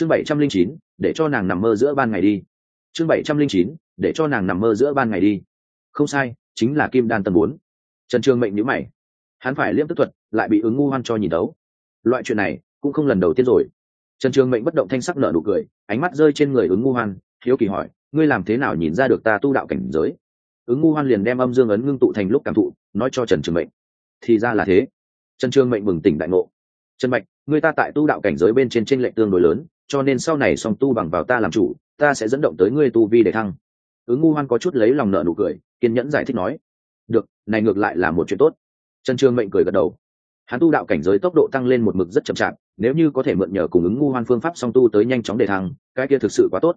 chương bảy trăm linh chín, để cho nàng nằm mơ giữa ban ngày đi. Chương bảy trăm linh chín, để cho nàng nằm mơ giữa ban ngày đi. Không sai, chính là kim đan tầng bốn. Trần trường mệnh nhữ mày. Hắn phải liêm tức thuật, lại bị ứng ngu hoan cho nhìn đấu. Loại chuyện này cũng không lần đầu tiên rồi. Trần trường mệnh bất động thanh sắc nở nụ cười, ánh mắt rơi trên người ứng ngu hoan, hiếu kỳ hỏi, ngươi làm thế nào nhìn ra được ta tu đạo cảnh giới? Ứng ngu hoan liền đem âm dương ấn ngưng tụ thành lúc cảm thụ, nói cho trần trường mệnh. Thì ra là thế. Trần trường mệnh bừng tỉnh đại ngộ. Trần mạch người ta tại tu đạo cảnh giới bên trên t r ê n lệch tương đối lớn cho nên sau này song tu bằng vào ta làm chủ, ta sẽ dẫn động tới ngươi tu vi để thăng. Ứng ngu hoan có chút lấy lòng nợ nụ cười, kiên nhẫn giải thích nói, được, này ngược lại là một chuyện tốt. Trần trường mệnh cười gật đầu. Hắn tu đạo cảnh giới tốc độ tăng lên một mực rất chậm chạp, nếu như có thể mượn nhờ cùng ứng ngu hoan phương pháp song tu tới nhanh chóng để thăng, cái kia thực sự quá tốt.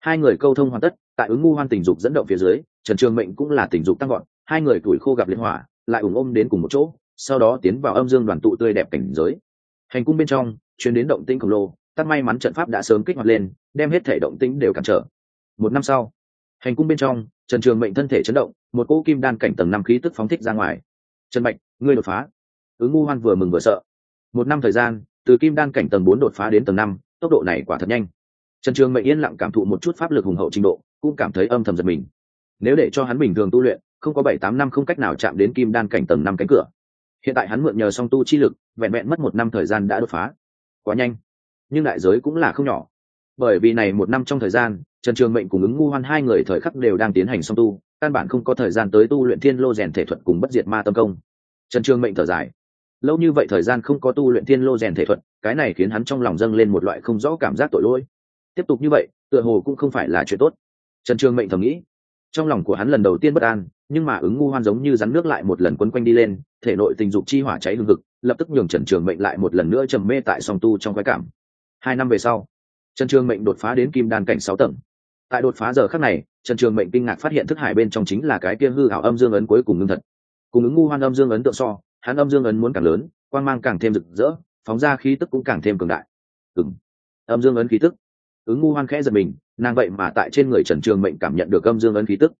Hai người câu thông hoàn tất, tại ứng ngu hoan tình dục dẫn động phía dưới, trần trường mệnh cũng là tình dục tăng gọn, hai người tuổi khô gặp liên hỏa, lại ủng ôm đến cùng một chỗ, sau đó tiến vào âm dương đoàn tụ tươi đẹp cảnh giới. Hành cung bên trong chuyến đến động tĩnh khổng lồ tắt may mắn trận pháp đã sớm kích hoạt lên, đem hết thể động tĩnh đều cản trở. Một năm sau, hành cung bên trong, trần trường mệnh thân thể chấn động, một cỗ kim đan cảnh tầng năm khí tức phóng thích ra ngoài. Trần mạnh ngươi đột phá. Ứng ngu hoan vừa mừng vừa sợ. Một năm thời gian, từ kim đan cảnh tầng bốn đột phá đến tầng năm, tốc độ này quả thật nhanh. Trần trường mệnh yên lặng cảm thụ một chút pháp lực hùng hậu trình độ, cũng cảm thấy âm thầm giật mình. Nếu để cho hắn bình thường tu luyện, không có bảy tám năm không cách nào chạm đến kim đan cảnh tầng năm cánh cửa. Hiện tại hắn mượn nhờ song tu chi lực, vẹn vẹn mất một năm thời gian đã đột phá. Quá nhanh nhưng đại giới cũng là không nhỏ. Bởi vì này một năm trong thời gian, trần trường mệnh cùng ứng ngu hoan hai người thời khắc đều đang tiến hành song tu, căn bản không có thời gian tới tu luyện thiên lô rèn thể thuật cùng bất diệt ma tâm công. Trần trường mệnh thở dài. Lâu như vậy thời gian không có tu luyện thiên lô rèn thể thuật, cái này khiến hắn trong lòng dâng lên một loại không rõ cảm giác tội lỗi. Tiếp tục như vậy, tựa hồ cũng không phải là chuyện tốt. Trần trường mệnh thầm nghĩ. Trong lòng của hắn lần đầu tiên bất an, nhưng mà ứng ngu hoan giống như rắn nước lại một lần quấn quanh đi lên, thể nội tình dục chi hỏa cháy hương thực lập tức nhường trần trường mệnh lại một lần nữa trầm mê tại song tu trong khoái cảm hai năm về sau, trần trường mệnh đột phá đến kim đan cảnh sáu tầng. Tại đột phá giờ khắc này, trần trường mệnh kinh ngạc phát hiện thức hải bên trong chính là cái kia hư hảo âm dương ấn cuối cùng ngưng thật. Cùng ứng ngu hoan âm dương ấn tượng so, hắn âm dương ấn muốn càng lớn quan mang càng thêm rực rỡ, phóng ra khí tức cũng càng thêm cường đại. Ừng âm dương ấn khí tức. Ứng ngu hoan khẽ giật mình, nàng vậy mà tại trên người trần trường mệnh cảm nhận được âm dương ấn khí tức.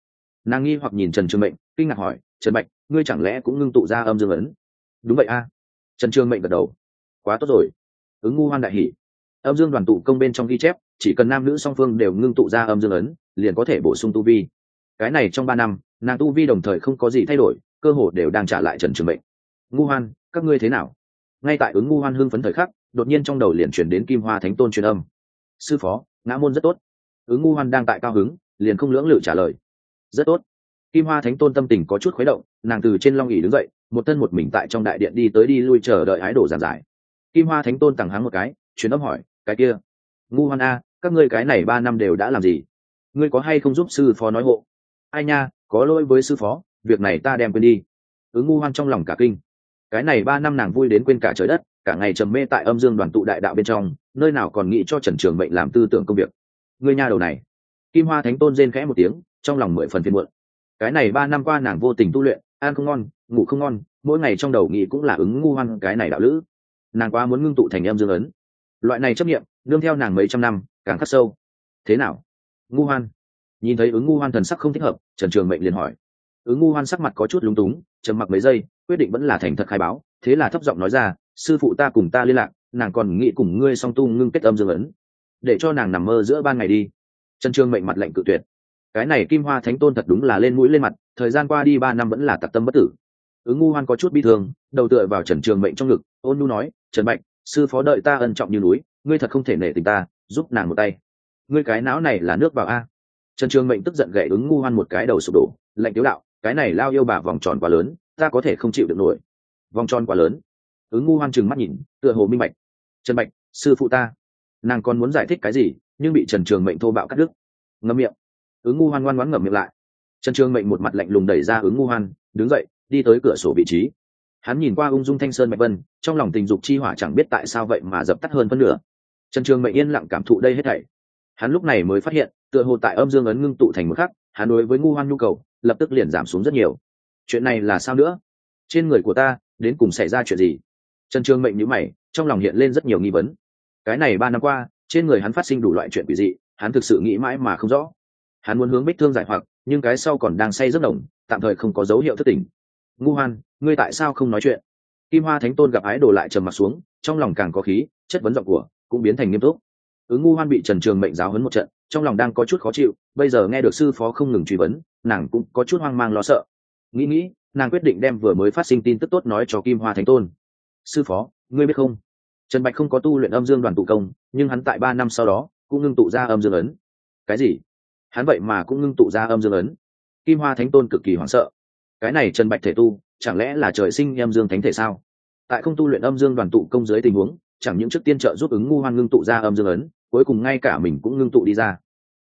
Nàng nghi hoặc nhìn trần trường mệnh, kinh ngạc hỏi, trần mệnh, ngươi chẳng lẽ cũng ngưng tụ ra âm dương ấn? Đúng vậy a. Trần trường mệnh gật đầu. Quá tốt rồi. Ứng ngu hoan đại hỉ âm dương đoàn tụ công bên trong ghi chép, chỉ cần nam nữ song phương đều ngưng tụ ra âm dương ấn, liền có thể bổ sung tu vi. Cái này trong ba năm, nàng tu vi đồng thời không có gì thay đổi, cơ hồ đều đang trả lại trần trường mệnh. Ngu hoan, các ngươi thế nào? Ngay tại ứng ngu hoan hưng phấn thời khắc, đột nhiên trong đầu liền chuyển đến kim hoa thánh tôn truyền âm. Sư phó, ngã môn rất tốt. Ứng ngu hoan đang tại cao hứng, liền không lưỡng lự trả lời. Rất tốt. Kim hoa thánh tôn tâm tình có chút khuấy động, nàng từ trên long ỉ đứng dậy, một thân một mình tại trong đại điện đi tới đi lui chờ đợi ái đồ giàn giải. Kim hoa thánh tôn tặng hắng một cái, truyền âm hỏi cái kia. Ngu hoan a, các ngươi cái này ba năm đều đã làm gì? Ngươi có hay không giúp sư phó nói hộ? Ai nha, có lỗi với sư phó, việc này ta đem quên đi. Ứng ngu hoan trong lòng cả kinh. Cái này ba năm nàng vui đến quên cả trời đất, cả ngày trầm mê tại âm dương đoàn tụ đại đạo bên trong, nơi nào còn nghĩ cho trần trường mệnh làm tư tưởng công việc. Ngươi nha đầu này. Kim hoa thánh tôn rên khẽ một tiếng, trong lòng mười phần phiên muộn. Cái này ba năm qua nàng vô tình tu luyện, ăn không ngon, ngủ không ngon, mỗi ngày trong đầu nghĩ cũng là ứng ngu hoan cái này đạo lữ. Nàng quá muốn ngưng tụ thành em dương ấn loại này chấp nghiệm nương theo nàng mấy trăm năm, càng khắc sâu. Thế nào? Ngu hoan. Nhìn thấy ứng ngu hoan thần sắc không thích hợp, trần trường mệnh liền hỏi. Ứng ngu hoan sắc mặt có chút lúng túng, trầm mặc mấy giây, quyết định vẫn là thành thật khai báo, thế là thấp giọng nói ra, sư phụ ta cùng ta liên lạc, nàng còn nghĩ cùng ngươi song tu ngưng kết âm dương ấn. Để cho nàng nằm mơ giữa ban ngày đi. Trần trương mệnh mặt lệnh cự tuyệt. Cái này kim hoa thánh tôn thật đúng là lên mũi lên mặt, thời gian qua đi ba năm vẫn là tặc tâm bất tử. Ứng ngu hoan có chút bi thương, đầu tựa vào trần trường mệnh trong ngực, ôn nhu nói, trần mạnh sư phó đợi ta ân trọng như núi, ngươi thật không thể nể tình ta, giúp nàng một tay. Ngươi cái não này là nước vào a. Trần trường mệnh tức giận gậy ứng ngu hoan một cái đầu sụp đổ lệnh tiếu đạo, cái này lao yêu bà vòng tròn quá lớn, ta có thể không chịu được nổi. Vòng tròn quá lớn. Ứng ngu hoan chừng mắt nhìn, tựa hồ minh bạch. Trần bạch, sư phụ ta. Nàng còn muốn giải thích cái gì, nhưng bị trần trường mệnh thô bạo cắt đứt. Ngâm miệng. Ứng ngu hoan ngoan ngoãn ngậm miệng lại. Trần trường mệnh một mặt lạnh lùng đẩy ra ứng ngu hoan, đứng dậy, đi tới cửa sổ vị trí hắn nhìn qua ung dung thanh sơn bạch vân, trong lòng tình dục chi hỏa chẳng biết tại sao vậy mà dập tắt hơn phân nửa. Trần trường mệnh yên lặng cảm thụ đây hết thảy. Hắn lúc này mới phát hiện, tựa hồ tại âm dương ấn ngưng tụ thành một khắc, hắn đối với ngu hoan nhu cầu, lập tức liền giảm xuống rất nhiều. Chuyện này là sao nữa? Trên người của ta, đến cùng xảy ra chuyện gì? Trần trường mệnh nhữ mày, trong lòng hiện lên rất nhiều nghi vấn. Cái này ba năm qua, trên người hắn phát sinh đủ loại chuyện quỷ dị, hắn thực sự nghĩ mãi mà không rõ. Hắn muốn hướng bích thương giải hoặc, nhưng cái sau còn đang say rất đồng tạm thời không có dấu hiệu thất tình ngu hoan, ngươi tại sao không nói chuyện? Kim hoa thánh tôn gặp ái đồ lại trầm mặt xuống, trong lòng càng có khí, chất vấn giọng của, cũng biến thành nghiêm túc. Ừ, Ứng ngu hoan bị trần trường mệnh giáo hấn một trận, trong lòng đang có chút khó chịu, bây giờ nghe được sư phó không ngừng truy vấn, nàng cũng có chút hoang mang lo sợ. Nghĩ nghĩ, nàng quyết định đem vừa mới phát sinh tin tức tốt nói cho kim hoa thánh tôn. Sư phó, ngươi biết không? Trần bạch không có tu luyện âm dương đoàn tụ công, nhưng hắn tại ba năm sau đó, cũng ngưng tụ ra âm dương ấn. Cái gì? Hắn vậy mà cũng ngưng tụ ra âm dương ấn? Kim hoa thánh tôn cực kỳ hoảng sợ cái này trần bạch thể tu, chẳng lẽ là trời sinh âm dương thánh thể sao? Tại không tu luyện âm dương đoàn tụ công dưới tình huống, chẳng những trước tiên trợ giúp ứng ngu hoan ngưng tụ ra âm dương ấn, cuối cùng ngay cả mình cũng ngưng tụ đi ra.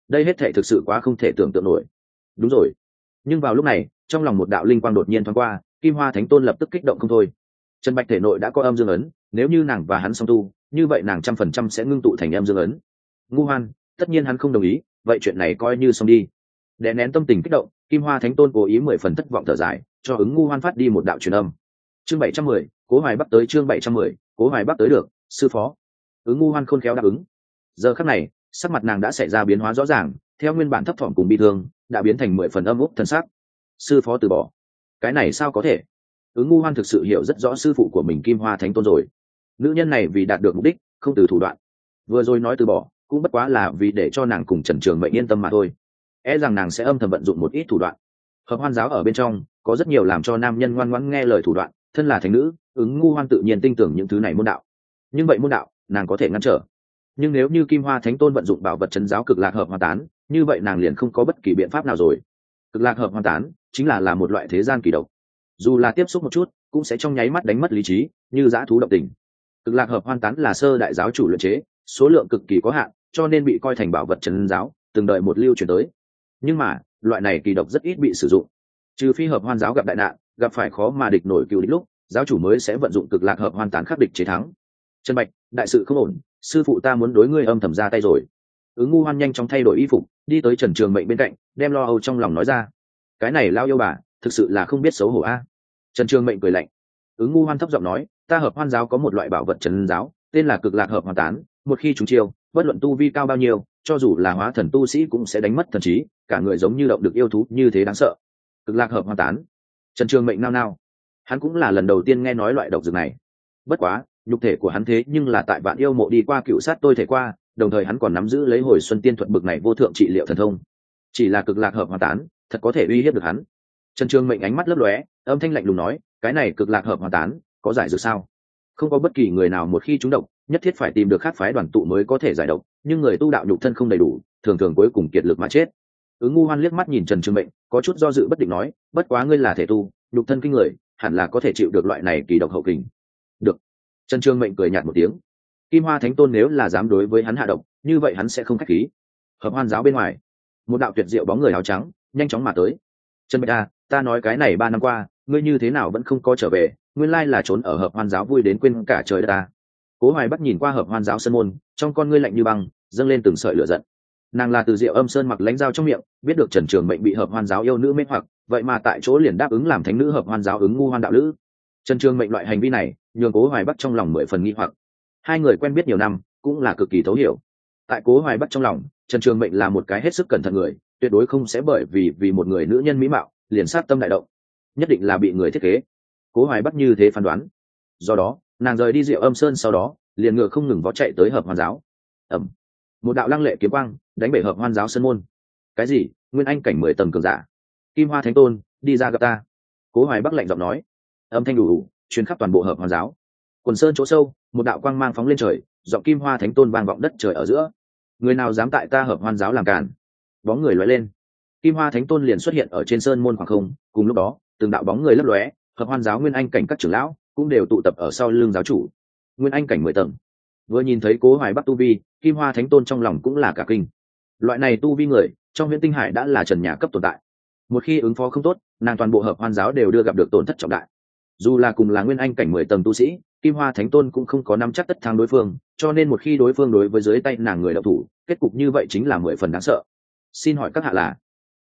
Đây hết thể thực sự quá không thể tưởng tượng nổi. Đúng rồi. Nhưng vào lúc này, trong lòng một đạo linh quang đột nhiên thoáng qua, kim hoa thánh tôn lập tức kích động không thôi. Trần bạch thể nội đã có âm dương ấn, nếu như nàng và hắn song tu, như vậy nàng trăm phần trăm sẽ ngưng tụ thành âm dương ấn. Ngu hoan, tất nhiên hắn không đồng ý, vậy chuyện này coi như xong đi. Đè nén tâm tình kích động kim hoa thánh tôn cố ý mười phần thất vọng thở dài, cho ứng ngu hoan phát đi một đạo truyền âm. Chương bảy trăm mười, cố hoài bắc tới chương bảy trăm mười, cố hoài bắc tới được, sư phó. Ứng ngu hoan khôn khéo đáp ứng. Giờ khắc này, sắc mặt nàng đã xảy ra biến hóa rõ ràng, theo nguyên bản thấp thỏm cùng bị thương, đã biến thành mười phần âm úc thần sắc. Sư phó từ bỏ. Cái này sao có thể? Ứng ngu hoan thực sự hiểu rất rõ sư phụ của mình kim hoa thánh tôn rồi. Nữ nhân này vì đạt được mục đích, không từ thủ đoạn. Vừa rồi nói từ bỏ, cũng bất quá là vì để cho nàng cùng trần trường mệnh yên tâm mà thôi e rằng nàng sẽ âm thầm vận dụng một ít thủ đoạn. Hợp hoan giáo ở bên trong, có rất nhiều làm cho nam nhân ngoan ngoãn nghe lời thủ đoạn, thân là thành nữ, ứng ngu hoan tự nhiên tin tưởng những thứ này môn đạo. Nhưng vậy môn đạo, nàng có thể ngăn trở. Nhưng nếu như kim hoa thánh tôn vận dụng bảo vật chấn giáo cực lạc hợp hoàn tán, như vậy nàng liền không có bất kỳ biện pháp nào rồi. Cực lạc hợp hoàn tán chính là là một loại thế gian kỳ độc. Dù là tiếp xúc một chút, cũng sẽ trong nháy mắt đánh mất lý trí, như giã thú động tình. Cực lạc hợp hoan tán là sơ đại giáo chủ luyện chế, số lượng cực kỳ có hạn, cho nên bị coi thành bảo vật trần giáo, từng đợi một lưu truyền tới nhưng mà, loại này kỳ độc rất ít bị sử dụng. Trừ phi hợp hoan giáo gặp đại nạn, gặp phải khó mà địch nổi cựu địch lúc, giáo chủ mới sẽ vận dụng cực lạc hợp hoan tán khắc địch chế thắng. Trần bạch, đại sự không ổn, sư phụ ta muốn đối ngươi âm thầm ra tay rồi. Ứng ngu hoan nhanh chóng thay đổi y phục, đi tới trần trường mệnh bên cạnh, đem lo âu trong lòng nói ra. Cái này lao yêu bà, thực sự là không biết xấu hổ a. Trần trường mệnh cười lạnh. Ứng ngu hoan thấp giọng nói, ta hợp hoan giáo có một loại bảo vật trần giáo, tên là cực lạc hợp hoàn tán, một khi chúng chiêu, bất luận tu vi cao bao nhiêu cho dù là hóa thần tu sĩ cũng sẽ đánh mất thần trí, cả người giống như động được yêu thú như thế đáng sợ. Cực lạc hợp hoa tán. Trần trường mệnh nao nao. Hắn cũng là lần đầu tiên nghe nói loại độc dược này. Bất quá, nhục thể của hắn thế nhưng là tại vạn yêu mộ đi qua cựu sát tôi thể qua, đồng thời hắn còn nắm giữ lấy hồi xuân tiên thuật bực này vô thượng trị liệu thần thông. Chỉ là cực lạc hợp hoàn tán, thật có thể uy hiếp được hắn. Trần trường mệnh ánh mắt lấp lóe, âm thanh lạnh lùng nói, cái này cực lạc hợp hoàn tán, có giải dược sao? Không có bất kỳ người nào một khi trúng độc nhất thiết phải tìm được khác phái đoàn tụ mới có thể giải độc, nhưng người tu đạo nhục thân không đầy đủ, thường thường cuối cùng kiệt lực mà chết. Ứng ngu hoan liếc mắt nhìn trần trường mệnh, có chút do dự bất định nói, bất quá ngươi là thể tu, nhục thân kinh người, hẳn là có thể chịu được loại này kỳ độc hậu kình. Được. Trần trường mệnh cười nhạt một tiếng. Kim hoa thánh tôn nếu là dám đối với hắn hạ độc, như vậy hắn sẽ không k h á c h khí. Hợp hoan giáo bên ngoài, một đạo tuyệt diệu bóng người áo trắng nhanh chóng mà tới. Trần bạch a à, ta nói cái này ba năm qua, ngươi như thế nào vẫn không có trở về, nguyên lai là trốn ở hợp hoan giáo vui đến quên cả trời đất ta cố hoài bắt nhìn qua hợp hoan giáo sân môn, trong con ngươi lạnh như băng, dâng lên từng sợi lửa giận. Nàng là từ diệu âm sơn mặc lãnh dao trong miệng, biết được trần trường mệnh bị hợp hoan giáo yêu nữ mê hoặc, vậy mà tại chỗ liền đáp ứng làm thánh nữ hợp hoan giáo ứng ngu hoan đạo nữ trần trường mệnh loại hành vi này, nhường cố hoài bắc trong lòng mười phần nghi hoặc. Hai người quen biết nhiều năm, cũng là cực kỳ thấu hiểu. Tại cố hoài bắc trong lòng, trần trường mệnh là một cái hết sức cẩn thận người, tuyệt đối không sẽ bởi vì vì một người nữ nhân mỹ mạo, liền sát tâm đại động. Nhất định là bị người thiết kế. Cố hoài bắc như thế phán đoán. Do đó nàng rời đi rượu âm sơn sau đó, liền ngựa không ngừng vó chạy tới hợp hoàn giáo. Ẩm. Một đạo lăng lệ kiếm quang đánh bể hợp hoan giáo sơn môn. Cái gì? Nguyên anh cảnh mười tầng cường giả. Kim hoa thánh tôn, đi ra gặp ta. Cố hoài bắc lạnh giọng nói. Âm thanh đủ đủ chuyến khắp toàn bộ hợp hoàn giáo. Quần sơn chỗ sâu, một đạo quang mang phóng lên trời, giọng kim hoa thánh tôn vang vọng đất trời ở giữa. Người nào dám tại ta hợp hoan giáo làm cản bóng người lóe lên. Kim hoa thánh tôn liền xuất hiện ở trên sơn môn khoảng không, cùng lúc đó, từng đạo bóng người lấp lóe, hợp hoan giáo nguyên anh cảnh các trưởng lão cũng đều tụ tập ở sau lưng giáo chủ. Nguyên anh cảnh mười tầng. Vừa nhìn thấy cố hoài bắc tu vi, kim hoa thánh tôn trong lòng cũng là cả kinh. Loại này tu vi người, trong huyện tinh hải đã là trần nhà cấp tồn tại. Một khi ứng phó không tốt, nàng toàn bộ hợp hoan giáo đều đưa gặp được tổn thất trọng đại. Dù là cùng là nguyên anh cảnh mười tầng tu sĩ, kim hoa thánh tôn cũng không có nắm chắc tất thắng đối phương, cho nên một khi đối phương đối với dưới tay nàng người đọc thủ, kết cục như vậy chính là mười phần đáng sợ. Xin hỏi các hạ là?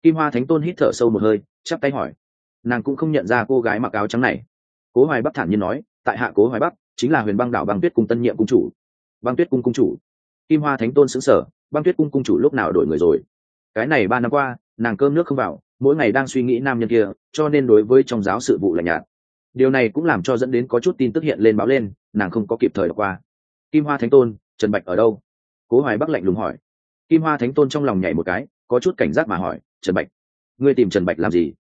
Kim hoa thánh tôn hít thở sâu một hơi, chắp tay hỏi. Nàng cũng không nhận ra cô gái mặc áo trắng này cố hoài bắc thản nhiên nói, tại hạ cố hoài bắc chính là huyền băng đảo băng tuyết cung tân nhiệm cung chủ. Băng tuyết cung cung chủ. Kim hoa thánh tôn xứng sở băng tuyết cung cung chủ lúc nào đổi người rồi? Cái này ba năm qua, nàng cơm nước không vào, mỗi ngày đang suy nghĩ nam nhân kia, cho nên đối với trong giáo sự vụ lạnh nhạt. Điều này cũng làm cho dẫn đến có chút tin tức hiện lên báo lên, nàng không có kịp thời đọc qua. Kim hoa thánh tôn, trần bạch ở đâu? Cố hoài bắc lạnh lùng hỏi. Kim hoa thánh tôn trong lòng nhảy một cái, có chút cảnh giác mà hỏi, trần bạch, ngươi tìm trần bạch làm gì?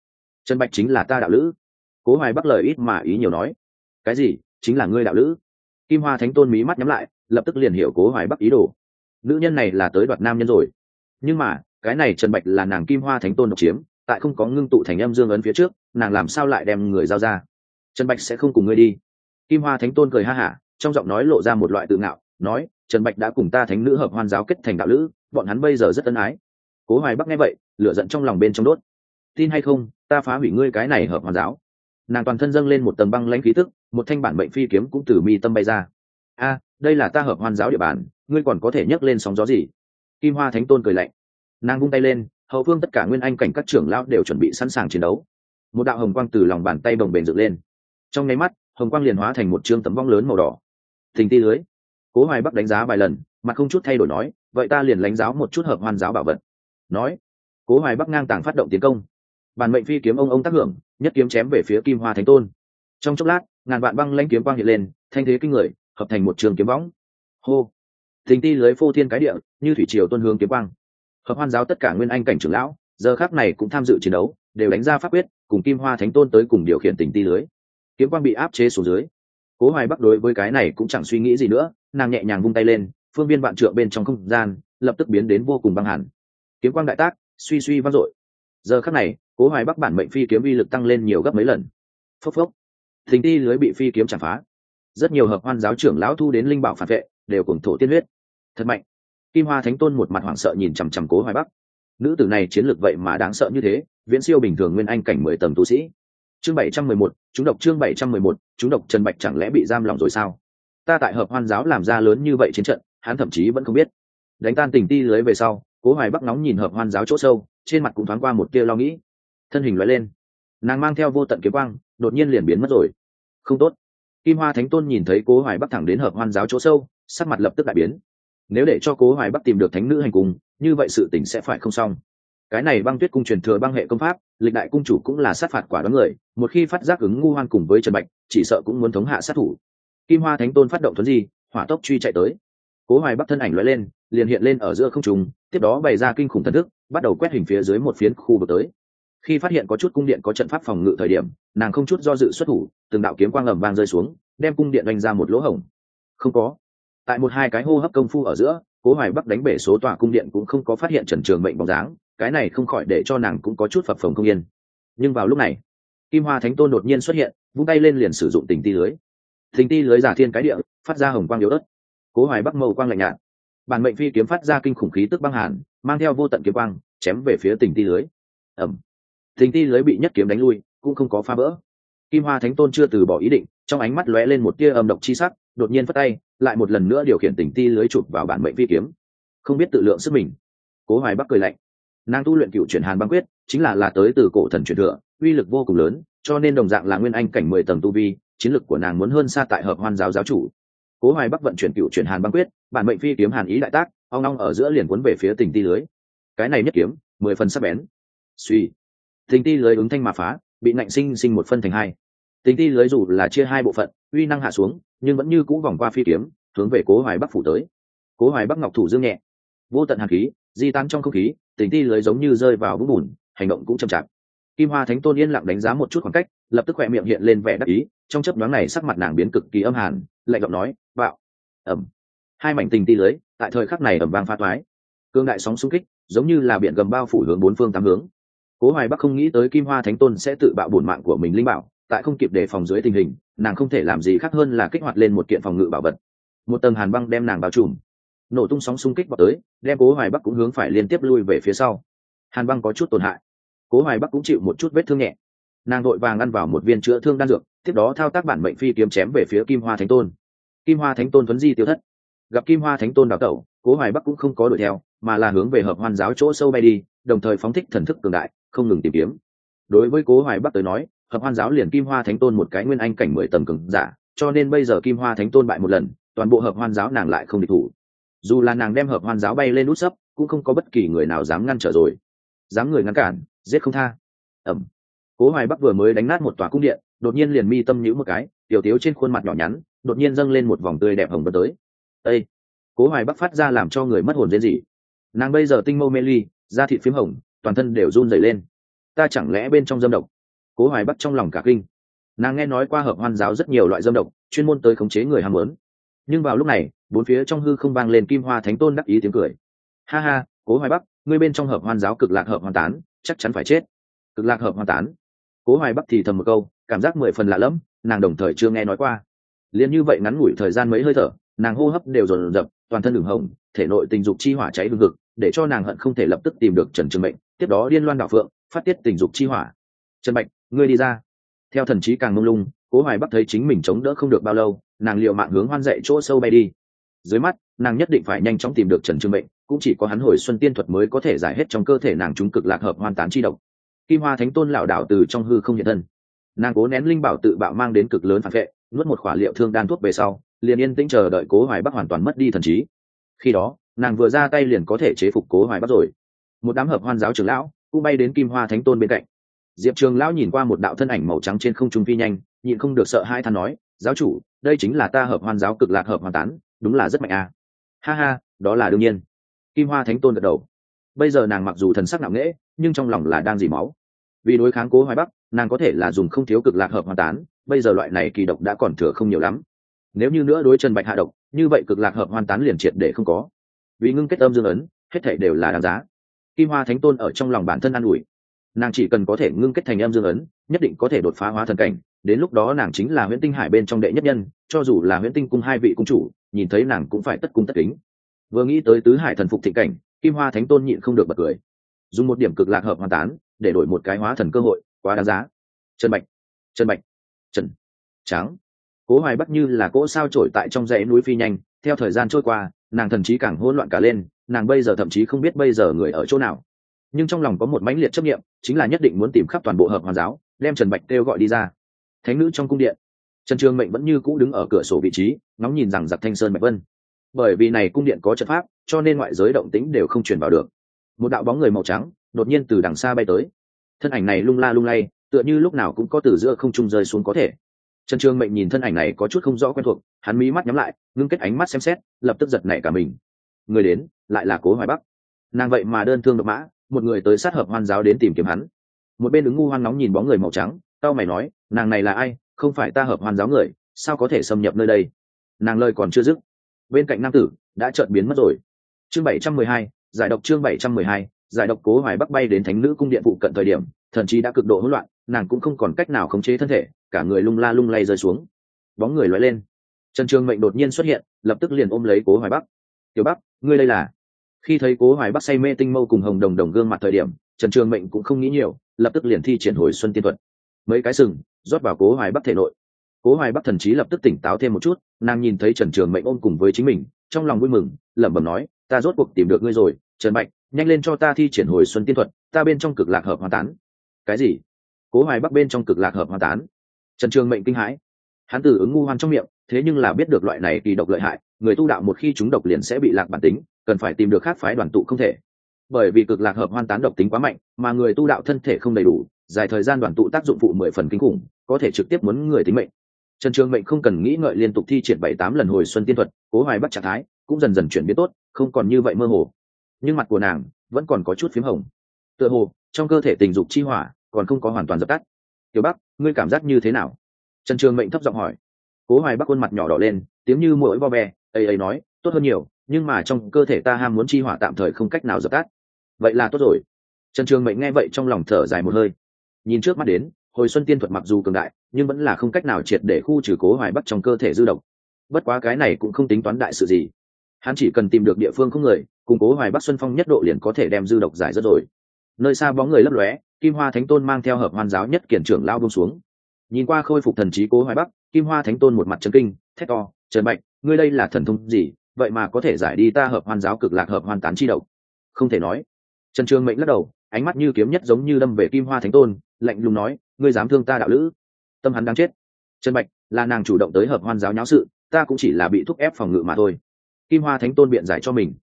Trần bạch chính là ta đạo lữ cố hoài bắc lời ít mà ý nhiều nói. Cái gì? Chính là ngươi đạo lữ? Kim hoa thánh tôn mí mắt nhắm lại, lập tức liền hiểu cố hoài bắc ý đồ. Nữ nhân này là tới đoạt nam nhân rồi. Nhưng mà, cái này trần bạch là nàng kim hoa thánh tôn độc chiếm, tại không có ngưng tụ thành âm dương ấn phía trước, nàng làm sao lại đem người giao ra? Trần bạch sẽ không cùng ngươi đi. Kim hoa thánh tôn cười ha hả, trong giọng nói lộ ra một loại tự ngạo, nói, trần bạch đã cùng ta thánh nữ hợp hoan giáo kết thành đạo lữ, bọn hắn bây giờ rất ân ái. Cố hoài bắc nghe vậy, lửa giận trong lòng bên trong đốt. Tin hay không, ta phá hủy ngươi cái này hợp hoan giáo nàng toàn thân dâng lên một tầng băng lãnh khí tức, một thanh bản mệnh phi kiếm cũng từ mi tâm bay ra. A, đây là ta hợp hoan giáo địa bàn, ngươi còn có thể nhấc lên sóng gió gì? Kim hoa thánh tôn cười lạnh. Nàng vung tay lên, hậu phương tất cả nguyên anh cảnh các trưởng lão đều chuẩn bị sẵn sàng chiến đấu. Một đạo hồng quang từ lòng bàn tay bồng bềnh dựng lên. Trong nháy mắt, hồng quang liền hóa thành một trương tấm vong lớn màu đỏ. Thình ti lưới. Cố hoài bắc đánh giá vài lần, mặt không chút thay đổi nói, vậy ta liền lãnh giáo một chút hợp hoan giáo bảo vật. Nói, cố hoài bắc ngang tàng phát động tiến công bản mệnh phi kiếm ông ông tác hưởng, nhất kiếm chém về phía kim hoa thánh tôn. Trong chốc lát, ngàn vạn băng lãnh kiếm quang hiện lên, thanh thế kinh người, hợp thành một trường kiếm võng. Hô! Thình ti lưới phô thiên cái địa, như thủy triều tuân hướng kiếm quang. Hợp hoan giáo tất cả nguyên anh cảnh trưởng lão, giờ khác này cũng tham dự chiến đấu, đều đánh ra pháp quyết, cùng kim hoa thánh tôn tới cùng điều khiển tình ti lưới. Kiếm quang bị áp chế xuống dưới. Cố hoài bắc đối với cái này cũng chẳng suy nghĩ gì nữa, nàng nhẹ nhàng vung tay lên, phương viên vạn trượng bên trong không gian, lập tức biến đến vô cùng băng hẳn kiếm quang đại tác, suy suy vang dội giờ khắc này, cố hoài bắc bản mệnh phi kiếm uy lực tăng lên nhiều gấp mấy lần. Phốc phốc. Thình ti lưới bị phi kiếm chạm phá. Rất nhiều hợp hoan giáo trưởng lão thu đến linh bảo phản vệ, đều cùng thổ tiên huyết. Thật mạnh. Kim hoa thánh tôn một mặt hoảng sợ nhìn chằm chằm cố hoài bắc. Nữ tử này chiến lược vậy mà đáng sợ như thế, viễn siêu bình thường nguyên anh cảnh mười tầng tu sĩ. Chương bảy trăm mười một, chúng độc chương bảy trăm mười một, chúng độc trần bạch chẳng lẽ bị giam lòng rồi sao? Ta tại hợp hoan giáo làm ra lớn như vậy chiến trận, hắn thậm chí vẫn không biết. Đánh tan tình ti lưới về sau, cố hoài bắc nóng nhìn hợp hoan giáo chỗ sâu trên mặt cũng thoáng qua một tia lo nghĩ. Thân hình loại lên. Nàng mang theo vô tận kiếm quang, đột nhiên liền biến mất rồi. Không tốt. Kim hoa thánh tôn nhìn thấy cố hoài bắc thẳng đến hợp hoan giáo chỗ sâu, sắc mặt lập tức đại biến. Nếu để cho cố hoài bắc tìm được thánh nữ hành cùng, như vậy sự tình sẽ phải không xong. Cái này băng tuyết cung truyền thừa băng hệ công pháp, lịch đại cung chủ cũng là sát phạt quả đoán người, một khi phát giác ứng ngu hoan cùng với trần bạch, chỉ sợ cũng muốn thống hạ sát thủ. Kim hoa thánh tôn phát động thuấn di, hỏa tốc truy chạy tới. Cố hoài bắc thân ảnh lóe lên, liền hiện lên ở giữa không trùng tiếp đó bày ra kinh khủng thần thức bắt đầu quét hình phía dưới một phiến khu vực tới. Khi phát hiện có chút cung điện có trận pháp phòng ngự thời điểm, nàng không chút do dự xuất thủ, từng đạo kiếm quang ầm vang rơi xuống, đem cung điện đánh ra một lỗ hổng. Không có. Tại một hai cái hô hấp công phu ở giữa, cố hoài bắc đánh bể số tòa cung điện cũng không có phát hiện trần trường mệnh bóng dáng, cái này không khỏi để cho nàng cũng có chút phập phồng không yên. Nhưng vào lúc này, kim hoa thánh tôn đột nhiên xuất hiện, vung tay lên liền sử dụng tình ti lưới. Tình ti lưới giả thiên cái địa, phát ra hồng quang yếu đất cố hoài bắc mâu quang lạnh nhạt. Bản mệnh phi kiếm phát ra kinh khủng khí tức băng hàn mang theo vô tận kiếm quang, chém về phía tình ti lưới. Ẩm tình ti lưới bị nhất kiếm đánh lui, cũng không có phá vỡ. Kim hoa thánh tôn chưa từ bỏ ý định, trong ánh mắt lóe lên một tia âm độc chi sắc, đột nhiên phất tay, lại một lần nữa điều khiển tình ti lưới chụp vào bản mệnh phi kiếm. Không biết tự lượng sức mình. Cố hoài bắc cười lạnh. Nàng tu luyện cựu chuyển hàn băng quyết, chính là là tới từ cổ thần truyền thừa, uy lực vô cùng lớn, cho nên đồng dạng là nguyên anh cảnh mười tầng tu vi, chiến lực của nàng muốn hơn xa tại hợp hoan giáo giáo chủ cố hoài bắc vận chuyển cựu chuyển hàn băng quyết, bản mệnh phi kiếm hàn ý đại tác, ong ong ở giữa liền cuốn về phía tình ti lưới. Cái này nhất kiếm, mười phần sắc bén. Suy. Tình ti lưới ứng thanh mà phá, bị nạnh sinh sinh một phân thành hai. Tình ti lưới dù là chia hai bộ phận, uy năng hạ xuống, nhưng vẫn như cũ vòng qua phi kiếm, hướng về cố hoài bắc phủ tới. Cố hoài bắc ngọc thủ dương nhẹ. Vô tận hàn khí, di tan trong không khí, tình ti lưới giống như rơi vào vũng bùn, hành động cũng chậm chạp. Kim hoa thánh tôn yên lặng đánh giá một chút khoảng cách, lập tức khoe miệng hiện lên vẻ đắc ý, trong chấp đoán này sắc mặt nàng biến cực kỳ âm hàn lạnh giọng nói bạo ẩm hai mảnh tình ti lưới tại thời khắc này ẩm vang pha thoái cương đại sóng xung kích, giống như là biển gầm bao phủ hướng bốn phương tám hướng. Cố hoài bắc không nghĩ tới kim hoa thánh tôn sẽ tự bạo bổn mạng của mình linh bảo, tại không kịp đề phòng dưới tình hình, nàng không thể làm gì khác hơn là kích hoạt lên một kiện phòng ngự bảo vật. Một tầng hàn băng đem nàng bao trùm. Nổ tung sóng xung kích vào tới, đem cố hoài bắc cũng hướng phải liên tiếp lui về phía sau. Hàn băng có chút tổn hại. Cố hoài bắc cũng chịu một chút vết thương nhẹ nàng đội vàng ăn vào một viên chữa thương đan dược, tiếp đó thao tác bản mệnh phi kiếm chém về phía kim hoa thánh tôn. Kim hoa thánh tôn thuấn di tiêu thất. Gặp kim hoa thánh tôn đào tẩu, cố hoài bắc cũng không có đuổi theo, mà là hướng về hợp hoan giáo chỗ sâu bay đi, đồng thời phóng thích thần thức cường đại, không ngừng tìm kiếm. Đối với cố hoài bắc tới nói, hợp hoan giáo liền kim hoa thánh tôn một cái nguyên anh cảnh mười tầng cường giả, cho nên bây giờ kim hoa thánh tôn bại một lần, toàn bộ hợp hoan giáo nàng lại không địch thủ. Dù là nàng đem hợp hoan giáo bay lên nút sấp, cũng không có bất kỳ người nào dám ngăn trở rồi. Dám người ngăn cản, giết không tha. Ẩm cố hoài bắc vừa mới đánh nát một tòa cung điện, đột nhiên liền mi tâm nhữ một cái, tiểu tiếu trên khuôn mặt nhỏ nhắn, đột nhiên dâng lên một vòng tươi đẹp hồng vân tới. Ây cố hoài bắc phát ra làm cho người mất hồn dễ gì nàng bây giờ tinh mâu mê ly, da thịt phím hồng, toàn thân đều run dày lên. Ta chẳng lẽ bên trong dâm độc? Cố hoài bắc trong lòng cả kinh. Nàng nghe nói qua hợp hoan giáo rất nhiều loại dâm độc, chuyên môn tới khống chế người ham muốn. Nhưng vào lúc này, bốn phía trong hư không vang lên kim hoa thánh tôn đắc ý tiếng cười. Ha ha, cố hoài bắc, ngươi bên trong hợp hoan giáo cực lạc hợp hoan tán, chắc chắn phải chết. Cực lạc hợp hoan tán cố hoài bắc thì thầm một câu, cảm giác mười phần lạ lẫm, nàng đồng thời chưa nghe nói qua. Liền như vậy ngắn ngủi thời gian mấy hơi thở, nàng hô hấp đều dồn dập, toàn thân đường hồng, thể nội tình dục chi hỏa cháy hương cực để cho nàng hận không thể lập tức tìm được trần trường mệnh, tiếp đó liên loan đạo phượng, phát tiết tình dục chi hỏa. Trần bạch, ngươi đi ra. Theo thần trí càng mông lung, cố hoài bắc thấy chính mình chống đỡ không được bao lâu, nàng liệu mạng hướng hoan dậy chỗ sâu bay đi. Dưới mắt, nàng nhất định phải nhanh chóng tìm được trần trương mệnh, cũng chỉ có hắn hồi xuân tiên thuật mới có thể giải hết trong cơ thể nàng chúng cực lạc hợp hoàn tán chi độc kim hoa thánh tôn lảo đảo từ trong hư không hiện thân. Nàng cố nén linh bảo tự bạo mang đến cực lớn phản vệ, nuốt một khỏa liệu thương đan thuốc về sau, liền yên tĩnh chờ đợi cố hoài bắc hoàn toàn mất đi thần trí. Khi đó, nàng vừa ra tay liền có thể chế phục cố hoài bắc rồi. Một đám hợp hoan giáo trưởng lão cũng bay đến kim hoa thánh tôn bên cạnh. Diệp trường lão nhìn qua một đạo thân ảnh màu trắng trên không trung phi nhanh, nhịn không được sợ hai than nói, giáo chủ, đây chính là ta hợp hoan giáo cực lạc hợp hoàn tán, đúng là rất mạnh à. ha ha, đó là đương nhiên. Kim hoa thánh tôn gật đầu. Bây giờ nàng mặc dù thần sắc nặng nễ nhưng trong lòng là đang dì máu. Vì đối kháng cố hoài bắc, nàng có thể là dùng không thiếu cực lạc hợp hoàn tán, bây giờ loại này kỳ độc đã còn thừa không nhiều lắm. Nếu như nữa đối chân bạch hạ độc, như vậy cực lạc hợp hoàn tán liền triệt để không có. Vì ngưng kết âm dương ấn, hết thể đều là đáng giá. Kim hoa thánh tôn ở trong lòng bản thân an ủi. Nàng chỉ cần có thể ngưng kết thành âm dương ấn, nhất định có thể đột phá hóa thần cảnh. Đến lúc đó nàng chính là nguyễn tinh hải bên trong đệ nhất nhân, cho dù là nguyễn tinh cung hai vị cung chủ, nhìn thấy nàng cũng phải tất cung tất kính. Vừa nghĩ tới tứ hải thần phục thịnh cảnh, kim hoa thánh tôn nhịn không được bật cười dùng một điểm cực lạc hợp hoàn tán để đổi một cái hóa thần cơ hội quá đáng giá. Trần bạch trần bạch trần tráng cố hoài bắc như là cỗ sao trổi tại trong dãy núi phi nhanh, theo thời gian trôi qua, nàng thần trí càng hỗn loạn cả lên, nàng bây giờ thậm chí không biết bây giờ người ở chỗ nào. Nhưng trong lòng có một mãnh liệt chấp nghiệm chính là nhất định muốn tìm khắp toàn bộ hợp hoàn giáo, đem trần bạch kêu gọi đi ra. Thánh nữ trong cung điện, trần trường mệnh vẫn như cũ đứng ở cửa sổ vị trí, ngóng nhìn rằng giặc thanh sơn Mạch vân. Bởi vì này cung điện có trận pháp, cho nên ngoại giới động tĩnh đều không truyền vào được một đạo bóng người màu trắng đột nhiên từ đằng xa bay tới. Thân ảnh này lung la lung lay, tựa như lúc nào cũng có từ giữa không trung rơi xuống có thể. Trần trương mệnh nhìn thân ảnh này có chút không rõ quen thuộc, hắn mí mắt nhắm lại, ngưng kết ánh mắt xem xét, lập tức giật nảy cả mình. Người đến, lại là cố hoài bắc. Nàng vậy mà đơn thương độc mã, một người tới sát hợp hoan giáo đến tìm kiếm hắn. Một bên ứng ngu hoan nóng nhìn bóng người màu trắng tao mày nói, nàng này là ai? Không phải ta hợp hoan giáo người, sao có thể xâm nhập nơi đây? Nàng lời còn chưa dứt, bên cạnh nam tử đã chợt biến mất rồi. Chương bảy trăm mười hai giải độc chương bảy trăm mười hai, giải độc cố hoài bắc bay đến thánh nữ cung điện phụ cận thời điểm, thần chí đã cực độ hỗn loạn, nàng cũng không còn cách nào khống chế thân thể, cả người lung la lung lay rơi xuống. Bóng người lóe lên. Trần trường mệnh đột nhiên xuất hiện, lập tức liền ôm lấy cố hoài bắc. Tiểu bắc, ngươi đây là? Khi thấy cố hoài bắc say mê tinh mâu cùng hồng đồng đồng gương mặt thời điểm, trần trường mệnh cũng không nghĩ nhiều, lập tức liền thi triển hồi xuân tiên thuật. Mấy cái sừng, rót vào cố hoài bắc thể nội. Cố hoài bắc thần trí lập tức tỉnh táo thêm một chút, nàng nhìn thấy trần trường mệnh ôm cùng với chính mình, trong lòng vui mừng, lẩm bẩm nói ta rốt cuộc tìm được ngươi rồi, trần mạnh nhanh lên cho ta thi triển hồi xuân tiên thuật, ta bên trong cực lạc hợp hoàn tán. Cái gì? Cố hoài bắc bên trong cực lạc hợp hoàn tán? Trần trường mệnh kinh hãi. Hắn từ ứng ngu hoan trong miệng, thế nhưng là biết được loại này kỳ độc lợi hại, người tu đạo một khi chúng độc liền sẽ bị lạc bản tính, cần phải tìm được khác phái đoàn tụ không thể. Bởi vì cực lạc hợp hoan tán độc tính quá mạnh, mà người tu đạo thân thể không đầy đủ, dài thời gian đoàn tụ tác dụng phụ mười phần kinh khủng, có thể trực tiếp muốn người tính mệnh. Trần trường mệnh không cần nghĩ ngợi liên tục thi triển bảy tám lần hồi xuân tiên thuật, cố hoài bắc trạng thái cũng dần dần chuyển biến tốt không còn như vậy mơ hồ. Nhưng mặt của nàng vẫn còn có chút p h í m hồng. Tựa hồ, trong cơ thể tình dục chi hỏa còn không có hoàn toàn dập tắt. Tiểu bắc, ngươi cảm giác như thế nào? Trần trường mệnh thấp giọng hỏi. Cố hoài bắc khuôn mặt nhỏ đỏ lên, tiếng như mỗi vo ve, ấy ấy nói, tốt hơn nhiều, nhưng mà trong cơ thể ta ham muốn chi hỏa tạm thời không cách nào dập tắt. Vậy là tốt rồi. Trần trường mệnh nghe vậy trong lòng thở dài một hơi. Nhìn trước mắt đến, hồi xuân tiên thuật mặc dù cường đại, nhưng vẫn là không cách nào triệt để khu trừ cố hoài bắc trong cơ thể dư độc. Bất quá cái này cũng không tính toán đại sự gì hắn chỉ cần tìm được địa phương không người củng cố hoài bắc xuân phong nhất độ liền có thể đem dư độc giải rất rồi. Nơi xa bóng người lấp lóe, kim hoa thánh tôn mang theo hợp hoan giáo nhất kiển trưởng lao bông xuống. Nhìn qua khôi phục thần trí cố hoài bắc, kim hoa thánh tôn một mặt trấn kinh, thét to, trần bạch, ngươi đây là thần thông gì? Vậy mà có thể giải đi ta hợp hoan giáo cực lạc hợp hoan tán chi độc. Không thể nói. Trần trường mệnh lắc đầu, ánh mắt như kiếm nhất giống như đâm về kim hoa thánh tôn, lạnh lùng nói, ngươi dám thương ta đạo lữ? Tâm hắn đang chết. Trần bạch, là nàng chủ động tới hợp hoan giáo nháo sự, ta cũng chỉ là bị thúc ép phòng ngự mà thôi kim hoa thánh tôn biện giải cho mình.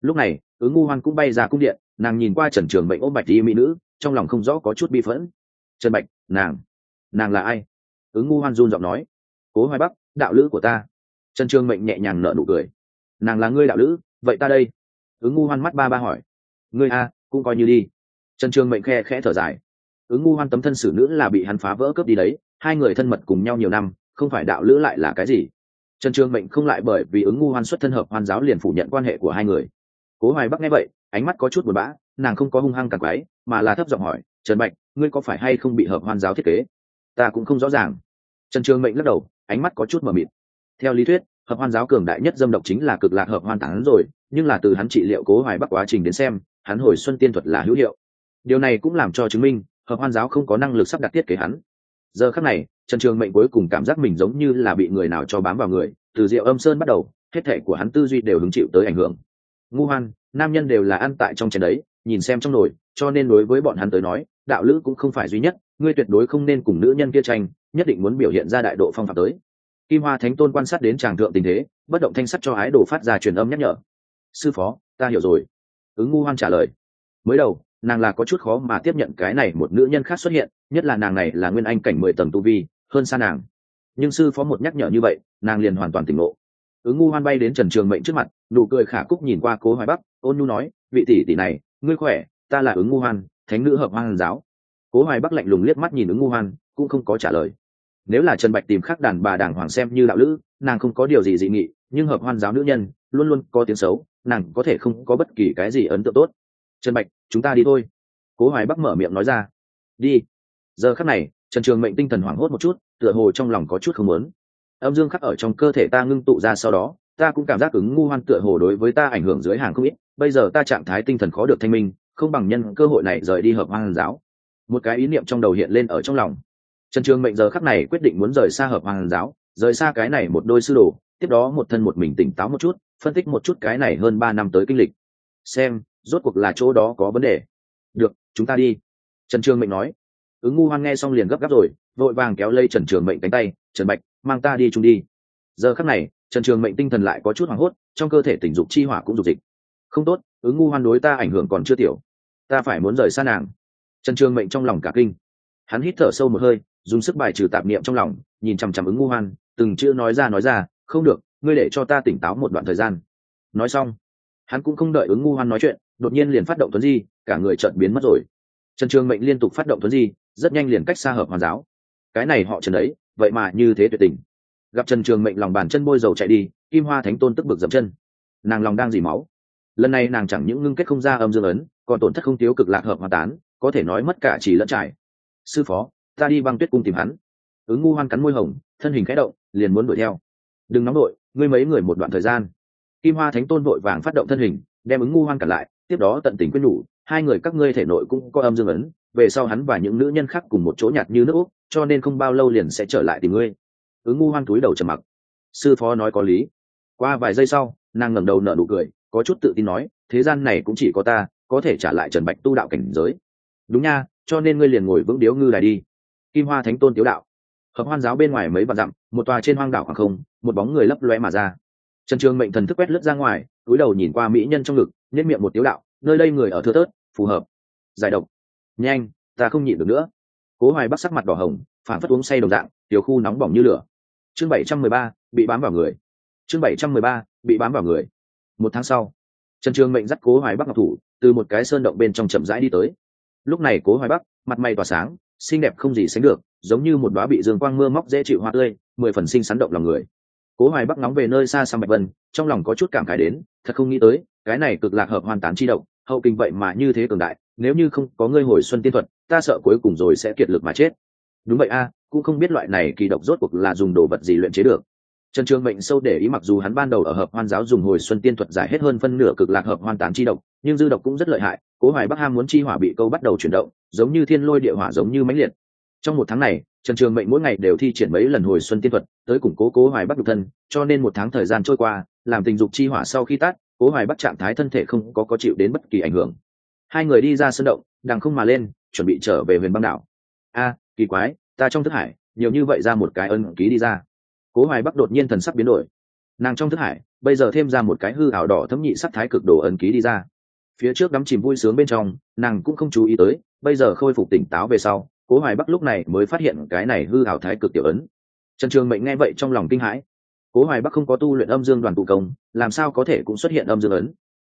Lúc này, ứng ngu hoan cũng bay ra cung điện, nàng nhìn qua trần trường mệnh ôm bạch đi mỹ nữ, trong lòng không rõ có chút bi phẫn. Trần bạch, nàng nàng là ai? Ứng ngu hoan run giọng nói. Cố hoài bắc, đạo lữ của ta. Trần trường mệnh nhẹ nhàng nở nụ cười. Nàng là ngươi đạo lữ, vậy ta đây. Ứng ngu hoan mắt ba ba hỏi. Ngươi a cũng coi như đi. Trần trường mệnh khe khẽ thở dài. Ứng ngu hoan tấm thân xử nữ là bị hắn phá vỡ cướp đi đấy, hai người thân mật cùng nhau nhiều năm, không phải đạo lữ lại là cái gì? Trần trường mệnh không lại bởi vì ứng ngu hoan xuất thân hợp hoan giáo liền phủ nhận quan hệ của hai người. Cố hoài bắc nghe vậy, ánh mắt có chút buồn bã, nàng không có hung hăng càng quái, mà là thấp giọng hỏi, trần bạch ngươi có phải hay không bị hợp hoan giáo thiết kế? Ta cũng không rõ ràng. Trần trường mệnh lắc đầu, ánh mắt có chút mờ mịt. Theo lý thuyết, hợp hoan giáo cường đại nhất dâm độc chính là cực lạc hợp hoan tán rồi, nhưng là từ hắn trị liệu cố hoài bắc quá trình đến xem, hắn hồi xuân tiên thuật là hữu hiệu. Điều này cũng làm cho chứng minh, hợp hoan giáo không có năng lực sắp đặt thiết kế hắn giờ khắc này, trần trường mệnh cuối cùng cảm giác mình giống như là bị người nào cho bám vào người, từ rượu âm sơn bắt đầu, hết thể của hắn tư duy đều hứng chịu tới ảnh hưởng. Ngu hoan, nam nhân đều là ăn tại trong chén đấy, nhìn xem trong nồi, cho nên đối với bọn hắn tới nói, đạo lữ cũng không phải duy nhất, ngươi tuyệt đối không nên cùng nữ nhân kia tranh, nhất định muốn biểu hiện ra đại độ phong phạm tới. Kim hoa thánh tôn quan sát đến tràng thượng tình thế, bất động thanh sắt cho ái đồ phát ra truyền âm nhắc nhở. Sư phó, ta hiểu rồi. Ứng ngu hoan trả lời. Mới đầu nàng là có chút khó mà tiếp nhận cái này một nữ nhân khác xuất hiện, nhất là nàng này là nguyên anh cảnh mười tầng tu vi, hơn xa nàng. Nhưng sư phó một nhắc nhở như vậy, nàng liền hoàn toàn tỉnh ngộ. Ứng ngu hoan bay đến trần trường mệnh trước mặt, nụ cười khả cúc nhìn qua cố hoài bắc, ôn nhu nói, vị tỷ tỷ này, ngươi khỏe, ta là ứng ngu hoan, thánh nữ hợp hoan giáo. Cố hoài bắc lạnh lùng liếc mắt nhìn ứng ngu hoan, cũng không có trả lời. Nếu là trần bạch tìm khác đàn bà đàng hoàng xem như đạo lữ, nàng không có điều gì dị nghị, nhưng hợp hoan giáo nữ nhân, luôn luôn có tiếng xấu, nàng có thể không có bất kỳ cái gì ấn tượng tốt trần bạch, chúng ta đi thôi. Cố hoài bắc mở miệng nói ra. Đi. Giờ khắc này, trần trường mệnh tinh thần hoảng hốt một chút, tựa hồ trong lòng có chút không muốn. Âm dương khắc ở trong cơ thể ta ngưng tụ ra sau đó, ta cũng cảm giác ứng ngu hoan tựa hồ đối với ta ảnh hưởng dưới hàng không ít. Bây giờ ta trạng thái tinh thần khó được thanh minh, không bằng nhân cơ hội này rời đi hợp hoang giáo. Một cái ý niệm trong đầu hiện lên ở trong lòng. Trần trường mệnh giờ khắc này quyết định muốn rời xa hợp hoàng giáo, rời xa cái này một đôi sư đồ, tiếp đó một thân một mình tỉnh táo một chút, phân tích một chút cái này hơn ba năm tới kinh lịch. Xem rốt cuộc là chỗ đó có vấn đề. Được, chúng ta đi. Trần trường mệnh nói. Ứng ngu hoan nghe xong liền gấp gáp rồi, vội vàng kéo lây trần trường mệnh cánh tay, trần bạch, mang ta đi chung đi. Giờ khắc này, trần trường mệnh tinh thần lại có chút hoảng hốt, trong cơ thể tình dục chi hỏa cũng dục dịch. Không tốt, ứng ngu hoan đối ta ảnh hưởng còn chưa tiểu. Ta phải muốn rời xa nàng. Trần trường mệnh trong lòng cả kinh. Hắn hít thở sâu một hơi, dùng sức bài trừ tạp niệm trong lòng, nhìn chằm chằm ứng ngu hoan, từng chữ nói ra nói ra, không được, ngươi để cho ta tỉnh táo một đoạn thời gian. Nói xong, hắn cũng không đợi ứng ngu hoan nói chuyện đột nhiên liền phát động tuấn di, cả người trợn biến mất rồi. Trần trường mệnh liên tục phát động tuấn di, rất nhanh liền cách xa hợp hoàn giáo. Cái này họ trần đấy vậy mà như thế tuyệt tình. Gặp trần trường mệnh lòng bàn chân bôi dầu chạy đi, kim hoa thánh tôn tức bực dậm chân. Nàng lòng đang dì máu. Lần này nàng chẳng những ngưng kết không ra âm dương ấn, còn tổn thất không thiếu cực lạc hợp hòa tán, có thể nói mất cả chỉ lẫn trải. Sư phó, ta đi băng tuyết cung tìm hắn. Ứng ngu hoan cắn môi hồng, thân hình khẽ động, liền muốn đuổi theo. Đừng nóng đội, ngươi mấy người một đoạn thời gian. Kim hoa thánh tôn vội vàng phát động thân hình, đem ứng ngu hoan cản lại tiếp đó tận tình quyết nhủ, hai người các ngươi thể nội cũng có âm dương ấn, về sau hắn và những nữ nhân khác cùng một chỗ nhạt như nước úc, cho nên không bao lâu liền sẽ trở lại tìm ngươi. Ứng ngu hoang túi đầu trầm mặc. Sư phó nói có lý. Qua vài giây sau, nàng ngẩng đầu nở nụ cười, có chút tự tin nói, thế gian này cũng chỉ có ta, có thể trả lại trần bạch tu đạo cảnh giới. Đúng nha, cho nên ngươi liền ngồi vững điếu ngư lại đi. Kim hoa thánh tôn tiếu đạo. Hợp hoan giáo bên ngoài mấy vạn dặm, một tòa trên hoang đảo khoảng không, một bóng người lấp loe mà ra. Trần trường mệnh thần thức quét lướt ra ngoài, túi đầu nhìn qua mỹ nhân trong ngực nên miệng một tiếu đạo, nơi đây người ở thưa tớt phù hợp. Giải độc. Nhanh, ta không nhịn được nữa. Cố hoài bắc sắc mặt đỏ hồng phản phất uống say đồng dạng, tiểu khu nóng bỏng như lửa. Chương bảy trăm mười ba, bị bám vào người. Chương bảy trăm mười ba, bị bám vào người. Một tháng sau, trần trường mệnh dắt cố hoài bắc ngọc thủ, từ một cái sơn động bên trong chậm rãi đi tới. Lúc này cố hoài bắc, mặt mày tỏa sáng, xinh đẹp không gì sánh được, giống như một đoá bị dương quang mưa móc dễ chịu hoa tươi, mười phần sinh sắn động lòng người cố hoài bắc nóng về nơi xa xăm bạch vân, trong lòng có chút cảm khải đến, thật không nghĩ tới, cái này cực lạc hợp hoàn tán chi động, hậu kinh vậy mà như thế cường đại, nếu như không có ngươi hồi xuân tiên thuật, ta sợ cuối cùng rồi sẽ kiệt lực mà chết. Đúng vậy a, cũng không biết loại này kỳ độc rốt cuộc là dùng đồ vật gì luyện chế được. Trần trường mệnh sâu để ý mặc dù hắn ban đầu ở hợp hoan giáo dùng hồi xuân tiên thuật giải hết hơn phân nửa cực lạc hợp hoan tán chi độc, nhưng dư độc cũng rất lợi hại, cố hoài bắc ham muốn chi hỏa bị câu bắt đầu chuyển động, giống như thiên lôi địa hỏa giống như mãnh liệt. Trong một tháng này trần trường mệnh mỗi ngày đều thi triển mấy lần hồi xuân tiên thuật, tới củng cố cố hoài bắc nhục thân, cho nên một tháng thời gian trôi qua, làm tình dục chi hỏa sau khi tắt, cố hoài bắc trạng thái thân thể không có có chịu đến bất kỳ ảnh hưởng. Hai người đi ra sân động, đằng không mà lên, chuẩn bị trở về huyền băng đảo. A, kỳ quái, ta trong thức hải, nhiều như vậy ra một cái ân ký đi ra. Cố hoài bắc đột nhiên thần sắc biến đổi. Nàng trong thức hải, bây giờ thêm ra một cái hư ảo đỏ thấm nhị sắc thái cực đồ ấn ký đi ra. Phía trước đắm chìm vui sướng bên trong, nàng cũng không chú ý tới, bây giờ khôi phục tỉnh táo về sau cố hoài bắc lúc này mới phát hiện cái này hư hảo thái cực tiểu ấn. Trần trường mệnh nghe vậy trong lòng kinh hãi. Cố hoài bắc không có tu luyện âm dương đoàn tụ công, làm sao có thể cũng xuất hiện âm dương ấn?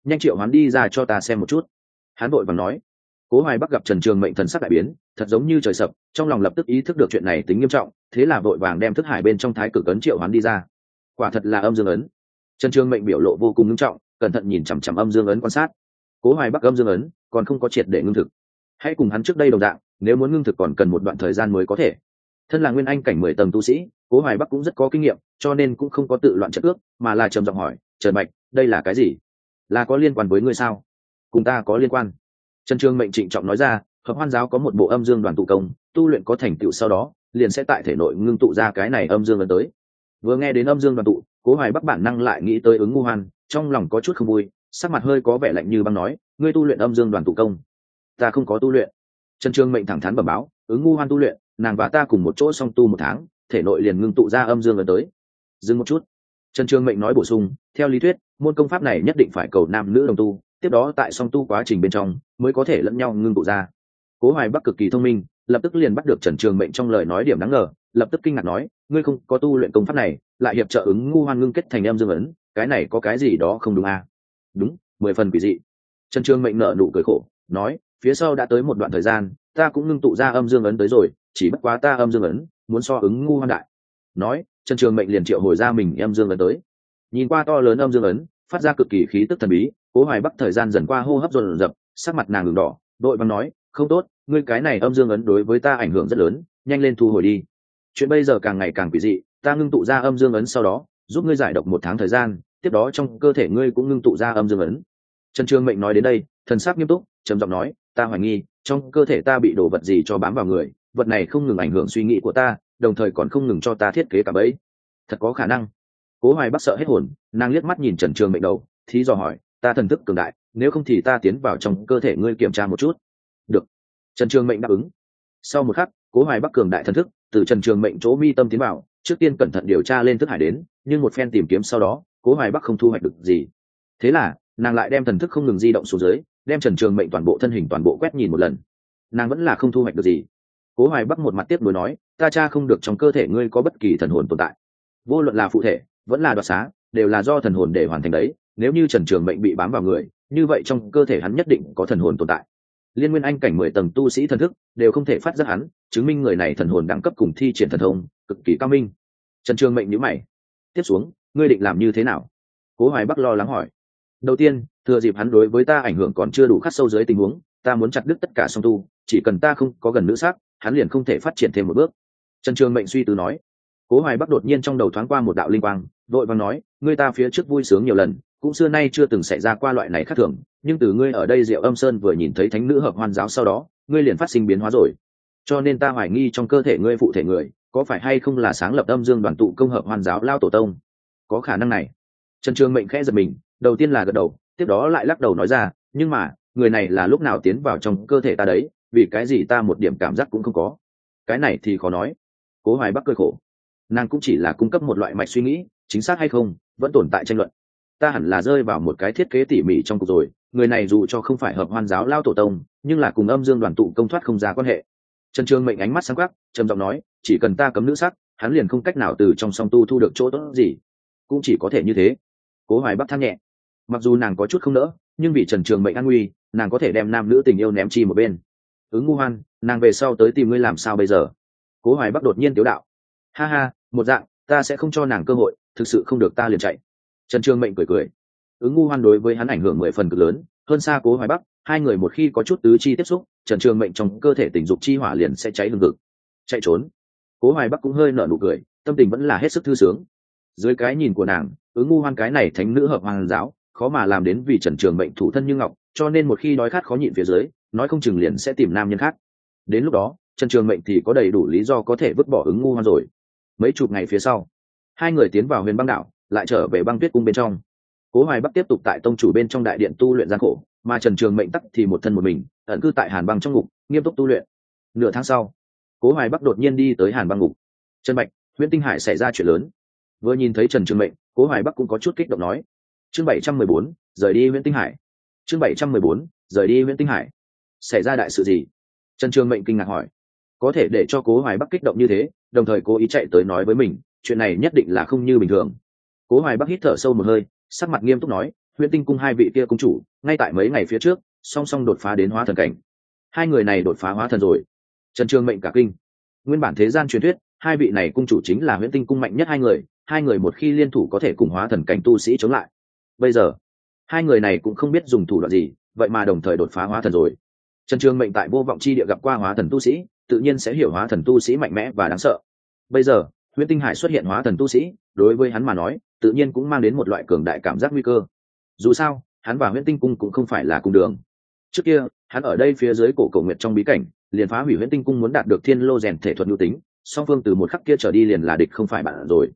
Nhanh triệu hắn đi ra cho ta xem một chút. Hắn vội và nói. Cố hoài bắc gặp trần trường mệnh thần sắc đại biến, thật giống như trời sập, trong lòng lập tức ý thức được chuyện này tính nghiêm trọng, thế là vội vàng đem thức hải bên trong thái cực ấn triệu hắn đi ra. Quả thật là âm dương ấn. Trần trường mệnh biểu lộ vô cùng nghiêm trọng, cẩn thận nhìn chằm chằm âm dương ấn quan sát. Cố hoài bắc âm dương ấn còn không có triệt để ngưng thực. Hãy cùng hắn trước đây đồng dạng nếu muốn ngưng thực còn cần một đoạn thời gian mới có thể. Thân là nguyên anh cảnh mười tầng tu sĩ, cố hoài bắc cũng rất có kinh nghiệm, cho nên cũng không có tự loạn chất ước, mà là trầm giọng hỏi, trần bạch, đây là cái gì? Là có liên quan với ngươi sao? Cùng ta có liên quan. Trần trương mệnh trịnh trọng nói ra, hợp hoan giáo có một bộ âm dương đoàn tụ công, tu luyện có thành tựu sau đó, liền sẽ tại thể nội ngưng tụ ra cái này âm dương lần tới. Vừa nghe đến âm dương đoàn tụ, cố hoài bắc bản năng lại nghĩ tới ứng ngu hoan, trong lòng có chút không vui, sắc mặt hơi có vẻ lạnh như băng nói, ngươi tu luyện âm dương đoàn tụ công, ta không có tu luyện trần trương mệnh thẳng thắn bẩm báo, ứng ngu hoan tu luyện, nàng và ta cùng một chỗ song tu một tháng, thể nội liền ngưng tụ ra âm dương lần tới. Dừng một chút. Trần trương mệnh nói bổ sung, theo lý thuyết, môn công pháp này nhất định phải cầu nam nữ đồng tu, tiếp đó tại song tu quá trình bên trong mới có thể lẫn nhau ngưng tụ ra. Cố hoài bắc cực kỳ thông minh, lập tức liền bắt được trần trường mệnh trong lời nói điểm đáng ngờ, lập tức kinh ngạc nói, ngươi không có tu luyện công pháp này, lại hiệp trợ ứng ngu hoan ngưng kết thành em dương ấn, cái này có cái gì đó không đúng à? đúng, mười phần quỷ dị. Trần trường mệnh nợ nụ cười khổ, nói phía sau đã tới một đoạn thời gian, ta cũng ngưng tụ ra âm dương ấn tới rồi, chỉ bất quá ta âm dương ấn muốn so ứng ngu hoan đại. Nói, trần trường mệnh liền triệu hồi ra mình âm dương ấn tới. Nhìn qua to lớn âm dương ấn, phát ra cực kỳ khí tức thần bí, cố hoài bắc thời gian dần qua hô hấp dồn dập, sắc mặt nàng đường đỏ, đội văn nói, không tốt, ngươi cái này âm dương ấn đối với ta ảnh hưởng rất lớn, nhanh lên thu hồi đi. Chuyện bây giờ càng ngày càng quỷ dị, ta ngưng tụ ra âm dương ấn sau đó, giúp ngươi giải độc một tháng thời gian, tiếp đó trong cơ thể ngươi cũng ngưng tụ ra âm dương ấn. Trần trương mệnh nói đến đây, thần sắc nghiêm túc, trầm giọng nói ta hoài nghi, trong cơ thể ta bị đổ vật gì cho bám vào người, vật này không ngừng ảnh hưởng suy nghĩ của ta, đồng thời còn không ngừng cho ta thiết kế cả bẫy. Thật có khả năng. Cố hoài bắc sợ hết hồn, nàng liếc mắt nhìn trần trường mệnh đầu, thí dò hỏi, ta thần thức cường đại, nếu không thì ta tiến vào trong cơ thể ngươi kiểm tra một chút. Được. Trần trường mệnh đáp ứng. Sau một khắc, cố hoài bắc cường đại thần thức, từ trần trường mệnh chỗ mi tâm tiến vào, trước tiên cẩn thận điều tra lên thức hải đến, nhưng một phen tìm kiếm sau đó, cố hoài bắc không thu hoạch được gì. Thế là, nàng lại đem thần thức không ngừng di động xuống dưới đem trần trường mệnh toàn bộ thân hình toàn bộ quét nhìn một lần. Nàng vẫn là không thu hoạch được gì. Cố hoài bắc một mặt tiếp nối nói, ta cha không được trong cơ thể ngươi có bất kỳ thần hồn tồn tại. Vô luận là phụ thể, vẫn là đoạt xá, đều là do thần hồn để hoàn thành đấy. Nếu như trần trường mệnh bị bám vào người, như vậy trong cơ thể hắn nhất định có thần hồn tồn tại. Liên nguyên anh cảnh mười tầng tu sĩ thần thức, đều không thể phát giác hắn, chứng minh người này thần hồn đẳng cấp cùng thi triển thần thông, cực kỳ cao minh. Trần trường mệnh nhữ mày, tiếp xuống, ngươi định làm như thế nào? Cố hoài bắc lo lắng hỏi. Đầu tiên thừa dịp hắn đối với ta ảnh hưởng còn chưa đủ khắc sâu dưới tình huống, ta muốn chặt đứt tất cả song tu, chỉ cần ta không có gần nữ sắc hắn liền không thể phát triển thêm một bước. Trần trường mệnh suy tư nói. Cố hoài bắc đột nhiên trong đầu thoáng qua một đạo linh quang vội vàng nói, ngươi ta phía trước vui sướng nhiều lần, cũng xưa nay chưa từng xảy ra qua loại này khác thường, nhưng từ ngươi ở đây diệu âm sơn vừa nhìn thấy thánh nữ hợp hoan giáo sau đó, ngươi liền phát sinh biến hóa rồi. Cho nên ta hoài nghi trong cơ thể ngươi phụ thể người, có phải hay không là sáng lập âm dương đoàn tụ công hợp hoan giáo lao tổ tông? Có khả năng này. Trần trường mệnh khẽ giật mình, đầu tiên là gật đầu tiếp đó lại lắc đầu nói ra, nhưng mà, người này là lúc nào tiến vào trong cơ thể ta đấy, vì cái gì ta một điểm cảm giác cũng không có? Cái này thì khó nói. Cố hoài bắc cười khổ. Nàng cũng chỉ là cung cấp một loại mạch suy nghĩ, chính xác hay không, vẫn tồn tại tranh luận. Ta hẳn là rơi vào một cái thiết kế tỉ mỉ trong cuộc rồi, người này dù cho không phải hợp hoan giáo lao tổ tông, nhưng là cùng âm dương đoàn tụ công thoát không ra quan hệ. Trần trương mệnh ánh mắt sáng khắc trầm giọng nói, chỉ cần ta cấm nữ sắc, hắn liền không cách nào từ trong song tu thu được chỗ tốt gì. Cũng chỉ có thể như thế. Cố hoài bắc than nhẹ mặc dù nàng có chút không nỡ, nhưng vì trần trường mệnh an nguy, nàng có thể đem nam nữ tình yêu ném chi một bên. Ứng ngu hoan, nàng về sau tới tìm ngươi làm sao bây giờ? Cố hoài bắc đột nhiên tiếu đạo. Ha ha, một dạng, ta sẽ không cho nàng cơ hội, thực sự không được ta liền chạy. Trần Trường mệnh cười cười. Ứng ngu hoan đối với hắn ảnh hưởng mười phần cực lớn, hơn xa cố hoài bắc, hai người một khi có chút tứ chi tiếp xúc, trần trường mệnh trong cơ thể tình dục chi hỏa liền sẽ cháy lừng ngực chạy trốn. Cố hoài bắc cũng hơi nở nụ cười, tâm tình vẫn là hết sức thư sướng. Dưới cái nhìn của nàng, ứng ngu hoan cái này thánh nữ hợp hoàng giáo khó mà làm đến vì trần trường mệnh thủ thân như ngọc, cho nên một khi đói khát khó nhịn phía dưới, nói không chừng liền sẽ tìm nam nhân khác. Đến lúc đó, trần trường mệnh thì có đầy đủ lý do có thể vứt bỏ ứng ngu hoan rồi. Mấy chục ngày phía sau, hai người tiến vào huyền băng đảo, lại trở về băng tuyết cung bên trong. Cố hoài bắc tiếp tục tại tông chủ bên trong đại điện tu luyện gian khổ, mà trần trường mệnh tắc thì một thân một mình, ẩn cư tại hàn băng trong ngục, nghiêm túc tu luyện. Nửa tháng sau, cố hoài bắc đột nhiên đi tới hàn băng ngục. Trần bạch, nguyễn tinh hải xảy ra chuyện lớn. Vừa nhìn thấy trần trường mệnh, cố hoài bắc cũng có chút kích động nói chương bảy trăm mười bốn, rời đi nguyễn tinh hải. Chương bảy trăm mười bốn, rời đi nguyễn tinh hải. Xảy ra đại sự gì? Trần trường mệnh kinh ngạc hỏi. Có thể để cho cố hoài bắc kích động như thế, đồng thời cố ý chạy tới nói với mình, chuyện này nhất định là không như bình thường. Cố hoài bắc hít thở sâu một hơi, sắc mặt nghiêm túc nói huyện tinh cung hai vị kia cung chủ, ngay tại mấy ngày phía trước, song song đột phá đến hóa thần cảnh. Hai người này đột phá hóa thần rồi. Trần trường mệnh cả kinh. Nguyên bản thế gian truyền thuyết, hai vị này cung chủ chính là huyện tinh cung mạnh nhất hai người hai người một khi liên thủ có thể cùng hóa thần cảnh tu sĩ chống lại bây giờ? Hai người này cũng không biết dùng thủ đoạn gì, vậy mà đồng thời đột phá hóa thần rồi. Trần trường mệnh tại vô vọng chi địa gặp qua hóa thần tu sĩ, tự nhiên sẽ hiểu hóa thần tu sĩ mạnh mẽ và đáng sợ. Bây giờ nguyễn tinh hải xuất hiện hóa thần tu sĩ, đối với hắn mà nói, tự nhiên cũng mang đến một loại cường đại cảm giác nguy cơ. Dù sao, hắn và nguyễn tinh cung cũng không phải là cung đường. Trước kia, hắn ở đây phía dưới cổ cầu nguyệt trong bí cảnh, liền phá hủy Huyễn tinh cung muốn đạt được thiên lô rèn thể thuật nhu tính, song phương từ một khắc kia trở đi liền là địch không phải bạn rồi.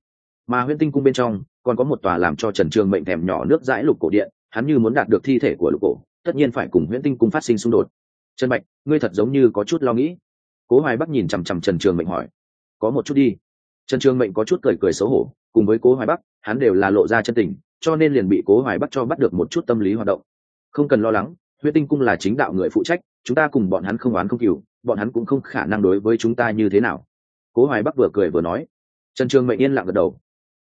Mà Huyễn tinh cung bên trong còn có một tòa làm cho trần trường mệnh thèm nhỏ nước dãi lục cổ điện, hắn như muốn đạt được thi thể của lục cổ, tất nhiên phải cùng nguyễn tinh cung phát sinh xung đột. Trần bạch, ngươi thật giống như có chút lo nghĩ. Cố hoài bắc nhìn chằm chằm trần trường mệnh hỏi. Có một chút đi. Trần trường mệnh có chút cười cười xấu hổ, cùng với cố hoài bắc, hắn đều là lộ ra chân tình, cho nên liền bị cố hoài bắc cho bắt được một chút tâm lý hoạt động. Không cần lo lắng huyết tinh cung là chính đạo người phụ trách, chúng ta cùng bọn hắn không oán không cừu bọn hắn cũng không khả năng đối với chúng ta như thế nào. Cố hoài bắc vừa cười vừa nói. Trần trường mệnh yên lặng gật đầu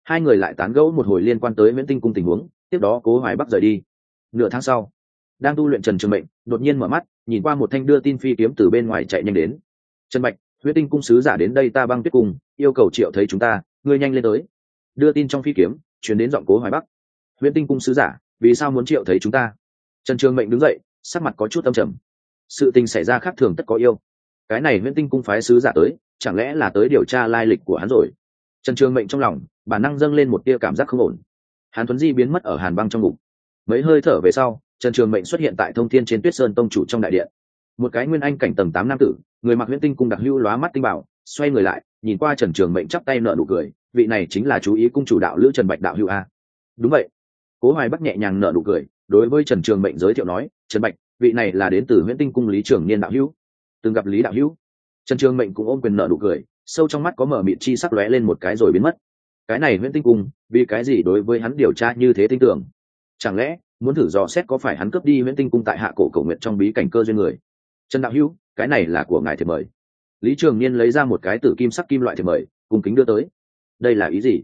hai người lại tán gẫu một hồi liên quan tới nguyễn tinh cung tình huống, tiếp đó cố hoài bắc rời đi. Nửa tháng sau, đang tu luyện trần trường mệnh, đột nhiên mở mắt, nhìn qua một thanh đưa tin phi kiếm từ bên ngoài chạy nhanh đến. Trần bạch huyết tinh cung sứ giả đến đây ta băng tuyết cùng, yêu cầu triệu thấy chúng ta, ngươi nhanh lên tới. Đưa tin trong phi kiếm, chuyển đến giọng cố hoài bắc. Huyết tinh cung sứ giả, vì sao muốn triệu thấy chúng ta? Trần trường mệnh đứng dậy, sắc mặt có chút âm trầm. Sự tình xảy ra khác thường tất có yêu. Cái này huyết tinh cung phái sứ giả tới, chẳng lẽ là tới điều tra lai lịch của hắn rồi? Trần trường mệnh trong lòng bản năng dâng lên một tia cảm giác không ổn. Hàn tuấn di biến mất ở hàn băng trong ngục. Mấy hơi thở về sau, trần trường mệnh xuất hiện tại thông thiên trên tuyết sơn tông chủ trong đại điện. Một cái nguyên anh cảnh tầng tám nam tử, người mặc huyễn tinh cung đặc Hưu lóa mắt tinh bảo xoay người lại, nhìn qua trần trường mệnh chắp tay nợ nụ cười, vị này chính là chú ý cung chủ đạo lữ trần bạch đạo hữu a. Đúng vậy. Cố hoài bắc nhẹ nhàng nợ nụ cười, đối với trần trường mệnh giới thiệu nói, trần bạch, vị này là đến từ huyễn tinh cung lý trường niên đạo hữu. Từng gặp lý đạo hữu. Trần trường mệnh cũng ôm quyền nợ nụ cười, sâu trong mắt có mở mịt chi sắc lóe lên một cái rồi biến mất cái này nguyễn tinh cung, vì cái gì đối với hắn điều tra như thế tin tưởng? Chẳng lẽ, muốn thử dò xét có phải hắn cướp đi nguyễn tinh cung tại hạ cổ cầu nguyện trong bí cảnh cơ duyên người? Trần đạo hữu, cái này là của ngài thì mời. Lý trường niên lấy ra một cái tử kim sắc kim loại thì mời, cùng kính đưa tới. Đây là ý gì?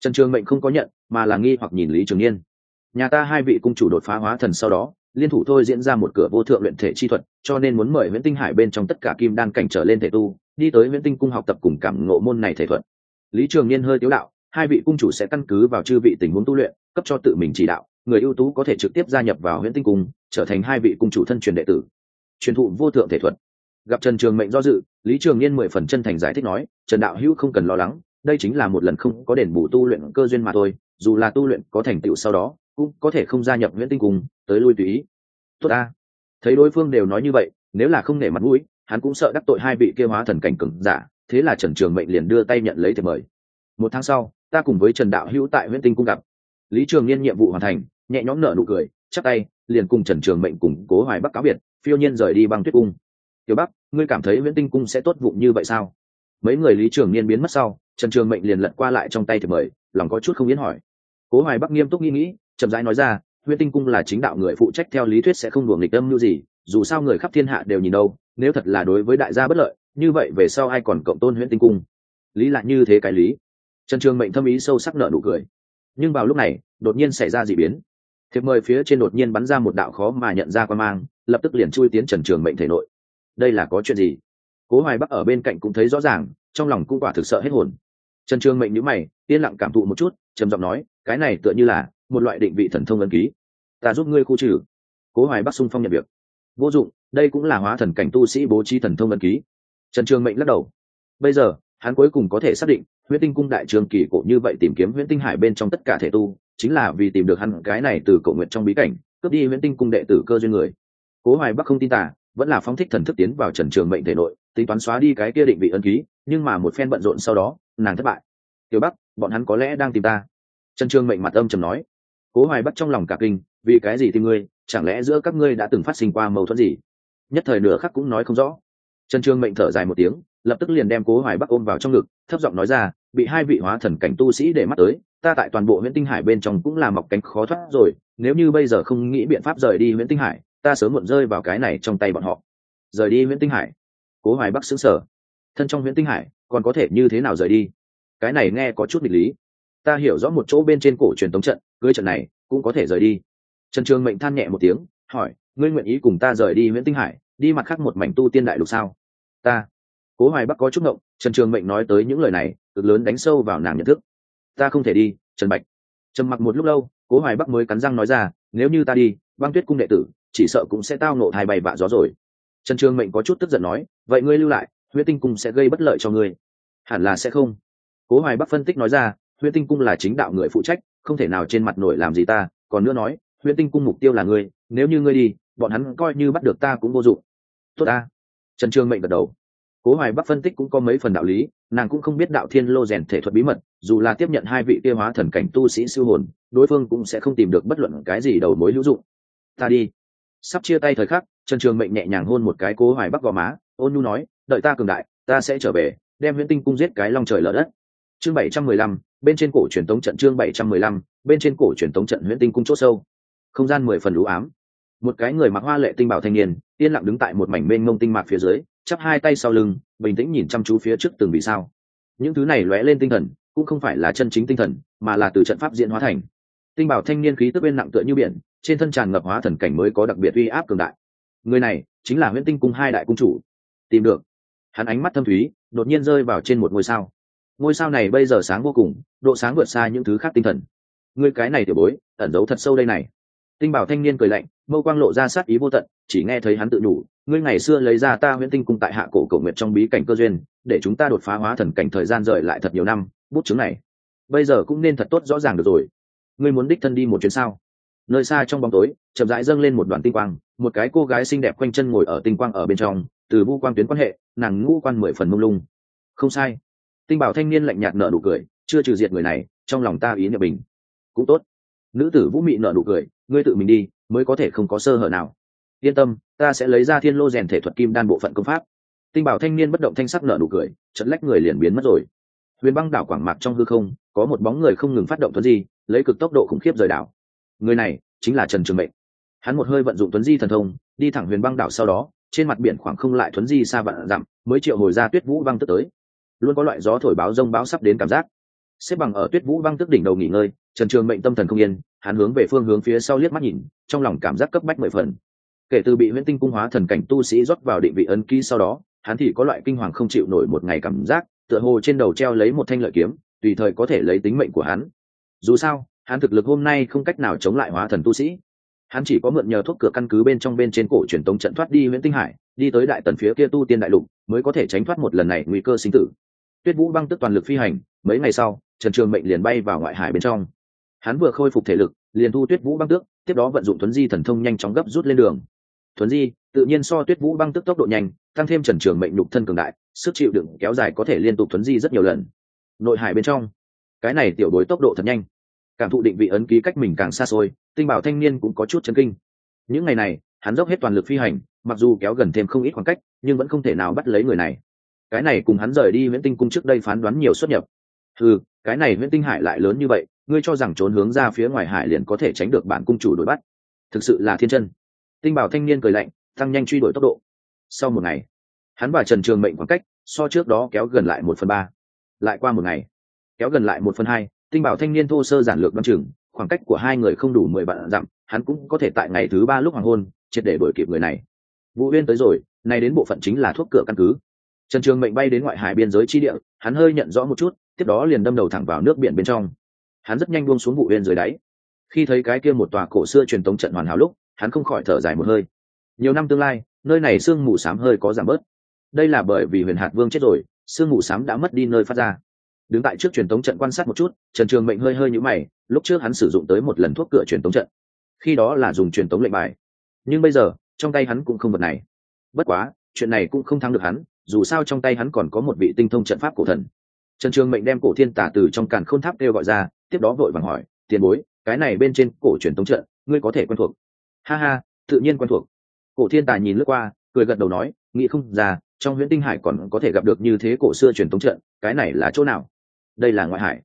Trần trường mệnh không có nhận, mà là nghi hoặc nhìn lý trường niên. Nhà ta hai vị cung chủ đột phá hóa thần sau đó, liên thủ thôi diễn ra một cửa vô thượng luyện thể chi thuật, cho nên muốn mời nguyễn tinh hải bên trong tất cả kim đan cảnh trở lên thể tu, đi tới nguyễn tinh cung học tập cùng cảm ngộ môn này thể thuật. Lý trường niên hơi tiếu đạo hai vị cung chủ sẽ căn cứ vào chư vị tình huống tu luyện, cấp cho tự mình chỉ đạo, người ưu tú có thể trực tiếp gia nhập vào huyện tinh cung, trở thành hai vị cung chủ thân truyền đệ tử. Truyền thụ vô thượng thể thuật. Gặp trần trường mệnh do dự, lý trường niên mười phần chân thành giải thích nói, trần đạo hữu không cần lo lắng, đây chính là một lần không có đền bù tu luyện cơ duyên mà thôi, dù là tu luyện có thành tựu sau đó, cũng có thể không gia nhập nguyễn tinh cung, tới lui tùy ý. Tốt ta. Thấy đối phương đều nói như vậy, nếu là không nể mặt mũi, hắn cũng sợ đắc tội hai vị kêu hóa thần cảnh cừng giả, thế là trần trường mệnh liền đưa tay nhận lấy thiệp mời. Một tháng sau ta cùng với trần đạo hữu tại nguyễn tinh cung gặp. Lý trường niên nhiệm vụ hoàn thành, nhẹ nhõm nở nụ cười chắc tay, liền cùng trần trường mệnh cùng cố hoài bắc cáo biệt, phiêu nhiên rời đi băng tuyết cung. Tiểu bắc, ngươi cảm thấy nguyễn tinh cung sẽ tốt vụng như vậy sao? Mấy người lý trường niên biến mất sau, trần trường mệnh liền lật qua lại trong tay thì mời, lòng có chút không yến hỏi. Cố hoài bắc nghiêm túc nghĩ nghĩ, chậm rãi nói ra nguyễn tinh cung là chính đạo người phụ trách theo lý thuyết sẽ không luồng nghịch âm như gì, dù sao người khắp thiên hạ đều nhìn đâu, nếu thật là đối với đại gia bất lợi, như vậy về sau ai còn cộng tôn nguyễn tinh cung? Lý lại như thế cái lý trần trường mệnh thâm ý sâu sắc nợ nụ cười. Nhưng vào lúc này, đột nhiên xảy ra d ị biến. Thiệp mời phía trên đột nhiên bắn ra một đạo khó mà nhận ra qua mang, lập tức liền chui tiến trần trường mệnh thể nội. Đây là có chuyện gì? Cố hoài bắc ở bên cạnh cũng thấy rõ ràng, trong lòng cũng quả thực sợ hết hồn. Trần trường mệnh nhữ mày, yên lặng cảm thụ một chút, trầm giọng nói, cái này tựa như là một loại định vị thần thông ấn ký. Ta giúp ngươi khu trừ. Cố hoài bắc sung phong nhận việc. Vô dụng, đây cũng là hóa thần cảnh tu sĩ bố trí thần thông ấn ký. Trần trường mệnh lắc đầu. Bây giờ hắn cuối cùng có thể xác định, huyễn tinh cung đại trường kỳ cổ như vậy tìm kiếm huyễn tinh hải bên trong tất cả thể tu, chính là vì tìm được hắn cái này từ cậu nguyện trong bí cảnh, cướp đi huyễn tinh cung đệ tử cơ duyên người. Cố hoài bắc không tin tả vẫn là phóng thích thần thức tiến vào trần trường mệnh thể nội, tính toán xóa đi cái kia định vị ân ký, nhưng mà một phen bận rộn sau đó, nàng thất bại. Tiểu bắc, bọn hắn có lẽ đang tìm ta. Trần trường mệnh mặt âm trầm nói. Cố hoài bắc trong lòng cả kinh, vì cái gì tìm ngươi? Chẳng lẽ giữa các ngươi đã từng phát sinh qua mâu thuẫn gì? Nhất thời nửa khắc cũng nói không rõ. Trần trường mệnh thở dài một tiếng lập tức liền đem cố hoài bắc ôm vào trong ngực, thấp giọng nói ra, bị hai vị hóa thần cảnh tu sĩ để mắt tới, ta tại toàn bộ huyện tinh hải bên trong cũng là mọc cánh khó thoát rồi, nếu như bây giờ không nghĩ biện pháp rời đi huyện tinh hải, ta sớm muộn rơi vào cái này trong tay bọn họ. Rời đi huyện tinh hải? Cố hoài bắc xứng sở thân trong huyện tinh hải, còn có thể như thế nào rời đi? Cái này nghe có chút nghịch lý. Ta hiểu rõ một chỗ bên trên cổ truyền tống trận cưới trận này cũng có thể rời đi. Trần trường mệnh than nhẹ một tiếng, hỏi, ngươi nguyện ý cùng ta rời đi nguyễn tinh hải, đi mặt khác một mảnh tu tiên đại lục sao? Ta cố hoài bắc có chút ngộng, trần trường mệnh nói tới những lời này, cực lớn đánh sâu vào nàng nhận thức. Ta không thể đi, trần bạch. Trầm mặc một lúc lâu, cố hoài bắc mới cắn răng nói ra, nếu như ta đi, băng tuyết cung đệ tử, chỉ sợ cũng sẽ tao nộ thai bay vạ gió rồi. Trần trường mệnh có chút tức giận nói, vậy ngươi lưu lại, huyễn tinh cung sẽ gây bất lợi cho ngươi. Hẳn là sẽ không. Cố hoài bắc phân tích nói ra, huyễn tinh cung là chính đạo người phụ trách, không thể nào trên mặt nổi làm gì ta. Còn nữa nói, huyễn tinh cung mục tiêu là ngươi, nếu như ngươi đi, bọn hắn coi như bắt được ta cũng vô dụng. Tốt ta. Trần trường mệnh gật đầu cố hoài bắc phân tích cũng có mấy phần đạo lý, nàng cũng không biết đạo thiên lô rèn thể thuật bí mật, dù là tiếp nhận hai vị tiêu hóa thần cảnh tu sĩ siêu hồn, đối phương cũng sẽ không tìm được bất luận cái gì đầu mối hữu dụng. Ta đi. Sắp chia tay thời khắc, trần trường mệnh nhẹ nhàng hôn một cái cố hoài bắc gò má, ôn nhu nói, đợi ta cường đại, ta sẽ trở về, đem huyễn tinh cung giết cái long trời lở đất. Chương bảy trăm mười lăm, bên trên cổ truyền tống trận chương bảy trăm mười lăm, bên trên cổ truyền tống trận huyễn tinh cung c h ỗ sâu. Không gian mười phần lũ ám. Một cái người mặc hoa lệ tinh bảo thanh niên, yên lặng đứng tại một mảnh mênh mông tinh mạc phía dưới chắp hai tay sau lưng, bình tĩnh nhìn chăm chú phía trước từng vì sao. Những thứ này lóe lên tinh thần, cũng không phải là chân chính tinh thần, mà là từ trận pháp diễn hóa thành. Tinh bảo thanh niên khí tức bên nặng tựa như biển, trên thân tràn ngập hóa thần cảnh mới có đặc biệt uy áp cường đại. Người này chính là nguyễn tinh cung hai đại cung chủ. Tìm được. Hắn ánh mắt thâm thúy, đột nhiên rơi vào trên một ngôi sao. Ngôi sao này bây giờ sáng vô cùng, độ sáng vượt xa những thứ khác tinh thần. Người cái này tiểu bối, ẩn giấu thật sâu đây này. Tinh bảo thanh niên cười lạnh, mâu quang lộ ra sát ý vô tận, chỉ nghe thấy hắn tự đủ ngươi ngày xưa lấy ra ta huyễn tinh cung tại hạ cổ cầu nguyện trong bí cảnh cơ duyên, để chúng ta đột phá hóa thần cảnh thời gian rời lại thật nhiều năm, bút chứng này, bây giờ cũng nên thật tốt rõ ràng được rồi. Ngươi muốn đích thân đi một chuyến sao? Nơi xa trong bóng tối, chậm rãi dâng lên một đoàn tinh quang, một cái cô gái xinh đẹp quanh chân ngồi ở tinh quang ở bên trong, từ vu quang tuyến quan hệ, nàng ngũ quan mười phần mông lung. Không sai. Tinh bảo thanh niên lạnh nhạt nở nụ cười, chưa trừ diệt người này, trong lòng ta ý niệm bình. Cũng tốt. Nữ tử vũ mị nở nụ cười, ngươi tự mình đi, mới có thể không có sơ hở nào yên tâm, ta sẽ lấy ra thiên lô rèn thể thuật kim đan bộ phận công pháp. Tinh bảo thanh niên bất động thanh sắc nở nụ cười chật lách người liền biến mất rồi. Huyền băng đảo quảng mạc trong hư không, có một bóng người không ngừng phát động tuấn di, lấy cực tốc độ khủng khiếp rời đảo. Người này chính là trần trường mệnh. Hắn một hơi vận dụng tuấn di thần thông, đi thẳng huyền băng đảo sau đó, trên mặt biển khoảng không lại tuấn di xa vạn dặm, mới triệu hồi ra tuyết vũ băng tức tới. Luôn có loại gió thổi báo rông báo sắp đến cảm giác. Xếp bằng ở tuyết vũ băng tức đỉnh đầu nghỉ ngơi, trần trường mệnh tâm thần không yên, hắn hướng về phương hướng phía sau liếc mắt nhìn, trong lòng cảm giác cấp bách mười phần kể từ bị huyễn tinh cung hóa thần cảnh tu sĩ rót vào định vị ấn ký sau đó, hắn thì có loại kinh hoàng không chịu nổi một ngày cảm giác, tựa hồ trên đầu treo lấy một thanh lợi kiếm, tùy thời có thể lấy tính mệnh của hắn. Dù sao, hắn thực lực hôm nay không cách nào chống lại hóa thần tu sĩ. Hắn chỉ có mượn nhờ thuốc cửa căn cứ bên trong bên trên cổ truyền tống trận thoát đi nguyễn tinh hải, đi tới đại tần phía kia tu tiên đại lục, mới có thể tránh thoát một lần này nguy cơ sinh tử. Tuyết vũ băng tức toàn lực phi hành, mấy ngày sau, trần trường mệnh liền bay vào ngoại hải bên trong. Hắn vừa khôi phục thể lực, liền thu tuyết vũ băng tước, tiếp đó vận dụng thuấn di thần thông nhanh chóng gấp rút lên đường thuấn di, tự nhiên so tuyết vũ băng tức tốc độ nhanh, tăng thêm trần trường mệnh nhục thân cường đại, sức chịu đựng kéo dài có thể liên tục thuấn di rất nhiều lần. Nội hải bên trong, cái này tiểu đối tốc độ thật nhanh. Cảm thụ định vị ấn ký cách mình càng xa xôi, tinh bảo thanh niên cũng có chút chấn kinh. Những ngày này, hắn dốc hết toàn lực phi hành, mặc dù kéo gần thêm không ít khoảng cách, nhưng vẫn không thể nào bắt lấy người này. Cái này cùng hắn rời đi nguyễn tinh cung trước đây phán đoán nhiều xuất nhập. Ừ cái này nguyễn tinh hải lại lớn như vậy, ngươi cho rằng trốn hướng ra phía ngoài hải liền có thể tránh được bản cung chủ đuổi bắt. Thực sự là thiên chân tinh bảo thanh niên cười lạnh, tăng nhanh truy đuổi tốc độ. Sau một ngày, hắn và trần trường mệnh khoảng cách so trước đó kéo gần lại một phần ba, lại qua một ngày, kéo gần lại một phần hai, tinh bảo thanh niên thô sơ giản lược đ o chừng, khoảng cách của hai người không đủ mười vạn dặm, hắn cũng có thể tại ngày thứ ba lúc hoàng hôn, triệt để đổi kịp người này. Vũ uyên tới rồi, nay đến bộ phận chính là thuốc cửa căn cứ. Trần trường mệnh bay đến ngoại hải biên giới chi địa, hắn hơi nhận rõ một chút, tiếp đó liền đâm đầu thẳng vào nước biển bên trong. Hắn rất nhanh buông xuống vụ uyên dưới đáy. Khi thấy cái kia một tòa cổ xưa truyền tống trận hoàn hảo lúc hắn không khỏi thở dài một hơi. Nhiều năm tương lai, nơi này sương mù s á m hơi có giảm bớt. Đây là bởi vì huyền hạt vương chết rồi, sương mù s á m đã mất đi nơi phát ra. Đứng tại trước truyền thống trận quan sát một chút, trần trường mệnh hơi hơi nhũ mày, lúc trước hắn sử dụng tới một lần thuốc cửa truyền thống trận. Khi đó là dùng truyền thống lệnh bài. Nhưng bây giờ, trong tay hắn cũng không vật này. Bất quá, chuyện này cũng không thắng được hắn, dù sao trong tay hắn còn có một vị tinh thông trận pháp cổ thần. Trần trường mệnh đem cổ thiên tả từ trong càn khôn tháp kêu gọi ra, tiếp đó vội vàng hỏi, tiền bối, cái này bên trên cổ truyền thống trận, ngươi có thể quen thuộc? Ha ha, tự nhiên quen thuộc. Cổ thiên tài nhìn lướt qua, cười gật đầu nói, nghĩ không ra, trong huyện tinh hải còn có thể gặp được như thế cổ xưa truyền thống trận, cái này là chỗ nào? Đây là ngoại hải.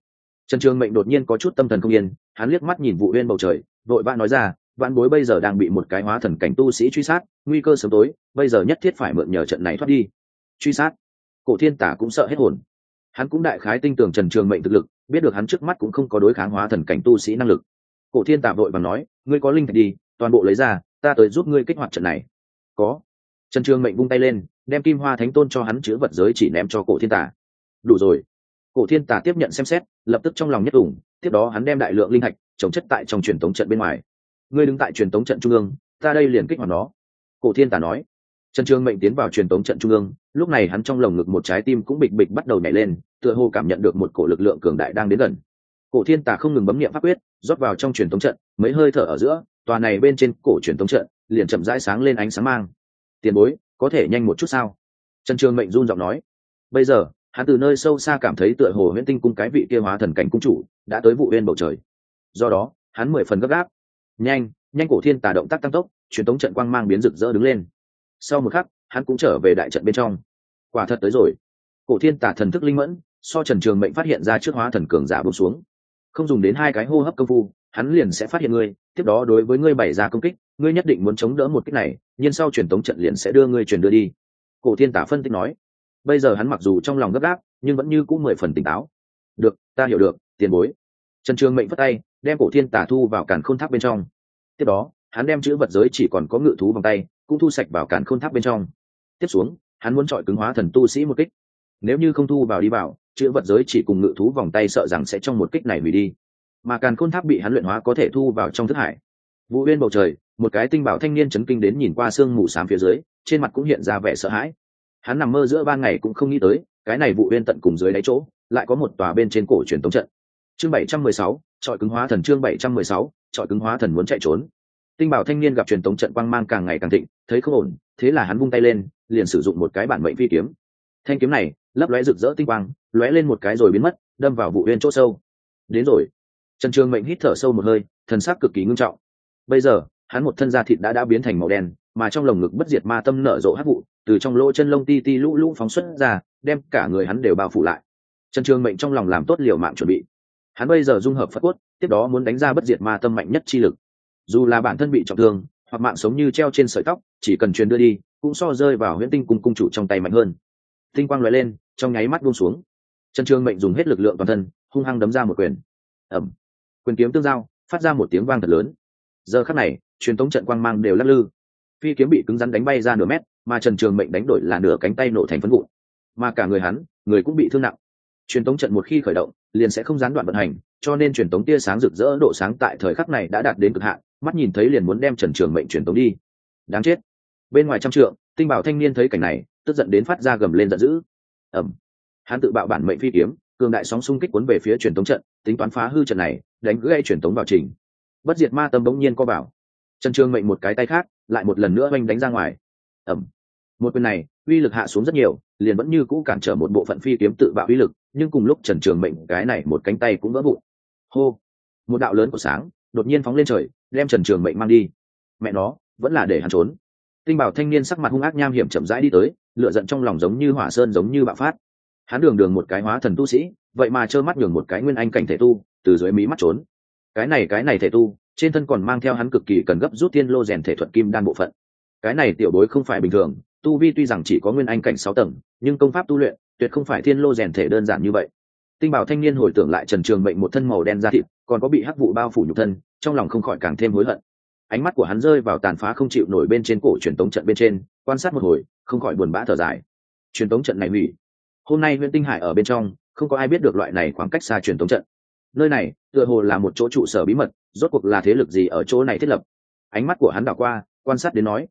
Trần trường mệnh đột nhiên có chút tâm thần không yên, hắn liếc mắt nhìn vụ uyên bầu trời, vội vã nói ra vạn bối bây giờ đang bị một cái hóa thần cảnh tu sĩ truy sát, nguy cơ sớm tối, bây giờ nhất thiết phải mượn nhờ trận này thoát đi. Truy sát? Cổ thiên tả cũng sợ hết hồn. Hắn cũng đại khái tin tưởng trần trường mệnh thực lực, biết được hắn trước mắt cũng không có đối kháng hóa thần cảnh tu sĩ năng lực. Cổ thiên tả vội và nói, ngươi có linh thạch đi toàn bộ lấy ra, ta tới giúp ngươi kích hoạt trận này. Có. Trần trường mệnh vung tay lên, đem kim hoa thánh tôn cho hắn chứa vật giới chỉ ném cho cổ thiên tả. Đủ rồi. Cổ thiên tả tiếp nhận xem xét, lập tức trong lòng nhất ủng, tiếp đó hắn đem đại lượng linh hạch trồng chất tại trong truyền tống trận bên ngoài. Ngươi đứng tại truyền tống trận trung ương, ta đây liền kích hoạt nó. Cổ thiên tả nói. Trần trường mệnh tiến vào truyền tống trận trung ương, lúc này hắn trong lồng ngực một trái tim cũng bịch bịch bắt đầu nhảy lên, tựa hồ cảm nhận được một cổ lực lượng cường đại đang đến gần. Cổ thiên tả không ngừng bấm niệm pháp quyết, rót vào trong truyền tống trận, mấy hơi thở ở giữa tòa này bên trên cổ truyền tống trận, liền chậm rãi sáng lên ánh sáng mang. Tiền bối, có thể nhanh một chút sao? Trần trường mệnh run giọng nói. Bây giờ, hắn từ nơi sâu xa cảm thấy tựa hồ huyễn tinh cung cái vị kia hóa thần cảnh cung chủ đã tới vụ bên bầu trời. Do đó, hắn mười phần gấp gáp. Nhanh nhanh cổ thiên tà động tác tăng tốc, truyền tống trận quang mang biến rực rỡ đứng lên. Sau một khắc, hắn cũng trở về đại trận bên trong. Quả thật tới rồi. Cổ thiên tả thần thức linh mẫn, so trần trường mệnh phát hiện ra trước hóa thần cường giả bông xuống. Không dùng đến hai cái hô hấp công phu hắn liền sẽ phát hiện ngươi, tiếp đó đối với ngươi bày ra công kích, ngươi nhất định muốn chống đỡ một kích này, nhưng sau truyền tống trận liền sẽ đưa ngươi truyền đưa đi. Cổ thiên tả phân tích nói. Bây giờ hắn mặc dù trong lòng gấp gáp, nhưng vẫn như cũng mười phần tỉnh táo. Được, ta hiểu được, tiền bối. Trần trường mệnh vất tay, đem cổ thiên tả thu vào càn khôn tháp bên trong. Tiếp đó, hắn đem chữ vật giới chỉ còn có ngự thú vòng tay, cũng thu sạch vào càn khôn tháp bên trong. Tiếp xuống, hắn muốn chọi cứng hóa thần tu sĩ một kích. Nếu như không thu vào đi vào, chữ vật giới chỉ cùng ngự thú vòng tay sợ rằng sẽ trong một kích này hủy đi mà càn khôn tháp bị hắn luyện hóa có thể thu vào trong thức hải. Vụ bên bầu trời, một cái tinh bảo thanh niên chấn kinh đến nhìn qua sương mù xám phía dưới, trên mặt cũng hiện ra vẻ sợ hãi. Hắn nằm mơ giữa ban ngày cũng không nghĩ tới, cái này vụ bên tận cùng dưới đáy chỗ, lại có một tòa bên trên cổ truyền tống trận. Chương bảy trăm mười sáu trọi cứng hóa thần chương bảy trăm mười sáu trọi cứng hóa thần muốn chạy trốn. Tinh bảo thanh niên gặp truyền tống trận quang mang càng ngày càng thịnh, thấy không ổn, thế là hắn vung tay lên, liền sử dụng một cái bản mệnh phi kiếm. Thanh kiếm này, lấp lóe rực rỡ tinh quang, lóe lên một cái rồi biến mất, đâm vào vụ uyên chỗ sâu. Đến rồi trần trường mệnh hít thở sâu một hơi, thần sắc cực kỳ ngưng trọng. Bây giờ, hắn một thân da thịt đã đã biến thành màu đen, mà trong lồng ngực bất diệt ma tâm nở rộ hát vụ, từ trong lỗ chân lông ti ti lũ lũ phóng xuất ra, đem cả người hắn đều bao phủ lại. Trần trường mệnh trong lòng làm tốt liều mạng chuẩn bị. Hắn bây giờ dung hợp phật cốt, tiếp đó muốn đánh ra bất diệt ma tâm mạnh nhất chi lực. Dù là bản thân bị trọng thương, hoặc mạng sống như treo trên sợi tóc, chỉ cần truyền đưa đi, cũng so rơi vào huyễn tinh cung cung chủ trong tay mạnh hơn. Tinh quang lóe lên, trong nháy mắt buông xuống. Trần trường mệnh dùng hết lực lượng toàn thân, hung hăng đấm ra một quyền. Ẩm quyền kiếm tương giao, phát ra một tiếng vang thật lớn. Giờ khắc này, truyền thống trận quang mang đều lắc lư. Phi kiếm bị cứng rắn đánh bay ra nửa mét, mà trần trường mệnh đánh đổi là nửa cánh tay nổ thành phân vụn. Mà cả người hắn, người cũng bị thương nặng. Truyền thống trận một khi khởi động, liền sẽ không gián đoạn vận hành, cho nên truyền thống tia sáng rực rỡ độ sáng tại thời khắc này đã đạt đến cực hạn, mắt nhìn thấy liền muốn đem trần trường mệnh truyền thống đi. Đáng chết. Bên ngoài trăm trượng, tinh bảo thanh niên thấy cảnh này, tức giận đến phát ra gầm lên giận dữ. Ẩm hắn tự bạo bản mệnh phi kiếm cường đại sóng xung kích cuốn về phía truyền tống trận, tính toán phá hư trận này, đánh gãy truyền tống vào trình. Bất diệt ma tâm bỗng nhiên co bảo. Trần trường mệnh một cái tay khác, lại một lần nữa oanh đánh ra ngoài. Ẩm một quyền này, uy lực hạ xuống rất nhiều, liền vẫn như cũ cản trở một bộ phận phi kiếm tự bạo uy lực, nhưng cùng lúc trần trường mệnh cái này một cánh tay cũng vỡ vụn. Hô. Một đạo lớn của sáng, đột nhiên phóng lên trời, đem trần trường mệnh mang đi. Mẹ nó, vẫn là để hắn trốn. Tinh bảo thanh niên sắc mặt hung ác nham hiểm chậm rãi đi tới lựa giận trong lòng giống như hỏa sơn giống như bạo phát hắn đường đường một cái hóa thần tu sĩ, vậy mà trơ mắt nhường một cái nguyên anh cảnh thể tu, từ dưới mí mắt trốn. Cái này cái này thể tu, trên thân còn mang theo hắn cực kỳ cần gấp rút tiên lô rèn thể thuật kim đan bộ phận. Cái này tiểu bối không phải bình thường, tu vi tuy rằng chỉ có nguyên anh cảnh sáu tầng, nhưng công pháp tu luyện, tuyệt không phải thiên lô rèn thể đơn giản như vậy. Tinh bảo thanh niên hồi tưởng lại trần trường mệnh một thân màu đen da thịt, còn có bị hắc vụ bao phủ nhục thân, trong lòng không khỏi càng thêm hối hận. Ánh mắt của hắn rơi vào tàn phá không chịu nổi bên trên cổ truyền tống trận bên trên, quan sát một hồi, không khỏi buồn bã thở dài. Truyền tống trận này hủy hôm nay huyện tinh hải ở bên trong, không có ai biết được loại này khoảng cách xa truyền tống trận. Nơi này, tựa hồ là một chỗ trụ sở bí mật, rốt cuộc là thế lực gì ở chỗ này thiết lập? Ánh mắt của hắn đảo qua, quan sát đến nói,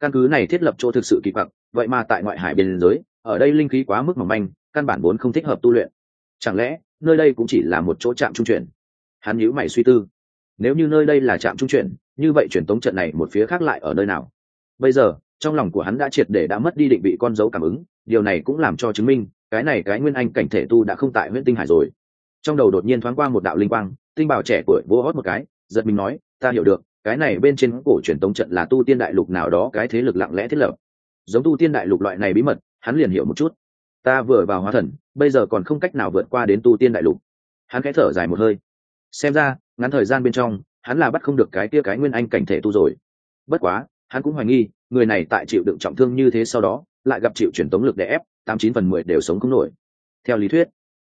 căn cứ này thiết lập chỗ thực sự kỳ quặc, vậy mà tại ngoại hải biên giới, ở đây linh khí quá mức mỏng manh, căn bản vốn không thích hợp tu luyện. Chẳng lẽ, nơi đây cũng chỉ là một chỗ trạm trung chuyển? Hắn nhíu mày suy tư. Nếu như nơi đây là trạm trung chuyển, như vậy truyền tống trận này một phía khác lại ở nơi nào? Bây giờ, trong lòng của hắn đã triệt để đã mất đi định vị con dấu cảm ứng, điều này cũng làm cho chứng minh cái này cái nguyên anh cảnh thể tu đã không tại huyện tinh hải rồi. Trong đầu đột nhiên thoáng qua một đạo linh quang, tinh bảo trẻ tuổi vô hót một cái, giật mình nói, ta hiểu được, cái này bên trên cổ truyền tống trận là tu tiên đại lục nào đó cái thế lực lặng lẽ thiết lập. Giống tu tiên đại lục loại này bí mật, hắn liền hiểu một chút. Ta vừa vào hóa thần, bây giờ còn không cách nào vượt qua đến tu tiên đại lục. Hắn khẽ thở dài một hơi. Xem ra, ngắn thời gian bên trong, hắn là bắt không được cái kia cái nguyên anh cảnh thể tu rồi. Bất quá, hắn cũng hoài nghi, người này tại chịu đựng trọng thương như thế sau đó, lại gặp chịu truyền tống lực để ép tám chín phần mười đều sống không nổi. Theo lý thuyết,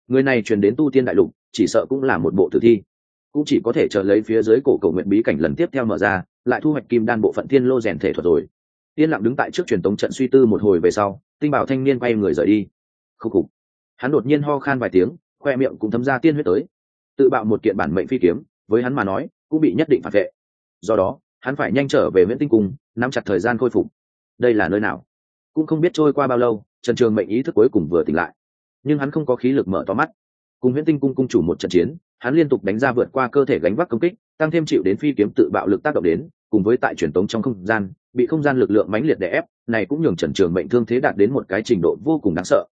người này truyền đến tu tiên đại lục, chỉ sợ cũng là một bộ tử thi. Cũng chỉ có thể chờ lấy phía dưới cổ cầu nguyện bí cảnh lần tiếp theo mở ra, lại thu hoạch kim đan bộ phận thiên lô rèn thể thuật rồi. Yên lặng đứng tại trước truyền tống trận suy tư một hồi về sau, tinh bảo thanh niên quay người rời đi. Khúc cục hắn đột nhiên ho khan vài tiếng, khoe miệng cũng thấm ra tiên huyết tới. Tự bạo một kiện bản mệnh phi kiếm, với hắn mà nói, cũng bị nhất định phản vệ. Do đó, hắn phải nhanh trở về nguyễn tinh cung, nắm chặt thời gian khôi phục. Đây là nơi nào? Cũng không biết trôi qua bao lâu, trần trường mệnh ý thức cuối cùng vừa tỉnh lại. Nhưng hắn không có khí lực mở to mắt. Cùng huyễn tinh cung cung chủ một trận chiến, hắn liên tục đánh ra vượt qua cơ thể gánh vác công kích, tăng thêm chịu đến phi kiếm tự bạo lực tác động đến, cùng với tại truyền tống trong không gian, bị không gian lực lượng mãnh liệt đè ép, này cũng nhường trần trường mệnh thương thế đạt đến một cái trình độ vô cùng đáng sợ.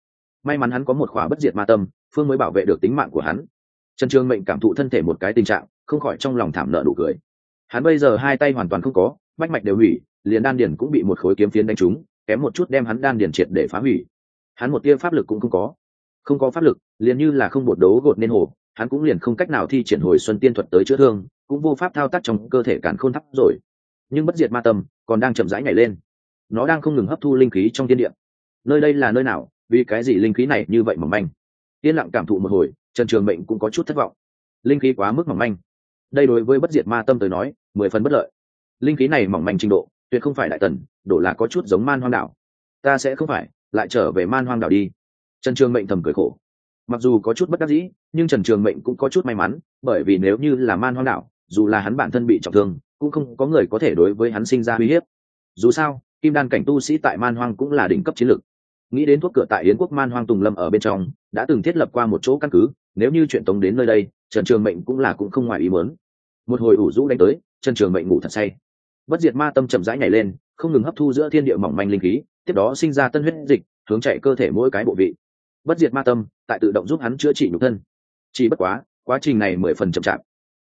May mắn hắn có một khóa bất diệt ma tâm, phương mới bảo vệ được tính mạng của hắn. Trần trường mệnh cảm thụ thân thể một cái tình trạng, không khỏi trong lòng thảm nợ đủ cười. Hắn bây giờ hai tay hoàn toàn không có bách mạch đều hủy, liền đan điền cũng bị một khối kiếm phiến đánh trúng kém một chút đem hắn đan điền triệt để phá hủy. Hắn một tia pháp lực cũng không có. Không có pháp lực, liền như là không bột đấu gột nên hồ, hắn cũng liền không cách nào thi triển hồi xuân tiên thuật tới chữa thương, cũng vô pháp thao tác trong cơ thể cản khôn thắp rồi. Nhưng bất diệt ma tâm còn đang chậm rãi nhảy lên. Nó đang không ngừng hấp thu linh khí trong thiên địa. Nơi đây là nơi nào, vì cái gì linh khí này như vậy mỏng manh? Yên lặng cảm thụ một hồi, trần trường mệnh cũng có chút thất vọng. Linh khí quá mức mỏng manh. Đây đối với bất diệt ma tâm tới nói, mười phần bất lợi. Linh khí này mỏng manh trình độ tuyệt không phải đại tần, đổ là có chút giống man hoang đảo. Ta sẽ không phải, lại trở về man hoang đảo đi. Trần trường mệnh thầm cười khổ. Mặc dù có chút bất đắc dĩ, nhưng trần trường mệnh cũng có chút may mắn, bởi vì nếu như là man hoang đảo, dù là hắn bản thân bị trọng thương, cũng không có người có thể đối với hắn sinh ra uy hiếp. Dù sao, kim đan cảnh tu sĩ tại man hoang cũng là đỉnh cấp chiến lược. Nghĩ đến thuốc cửa tại yến quốc man hoang tùng lâm ở bên trong, đã từng thiết lập qua một chỗ căn cứ, nếu như chuyện tống đến nơi đây, trần trường mệnh cũng là cũng không ngoài ý muốn. Một hồi ủ rũ đánh tới, trần trường mệnh ngủ thật say bất diệt ma tâm chậm rãi nhảy lên không ngừng hấp thu giữa thiên địa mỏng manh linh khí tiếp đó sinh ra tân huyết dịch hướng chạy cơ thể mỗi cái bộ vị. Bất diệt ma tâm tại tự động giúp hắn chữa trị nhục thân. Chỉ bất quá quá trình này mười phần chậm chạp.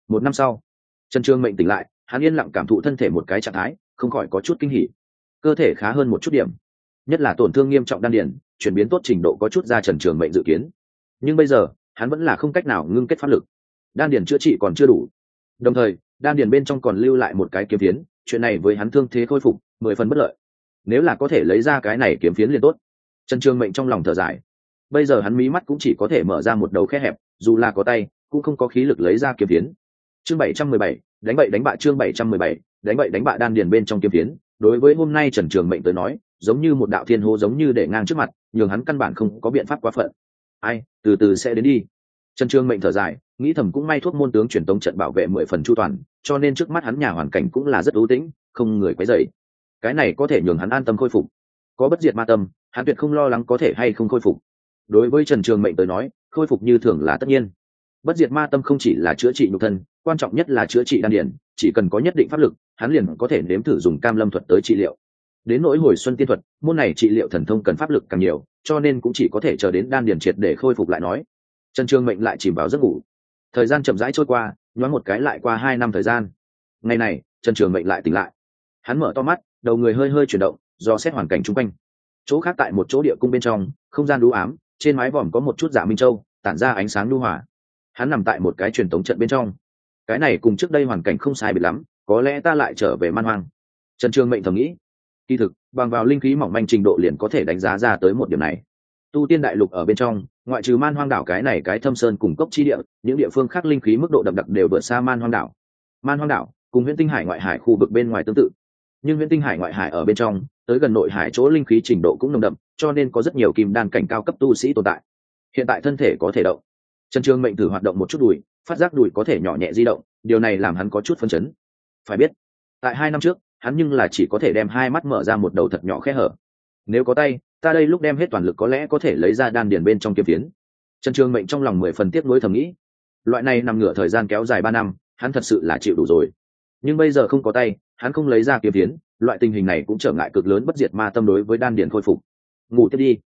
Một năm sau trần trường mệnh tỉnh lại hắn yên lặng cảm thụ thân thể một cái trạng thái không khỏi có chút kinh hỉ. Cơ thể khá hơn một chút điểm. Nhất là tổn thương nghiêm trọng đan điển, chuyển biến tốt trình độ có chút ra trần trường mệnh dự kiến. Nhưng bây giờ hắn vẫn là không cách nào ngưng kết pháp lực. Đan điển chữa trị còn chưa đủ. Đồng thời đan điền bên trong còn lưu lại một cái kiếm phiến, chuyện này với hắn thương thế khôi phục, mười phần bất lợi. Nếu là có thể lấy ra cái này kiếm phiến liền tốt. Trần trường mệnh trong lòng thở dài. Bây giờ hắn mí mắt cũng chỉ có thể mở ra một đầu khe hẹp, dù là có tay, cũng không có khí lực lấy ra kiếm phiến. Chương bảy trăm mười bảy, đánh bậy đánh bạ chương bảy trăm mười bảy, đánh bậy đánh bạ đan điền bên trong kiếm phiến. Đối với hôm nay trần trường mệnh tới nói, giống như một đạo thiên hô giống như để ngang trước mặt, nhường hắn căn bản không có biện pháp quá phận. Ai, từ từ sẽ đến đi. Trần trường mệnh thở dài nghĩ thầm cũng may thuốc môn tướng truyền tống trận bảo vệ mười phần chu toàn, cho nên trước mắt hắn nhà hoàn cảnh cũng là rất ưu tĩnh, không người quấy dày cái này có thể nhường hắn an tâm khôi phục. Có bất diệt ma tâm, hắn tuyệt không lo lắng có thể hay không khôi phục. Đối với trần trường mệnh tới nói, khôi phục như thường là tất nhiên. Bất diệt ma tâm không chỉ là chữa trị nhục thân, quan trọng nhất là chữa trị đan điển chỉ cần có nhất định pháp lực, hắn liền có thể nếm thử dùng cam lâm thuật tới trị liệu. Đến nỗi hồi xuân tiên thuật, môn này trị liệu thần thông cần pháp lực càng nhiều, cho nên cũng chỉ có thể chờ đến đan điển triệt để khôi phục lại nói. Trần trường mệnh lại chìm vào giấc ngủ thời gian chậm rãi trôi qua, nhoáng một cái lại qua hai năm thời gian. Ngày này, trần trường mệnh lại tỉnh lại. Hắn mở to mắt, đầu người hơi hơi chuyển động, do xét hoàn cảnh chung quanh. Chỗ khác tại một chỗ địa cung bên trong, không gian đũ ám, trên mái vòm có một chút giả minh châu, tản ra ánh sáng lưu hỏa hắn nằm tại một cái truyền thống trận bên trong. Cái này cùng trước đây hoàn cảnh không sai biệt lắm, có lẽ ta lại trở về man hoang. Trần trường mệnh thầm nghĩ. Kỳ thực, bằng vào linh khí mỏng manh trình độ liền có thể đánh giá ra tới một điểm này tu tiên đại lục ở bên trong, ngoại trừ man hoang đảo cái này cái thâm sơn cùng cốc chi địa, những địa phương khác linh khí mức độ đậm đặc đều vượt xa man hoang đảo. Man hoang đảo cùng huyện tinh hải ngoại hải khu vực bên ngoài tương tự. Nhưng huyện tinh hải ngoại hải ở bên trong, tới gần nội hải chỗ linh khí trình độ cũng nồng đậm, cho nên có rất nhiều kim đan cảnh cao cấp tu sĩ tồn tại. Hiện tại thân thể có thể động. Trần trương mệnh thử hoạt động một chút đùi, phát giác đùi có thể nhỏ nhẹ di động, điều này làm hắn có chút phân chấn. Phải biết, tại hai năm trước, hắn nhưng là chỉ có thể đem hai mắt mở ra một đầu thật nhỏ khe hở. Nếu có tay ta đây lúc đem hết toàn lực có lẽ có thể lấy ra đan điền bên trong kiếm phiến. Trần trường mệnh trong lòng mười phần tiếp nối thầm nghĩ, loại này nằm ngửa thời gian kéo dài ba năm, hắn thật sự là chịu đủ rồi. Nhưng bây giờ không có tay, hắn không lấy ra kiếm phiến, loại tình hình này cũng trở ngại cực lớn bất diệt ma tâm đối với đan điền khôi phục. Ngủ tiếp đi.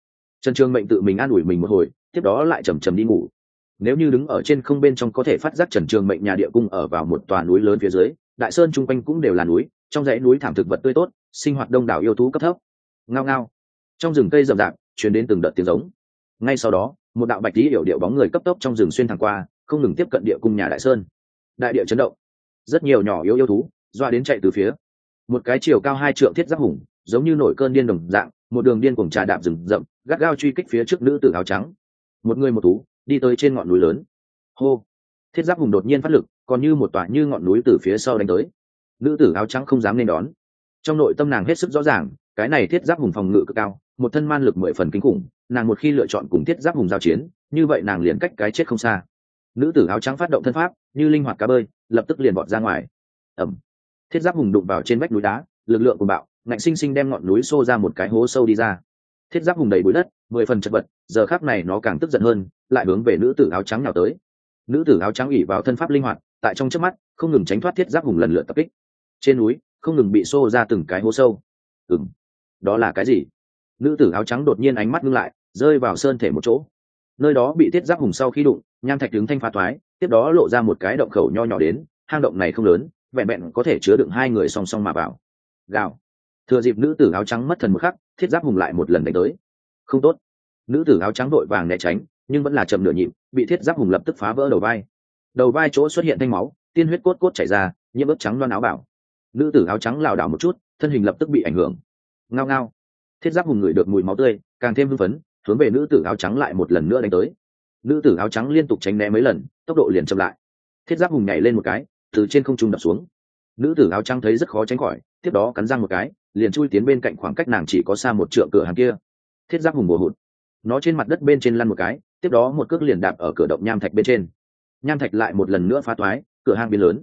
Trần trường mệnh tự mình an ủi mình một hồi, tiếp đó lại chầm chầm đi ngủ. Nếu như đứng ở trên không bên trong có thể phát giác trần trường mệnh nhà địa cung ở vào một tòa núi lớn phía dưới, đại sơn chung quanh cũng đều là núi, trong dãy núi thảm thực vật tươi tốt, sinh hoạt đông đảo yêu thú cấp thấp. Ngao ngao trong rừng cây rậm rạp chuyển đến từng đợt tiếng giống. Ngay sau đó, một đạo bạch tí hiểu điệu bóng người cấp tốc trong rừng xuyên thẳng qua, không ngừng tiếp cận địa cung nhà đại sơn. Đại địa chấn động. Rất nhiều nhỏ yếu yêu thú, doa đến chạy từ phía. Một cái chiều cao hai trượng thiết giáp hùng, giống như nổi cơn điên đồng dạng, một đường điên cùng trà đạp rừng rậm, gắt gao truy kích phía trước nữ tử áo trắng. Một người một thú, đi tới trên ngọn núi lớn. Hô! Thiết giáp hùng đột nhiên phát lực, còn như một tòa như ngọn núi từ phía sau đánh tới. Nữ tử áo trắng không dám nên đón. Trong nội tâm nàng hết sức rõ ràng, cái này thiết giáp hùng phòng ngự cực cao một thân man lực mười phần kinh khủng, nàng một khi lựa chọn cùng thiết giáp hùng giao chiến, như vậy nàng liền cách cái chết không xa. Nữ tử áo trắng phát động thân pháp, như linh hoạt cá bơi, lập tức liền bọt ra ngoài. Ẩm thiết giáp hùng đụng vào trên vách núi đá, lực lượng của bạo, ngạnh sinh sinh đem ngọn núi xô ra một cái hố sâu đi ra. Thiết giáp hùng đầy bụi đất, mười phần chật vật, giờ khác này nó càng tức giận hơn, lại hướng về nữ tử áo trắng nào tới. Nữ tử áo trắng ủy vào thân pháp linh hoạt, tại trong trước mắt, không ngừng tránh thoát thiết giáp hùng lần lượt tập kích. Trên núi, không ngừng bị xô ra từng cái hố sâu. Ừng đó là cái gì? Nữ tử áo trắng đột nhiên ánh mắt ngưng lại, rơi vào sơn thể một chỗ. Nơi đó bị thiết giáp hùng sau khi đụng, nham thạch đứng thanh pha thoái, tiếp đó lộ ra một cái động khẩu nho nhỏ đến, hang động này không lớn, vẹn vẹn có thể chứa đựng hai người song song mà vào. Gào. Thừa dịp nữ tử áo trắng mất thần một khắc, thiết giáp hùng lại một lần đánh tới. Không tốt. Nữ tử áo trắng đội vàng né tránh, nhưng vẫn là chậm nửa nhịp, bị thiết giáp hùng lập tức phá vỡ đầu vai. Đầu vai chỗ xuất hiện thanh máu, tiên huyết cốt cốt chảy ra, nhiễm ướp trắng loan áo bảo. Nữ tử áo trắng lảo đảo một chút, thân hình lập tức bị ảnh hưởng. Ngao ngao thiết giáp hùng ngửi được mùi máu tươi, càng thêm hưng phấn, hướng về nữ tử áo trắng lại một lần nữa đánh tới. Nữ tử áo trắng liên tục tránh né mấy lần, tốc độ liền chậm lại. Thiết giáp hùng nhảy lên một cái, từ trên không trung đập xuống. Nữ tử áo trắng thấy rất khó tránh khỏi, tiếp đó cắn răng một cái, liền chui tiến bên cạnh khoảng cách nàng chỉ có xa một trượng cửa hàng kia. Thiết giáp hùng mùa hụt. Nó trên mặt đất bên trên lăn một cái, tiếp đó một cước liền đạp ở cửa động nham thạch bên trên. Nham thạch lại một lần nữa phá toái, cửa hang biến lớn.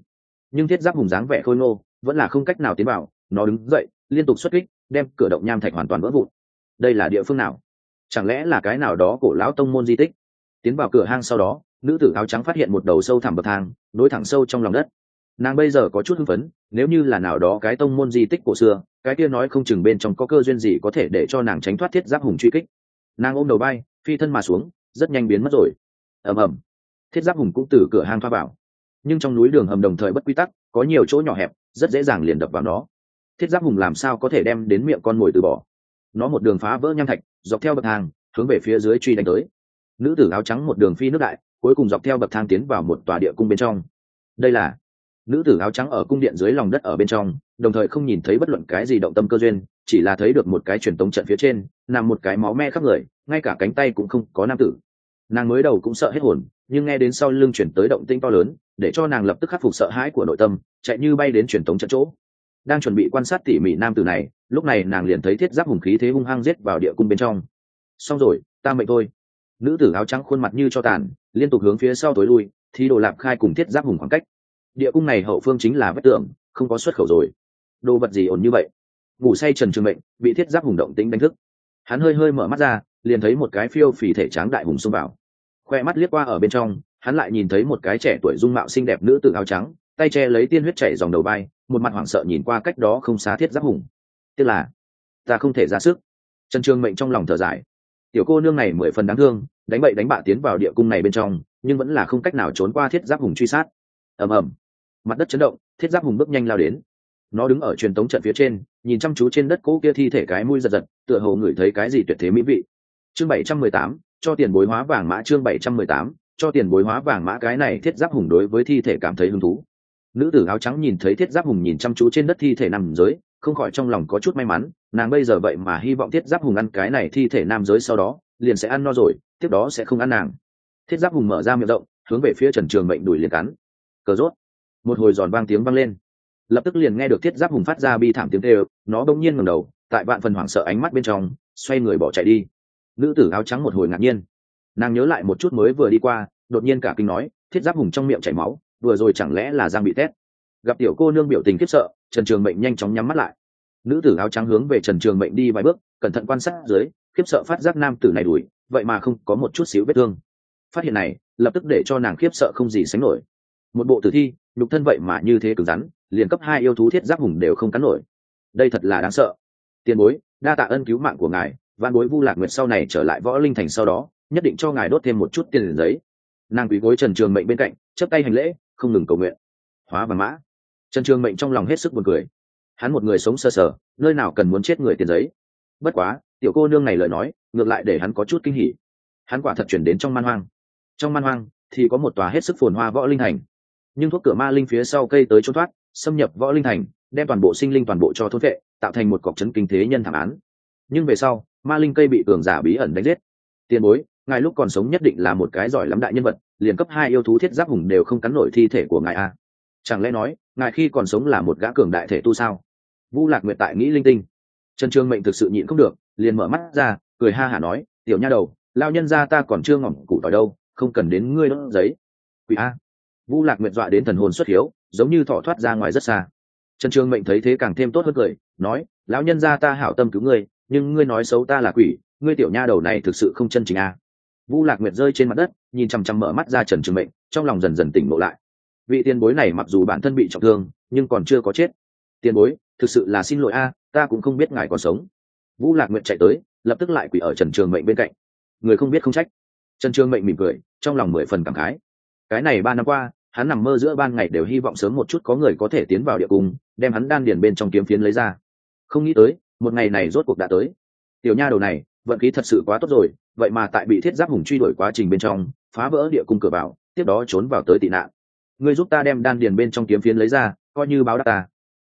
Nhưng thiết giáp hùng dáng vẻ khôi ngô, vẫn là không cách nào tiến vào, nó đứng dậy, liên tục xuất kích đem cửa động nham thạch hoàn toàn vỡ vụn. Đây là địa phương nào? Chẳng lẽ là cái nào đó cổ lão tông môn di tích? Tiến vào cửa hang sau đó, nữ tử áo trắng phát hiện một đầu sâu thẳm bậc thang, nối thẳng sâu trong lòng đất. Nàng bây giờ có chút hưng phấn, nếu như là nào đó cái tông môn di tích cổ xưa, cái kia nói không chừng bên trong có cơ duyên gì có thể để cho nàng tránh thoát thiết giáp hùng truy kích. Nàng ôm đầu bay, phi thân mà xuống, rất nhanh biến mất rồi. Ầm ầm. Thiết giáp hùng cũng từ cửa hang thoa vào. Nhưng trong núi đường hầm đồng thời bất quy tắc, có nhiều chỗ nhỏ hẹp, rất dễ dàng liền đập vào nó thiết giáp hùng làm sao có thể đem đến miệng con mồi từ bỏ? Nó một đường phá vỡ nham thạch, dọc theo bậc thang, hướng về phía dưới truy đánh tới. Nữ tử áo trắng một đường phi nước đại, cuối cùng dọc theo bậc thang tiến vào một tòa địa cung bên trong. Đây là nữ tử áo trắng ở cung điện dưới lòng đất ở bên trong, đồng thời không nhìn thấy bất luận cái gì động tâm cơ duyên, chỉ là thấy được một cái truyền tống trận phía trên, nằm một cái máu me khắp người, ngay cả cánh tay cũng không có nam tử. Nàng mới đầu cũng sợ hết hồn, nhưng nghe đến sau lưng chuyển tới động tinh to lớn, để cho nàng lập tức khắc phục sợ hãi của nội tâm, chạy như bay đến truyền tống trận chỗ đang chuẩn bị quan sát tỉ mỉ nam tử này, lúc này nàng liền thấy thiết giáp hùng khí thế hung hăng giết vào địa cung bên trong. Xong rồi, ta mệnh thôi. Nữ tử áo trắng khuôn mặt như cho tàn, liên tục hướng phía sau tối lui thì đồ lạp khai cùng thiết giáp hùng khoảng cách. Địa cung này hậu phương chính là vách tường, không có xuất khẩu rồi. Đồ vật gì ổn như vậy? Ngủ say trần trường mệnh, bị thiết giáp hùng động tính đánh thức. Hắn hơi hơi mở mắt ra, liền thấy một cái phiêu phì thể tráng đại hùng xông vào. Khoe mắt liếc qua ở bên trong, hắn lại nhìn thấy một cái trẻ tuổi dung mạo xinh đẹp nữ tử áo trắng tay che lấy tiên huyết chảy dòng đầu bay một mặt hoảng sợ nhìn qua cách đó không xá thiết giáp hùng. Tức là, ta không thể ra sức. Trần trường mệnh trong lòng thở dài. Tiểu cô nương này mười phần đáng thương, đánh bậy đánh bạ tiến vào địa cung này bên trong, nhưng vẫn là không cách nào trốn qua thiết giáp hùng truy sát. Ầm ầm. Mặt đất chấn động, thiết giáp hùng bước nhanh lao đến. Nó đứng ở truyền tống trận phía trên, nhìn chăm chú trên đất cỗ kia thi thể cái mũi giật giật, tựa hồ ngửi thấy cái gì tuyệt thế mỹ vị. Chương bảy trăm mười tám, cho tiền bối hóa vàng mã chương bảy trăm mười tám, cho tiền bối hóa vàng mã cái này thiết giáp hùng đối với thi thể cảm thấy hứng thú nữ tử áo trắng nhìn thấy thiết giáp hùng nhìn chăm chú trên đất thi thể nam giới, không khỏi trong lòng có chút may mắn, nàng bây giờ vậy mà hy vọng thiết giáp hùng ăn cái này thi thể nam giới sau đó, liền sẽ ăn no rồi, tiếp đó sẽ không ăn nàng. Thiết giáp hùng mở ra miệng rộng, hướng về phía trần trường mệnh đuổi liền cắn. Cờ rốt. Một hồi giòn vang tiếng vang lên. Lập tức liền nghe được thiết giáp hùng phát ra bi thảm tiếng tê nó bỗng nhiên ngầm đầu, tại vạn phần hoảng sợ ánh mắt bên trong, xoay người bỏ chạy đi. Nữ tử áo trắng một hồi ngạc nhiên. Nàng nhớ lại một chút mới vừa đi qua, đột nhiên cả kinh nói, thiết giáp hùng trong miệng chảy máu vừa rồi chẳng lẽ là giang bị tét? Gặp tiểu cô nương biểu tình khiếp sợ, trần trường mệnh nhanh chóng nhắm mắt lại. Nữ tử áo trắng hướng về trần trường mệnh đi vài bước, cẩn thận quan sát dưới, khiếp sợ phát giác nam tử này đuổi vậy mà không có một chút xíu vết thương. Phát hiện này, lập tức để cho nàng khiếp sợ không gì sánh nổi. Một bộ tử thi, nhục thân vậy mà như thế cứng rắn, liền cấp hai yêu thú thiết giáp hùng đều không cắn nổi. Đây thật là đáng sợ. Tiền bối, đa tạ ân cứu mạng của ngài văn bối vu lạc nguyệt sau này trở lại võ linh thành sau đó, nhất định cho ngài đốt thêm một chút tiền giấy. Nàng quý gối trần trường mệnh bên cạnh chấp tay hành lễ không ngừng cầu nguyện. Hóa và mã. Trần trường mệnh trong lòng hết sức buồn cười. Hắn một người sống sơ sở nơi nào cần muốn chết người tiền giấy. Bất quá, tiểu cô nương này lời nói, ngược lại để hắn có chút kinh hỉ. Hắn quả thật chuyển đến trong man hoang. Trong man hoang, thì có một tòa hết sức phồn hoa võ linh thành. Nhưng thuốc cửa ma linh phía sau cây tới trốn thoát, xâm nhập võ linh thành, đem toàn bộ sinh linh toàn bộ cho thốt vệ, tạo thành một cọc trấn kinh thế nhân thảm án. Nhưng về sau, ma linh cây bị cường giả bí ẩn đánh giết. Tiền bối, ngài lúc còn sống nhất định là một cái giỏi lắm đại nhân vật liền cấp hai yêu thú thiết giáp hùng đều không cắn nổi thi thể của ngài a. Chẳng lẽ nói, ngài khi còn sống là một gã cường đại thể tu sao? Vu lạc nguyệt tại nghĩ linh tinh. Trần trương mệnh thực sự nhịn không được, liền mở mắt ra, cười ha hả nói, tiểu nha đầu lao nhân ra ta còn chưa ngỏm củ tỏi đâu, không cần đến ngươi đốt giấy. Quỷ a. Vu lạc nguyệt dọa đến thần hồn xuất hiếu, giống như thỏ thoát ra ngoài rất xa. Trần trương mệnh thấy thế càng thêm tốt hơn cười, nói, lão nhân ra ta hảo tâm cứu ngươi, nhưng ngươi nói xấu ta là quỷ, ngươi tiểu nha đầu này thực sự không chân chính a. Vu lạc nguyệt rơi trên mặt đất nhìn chằm chằm mở mắt ra trần trường mệnh, trong lòng dần dần tỉnh ngộ lại. Vị tiền bối này mặc dù bản thân bị trọng thương, nhưng còn chưa có chết. Tiền bối, thực sự là xin lỗi a, ta cũng không biết ngài còn sống. Vũ lạc nguyện chạy tới, lập tức lại quỷ ở trần trường mệnh bên cạnh. Người không biết không trách. Trần trường mệnh mỉm cười, trong lòng mười phần cảm khái. Cái này ba năm qua, hắn nằm mơ giữa ban ngày đều hy vọng sớm một chút có người có thể tiến vào địa cung, đem hắn đan điền bên trong kiếm phiến lấy ra. Không nghĩ tới, một ngày này rốt cuộc đã tới. Tiểu nha đầu này, vận khí thật sự quá tốt rồi, vậy mà tại bị thiết giáp hùng truy đuổi quá trình bên trong phá vỡ địa cung cửa vào, tiếp đó trốn vào tới tị nạn. Ngươi giúp ta đem đan điền bên trong kiếm phiến lấy ra, coi như báo đáp ta.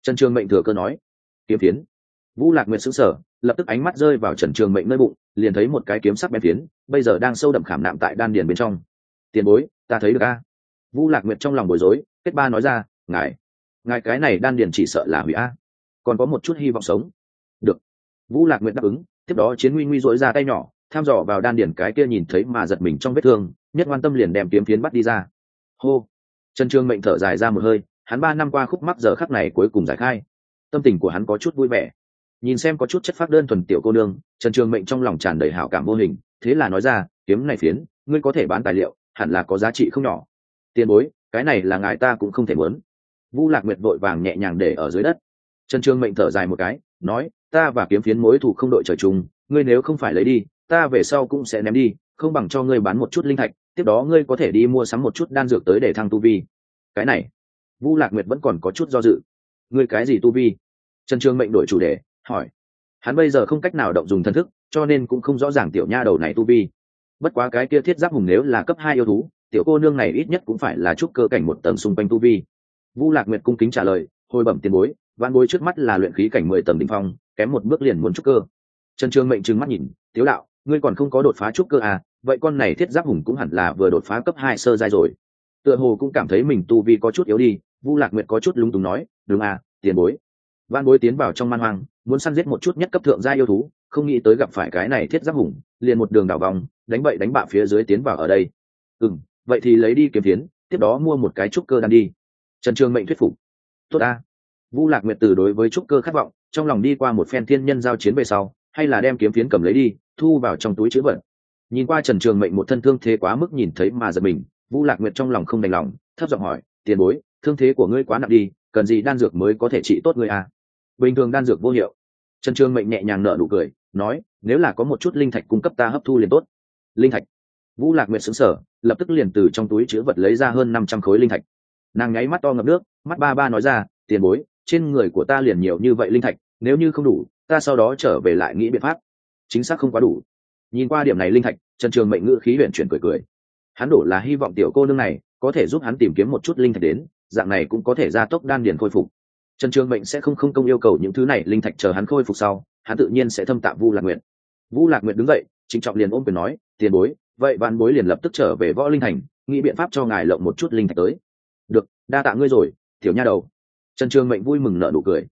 Trần trường mệnh thừa cơ nói. Kiếm phiến? Vũ lạc nguyện xứng sở lập tức ánh mắt rơi vào trần trường mệnh nơi bụng, liền thấy một cái kiếm sắc bén phiến, bây giờ đang sâu đậm khảm nạm tại đan điền bên trong. Tiền bối, ta thấy được a. Vũ lạc nguyệt trong lòng bối rối, kết ba nói ra, ngài ngài cái này đan điền chỉ sợ là hủy a. Còn có một chút hy vọng sống. Được. Vũ lạc nguyệt đáp ứng, tiếp đó chiến nguy nguy dối ra tay nhỏ, tham dò vào đan điền cái kia nhìn thấy mà giật mình trong vết thương nhất quan tâm liền đem kiếm phiến bắt đi ra. Hô. Trần trương mệnh thở dài ra một hơi, hắn ba năm qua khúc mắc giờ khắc này cuối cùng giải khai. Tâm tình của hắn có chút vui vẻ. Nhìn xem có chút chất phát đơn thuần tiểu cô nương, trần trường mệnh trong lòng tràn đầy hảo cảm vô hình, thế là nói ra, kiếm này phiến, ngươi có thể bán tài liệu, hẳn là có giá trị không nhỏ. Tiền bối, cái này là ngài ta cũng không thể muốn. Vu lạc nguyệt vội vàng nhẹ nhàng để ở dưới đất. Trần trường mệnh thở dài một cái, nói, ta và kiếm phiến mối thủ không đội trời chung, ngươi nếu không phải lấy đi, ta về sau cũng sẽ ném đi không bằng cho ngươi bán một chút linh thạch, tiếp đó ngươi có thể đi mua sắm một chút đan dược tới để thăng tu vi. Cái này, vu lạc nguyệt vẫn còn có chút do dự. Ngươi cái gì tu vi? Trần trường mệnh đổi chủ đề, hỏi. Hắn bây giờ không cách nào động dùng thân thức, cho nên cũng không rõ ràng tiểu nha đầu này tu vi. Bất quá cái kia thiết giáp hùng nếu là cấp hai yêu thú, tiểu cô nương này ít nhất cũng phải là chút cơ cảnh một tầng xung quanh tu vi. Vu lạc nguyệt cung kính trả lời, hồi bẩm tiền bối văn bối trước mắt là luyện khí cảnh mười tầng đ ỉ n h phong, kém một bước liền muốn trúc cơ. Trần trường mệnh trừng mắt nhìn, tiếu đạo, ngươi còn không có đột phá trúc cơ à? Vậy con này thiết giáp hùng cũng hẳn là vừa đột phá cấp hai sơ giai rồi. Tựa hồ cũng cảm thấy mình tu vi có chút yếu đi, vu lạc nguyệt có chút lúng túng nói, đúng à tiền bối. Văn bối tiến vào trong man hoang, muốn săn giết một chút nhất cấp thượng gia yêu thú, không nghĩ tới gặp phải cái này thiết giáp hùng, liền một đường đảo vòng, đánh bậy đánh bạ phía dưới tiến vào ở đây. Ừ vậy thì lấy đi kiếm tiến tiếp đó mua một cái trúc cơ đan đi. Trần trường mệnh thuyết phục. Tốt a vu lạc nguyệt từ đối với trúc cơ khát vọng, trong lòng đi qua một phen thiên nhân giao chiến về sau, hay là đem kiếm phiến cầm lấy đi, thu vào trong túi chữ vật nhìn qua trần trường mệnh một thân thương thế quá mức nhìn thấy mà giật mình, Vũ lạc nguyệt trong lòng không đành lòng, thấp giọng hỏi, tiền bối, thương thế của ngươi quá nặng đi, cần gì đan dược mới có thể trị tốt ngươi à? bình thường đan dược vô hiệu. Trần trường mệnh nhẹ nhàng nở nụ cười, nói, nếu là có một chút linh thạch cung cấp ta hấp thu liền tốt. Linh thạch? Vũ lạc nguyệt xứng sở lập tức liền từ trong túi chứa vật lấy ra hơn năm trăm khối linh thạch. Nàng nháy mắt to ngập nước, mắt ba ba nói ra, tiền bối, trên người của ta liền nhiều như vậy linh thạch, nếu như không đủ, ta sau đó trở về lại nghĩ biện pháp. Chính xác không quá đủ nhìn qua điểm này linh thạch, trần trường mệnh ngữ khí huyện chuyển cười cười. Hắn đổ là hy vọng tiểu cô nương này có thể giúp hắn tìm kiếm một chút linh thạch đến, dạng này cũng có thể gia tốc đan điền khôi phục. Trần trường mệnh sẽ không không công yêu cầu những thứ này, linh thạch chờ hắn khôi phục sau, hắn tự nhiên sẽ thâm tạm vu lạc nguyện vu lạc nguyện đứng dậy, trịnh trọng liền ôm quyền nói, tiền bối, vậy văn bối liền lập tức trở về võ linh thành, nghĩ biện pháp cho ngài lộng một chút linh thạch tới. Được, đa tạ ngươi rồi, tiểu nha đầu. Trần trường mệnh vui mừng nở nụ cười.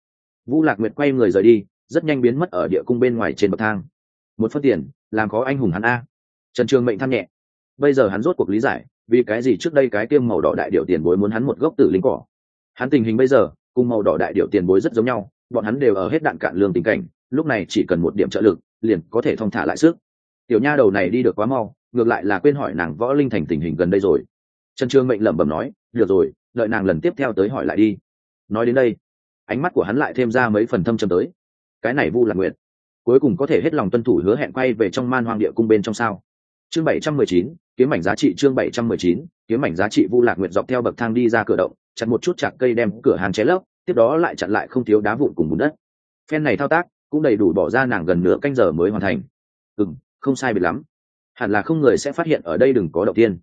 Vu lạc nguyệt quay người rời đi, rất nhanh biến mất ở địa cung bên ngoài trên bậc thang. Một phân tiền làm khó anh hùng hắn a. Trần trường mệnh than nhẹ. Bây giờ hắn rốt cuộc lý giải, vì cái gì trước đây cái tiêm màu đỏ đại điệu tiền bối muốn hắn một gốc tử linh cỏ. Hắn tình hình bây giờ, cùng màu đỏ đại điệu tiền bối rất giống nhau, bọn hắn đều ở hết đạn cạn lương tình cảnh, lúc này chỉ cần một điểm trợ lực, liền có thể thong thả lại sức. Tiểu nha đầu này đi được quá mau, ngược lại là quên hỏi nàng võ linh thành tình hình gần đây rồi. Trần trương mệnh lẩm bẩm nói, được rồi, đợi nàng lần tiếp theo tới hỏi lại đi. Nói đến đây, ánh mắt của hắn lại thêm ra mấy phần thâm trầm tới. Cái này vu là nguyện cuối cùng có thể hết lòng tuân thủ hứa hẹn quay về trong man hoang địa cung bên trong sao? Chương bảy trăm mười chín, kiếm mảnh giá trị chương bảy trăm mười chín, kiếm mảnh giá trị vu lạc nguyệt dọc theo bậc thang đi ra cửa động chặt một chút chặt cây đem cửa hàng ché lấp, tiếp đó lại chặn lại không thiếu đá vụn cùng bùn đất. Phen này thao tác cũng đầy đủ bỏ ra nàng gần nửa canh giờ mới hoàn thành. Ừ không sai biệt lắm. Hẳn là không người sẽ phát hiện ở đây đừng có đầu tiên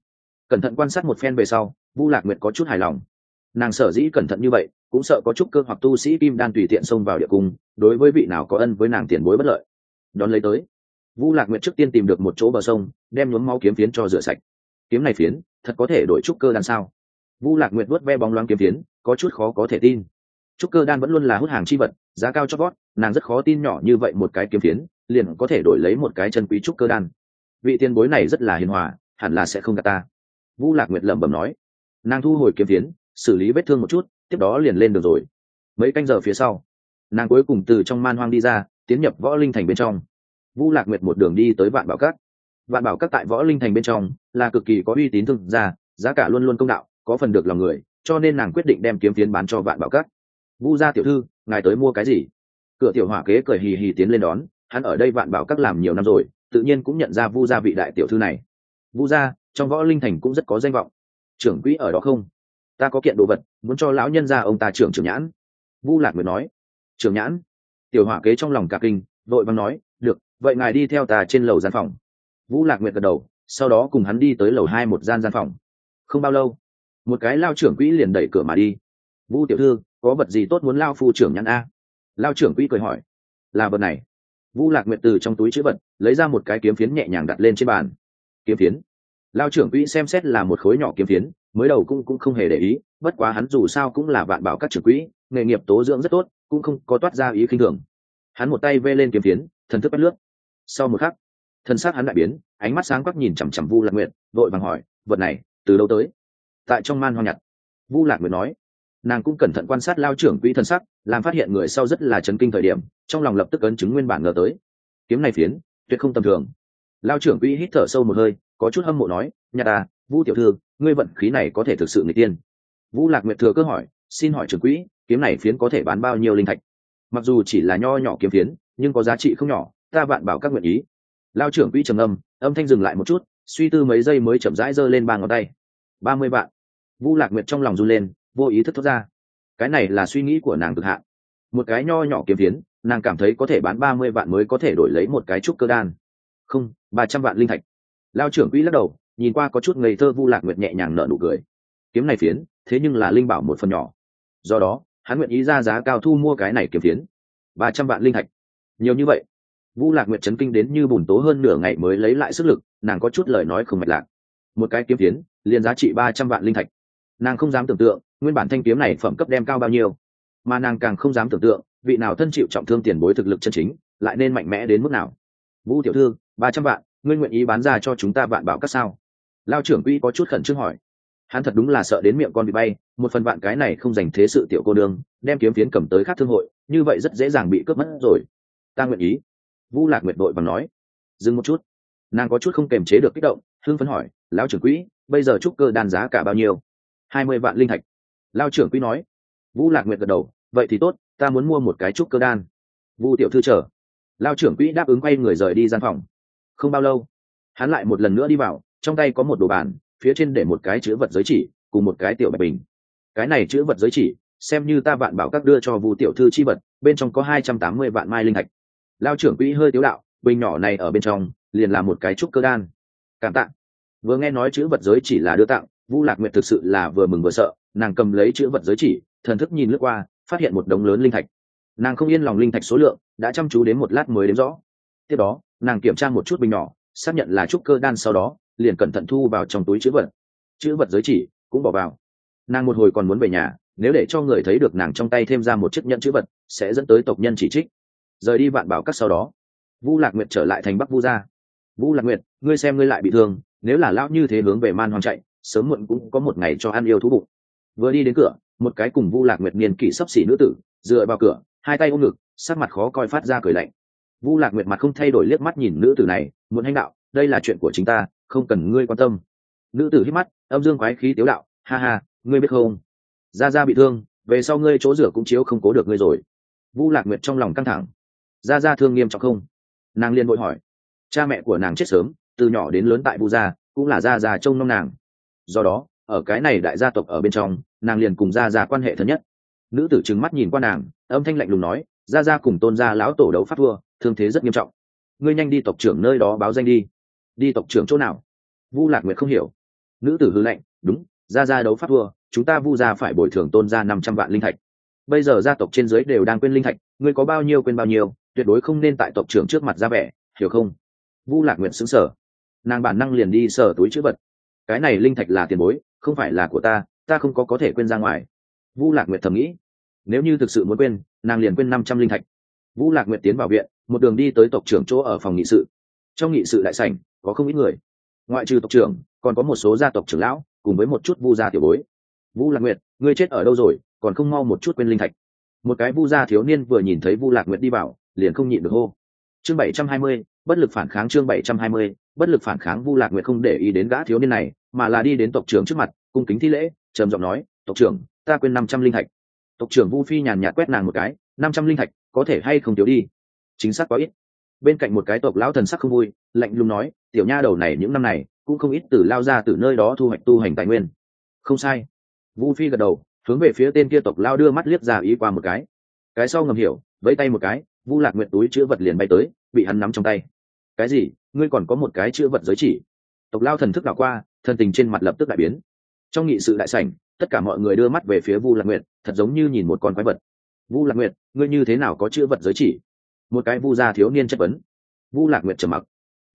cẩn thận quan sát một phen về sau, vu lạc nguyệt có chút hài lòng. Nàng sở dĩ cẩn thận như vậy cũng sợ có chút cơ hoặc tu sĩ kim đan tùy tiện xông vào địa cung, đối với vị nào có ân với nàng tiền bối bất lợi. Đón lấy tới vu lạc nguyệt trước tiên tìm được một chỗ bờ sông, đem nhuốm máu kiếm phiến cho rửa sạch. Kiếm này phiến, thật có thể đổi trúc cơ đan sao? Vu lạc nguyệt vuốt ve bóng loáng kiếm phiến, có chút khó có thể tin. Trúc cơ đan vẫn luôn là hút hàng chi vật, giá cao cho vót, nàng rất khó tin nhỏ như vậy một cái kiếm phiến, liền có thể đổi lấy một cái chân quý trúc cơ đan. Vị tiền bối này rất là hiền hòa, hẳn là sẽ không gạt ta. Vu lạc nguyệt lẩm bẩm nói. Nàng thu hồi kiếm phiến, xử lý vết thương một chút tiếp đó liền lên đường rồi. Mấy canh giờ phía sau, nàng cuối cùng từ trong man hoang đi ra, tiến nhập võ linh thành bên trong. Vu lạc nguyệt một đường đi tới vạn bảo cát vạn bảo cát tại võ linh thành bên trong là cực kỳ có uy tín thương gia, giá cả luôn luôn công đạo, có phần được lòng người, cho nên nàng quyết định đem kiếm phiến bán cho vạn bảo cát vu gia tiểu thư, ngài tới mua cái gì? Cửa tiểu hỏa kế cười hì hì tiến lên đón, hắn ở đây vạn bảo các làm nhiều năm rồi, tự nhiên cũng nhận ra vu gia vị đại tiểu thư này. Vu gia, trong võ linh thành cũng rất có danh vọng. Trưởng quỹ ở đó không? Ta có kiện đồ vật, muốn cho lão nhân gia ông ta trưởng trưởng nhãn. Vu lạc nguyệt nói. Trưởng nhãn? Tiểu hỏa kế trong lòng cả kinh, vội vàng nói, được, vậy ngài đi theo ta trên lầu gian phòng. Vũ lạc nguyệt gật đầu, sau đó cùng hắn đi tới lầu hai một gian gian phòng. Không bao lâu, một cái lao trưởng quỹ liền đẩy cửa mà đi. Vũ tiểu thư, có vật gì tốt muốn lao phu trưởng nhãn a? Lao trưởng quỹ cười hỏi. Là vật này. Vũ lạc nguyệt từ trong túi chữ vật, lấy ra một cái kiếm phiến nhẹ nhàng đặt lên trên bàn. Kiếm phiến? Lao trưởng quỹ xem xét là một khối nhỏ kiếm phiến mới đầu cũng cũng không hề để ý, bất quá hắn dù sao cũng là vạn bảo các trưởng quỹ, nghề nghiệp tố dưỡng rất tốt, cũng không có toát ra ý khinh thường. Hắn một tay vê lên kiếm phiến, thần thức bắt lướt. Sau một khắc, thân xác hắn đại biến, ánh mắt sáng quắc nhìn chằm chằm vu lạc nguyệt, vội vàng hỏi, vật này, từ đâu tới? Tại trong man hoang nhặt. Vu lạc nguyệt nói. Nàng cũng cẩn thận quan sát lao trưởng quỹ thân sắc làm phát hiện người sau rất là chấn kinh thời điểm, trong lòng lập tức ấn chứng nguyên bản ngờ tới. Kiếm này phiến, tuyệt không tầm thường. Lao trưởng quỹ hít thở sâu một hơi, có chút hâm mộ nói nhà ta vu tiểu thư, ngươi vận khí này có thể thực sự người tiên. Vu lạc nguyệt thừa cơ hỏi, xin hỏi trưởng quỹ, kiếm này phiến có thể bán bao nhiêu linh thạch? Mặc dù chỉ là nho nhỏ kiếm phiến, nhưng có giá trị không nhỏ, ta vạn bảo các nguyện ý. Lao trưởng quỹ trầm âm âm thanh dừng lại một chút, suy tư mấy giây mới chậm rãi giơ lên ba ngón tay. Ba mươi vạn. Vu lạc nguyệt trong lòng run lên, vô ý thức thoát ra. Cái này là suy nghĩ của nàng cực hạn. Một cái nho nhỏ kiếm phiến, nàng cảm thấy có thể bán ba mươi vạn mới có thể đổi lấy một cái trúc cơ đan. Không, ba trăm vạn linh thạch. Lao trưởng quỹ lắc đầu nhìn qua có chút ngây thơ vu lạc nguyệt nhẹ nhàng nở nụ cười. Kiếm này phiến, thế nhưng là linh bảo một phần nhỏ. Do đó, hắn nguyện ý ra giá cao thu mua cái này kiếm phiến. Ba trăm vạn linh thạch nhiều như vậy, vu lạc nguyệt chấn kinh đến như bùn tố hơn nửa ngày mới lấy lại sức lực, nàng có chút lời nói không mạch lạc. Một cái kiếm phiến, liền giá trị ba trăm vạn linh thạch nàng không dám tưởng tượng, nguyên bản thanh kiếm này phẩm cấp đem cao bao nhiêu. Mà nàng càng không dám tưởng tượng, vị nào thân chịu trọng thương tiền bối thực lực chân chính, lại nên mạnh mẽ đến mức nào. Vũ tiểu thư, ba trăm vạn, ngươi nguyện ý bán ra cho chúng ta vạn bảo các sao? Lao trưởng quỹ có chút khẩn trương hỏi. Hắn thật đúng là sợ đến miệng con bị bay, một phần vạn cái này không dành thế sự tiểu cô đương, đem kiếm phiến cầm tới khác thương hội, như vậy rất dễ dàng bị cướp mất rồi. Ta nguyện ý. Vũ lạc nguyệt đội bằng nói. Dừng một chút. Nàng có chút không kềm chế được kích động hương phấn hỏi, lão trưởng quỹ, bây giờ trúc cơ đan giá cả bao nhiêu? Hai mươi vạn linh thạch. Lao trưởng quỹ nói. Vũ lạc nguyệt gật đầu, vậy thì tốt, ta muốn mua một cái trúc cơ đan. Vu tiểu thư chờ. Lao trưởng quỹ đáp ứng quay người rời đi gian phòng. Không bao lâu, hắn lại một lần nữa đi vào trong tay có một đồ bàn, phía trên để một cái chữ vật giới chỉ, cùng một cái tiểu bạch bình. Cái này chữ vật giới chỉ, xem như ta bạn bảo các đưa cho vu tiểu thư chi vật, bên trong có hai trăm tám mươi vạn mai linh thạch. Lao trưởng quỹ hơi tiếu đạo, bình nhỏ này ở bên trong, liền là một cái trúc cơ đan. Cảm tạ. Vừa nghe nói chữ vật giới chỉ là đưa tặng, vu lạc nguyệt thực sự là vừa mừng vừa sợ, nàng cầm lấy chữ vật giới chỉ, thần thức nhìn lướt qua, phát hiện một đống lớn linh thạch. Nàng không yên lòng linh thạch số lượng, đã chăm chú đến một lát mới đếm rõ. Tiếp đó, nàng kiểm tra một chút bình nhỏ, xác nhận là trúc cơ đan sau đó liền cẩn thận thu vào trong túi chữ vật. Chữ vật giới chỉ cũng bỏ vào. Nàng một hồi còn muốn về nhà, nếu để cho người thấy được nàng trong tay thêm ra một chiếc nhẫn chữ vật, sẽ dẫn tới tộc nhân chỉ trích. Rời đi vạn bảo các sau đó, vu lạc nguyệt trở lại thành bắc vu gia. Vu lạc nguyệt, ngươi xem ngươi lại bị thương, nếu là lão như thế hướng về man hoang chạy, sớm muộn cũng có một ngày cho ăn yêu thú bụng. Vừa đi đến cửa, một cái cùng vu lạc nguyệt niên kỷ sấp xỉ nữ tử, dựa vào cửa, hai tay ôm ngực, sắc mặt khó coi phát ra cười lạnh. Vu lạc nguyệt mặt không thay đổi liếc mắt nhìn nữ tử này muốn hành đạo, đây là chuyện của chính ta không cần ngươi quan tâm. Nữ tử hít mắt, âm dương quái khí tiếu đạo, ha ha, ngươi biết không? Gia gia bị thương, về sau ngươi chỗ rửa cũng chiếu không cố được ngươi rồi. Vu lạc nguyệt trong lòng căng thẳng. Gia gia thương nghiêm trọng không? Nàng liên vội hỏi. Cha mẹ của nàng chết sớm, từ nhỏ đến lớn tại vu gia, cũng là Gia gia trông nom nàng. Do đó, ở cái này đại gia tộc ở bên trong, nàng liền cùng Gia gia quan hệ thân nhất. Nữ tử trừng mắt nhìn qua nàng, âm thanh lạnh lùng nói, Gia gia cùng tôn gia lão tổ đấu phát thua, thương thế rất nghiêm trọng. Ngươi nhanh đi tộc trưởng nơi đó báo danh đi đi tộc trưởng chỗ nào? Vu lạc nguyệt không hiểu. Nữ tử hư lệnh, đúng, ra ra đấu pháp thua chúng ta vu ra phải bồi thường tôn ra năm trăm vạn linh thạch. Bây giờ gia tộc trên dưới đều đang quên linh thạch, ngươi có bao nhiêu quên bao nhiêu, tuyệt đối không nên tại tộc trưởng trước mặt ra vẻ, hiểu không? Vu lạc nguyện xứng sở nàng bản năng liền đi sở túi chữ vật. Cái này linh thạch là tiền bối, không phải là của ta ta không có có thể quên ra ngoài. Vu lạc nguyệt thầm nghĩ. Nếu như thực sự muốn quên, nàng liền quên năm trăm linh thạch. Vũ lạc nguyệt tiến vào viện, một đường đi tới tộc trưởng chỗ ở phòng nghị sự. Trong nghị sự đại sảnh có không ít người. Ngoại trừ tộc trưởng, còn có một số gia tộc trưởng lão, cùng với một chút vu gia tiểu bối. Vu lạc nguyệt, ngươi chết ở đâu rồi, còn không mau một chút quên linh thạch. Một cái vu gia thiếu niên vừa nhìn thấy vu lạc nguyệt đi vào, liền không nhịn được hô. Chương bảy trăm hai mươi, bất lực phản kháng chương bảy trăm hai mươi, bất lực phản kháng vu lạc nguyệt không để ý đến gã thiếu niên này, mà là đi đến tộc trưởng trước mặt, cung kính thi lễ, trầm giọng nói, tộc trưởng, ta quên năm trăm linh thạch. Tộc trưởng vu phi nhàn nhạt quét nàng một cái, năm trăm linh thạch, có thể hay không thiếu đi? Chính xác có ít. Bên cạnh một cái tộc lão thần sắc không vui, lạnh lùng nói tiểu nha đầu này những năm này, cũng không ít từ lao ra từ nơi đó thu hoạch tu hành tài nguyên. Không sai. Vu phi gật đầu, hướng về phía tên kia tộc lao đưa mắt liếc ra ý qua một cái. Cái sau ngầm hiểu, vẫy tay một cái, vu lạc nguyện túi chữ vật liền bay tới, bị hắn nắm trong tay. Cái gì? Ngươi còn có một cái chữ vật giới chỉ? Tộc lao thần thức đảo qua thần tình trên mặt lập tức đại biến. Trong nghị sự đại sảnh, tất cả mọi người đưa mắt về phía vu lạc nguyệt, thật giống như nhìn một con quái vật. Vu lạc nguyệt, ngươi như thế nào có chữ vật giới chỉ? Một cái vu gia thiếu niên chất vấn. Vu lạc nguyệt trầm mặc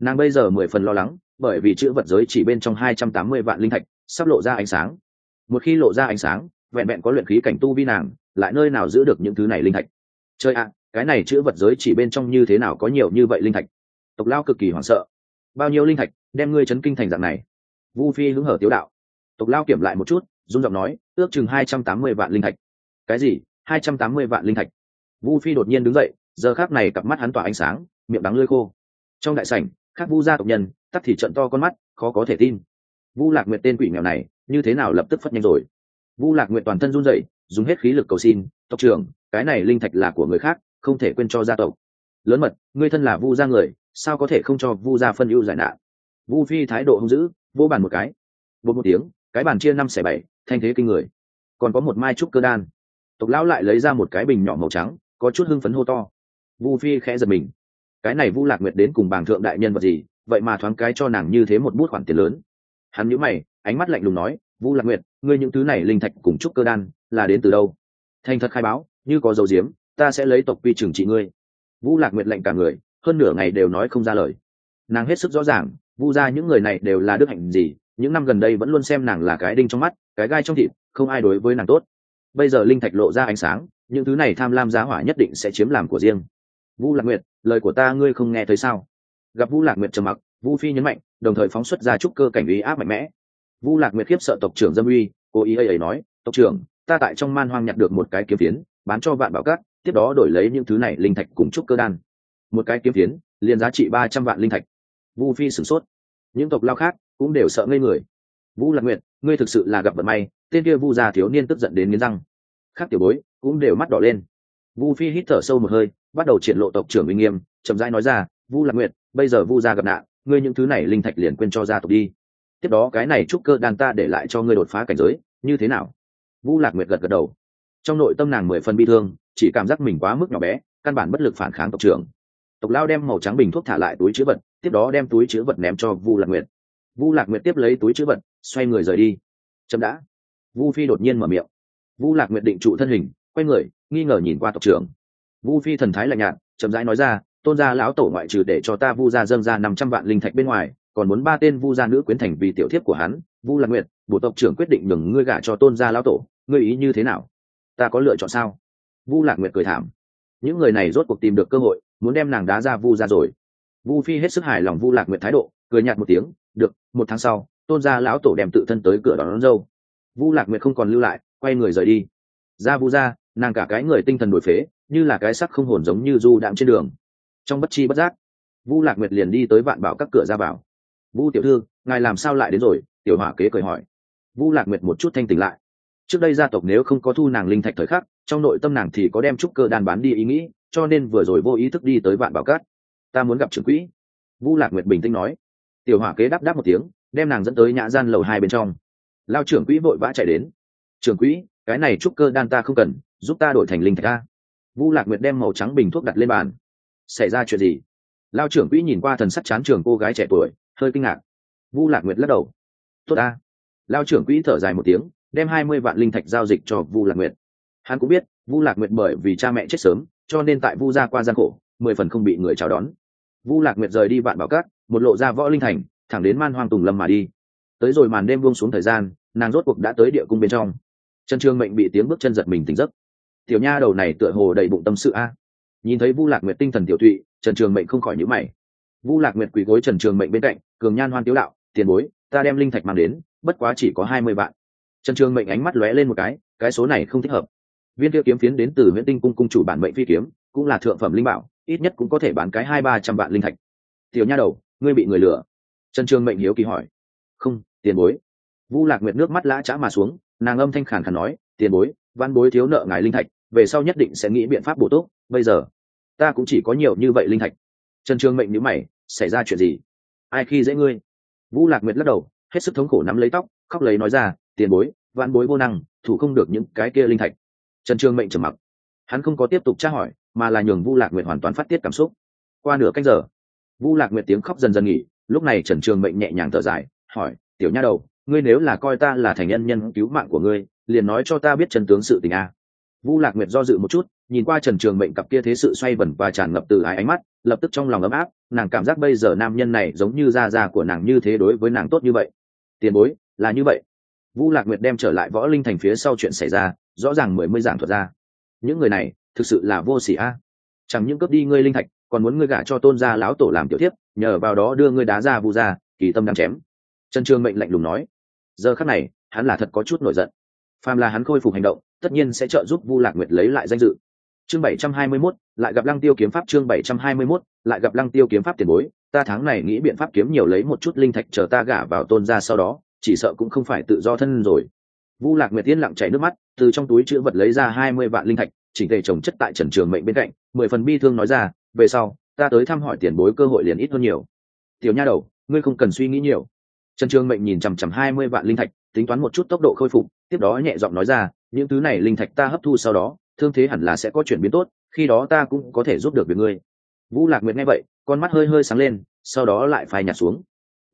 nàng bây giờ mười phần lo lắng, bởi vì chữ vật giới chỉ bên trong hai trăm tám mươi vạn linh thạch, sắp lộ ra ánh sáng. Một khi lộ ra ánh sáng, vẹn vẹn có luyện khí cảnh tu vi nàng, lại nơi nào giữ được những thứ này linh thạch? Chơi ạ, cái này chữ vật giới chỉ bên trong như thế nào có nhiều như vậy linh thạch? Tộc lao cực kỳ hoảng sợ. Bao nhiêu linh thạch đem ngươi chấn kinh thành dạng này? Vu phi hứng hở tiếu đạo. Tộc lao kiểm lại một chút dung giọng nói, ước chừng hai trăm tám mươi vạn linh thạch. Cái gì? Hai trăm tám mươi vạn linh thạch? Vu phi đột nhiên đứng dậy, giờ khác này cặp mắt hắn tỏa ánh sáng, miệng đắng lơi khô. Trong đại sảnh khác vu gia tộc nhân tắt thì trận to con mắt, khó có thể tin. Vu lạc nguyệt tên quỷ nghèo này, như thế nào lập tức phất nhanh rồi? Vu lạc nguyệt toàn thân run rẩy, dùng hết khí lực cầu xin, tộc trưởng, cái này linh thạch là của người khác, không thể quên cho gia tộc. Lớn mật, ngươi thân là vu gia người, sao có thể không cho vu gia phân ưu giải nạn? Vu phi thái độ hung dữ vô bàn một cái. Một một tiếng, cái bàn chia năm xẻ bảy, thanh thế kinh người. Còn có một mai trúc cơ đan. Tộc lão lại lấy ra một cái bình nhỏ màu trắng, có chút hưng phấn hô to. Vu phi khẽ giật mình cái này vu lạc nguyệt đến cùng bảng thượng đại nhân vật gì, vậy mà thoáng cái cho nàng như thế một bút khoản tiền lớn. Hắn nhíu mày, ánh mắt lạnh lùng nói vu lạc nguyệt, ngươi những thứ này linh thạch cùng trúc cơ đan, là đến từ đâu? Thành thật khai báo, như có dấu diếm, ta sẽ lấy tộc quy trừng trị ngươi. Vu lạc nguyệt lệnh cả người, hơn nửa ngày đều nói không ra lời. Nàng hết sức rõ ràng, vu ra những người này đều là đức hạnh gì, những năm gần đây vẫn luôn xem nàng là cái đinh trong mắt, cái gai trong thịt, không ai đối với nàng tốt. Bây giờ linh thạch lộ ra ánh sáng, những thứ này tham lam giá hỏa nhất định sẽ chiếm làm của riêng vu lạc nguyệt, lời của ta ngươi không nghe thấy sao? Gặp vu lạc nguyệt trầm mặc, vu phi nhấn mạnh, đồng thời phóng xuất ra trúc cơ cảnh uy áp mạnh mẽ. Vu lạc nguyệt khiếp sợ tộc trưởng dâm uy cố ý ấy ấy nói, tộc trưởng, ta tại trong man hoang nhặt được một cái kiếm phiến, bán cho vạn bảo cát tiếp đó đổi lấy những thứ này linh thạch cùng trúc cơ đan. Một cái kiếm phiến, liền giá trị ba trăm vạn linh thạch. Vu phi sửng sốt. Những tộc lao khác cũng đều sợ ngây người. Vũ lạc nguyệt, ngươi thực sự là gặp vận may, tên kia vu già thiếu niên tức giận đến nghiến răng. Khác tiểu bối cũng đều mắt đỏ lên vu phi hít thở sâu một hơi, bắt đầu triển lộ tộc trưởng uy nghiêm, chậm rãi nói ra, vu lạc nguyệt, bây giờ vu gia gặp nạn, ngươi những thứ này linh thạch liền quên cho gia tộc đi. Tiếp đó cái này trúc cơ đan ta để lại cho ngươi đột phá cảnh giới, như thế nào? Vu lạc nguyệt gật gật đầu. Trong nội tâm nàng mười phần bi thương, chỉ cảm giác mình quá mức nhỏ bé, căn bản bất lực phản kháng tộc trưởng. Tộc lao đem màu trắng bình thuốc thả lại túi chữ vật, tiếp đó đem túi chữ vật ném cho vu lạc nguyệt. Vu lạc nguyệt tiếp lấy túi chữ vật, xoay người rời đi. Chậm đã. Vu phi đột nhiên mở miệng. Vu lạc nguyệt định trụ thân hình, quay người nghi ngờ nhìn qua tộc trưởng. Vu phi thần thái lạnh nhạt chậm rãi nói ra tôn gia lão tổ ngoại trừ để cho ta vu gia dâng ra năm trăm vạn linh thạch bên ngoài còn muốn ba tên vu gia nữ quyến thành vì tiểu thiếp của hắn vu lạc nguyệt bộ tộc trưởng quyết định nhường ngươi gả cho tôn gia lão tổ ngươi ý như thế nào? Ta có lựa chọn sao? Vu lạc nguyệt cười thảm. Những người này rốt cuộc tìm được cơ hội muốn đem nàng đá ra vu ra rồi. Vu phi hết sức hài lòng vu lạc nguyệt thái độ cười nhạt một tiếng được một tháng sau tôn gia lão tổ đem tự thân tới cửa đón, đón dâu. Vu lạc nguyệt không còn lưu lại quay người rời đi. Ra vu ra nàng cả cái người tinh thần đổi phế, như là cái sắc không hồn giống như du đạm trên đường. Trong bất chi bất giác, vu lạc nguyệt liền đi tới vạn bảo các cửa ra vào. Vu tiểu thư, ngài làm sao lại đến rồi? Tiểu hỏa kế cười hỏi. Vu lạc nguyệt một chút thanh tỉnh lại. Trước đây gia tộc nếu không có thu nàng linh thạch thời khắc, trong nội tâm nàng thì có đem trúc cơ đan bán đi ý nghĩ, cho nên vừa rồi vô ý thức đi tới vạn bảo cát ta muốn gặp trưởng quỹ. Vu lạc nguyệt bình tĩnh nói. Tiểu hỏa kế đáp đáp một tiếng, đem nàng dẫn tới nhã gian lầu hai bên trong. Lao trưởng quỹ vội vã chạy đến. Trưởng quỹ cái này trúc cơ đan ta không cần, giúp ta đổi thành linh thạch ta vu lạc nguyệt đem màu trắng bình thuốc đặt lên bàn. Xảy ra chuyện gì? Lao trưởng quỹ nhìn qua thần sắc chán trường cô gái trẻ tuổi, hơi kinh ngạc. Vu lạc nguyệt lắc đầu. Tốt ta lao trưởng quỹ thở dài một tiếng, đem hai mươi vạn linh thạch giao dịch cho vu lạc nguyệt. Hắn cũng biết, vu lạc nguyệt bởi vì cha mẹ chết sớm, cho nên tại vu gia qua gian khổ, mười phần không bị người chào đón. Vu lạc nguyệt rời đi vạn bảo cát một lộ ra võ linh thành, thẳng đến man hoang tùng lâm mà đi. Tới rồi màn đêm buông xuống thời gian, nàng rốt cuộc đã tới địa cung bên trong trần trường mệnh bị tiếng bước chân giật mình tỉnh giấc. Tiểu nha đầu này tựa hồ đầy bụng tâm sự a. Nhìn thấy vu lạc nguyệt tinh thần tiểu thụy, trần trường mệnh không khỏi nhữ mày. Vu lạc nguyệt quỳ gối trần trường mệnh bên cạnh, cường nhan hoan tiếu đạo, tiền bối, ta đem linh thạch mang đến, bất quá chỉ có hai mươi vạn. Trần trường mệnh ánh mắt lóe lên một cái cái số này không thích hợp. Viên tiêu kiếm phiến đến từ nguyễn tinh cung cung chủ bản mệnh phi kiếm, cũng là thượng phẩm linh bảo, ít nhất cũng có thể bán cái hai ba trăm vạn linh thạch. Tiểu nha đầu, ngươi bị người lừa. Trần trường mệnh hiếu kỳ hỏi. Không, tiền bối. Vu lạc nguyệt nước mắt lã chã mà xuống nàng âm thanh khàn khàn nói, tiền bối, văn bối thiếu nợ ngài linh thạch, về sau nhất định sẽ nghĩ biện pháp bổ túc, bây giờ, ta cũng chỉ có nhiều như vậy linh thạch. Trần trường mệnh nhữ mày, xảy ra chuyện gì? Ai khi dễ ngươi? Vũ lạc nguyệt lắc đầu, hết sức thống khổ nắm lấy tóc, khóc lấy nói ra, tiền bối vạn bối vô năng, thủ không được những cái kia linh thạch. Trần trường mệnh trầm mặc. Hắn không có tiếp tục tra hỏi, mà là nhường vu lạc nguyệt hoàn toàn phát tiết cảm xúc. Qua nửa cách giờ vu lạc nguyệt tiếng khóc dần dần nghỉ, lúc này trần trường mệnh nhẹ nhàng thở dài, hỏi, tiểu nha đầu ngươi nếu là coi ta là thành nhân nhân cứu mạng của ngươi, liền nói cho ta biết trần tướng sự tình a. Vu lạc nguyệt do dự một chút, nhìn qua trần trường mệnh cặp kia thế sự xoay vẩn và tràn ngập từ ái ánh mắt, lập tức trong lòng ấm áp, nàng cảm giác bây giờ nam nhân này giống như da da của nàng như thế đối với nàng tốt như vậy. Tiền bối, là như vậy. Vu lạc nguyệt đem trở lại võ linh thành phía sau chuyện xảy ra, rõ ràng mười mươi giảng thuật ra. Những người này, thực sự là vô sỉ a. Chẳng những cướp đi ngươi linh thạch, còn muốn ngươi gả cho tôn gia lão tổ làm tiểu thiếp, nhờ vào đó đưa ngươi đá ra vu ra kỳ tâm đang chém. Trần trường mệnh lạnh lùng nói giờ khắc này hắn là thật có chút nổi giận. Phàm là hắn khôi phục hành động tất nhiên sẽ trợ giúp vu lạc nguyệt lấy lại danh dự. Chương bảy trăm hai mươi 721, lại gặp lăng tiêu kiếm pháp chương bảy trăm hai mươi 721, lại gặp lăng tiêu kiếm pháp tiền bối ta tháng này nghĩ biện pháp kiếm nhiều lấy một chút linh thạch chờ ta gả vào tôn gia sau đó chỉ sợ cũng không phải tự do thân rồi. Vu lạc nguyệt tiên lặng chảy nước mắt từ trong túi chữ vật lấy ra hai mươi vạn linh thạch chỉnh tề trồng chất tại trần trường mệnh bên cạnh mười phần bi thương nói ra về sau ta tới thăm hỏi tiền bối cơ hội liền ít hơn nhiều. Tiểu nha đầu ngươi không cần suy nghĩ nhiều trần trường mệnh nhìn chằm chằm hai mươi vạn linh thạch, tính toán một chút tốc độ khôi phục, tiếp đó nhẹ giọng nói ra, những thứ này linh thạch ta hấp thu sau đó, thương thế hẳn là sẽ có chuyển biến tốt, khi đó ta cũng có thể giúp được việc ngươi. Vũ lạc nguyệt nghe vậy, con mắt hơi hơi sáng lên, sau đó lại phai nhạt xuống.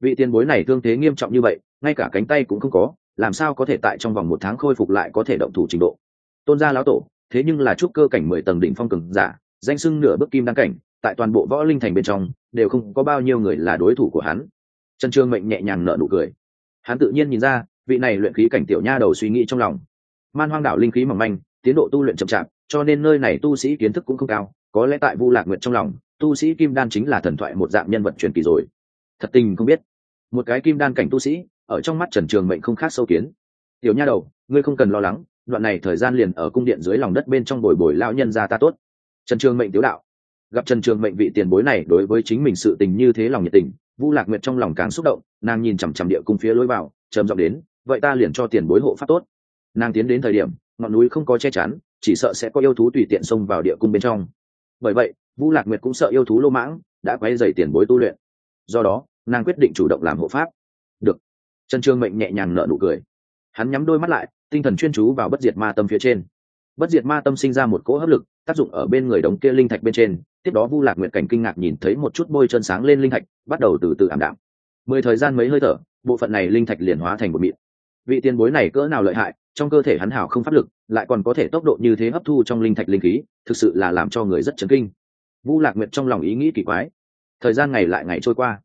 Vị tiền bối này thương thế nghiêm trọng như vậy, ngay cả cánh tay cũng không có, làm sao có thể tại trong vòng một tháng khôi phục lại có thể động thủ trình độ? Tôn gia lão tổ, thế nhưng là trúc cơ cảnh mười tầng đỉnh phong cường giả, danh sưng nửa bước kim đăng cảnh, tại toàn bộ võ linh thành bên trong, đều không có bao nhiêu người là đối thủ của hắn trần trương mệnh nhẹ nhàng nở nụ cười. Hắn tự nhiên nhìn ra, vị này luyện khí cảnh tiểu nha đầu suy nghĩ trong lòng. Man hoang đảo linh khí mỏng manh, tiến độ tu luyện chậm chạp, cho nên nơi này tu sĩ kiến thức cũng không cao, có lẽ tại vu lạc nguyện trong lòng, tu sĩ kim đan chính là thần thoại một dạng nhân vật truyền kỳ rồi. Thật tình không biết. Một cái kim đan cảnh tu sĩ, ở trong mắt trần trường mệnh không khác sâu kiến. Tiểu nha đầu, ngươi không cần lo lắng, đoạn này thời gian liền ở cung điện dưới lòng đất bên trong bồi bồi lao nhân ra ta tốt. Trần trường mệnh tiếu đạo. Gặp trần trường mệnh vị tiền bối này đối với chính mình sự tình như thế lòng nhiệt tình vu lạc nguyệt trong lòng càng xúc động, nàng nhìn chằm chằm địa cung phía lối vào, trầm giọng đến, vậy ta liền cho tiền bối hộ pháp tốt. Nàng tiến đến thời điểm, ngọn núi không có che chắn, chỉ sợ sẽ có yêu thú tùy tiện xông vào địa cung bên trong. Bởi vậy, vu lạc nguyệt cũng sợ yêu thú lô mãng đã quay dày tiền bối tu luyện. Do đó, nàng quyết định chủ động làm hộ pháp. Được. Trần trương mệnh nhẹ nhàng nở nụ cười. Hắn nhắm đôi mắt lại, tinh thần chuyên chú vào bất diệt ma tâm phía trên. Bất diệt ma tâm sinh ra một cỗ hấp lực, tác dụng ở bên người đống kia linh thạch bên trên tiếp đó vu lạc nguyệt cảnh kinh ngạc nhìn thấy một chút bôi chân sáng lên linh thạch, bắt đầu từ từ ảm đạm. Mười thời gian mấy hơi thở, bộ phận này linh thạch liền hóa thành một mịn. Vị tiền bối này cỡ nào lợi hại, trong cơ thể hắn hảo không pháp lực, lại còn có thể tốc độ như thế hấp thu trong linh thạch linh khí, thực sự là làm cho người rất chấn kinh. Vu lạc nguyệt trong lòng ý nghĩ kỳ quái. Thời gian ngày lại ngày trôi qua.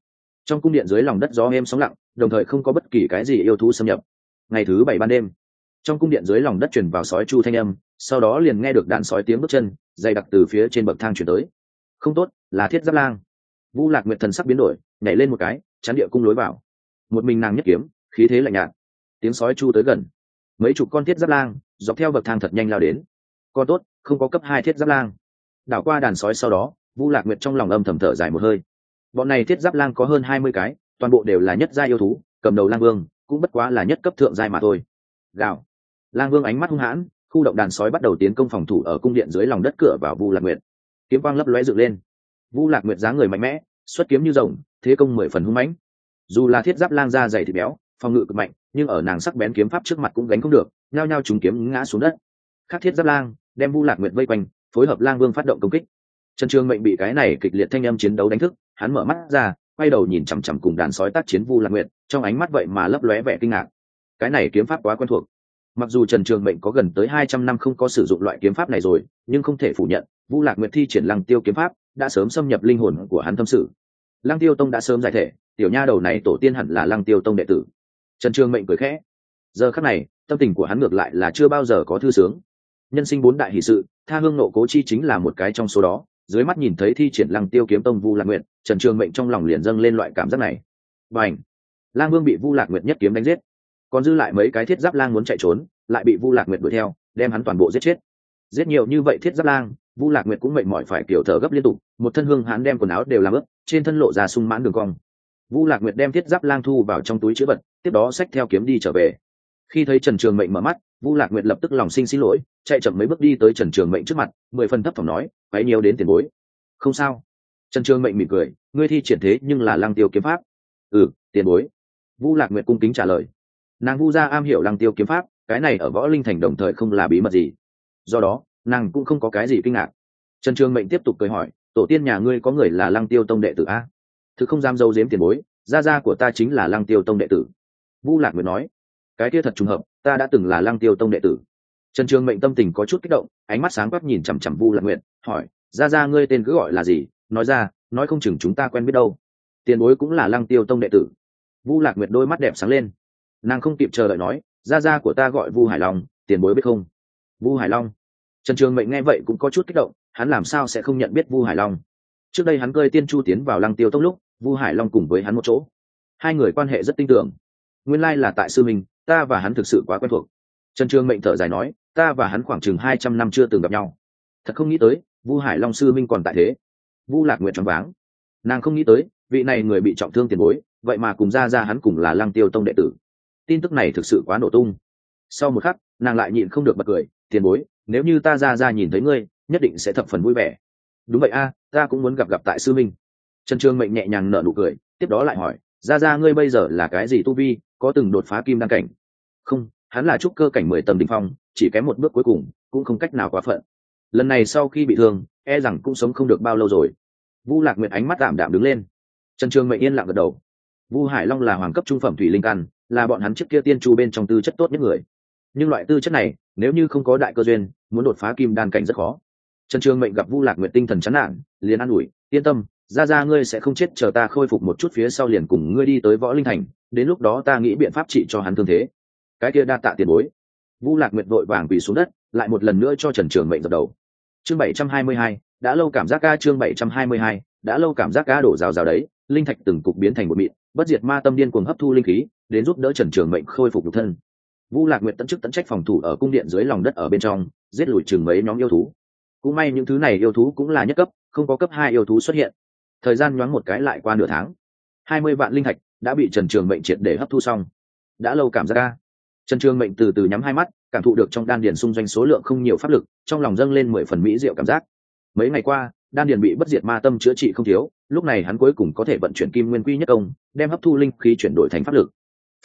Trong cung điện dưới lòng đất gió êm sóng lặng, đồng thời không có bất kỳ cái gì yêu thú xâm nhập. Ngày thứ bảy ban đêm, trong cung điện dưới lòng đất truyền vào sói chu thanh âm, sau đó liền nghe được đạn sói tiếng bước chân, dày đặc từ phía trên bậc thang chuyển tới không tốt, là thiết giáp lang. Vu lạc nguyệt thần sắc biến đổi, nhảy lên một cái chắn địa cung lối vào. Một mình nàng nhất kiếm, khí thế lạnh nhạt. Tiếng sói chu tới gần. Mấy chục con thiết giáp lang, dọc theo bậc thang thật nhanh lao đến. Con tốt, không có cấp hai thiết giáp lang. Đảo qua đàn sói sau đó vu lạc nguyệt trong lòng âm thầm thở dài một hơi. Bọn này thiết giáp lang có hơn hai mươi cái, toàn bộ đều là nhất gia yêu thú, cầm đầu lang vương, cũng bất quá là nhất cấp thượng giai mà thôi. Gạo lang vương ánh mắt hung hãn, khu động đàn sói bắt đầu tiến công phòng thủ ở cung điện dưới lòng đất cửa vào vu lạc nguyệt kiếm quang lấp lóe dựng lên. Vu lạc nguyệt dáng người mạnh mẽ, xuất kiếm như rồng, thế công mười phần hung mãnh. Dù là thiết giáp lang da dày thịt béo, phòng ngự cực mạnh, nhưng ở nàng sắc bén kiếm pháp trước mặt cũng gánh không được, nhao nhao trúng kiếm ngã xuống đất. Khắc thiết giáp lang, đem vu lạc nguyệt vây quanh, phối hợp lang vương phát động công kích. Trần trường mệnh bị cái này kịch liệt thanh âm chiến đấu đánh thức, hắn mở mắt ra, quay đầu nhìn chằm chằm cùng đàn sói tác chiến vu lạc nguyệt, trong ánh mắt vậy mà lấp lóe vẻ kinh ngạc. Cái này kiếm pháp quá quen thuộc. Mặc dù trần trường mệnh có gần tới hai trăm năm không có sử dụng loại kiếm pháp này rồi, nhưng không thể phủ nhận vu lạc nguyệt thi triển lăng tiêu kiếm pháp đã sớm xâm nhập linh hồn của hắn tâm sự. Lăng tiêu tông đã sớm giải thể tiểu nha đầu này tổ tiên hẳn là lăng tiêu tông đệ tử. Trần trường mệnh cười khẽ. Giờ khắc này tâm tình của hắn ngược lại là chưa bao giờ có thư sướng. Nhân sinh bốn đại hỷ sự tha hương nộ cố chi chính là một cái trong số đó. Dưới mắt nhìn thấy thi triển lăng tiêu kiếm tông vu lạc Nguyệt, trần trường mệnh trong lòng liền dâng lên loại cảm giác này. Và lang vương bị vu lạc nguyệt nhất kiếm đánh giết. Còn dư lại mấy cái thiết giáp lang muốn chạy trốn lại bị vu lạc nguyệt đuổi theo đem hắn toàn bộ giết chết. Giết nhiều như vậy thiết giáp lang vu lạc nguyệt cũng mệt mỏi phải kiểu thở gấp liên tục, một thân hương hán đem quần áo đều làm ướt, trên thân lộ ra sung mãn đường cong. Vu lạc nguyệt đem thiết giáp lang thu vào trong túi chữ vật, tiếp đó xách theo kiếm đi trở về. Khi thấy trần trường mệnh mở mắt vu lạc nguyệt lập tức lòng sinh xin lỗi, chạy chậm mấy bước đi tới trần trường mệnh trước mặt, mười phần thấp thỏm nói váy nhiều đến tiền bối. Không sao. Trần trường mệnh mỉm cười, ngươi thi triển thế nhưng là lăng tiêu kiếm pháp. Ừ tiền bối. Vu lạc nguyệt cung kính trả lời. Nàng vu gia am hiểu lăng tiêu kiếm pháp, cái này ở võ linh thành đồng thời không là bí mật gì. Do đó nàng cũng không có cái gì kinh ngạc. Trần trường mệnh tiếp tục cười hỏi, tổ tiên nhà ngươi có người là lăng tiêu tông đệ tử a? Thực không dám dâu dếm tiền bối, gia gia của ta chính là lăng tiêu tông đệ tử. Vu lạc nguyệt nói, cái kia thật trùng hợp, ta đã từng là lăng tiêu tông đệ tử. Trần trường mệnh tâm tình có chút kích động, ánh mắt sáng quắc nhìn chằm chằm vu lạc nguyệt, hỏi, gia gia ngươi tên cứ gọi là gì? Nói ra, nói không chừng chúng ta quen biết đâu. Tiền bối cũng là lăng tiêu tông đệ tử. Vu lạc nguyệt đôi mắt đẹp sáng lên. Nàng không kịp chờ đợi nói, gia gia của ta gọi vu hải long, tiền bối biết không? Vu hải long? Trần trường mệnh nghe vậy cũng có chút kích động, hắn làm sao sẽ không nhận biết vu hải long? Trước đây hắn cơi tiên chu tiến vào lăng tiêu tông lúc, vu hải long cùng với hắn một chỗ. Hai người quan hệ rất tin tưởng. Nguyên lai là tại sư minh, ta và hắn thực sự quá quen thuộc. Trần trường mệnh thở dài nói, ta và hắn khoảng chừng hai trăm năm chưa từng gặp nhau. Thật không nghĩ tới, vu hải long sư minh còn tại thế. Vu lạc nguyện choáng váng. Nàng không nghĩ tới, vị này người bị trọng thương tiền bối, vậy mà cùng ra ra hắn cùng là lăng tiêu tông đệ tử. Tin tức này thực sự quá nổ tung. Sau một khắc, nàng lại nhịn không được bật cười, tiền bối nếu như ta ra ra nhìn thấy ngươi, nhất định sẽ thập phần vui vẻ. Đúng vậy a, ta cũng muốn gặp gặp tại sư minh. Trần trương mệnh nhẹ nhàng nở nụ cười, tiếp đó lại hỏi, ra ra ngươi bây giờ là cái gì tu vi, có từng đột phá kim đăng cảnh? Không, hắn là trúc cơ cảnh mười tầng đ ỉ n h phong, chỉ kém một bước cuối cùng, cũng không cách nào quá phận. Lần này sau khi bị thương e rằng cũng sống không được bao lâu rồi. Vu lạc nguyện ánh mắt tạm đạm đứng lên. Trần trương mệnh yên lặng gật đầu. Vu hải long là hoàng cấp trung phẩm thủy linh căn, là bọn hắn trước kia tiên chu bên trong tư chất tốt nhất người nhưng loại tư chất này, nếu như không có đại cơ duyên, muốn đột phá kim đan cảnh rất khó. Trần trường mệnh gặp vu lạc nguyện tinh thần chán nản, liền an ủi, yên tâm, ra ra ngươi sẽ không chết, chờ ta khôi phục một chút phía sau liền cùng ngươi đi tới võ linh thành, đến lúc đó ta nghĩ biện pháp trị cho hắn thương thế. Cái kia đa tạ tiền bối. Vu lạc nguyệt vội vàng quỳ xuống đất, lại một lần nữa cho trần trường mệnh dập đầu. Chương bảy trăm hai mươi hai, đã lâu cảm giác ca, chương bảy trăm hai mươi hai, đã lâu cảm giác ca đổ rào rào đấy, linh thạch từng cục biến thành một mịn, bất diệt ma tâm điên cuồng hấp thu linh khí, đến giúp đỡ trần trường mệnh khôi phục nhục thân vu lạc nguyệt tận chức tận trách phòng thủ ở cung điện dưới lòng đất ở bên trong, giết lùi chừng mấy nhóm yêu thú. Cũng may những thứ này yêu thú cũng là nhất cấp, không có cấp hai yêu thú xuất hiện. Thời gian nhoáng một cái lại qua nửa tháng. Hai mươi vạn linh thạch đã bị trần trường mệnh triệt để hấp thu xong. Đã lâu cảm giác ra. trần trường mệnh từ từ nhắm hai mắt, cảm thụ được trong đan điền xung doanh số lượng không nhiều pháp lực, trong lòng dâng lên mười phần mỹ diệu cảm giác. Mấy ngày qua, đan điền bị bất diệt ma tâm chữa trị không thiếu, lúc này hắn cuối cùng có thể vận chuyển kim nguyên quy nhất công, đem hấp thu linh khí chuyển đổi thành pháp lực.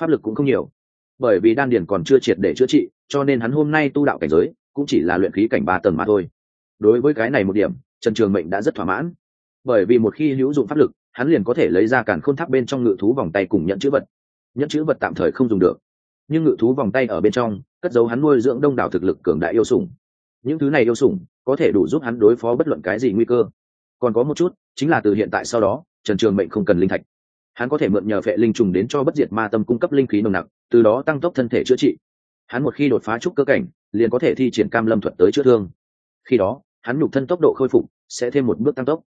Pháp lực cũng không nhiều bởi vì đan điền còn chưa triệt để chữa trị, cho nên hắn hôm nay tu đạo cảnh giới cũng chỉ là luyện khí cảnh ba tầng mà thôi. Đối với cái này một điểm, trần trường mệnh đã rất thỏa mãn. Bởi vì một khi hữu dụng pháp lực, hắn liền có thể lấy ra càn khôn tháp bên trong ngự thú vòng tay cùng nhận chữ vật. Nhận chữ vật tạm thời không dùng được. Nhưng ngự thú vòng tay ở bên trong, cất giấu hắn nuôi dưỡng đông đảo thực lực cường đại yêu sủng. Những thứ này yêu sủng, có thể đủ giúp hắn đối phó bất luận cái gì nguy cơ. Còn có một chút, chính là từ hiện tại sau đó, trần trường mệnh không cần linh thạch hắn có thể mượn nhờ vệ linh trùng đến cho bất diệt ma tâm cung cấp linh khí nồng nặc, từ đó tăng tốc thân thể chữa trị. Hắn một khi đột phá trúc cơ cảnh, liền có thể thi triển cam lâm thuật tới chữa thương. Khi đó, hắn nhục thân tốc độ khôi phục sẽ thêm một bước tăng tốc.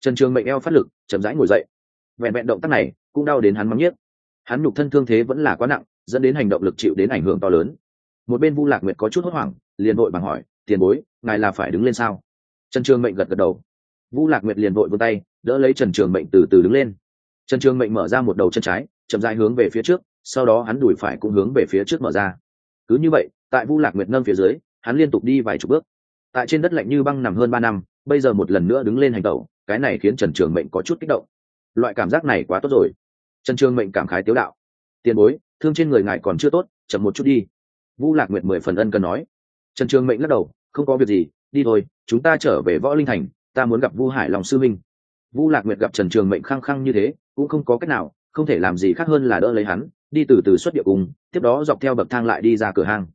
Trần trường mệnh eo phát lực, chậm rãi ngồi dậy. Vẹn vẹn động tác này cũng đau đến hắn mắng nhiếc. Hắn nhục thân thương thế vẫn là quá nặng, dẫn đến hành động lực chịu đến ảnh hưởng to lớn. Một bên vu lạc nguyệt có chút hốt hoảng, liền vội bằng hỏi, tiền bối, ngài là phải đứng lên sao? Trần trường mệnh gật gật đầu. Vu lạc nguyệt liền vội vươn tay, đỡ lấy trần trường mệnh từ từ đứng lên trần trường mệnh mở ra một đầu chân trái, chậm rãi hướng về phía trước, sau đó hắn đùi phải cũng hướng về phía trước mở ra. Cứ như vậy, tại vu lạc nguyệt Nâm phía dưới, hắn liên tục đi vài chục bước. Tại trên đất lạnh như băng nằm hơn ba năm, bây giờ một lần nữa đứng lên hành tẩu, cái này khiến trần trường mệnh có chút kích động. Loại cảm giác này quá tốt rồi. Trần trường mệnh cảm khái tiếu đạo. Tiền bối, thương trên người ngài còn chưa tốt, chậm một chút đi. Vu lạc nguyệt mười phần ân cần nói. Trần trường mệnh lắc đầu, không có việc gì, đi thôi, chúng ta trở về võ linh thành, ta muốn gặp vu hải lòng sư minh vu lạc nguyệt gặp trần trường mệnh khăng khăng như thế, cũng không có cách nào, không thể làm gì khác hơn là đỡ lấy hắn, đi từ từ xuất địa cùng, tiếp đó dọc theo bậc thang lại đi ra cửa hang.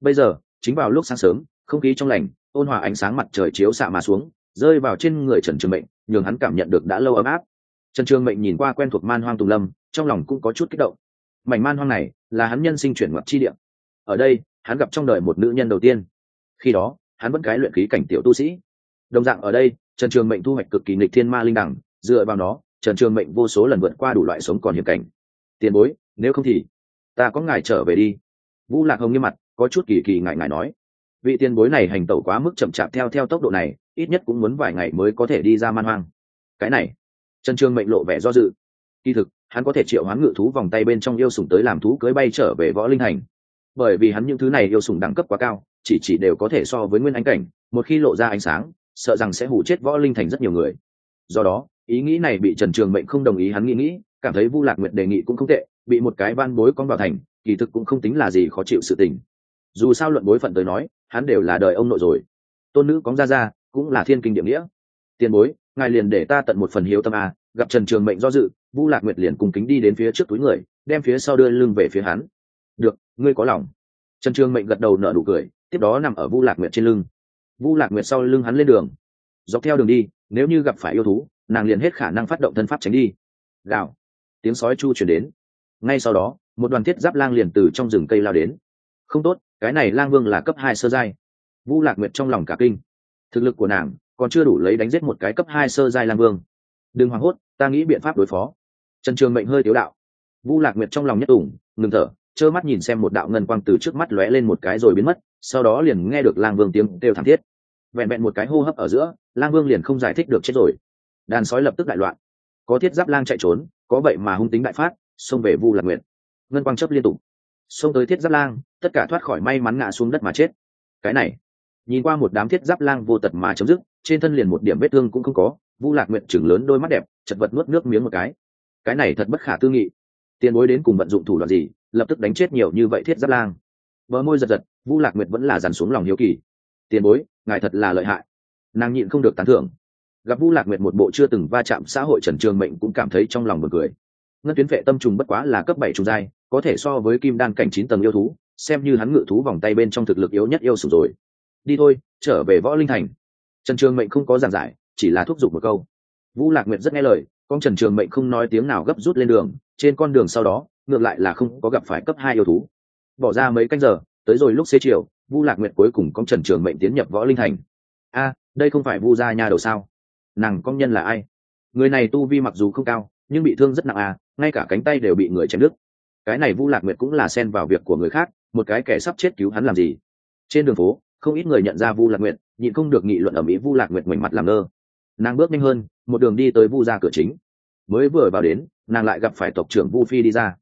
Bây giờ, chính vào lúc sáng sớm, không khí trong lành, ôn hòa ánh sáng mặt trời chiếu xạ mà xuống, rơi vào trên người trần trường mệnh, nhường hắn cảm nhận được đã lâu ấm áp. Trần trường mệnh nhìn qua quen thuộc man hoang tùng lâm, trong lòng cũng có chút kích động. Mảnh man hoang này, là hắn nhân sinh chuyển ngoặt chi địa. Ở đây, hắn gặp trong đời một nữ nhân đầu tiên. Khi đó, hắn vẫn cái luyện khí cảnh tiểu tu sĩ đồng dạng ở đây, trần trường mệnh thu hoạch cực kỳ nghịch thiên ma linh đẳng, dựa vào nó, trần trường mệnh vô số lần vượt qua đủ loại sống còn hiểm cảnh. Tiền bối, nếu không thì, ta có ngài trở về đi. Vũ lạc hồng nghiêm mặt, có chút kỳ kỳ ngại ngại nói. Vị tiền bối này hành tẩu quá mức chậm chạp theo theo tốc độ này, ít nhất cũng muốn vài ngày mới có thể đi ra man hoang. Cái này, trần trường mệnh lộ vẻ do dự. Kỳ thực, hắn có thể triệu hoán ngự thú vòng tay bên trong yêu sủng tới làm thú cưới bay trở về võ linh hành bởi vì hắn những thứ này yêu sủng đẳng cấp quá cao, chỉ chỉ đều có thể so với nguyên ánh cảnh, một khi lộ ra ánh sáng sợ rằng sẽ hủ chết võ linh thành rất nhiều người. Do đó, ý nghĩ này bị trần trường mệnh không đồng ý hắn nghĩ nghĩ, cảm thấy vu lạc nguyệt đề nghị cũng không tệ, bị một cái van bối con vào thành, kỳ thực cũng không tính là gì khó chịu sự tình. Dù sao luận bối phận tới nói, hắn đều là đời ông nội rồi. Tôn nữ cóng ra ra, cũng là thiên kinh địa nghĩa. Tiền bối, ngài liền để ta tận một phần hiếu tâm à? gặp trần trường mệnh do dự, vu lạc nguyệt liền cùng kính đi đến phía trước túi người, đem phía sau đưa lưng về phía hắn. Được, ngươi có lòng. Trần trường mệnh gật đầu nở nụ cười, tiếp đó nằm ở vu lạc nguyệt trên lưng vu lạc nguyệt sau lưng hắn lên đường. Dọc theo đường đi, nếu như gặp phải yêu thú, nàng liền hết khả năng phát động thân pháp tránh đi. Gạo tiếng sói chu chuyển đến. Ngay sau đó, một đoàn thiết giáp lang liền từ trong rừng cây lao đến. Không tốt, cái này lang vương là cấp hai sơ giai. Vu lạc nguyệt trong lòng cả kinh. Thực lực của nàng còn chưa đủ lấy đánh giết một cái cấp hai sơ giai lang vương. Đừng hoảng hốt, ta nghĩ biện pháp đối phó. Trần trường mệnh hơi tiếu đạo. Vu lạc nguyệt trong lòng nhất ủng, ngừng thở, trơ mắt nhìn xem một đạo ngân quang từ trước mắt lóe lên một cái rồi biến mất sau đó liền nghe được lang vương tiếng kêu thảm thiết. Vẹn vẹn một cái hô hấp ở giữa, lang vương liền không giải thích được chết rồi. Đàn sói lập tức đại loạn. Có thiết giáp lang chạy trốn, có vậy mà hung tính đại phát, xông về vu lạc nguyện. ngân quang chấp liên tục. Xông tới thiết giáp lang, tất cả thoát khỏi may mắn ngã xuống đất mà chết. Cái này, nhìn qua một đám thiết giáp lang vô tật mà chấm dứt, trên thân liền một điểm vết thương cũng không có, vu lạc nguyện chừng lớn đôi mắt đẹp, chật vật nuốt nước miếng một cái. Cái này thật bất khả tư nghị. Tiền bối đến cùng vận dụng thủ đoạn gì, lập tức đánh chết nhiều như vậy thiết giáp lang bờ môi giật giật vu lạc nguyệt vẫn là dằn xuống lòng hiếu kỳ. Tiền bối, ngài thật là lợi hại. Nàng nhịn không được tán thưởng. Gặp vu lạc nguyệt một bộ chưa từng va chạm xã hội trần trường mệnh cũng cảm thấy trong lòng mừng cười. Ngân tuyến vệ tâm trùng bất quá là cấp bảy trùng giai, có thể so với kim đan cảnh chín tầng yêu thú, xem như hắn ngự thú vòng tay bên trong thực lực yếu nhất yêu sủng rồi. Đi thôi, trở về võ linh thành. Trần trường mệnh không có giảng giải, chỉ là thúc giục một câu. Vũ lạc nguyệt rất nghe lời, con trần trường mệnh không nói tiếng nào gấp rút lên đường, trên con đường sau đó, ngược lại là không có gặp phải cấp hai yêu thú bỏ ra mấy canh giờ, tới rồi lúc xế chiều, vu lạc nguyệt cuối cùng con trần trường mệnh tiến nhập võ linh thành. A, đây không phải vu gia nhà đầu sao? Nàng công nhân là ai? Người này tu vi mặc dù không cao, nhưng bị thương rất nặng à ngay cả cánh tay đều bị người chém đứt. Cái này vu lạc nguyệt cũng là xen vào việc của người khác, một cái kẻ sắp chết cứu hắn làm gì? Trên đường phố, không ít người nhận ra vu lạc nguyệt, nhịn không được nghị luận ở mỹ vu lạc nguyệt mảnh mặt làm ngơ. Nàng bước nhanh hơn, một đường đi tới vu ra cửa chính. Mới vừa vào đến, nàng lại gặp phải tộc trưởng vu phi đi ra.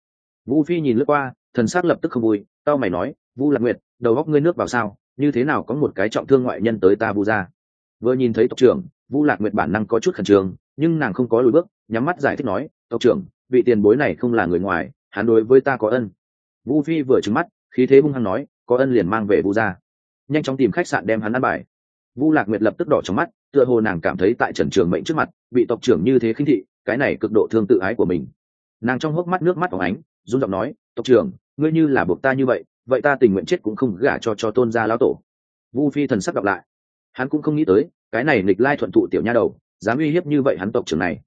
Vu phi nhìn lướt qua thần s c lập tức không vui, tao mày nói, vu lạc nguyệt, đầu góc ngươi nước vào sao? Như thế nào có một cái trọng thương ngoại nhân tới ta vu ra vừa nhìn thấy tộc trưởng, vu lạc nguyệt bản năng có chút khẩn trương, nhưng nàng không có lùi bước, nhắm mắt giải thích nói, tộc trưởng, vị tiền bối này không là người ngoài, hắn đối với ta có ân. Vu phi vừa trứng mắt, khí thế hung hăng nói, có ân liền mang về vu ra nhanh chóng tìm khách sạn đem hắn ăn bài. Vu lạc nguyệt lập tức đỏ trong mắt, tựa hồ nàng cảm thấy tại trần trường mệnh trước mặt, bị tộc trưởng như thế khinh thị, cái này cực độ thương tự ái của mình. Nàng trong hốc mắt nước mắt phóng ánh, run giọng nói, tộc trưởng ngươi như là buộc ta như vậy vậy ta tình nguyện chết cũng không gả cho cho tôn gia lão tổ. Vu phi thần sắc đọc lại. Hắn cũng không nghĩ tới, cái này nghịch lai thuận thụ tiểu nha đầu, dám uy hiếp như vậy hắn tộc trưởng này.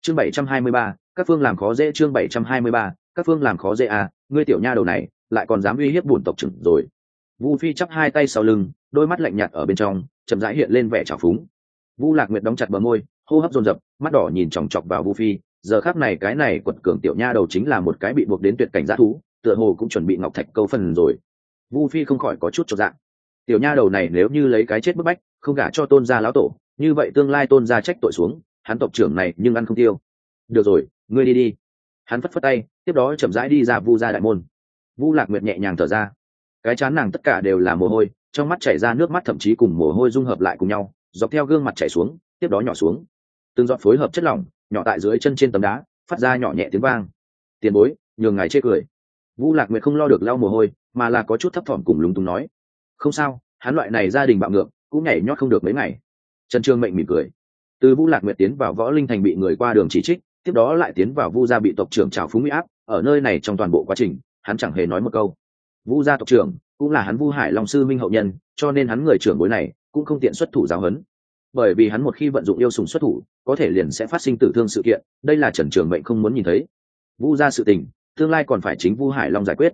Chương bảy trăm hai mươi ba, các phương làm khó dễ chương bảy trăm hai mươi ba, các phương làm khó dễ à ngươi tiểu nha đầu này, lại còn dám uy hiếp bổn tộc trưởng rồi. Vu phi chắp hai tay sau lưng, đôi mắt lạnh nhạt ở bên trong, chậm rãi hiện lên vẻ trào phúng. Vu lạc nguyệt đóng chặt bờ môi, hô hấp dồn dập, mắt đỏ nhìn chòng chọc vào vu phi, giờ khác này cái này quật cường tiểu nha đầu chính là một cái bị buộc đến tuyệt cảnh g thú tựa hồ cũng chuẩn bị ngọc thạch câu phần rồi. Vu phi không khỏi có chút cho dạng tiểu nha đầu này nếu như lấy cái chết bức bách, không gả cho tôn gia lão tổ, như vậy tương lai tôn gia trách tội xuống, hắn tộc trưởng này nhưng ăn không tiêu. Được rồi, ngươi đi đi. Hắn phất phất tay, tiếp đó chậm rãi đi ra vu gia đại môn. Vu lạc nguyệt nhẹ nhàng thở ra. Cái chán nàng tất cả đều là mồ hôi, trong mắt chảy ra nước mắt thậm chí cùng mồ hôi dung hợp lại cùng nhau, dọc theo gương mặt chảy xuống, tiếp đó nhỏ xuống. Từng dọn phối hợp chất lỏng, nhỏ tại dưới chân trên tấm đá, phát ra nhỏ nhẹ tiếng vang. Tiền bối, nhường ngài chê cười vũ lạc nguyệt không lo được lau mồ hôi, mà là có chút thấp thỏm cùng lúng túng nói. Không sao, hắn loại này gia đình bạo ngược, cũng nhảy nhót không được mấy ngày. Trần trương mệnh mỉm cười. Từ vũ lạc nguyệt tiến vào võ linh thành bị người qua đường chỉ trích, tiếp đó lại tiến vào vu gia bị tộc trưởng trào phúng huy áp, ở nơi này trong toàn bộ quá trình, hắn chẳng hề nói một câu. Vu gia tộc trưởng cũng là hắn vu hải long sư minh hậu nhân, cho nên hắn người trưởng bối này cũng không tiện xuất thủ giáo huấn. Bởi vì hắn một khi vận dụng yêu sùng xuất thủ, có thể liền sẽ phát sinh tử thương sự kiện, đây là trần trường mệnh không muốn nhìn thấy. Vu gia sự tình tương lai còn phải chính vu hải long giải quyết.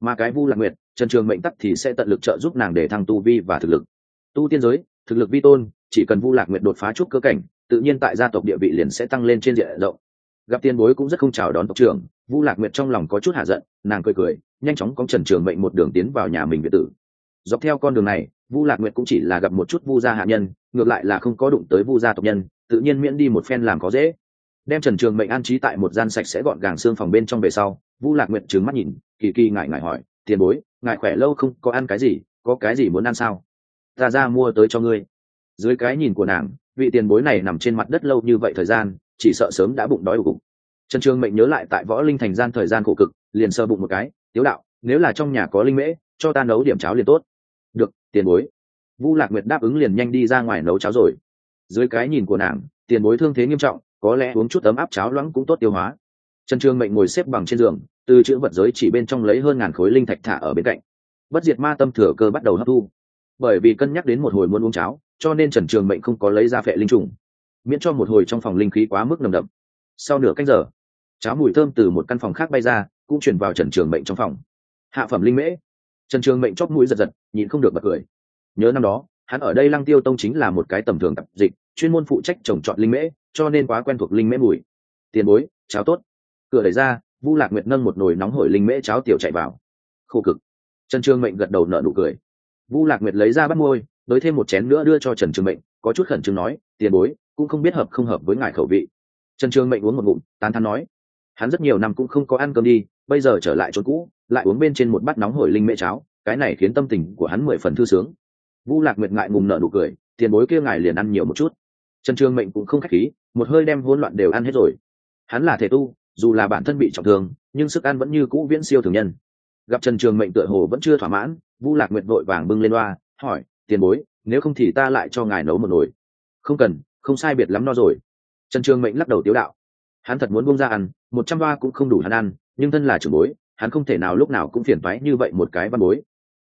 Mà cái vu lạc nguyệt, trần trường mệnh tắc thì sẽ tận lực trợ giúp nàng để thăng tu vi và thực lực. Tu tiên giới, thực lực vi tôn, chỉ cần vu lạc nguyệt đột phá chút cơ cảnh, tự nhiên tại gia tộc địa vị liền sẽ tăng lên trên diện rộng. Gặp tiền bối cũng rất không chào đón tộc trưởng, vu lạc nguyệt trong lòng có chút hạ giận, nàng cười cười, nhanh chóng có trần trường mệnh một đường tiến vào nhà mình việt tử. Dọc theo con đường này, vu lạc nguyệt cũng chỉ là gặp một chút vu gia hạ nhân, ngược lại là không có đụng tới vu gia tộc nhân, tự nhiên miễn đi một phen làm có dễ đem trần trường mệnh an trí tại một gian sạch sẽ gọn gàng xương phòng bên trong về sau vu lạc nguyệt trừng mắt nhìn, kỳ kỳ ngại ngại hỏi, tiền bối ngại khỏe lâu không? Có ăn cái gì? Có cái gì muốn ăn sao? Ta ra mua tới cho ngươi. Dưới cái nhìn của nàng, vị tiền bối này nằm trên mặt đất lâu như vậy thời gian, chỉ sợ sớm đã bụng đói ủ cục trần trường mệnh nhớ lại tại võ linh thành gian thời gian khổ cực, liền sơ bụng một cái, tiếu đạo, nếu là trong nhà có linh mễ, cho ta nấu điểm cháo liền tốt. Được, tiền bối. Vu lạc nguyệt đáp ứng liền nhanh đi ra ngoài nấu cháo rồi. Dưới cái nhìn của nàng, tiền bối thương thế nghiêm trọng có lẽ uống chút ấm áp cháo loãng cũng tốt tiêu hóa. Trần trường mệnh ngồi xếp bằng trên giường, từ chữ vật giới chỉ bên trong lấy hơn ngàn khối linh thạch thả ở bên cạnh. Bất diệt ma tâm thừa cơ bắt đầu hấp thu. Bởi vì cân nhắc đến một hồi muốn uống cháo, cho nên trần trường mệnh không có lấy ra phệ linh trùng. Miễn cho một hồi trong phòng linh khí quá mức nồng đậm. Sau nửa cách giờ, cháo mùi thơm từ một căn phòng khác bay ra, cũng chuyển vào trần trường mệnh trong phòng. Hạ phẩm linh mễ. Trần trường mệnh chóp mũi giật giật, nhịn không được bật cười. Nhớ năm đó, hắn ở đây lăng tiêu tông chính là một cái tầm thường tập dịch, chuyên môn phụ trách trồng trọt linh mễ cho nên quá quen thuộc linh mễ mùi. Tiền bối, cháo tốt. Cửa đẩy ra, vu lạc nguyệt nâng một nồi nóng hổi linh mễ cháo tiểu chạy vào. Khổ cực. Trần trường mệnh gật đầu nở nụ cười. Vu lạc nguyệt lấy ra bắt môi, đới thêm một chén nữa đưa cho trần trường mệnh, có chút khẩn trương nói, tiền bối, cũng không biết hợp không hợp với ngài khẩu vị. Trần trường mệnh uống một ngụm, tán thắn nói, hắn rất nhiều năm cũng không có ăn cơm đi, bây giờ trở lại chỗ cũ, lại uống bên trên một bát nóng hổi linh mễ cháo, cái này khiến tâm tình của hắn mười phần thư sướng. Vu lạc nguyệt ngại ngùng nợ nụ cười, tiền bối kia ngài liền ăn nhiều một chút trần trường mệnh cũng không khách khí, một hơi đem hỗn loạn đều ăn hết rồi. Hắn là thể tu, dù là bản thân bị trọng thương, nhưng sức ăn vẫn như cũ viễn siêu thường nhân. Gặp trần trường mệnh tựa hồ vẫn chưa thỏa mãn, vu lạc nguyệt vội vàng bưng lên loa, hỏi, tiền bối, nếu không thì ta lại cho ngài nấu một nồi. Không cần, không sai biệt lắm no rồi. Trần trường mệnh lắc đầu tiếu đạo. Hắn thật muốn buông ra ăn, một trăm ba cũng không đủ hắn ăn, nhưng thân là trưởng bối, hắn không thể nào lúc nào cũng phiền phái như vậy một cái văn bối.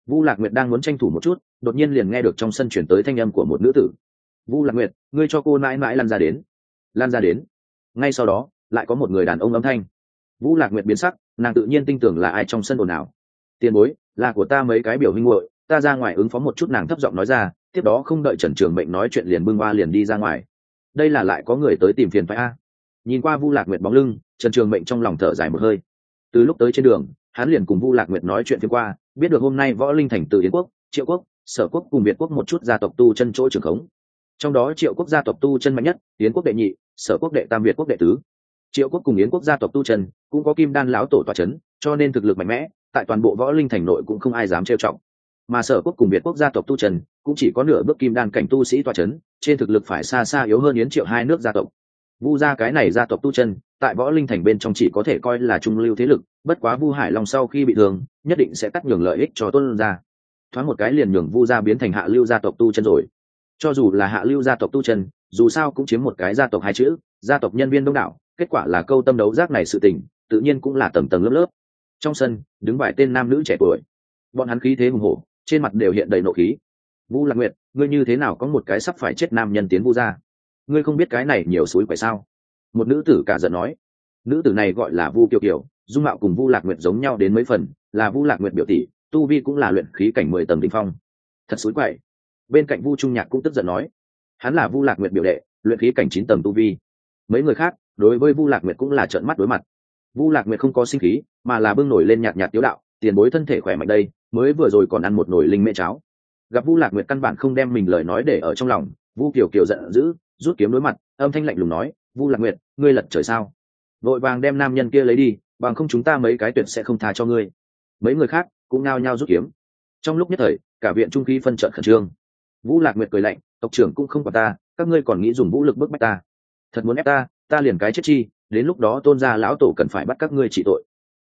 Vu lạc nguyệt đang muốn tranh thủ một chút, đột nhiên liền nghe được trong sân chuyển tới thanh âm của một nữ tử vu lạc nguyệt, ngươi cho cô mãi mãi lan ra đến. Lan ra đến. Ngay sau đó, lại có một người đàn ông âm thanh. Vũ lạc nguyệt biến sắc, nàng tự nhiên tin tưởng là ai trong sân ồn ào. Tiền bối, là của ta mấy cái biểu huynh hội ta ra ngoài ứng phó một chút, nàng thấp giọng nói ra, tiếp đó không đợi trần trường mệnh nói chuyện liền bưng hoa liền đi ra ngoài. Đây là lại có người tới tìm phiền phải a. Nhìn qua vu lạc nguyệt bóng lưng, trần trường mệnh trong lòng thở dài một hơi. Từ lúc tới trên đường, hắn liền cùng vu lạc nguyệt nói chuyện phía qua, biết được hôm nay võ linh thành từ yến quốc, triệu quốc, sở quốc cùng việt quốc một chút gia tộc tu chân chỗ trường khống trong đó triệu quốc gia tộc tu chân mạnh nhất, yến quốc đệ nhị, sở quốc đệ tam, việt quốc đệ tứ. Triệu quốc cùng yến quốc gia tộc tu chân cũng có kim đan lão tổ tòa c h ấ n cho nên thực lực mạnh mẽ, tại toàn bộ võ linh thành nội cũng không ai dám trêu trọng mà sở quốc cùng việt quốc gia tộc tu chân cũng chỉ có nửa bước kim đan cảnh tu sĩ tòa c h ấ n trên thực lực phải xa xa yếu hơn yến triệu hai nước gia tộc. Vu gia cái này gia tộc tu chân, tại võ linh thành bên trong chỉ có thể coi là trung lưu thế lực, bất quá vu hải long sau khi bị thương, nhất định sẽ cắt nhường lợi ích cho tuân gia. Thoáng một cái liền nhường vu gia biến thành hạ lưu gia tộc tu chân rồi cho dù là hạ lưu gia tộc tu chân, dù sao cũng chiếm một cái gia tộc hai chữ, gia tộc nhân viên đông đảo, kết quả là câu tâm đấu giác này sự tình, tự nhiên cũng là tầng tầng lớp lớp. Trong sân, đứng vài tên nam nữ trẻ tuổi. Bọn hắn khí thế hùng hổ, trên mặt đều hiện đầy nộ khí. Vu lạc nguyệt, ngươi như thế nào có một cái sắp phải chết nam nhân tiến vu ra ngươi không biết cái này nhiều suối quậy sao? Một nữ tử cả giận nói. Nữ tử này gọi là vu kiều kiều, dung mạo cùng vu lạc nguyệt giống nhau đến mấy phần, là vu lạc nguyệt biểu tỷ, tu vi cũng là luyện khí cảnh mười tầng đ ỉ n h phong. Thật suối quậy bên cạnh vu trung nhạc cũng tức giận nói, hắn là vu lạc nguyệt biểu đệ, luyện khí cảnh chín tầng tu vi. Mấy người khác, đối với vu lạc nguyệt cũng là trợn mắt đối mặt. Vu lạc nguyệt không có sinh khí, mà là bưng nổi lên nhạt nhạt tiếu đạo, tiền bối thân thể khỏe mạnh đây, mới vừa rồi còn ăn một nồi linh mễ cháo. Gặp vu lạc nguyệt căn bản không đem mình lời nói để ở trong lòng, vu kiều kiều giận dữ, rút kiếm đối mặt, âm thanh lạnh lùng nói, vu lạc nguyệt, ngươi lật trời sao? Vội vàng đem nam nhân kia lấy đi, bằng không chúng ta mấy cái tuyệt sẽ không tha cho ngươi. Mấy người khác cũng nao nhao rút kiếm. Trong lúc nhất thời, cả viện trung khí phân trận khẩn trương vũ lạc nguyệt cười lạnh, tộc trưởng cũng không có ta, các ngươi còn nghĩ dùng vũ lực bức bách ta. Thật muốn ép ta ta liền cái chết chi, đến lúc đó tôn gia lão tổ cần phải bắt các ngươi trị tội.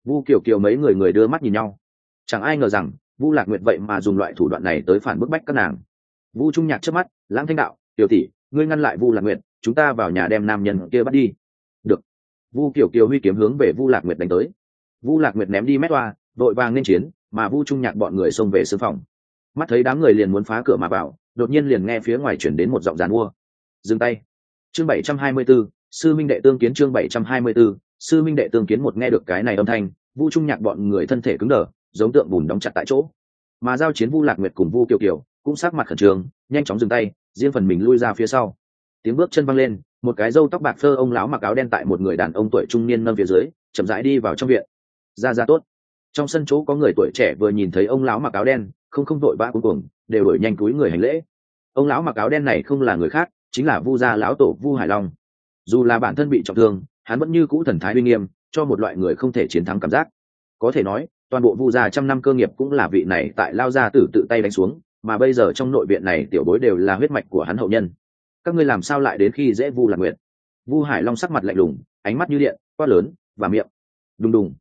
Vu kiều kiều mấy người người đưa mắt nhìn nhau. Chẳng ai ngờ rằng vu lạc nguyệt vậy mà dùng loại thủ đoạn này tới phản bức bách các nàng. Vu trung nhạc trước mắt, lãng thanh đạo, tiểu tỷ, ngươi ngăn lại vu lạc nguyệt, chúng ta vào nhà đem nam nhân kia bắt đi. Được. Vu kiều kiều huy kiếm hướng về vu lạc nguyệt đánh tới. Vu lạc nguyệt ném đi mét toa, đội vàng nên chiến, mà vu trung nhạc bọn người xông về sư phòng. Mắt thấy đám người liền muốn phá cửa mà vào đột nhiên liền nghe phía ngoài chuyển đến một giọng giàn mua. Dừng tay. Chương bảy trăm hai mươi 724, sư minh đệ tương kiến chương bảy trăm hai mươi 724, sư minh đệ tương kiến một nghe được cái này âm thanh vu trung nhạc bọn người thân thể cứng đờ giống tượng bùn đóng chặt tại chỗ. Mà giao chiến vu lạc nguyệt cùng vu kiều kiều cũng sát mặt khẩn trương nhanh chóng dừng tay riêng phần mình lui ra phía sau. Tiếng bước chân văng lên một cái râu tóc bạc phơ ông lão mặc áo đen tại một người đàn ông tuổi trung niên nâng phía dưới chậm rãi đi vào trong viện. Ra ra tốt trong sân chỗ có người tuổi trẻ vừa nhìn thấy ông lão mặc áo đen, không không đội vã cuối cùng đều đổi nhanh túi người hành lễ. Ông lão mặc áo đen này không là người khác, chính là vu gia lão tổ vu hải long. Dù là bản thân bị trọng thương, hắn vẫn như cũ thần thái uy nghiêm, cho một loại người không thể chiến thắng cảm giác. Có thể nói, toàn bộ vu gia trăm năm cơ nghiệp cũng là vị này tại lao gia tử tự tay đánh xuống, mà bây giờ trong nội viện này tiểu bối đều là huyết mạch của hắn hậu nhân. Các ngươi làm sao lại đến khi dễ vu lạc nguyệt? Vu hải long sắc mặt lạnh lùng, ánh mắt như điện, quát lớn, và miệng. Đùng đùng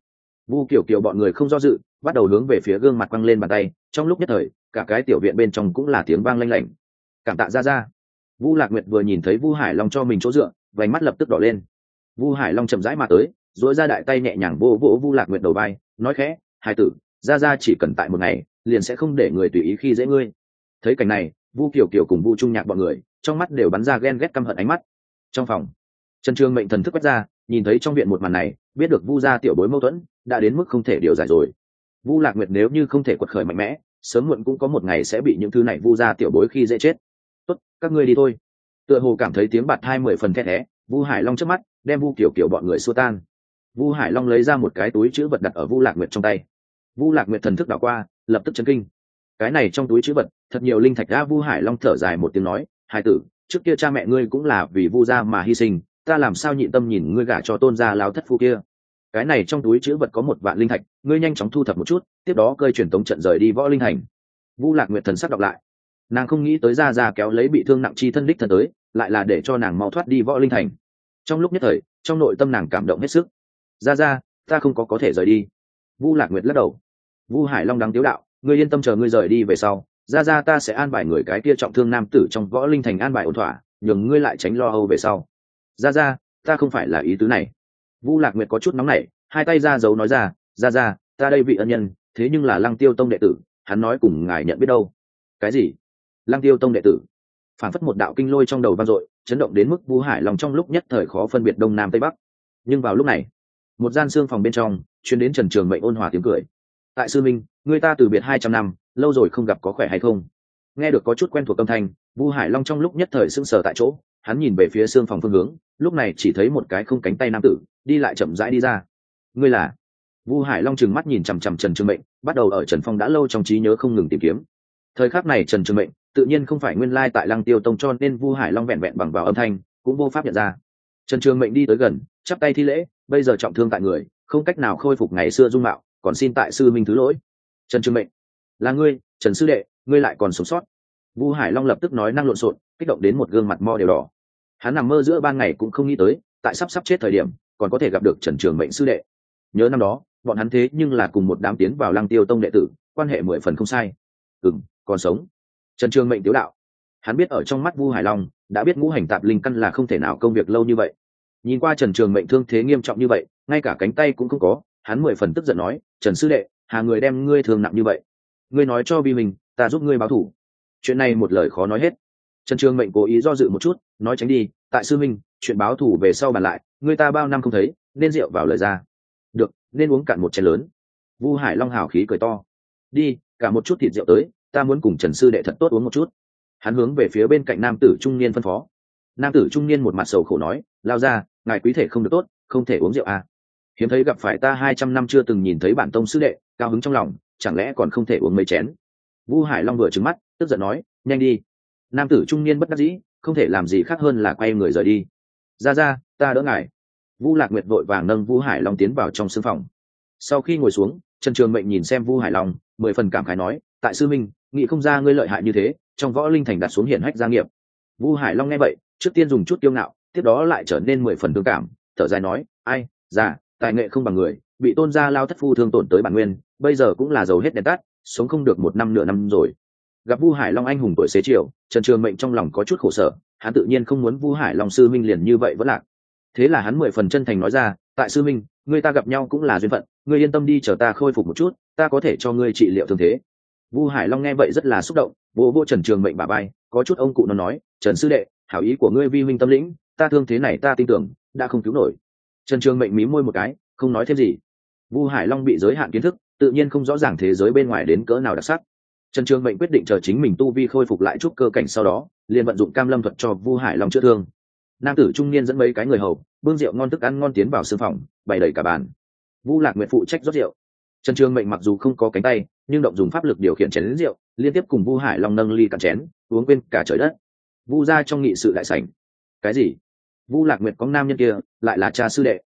vu kiểu kiểu bọn người không do dự, bắt đầu hướng về phía gương mặt quăng lên bàn tay, trong lúc nhất thời, cả cái tiểu viện bên trong cũng là tiếng vang lanh lảnh. Cảm tạ ra ra vu lạc nguyệt vừa nhìn thấy vu hải long cho mình chỗ dựa, vành mắt lập tức đỏ lên. Vu hải long chậm rãi mà tới dỗi ra đại tay nhẹ nhàng vô vỗ vu lạc nguyệt đầu vai, nói khẽ hai tử ra ra chỉ cần tại một ngày, liền sẽ không để người tùy ý khi dễ ngươi. Thấy cảnh này, vu kiều kiều cùng vu trung nhạc bọn người, trong mắt đều bắn ra ghen ghét căm hận ánh mắt. Trong phòng, trần trương mệnh thần thức quét ra nhìn thấy trong viện một màn này, biết được vu gia tiểu bối mâu thuẫn, đã đến mức không thể điều giải rồi. Vu lạc nguyệt nếu như không thể quật khởi mạnh mẽ, sớm muộn cũng có một ngày sẽ bị những thứ này vu gia tiểu bối khi dễ chết. Tốt, các ngươi đi thôi. Tựa hồ cảm thấy tiếng bạt hai mười phần thét thé, vu hải long trước mắt, đem vu kiểu kiểu bọn người xua tan. Vu hải long lấy ra một cái túi chữ vật đặt ở vu lạc nguyệt trong tay. Vu lạc nguyệt thần thức đảo qua, lập tức chấn kinh. Cái này trong túi chữ vật, thật nhiều linh thạch đã vu hải long thở dài một tiếng nói hai tử, trước kia cha mẹ ngươi cũng là vì vu gia mà hy sinh ta làm sao nhịn tâm nhìn ngươi gả cho tôn gia lao thất phu kia? Cái này trong túi chữ vật có một vạn linh thạch, ngươi nhanh chóng thu thập một chút, tiếp đó cơi truyền tống trận rời đi võ linh thành vu lạc nguyệt thần sắc đọc lại. Nàng không nghĩ tới ra ra kéo lấy bị thương nặng chi thân đích thân tới, lại là để cho nàng mau thoát đi võ linh thành trong lúc nhất thời, trong nội tâm nàng cảm động hết sức. Ra ra ta không có có thể rời đi. Vu lạc nguyệt lắc đầu. Vu hải long đáng tiếu đạo, ngươi yên tâm chờ ngươi rời đi về sau. Ra ra ta sẽ an bài người cái kia trọng thương nam tử trong võ linh thành an bài ổn thỏa, nhường ngươi lại tránh lo âu về sau ra ra, ta không phải là ý tứ này. Vu lạc nguyệt có chút nóng nảy, hai tay ra giấu nói ra ra ra, ta đây vị ân nhân, thế nhưng là lăng tiêu tông đệ tử, hắn nói cùng ngài nhận biết đâu. Cái gì? Lăng tiêu tông đệ tử. Phản phất một đạo kinh lôi trong đầu vang dội, chấn động đến mức vu hải lòng trong lúc nhất thời khó phân biệt đông nam tây bắc. Nhưng vào lúc này, một gian xương phòng bên trong chuyến đến trần trường mệnh ôn hòa tiếng cười. Tại sư minh, người ta từ biệt hai trăm năm, lâu rồi không gặp có khỏe hay không? Nghe được có chút quen thuộc âm thanh, vu hải long trong lúc nhất thời sững sờ tại chỗ hắn nhìn về phía xương phòng phương hướng, lúc này chỉ thấy một cái không cánh tay nam tử, đi lại chậm rãi đi ra. Ngươi là? Vu hải long trừng mắt nhìn chằm chằm trần trường mệnh, bắt đầu ở trần phong đã lâu trong trí nhớ không ngừng tìm kiếm. Thời khắc này trần trường mệnh, tự nhiên không phải nguyên lai tại lăng tiêu tông cho nên vu hải long vẹn vẹn bằng vào âm thanh, cũng vô pháp nhận ra. Trần trường mệnh đi tới gần, chắp tay thi lễ, bây giờ trọng thương tại người, không cách nào khôi phục ngày xưa dung mạo, còn xin tại sư minh thứ lỗi. Trần trường mệnh, là ngươi, trần sư đệ, ngươi lại còn sống sót. Vu hải long lập tức nói năng lộn xộn kích động đến một gương mặt mo đều đỏ. Hắn nằm mơ giữa ban ngày cũng không nghĩ tới, tại sắp sắp chết thời điểm, còn có thể gặp được trần trường mệnh sư đệ. Nhớ năm đó, bọn hắn thế nhưng là cùng một đám tiến vào lăng tiêu tông đệ tử, quan hệ mười phần không sai. Ừng còn sống. Trần trường mệnh tiếu đạo. Hắn biết ở trong mắt vu hải long, đã biết ngũ hành tạp linh căn là không thể nào công việc lâu như vậy. Nhìn qua trần trường mệnh thương thế nghiêm trọng như vậy, ngay cả cánh tay cũng không có, hắn mười phần tức giận nói, trần sư đệ, hà người đem ngươi thương nặng như vậy. Ngươi nói cho vi mình ta giúp ngươi báo thủ. Chuyện này một lời khó nói hết trần trường mệnh cố ý do dự một chút, nói tránh đi, tại sư minh chuyện báo thủ về sau bàn lại, người ta bao năm không thấy, nên rượu vào lời ra. Được, nên uống cạn một chén lớn. Vu hải long hào khí cười to. Đi, cả một chút thịt rượu tới, ta muốn cùng trần sư đệ thật tốt uống một chút. Hắn hướng về phía bên cạnh nam tử trung niên phân phó. Nam tử trung niên một mặt sầu khổ nói, lao ra, ngài quý thể không được tốt, không thể uống rượu à. hiếm thấy gặp phải ta hai trăm năm chưa từng nhìn thấy bản tông sư đệ, cao hứng trong lòng, chẳng lẽ còn không thể uống mấy chén? Vu hải long vừa trứng mắt, tức giận nói, nhanh đi nam tử trung niên bất đắc dĩ, không thể làm gì khác hơn là quay người rời đi. Ra ra, ta đỡ ngài. Vu lạc nguyệt vội vàng nâng vu hải long tiến vào trong sưng phòng. Sau khi ngồi xuống, trần trường mệnh nhìn xem vu hải long, mười phần cảm khái nói, tại sư minh nghị không ra ngươi lợi hại như thế, trong võ linh thành đặt xuống hiển hách gia nghiệp. Vu hải long nghe vậy, trước tiên dùng chút kiêu ngạo, tiếp đó lại trở nên mười phần thương cảm, thở dài nói, ai, già, tài nghệ không bằng người, bị tôn gia lao thất phu thương tổn tới bản nguyên, bây giờ cũng là giàu hết đèn tắt, sống không được một năm nửa năm rồi gặp vu hải long anh hùng tuổi xế chiều, trần trường mệnh trong lòng có chút khổ sở, hắn tự nhiên không muốn vu hải long sư minh liền như vậy vẫn lạc. Thế là hắn mười phần chân thành nói ra, tại sư minh, người ta gặp nhau cũng là duyên phận, ngươi yên tâm đi chờ ta khôi phục một chút, ta có thể cho ngươi trị liệu thương thế. Vu hải long nghe vậy rất là xúc động, vô vô trần trường mệnh bà bay có chút ông cụ nó nói, trần sư đệ, hảo ý của ngươi vi minh tâm lĩnh, ta thương thế này ta tin tưởng, đã không cứu nổi. Trần trường mệnh mí môi một cái, không nói thêm gì. Vu hải long bị giới hạn kiến thức, tự nhiên không rõ ràng thế giới bên ngoài đến cỡ nào đặc sắc trần trường mệnh quyết định chờ chính mình tu vi khôi phục lại chút cơ cảnh sau đó, liền vận dụng cam lâm thuật cho vu hải long chữa thương. Nam tử trung niên dẫn mấy cái người hầu, bưng rượu ngon thức ăn ngon tiến vào sương phòng, bày đầy cả bàn. Vu lạc nguyện phụ trách rót rượu. Trần trường mệnh mặc dù không có cánh tay, nhưng động dùng pháp lực điều khiển chén đến rượu, liên tiếp cùng vu hải long nâng ly cạn chén, uống quên cả trời đất. Vu ra trong nghị sự đại sảnh. Cái gì? Vu lạc nguyệt có nam nhân kia, lại là cha sư đệ.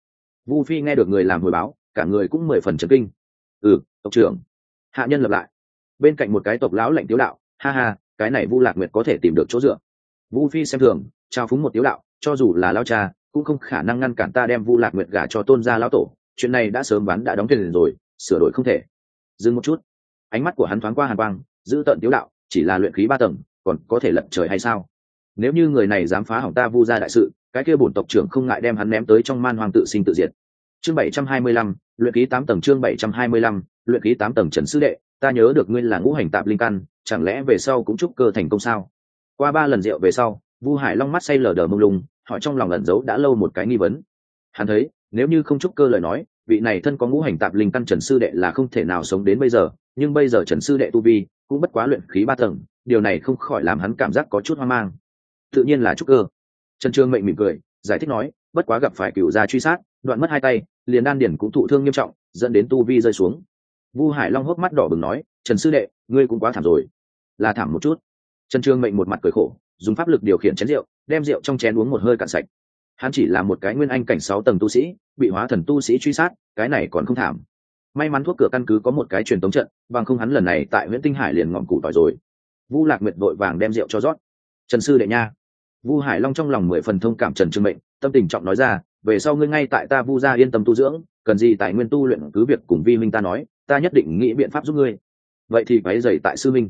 Vu phi nghe được người làm hồi báo, cả người cũng mười phần trấn kinh. Ừ tộc trưởng. Hạ nhân lập lại bên cạnh một cái tộc lão lệnh tiếu đạo, ha ha, cái này vu lạc nguyệt có thể tìm được chỗ dựa. Vu phi xem thường, trao phúng một tiếu đạo, cho dù là lao cha, cũng không khả năng ngăn cản ta đem vu lạc nguyệt gả cho tôn gia lão tổ, chuyện này đã sớm bán đã đóng tiền rồi, sửa đổi không thể. Dừng một chút. Ánh mắt của hắn thoáng qua hàn quang, giữ tận tiếu đạo, chỉ là luyện khí ba tầng, còn có thể lật trời hay sao? Nếu như người này dám phá hỏng ta vu gia đại sự, cái kia bổn tộc trưởng không ngại đem hắn ném tới trong man hoàng tự sinh tự diệt. Chương bảy trăm hai mươi lăm, luyện khí tám tầng chương bảy trăm hai mươi lăm, luyện khí tám tầng trần sư đệ ta nhớ được ngươi là ngũ hành tạp linh căn, chẳng lẽ về sau cũng chúc cơ thành công sao? Qua ba lần rượu về sau, vu hải long mắt say lờ đờ mông lung họ trong lòng lẩn giấu đã lâu một cái nghi vấn. Hắn thấy, nếu như không chúc cơ lời nói, vị này thân có ngũ hành tạp linh căn trần sư đệ là không thể nào sống đến bây giờ, nhưng bây giờ trần sư đệ tu vi cũng bất quá luyện khí ba tầng, điều này không khỏi làm hắn cảm giác có chút hoang mang. Tự nhiên là trúc cơ. Trần trương mệnh mỉm cười, giải thích nói, bất quá gặp phải cựu gia truy sát, đoạn mất hai tay, liền đan điển cũng thụ thương nghiêm trọng, dẫn đến tu vi rơi xuống vu hải long hốc mắt đỏ bừng nói, trần sư đệ, ngươi cũng quá thảm rồi. Là thảm một chút. Trần trương mệnh một mặt cười khổ, dùng pháp lực điều khiển chén rượu, đem rượu trong chén uống một hơi cạn sạch. Hắn chỉ là một cái nguyên anh cảnh sáu tầng tu sĩ, bị hóa thần tu sĩ truy sát, cái này còn không thảm. May mắn thuốc cửa căn cứ có một cái truyền tống trận, bằng không hắn lần này tại nguyễn tinh hải liền ngọn cụ tỏi rồi. Vu lạc nguyệt vội vàng đem rượu cho rót. Trần sư đệ nha. Vu hải long trong lòng mười phần thông cảm trần trương mệnh, tâm tình trọng nói ra, về sau ngươi ngay tại ta vu gia yên tâm tu dưỡng, cần gì tại nguyên tu luyện cứ việc cùng vi minh ta nói ta nhất định nghĩ biện pháp giúp ngươi. Vậy thì váy dày tại sư minh.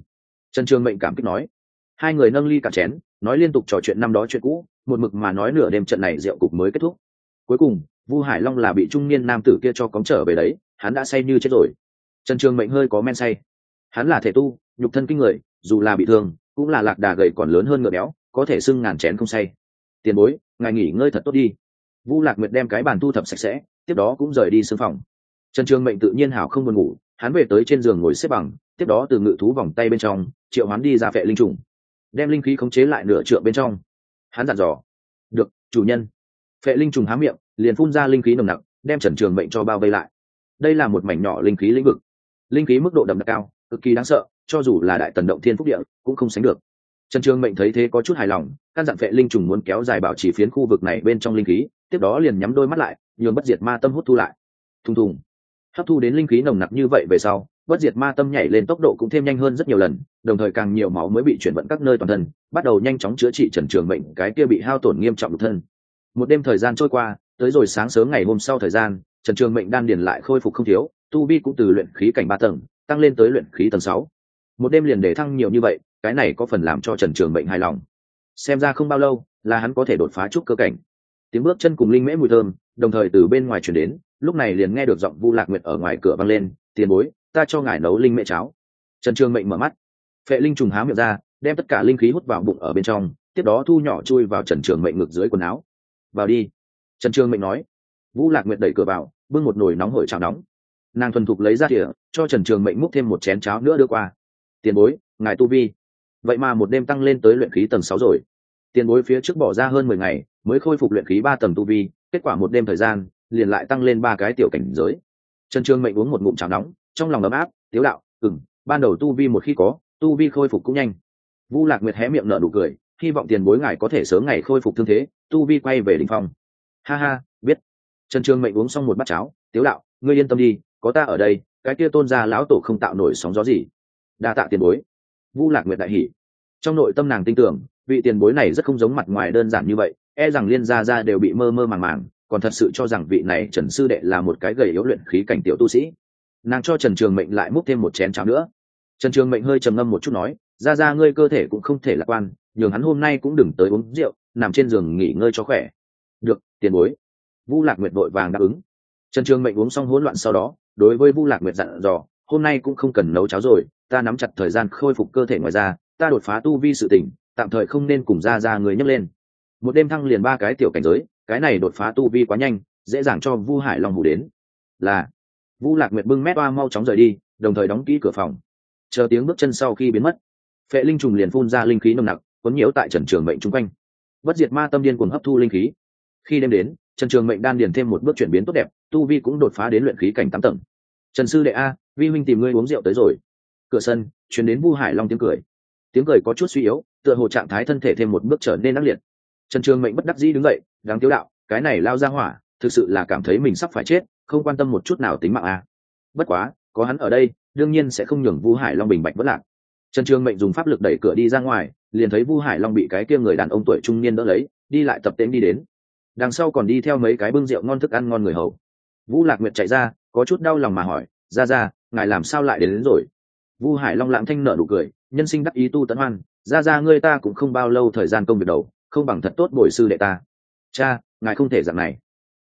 Trần trường mệnh cảm kích nói. Hai người nâng ly cả chén, nói liên tục trò chuyện năm đó chuyện cũ, một mực mà nói nửa đêm trận này rượu cục mới kết thúc. Cuối cùng, vu hải long là bị trung niên nam tử kia cho cóng trở về đấy, hắn đã say như chết rồi. Trần trường mệnh hơi có men say. Hắn là thể tu, nhục thân kinh người, dù là bị thương, cũng là lạc đà gậy còn lớn hơn ngựa béo, có thể sưng ngàn chén không say. Tiền bối, ngài nghỉ ngơi thật tốt đi. Vu lạc nguyệt đem cái bàn thu thập sạch sẽ, tiếp đó cũng rời đi xương phòng trần trường mệnh tự nhiên hảo không buồn ngủ, hắn về tới trên giường ngồi xếp bằng, tiếp đó từ ngự thú vòng tay bên trong, triệu hắn đi ra phệ linh trùng. Đem linh khí khống chế lại nửa trượng bên trong. Hắn dặn dò, được, chủ nhân. Phệ linh trùng há miệng, liền phun ra linh khí nồng nặc, đem trần trường mệnh cho bao vây lại. Đây là một mảnh nhỏ linh khí lĩnh vực. Linh khí mức độ đậm đặc cao, cực kỳ đáng sợ, cho dù là đại tần động thiên phúc địa, cũng không sánh được. Trần trường mệnh thấy thế có chút hài lòng, căn dặn phệ linh trùng muốn kéo dài bảo trì phiến khu vực này bên trong linh khí, tiếp đó liền nhắm đôi mắt lại, nhường bất diệt ma tâm hút thu lại. Thùng thùng hấp thu đến linh khí nồng nặc như vậy về sau, bất diệt ma tâm nhảy lên tốc độ cũng thêm nhanh hơn rất nhiều lần, đồng thời càng nhiều máu mới bị chuyển vận các nơi toàn thân, bắt đầu nhanh chóng chữa trị trần trường mệnh cái kia bị hao tổn nghiêm trọng thân. Một đêm thời gian trôi qua, tới rồi sáng sớm ngày hôm sau thời gian, trần trường mệnh đan điền lại khôi phục không thiếu, tu vi cũng từ luyện khí cảnh ba tầng, tăng lên tới luyện khí tầng sáu. Một đêm liền để thăng nhiều như vậy, cái này có phần làm cho trần trường mệnh hài lòng. Xem ra không bao lâu là hắn có thể đột phá trúc cơ cảnh. Tiếng bước chân cùng linh mễ mùi thơm, đồng thời từ bên ngoài chuyển đến lúc này liền nghe được giọng vu lạc nguyệt ở ngoài cửa vang lên, tiền bối, ta cho ngài nấu linh mễ cháo. Trần trường mệnh mở mắt. Phệ linh trùng há miệng ra, đem tất cả linh khí hút vào bụng ở bên trong, tiếp đó thu nhỏ chui vào trần trường mệnh ngực dưới quần áo. Vào đi. Trần trường mệnh nói. Vũ lạc nguyệt đẩy cửa vào, bưng một nồi nóng hổi cháo nóng. Nàng thuần thục lấy ra thỉa cho trần trường mệnh múc thêm một chén cháo nữa đưa qua. Tiền bối, ngài tu vi. Vậy mà một đêm tăng lên tới luyện khí tầng sáu rồi. Tiền bối phía trước bỏ ra hơn mười ngày, mới khôi phục luyện khí ba tầng tu vi, kết quả một đêm thời gian liền lại tăng lên ba cái tiểu cảnh giới. Trần trường mệnh uống một ngụm cháo nóng, trong lòng ấm áp, tiếu đạo ừng ban đầu tu vi một khi có, tu vi khôi phục cũng nhanh. Vu lạc nguyệt hé miệng nở nụ cười, hy vọng tiền bối ngài có thể sớm ngày khôi phục thương thế, tu vi quay về đình phong. Ha ha, biết. Trần trường mệnh uống xong một bát cháo, tiếu đạo, ngươi yên tâm đi, có ta ở đây, cái kia tôn gia lão tổ không tạo nổi sóng gió gì. Đa tạ tiền bối. Vu lạc nguyệt đại hỉ. trong nội tâm nàng tin tưởng, vị tiền bối này rất không giống mặt ngoài đơn giản như vậy e rằng liên gia gia đều bị mơ mơ màng màng còn thật sự cho rằng vị này trần sư đệ là một cái gầy yếu luyện khí cảnh tiểu tu sĩ. Nàng cho trần trường mệnh lại múc thêm một chén cháo nữa. Trần trường mệnh hơi trầm ngâm một chút nói, ra ra, ngươi cơ thể cũng không thể lạc quan, nhường hắn hôm nay cũng đừng tới uống rượu, nằm trên giường nghỉ ngơi cho khỏe. Được, tiền bối. Vu lạc nguyệt vội vàng đáp ứng. Trần trường mệnh uống xong hỗn loạn sau đó, đối với vu lạc nguyệt dặn dò, hôm nay cũng không cần nấu cháo rồi, ta nắm chặt thời gian khôi phục cơ thể ngoài ra, ta đột phá tu vi sự tỉnh, tạm thời không nên cùng ra ra người nhấc lên. Một đêm thăng liền ba cái tiểu cảnh giới cái này đột phá tu vi quá nhanh, dễ dàng cho vu hải long hủ đến. Là, vu lạc nguyệt bưng mét oa mau chóng rời đi, đồng thời đóng kỹ cửa phòng. Chờ tiếng bước chân sau khi biến mất, phệ linh trùng liền phun ra linh khí nồng nặc quấn nhiễu tại trần trường mệnh chung quanh. Bất diệt ma tâm điên cuồng hấp thu linh khí. Khi đêm đến, trần trường mệnh đan điền thêm một bước chuyển biến tốt đẹp, tu vi cũng đột phá đến luyện khí cảnh tám tầng. Trần sư đệ a, vi huynh tìm ngươi uống rượu tới rồi. Cửa sân, chuyển đến vu hải long tiếng cười. Tiếng cười có chút suy yếu, tựa hồ trạng thái thân thể thêm một bước trở nên ác liệt trần trường mệnh bất đắc dĩ đứng dậy đáng tiếu đạo cái này lao ra hỏa thực sự là cảm thấy mình sắp phải chết không quan tâm một chút nào tính mạng a bất quá có hắn ở đây đương nhiên sẽ không nhường vu hải long bình bạch bất lạc. Trần trường mệnh dùng pháp lực đẩy cửa đi ra ngoài liền thấy vu hải long bị cái kia người đàn ông tuổi trung niên đỡ lấy đi lại tập tễnh đi đến. Đằng sau còn đi theo mấy cái bưng rượu ngon thức ăn ngon người hầu. Vũ lạc nguyệt chạy ra có chút đau lòng mà hỏi ra ra ngài làm sao lại đến, đến rồi? Vu hải long lãng thanh nở nụ cười nhân sinh đắc ý tu tấn hoan ra ra ngươi ta cũng không bao lâu thời gian công việc đầu không bằng thật tốt bồi sư đệ ta. Cha, ngài không thể dạng này.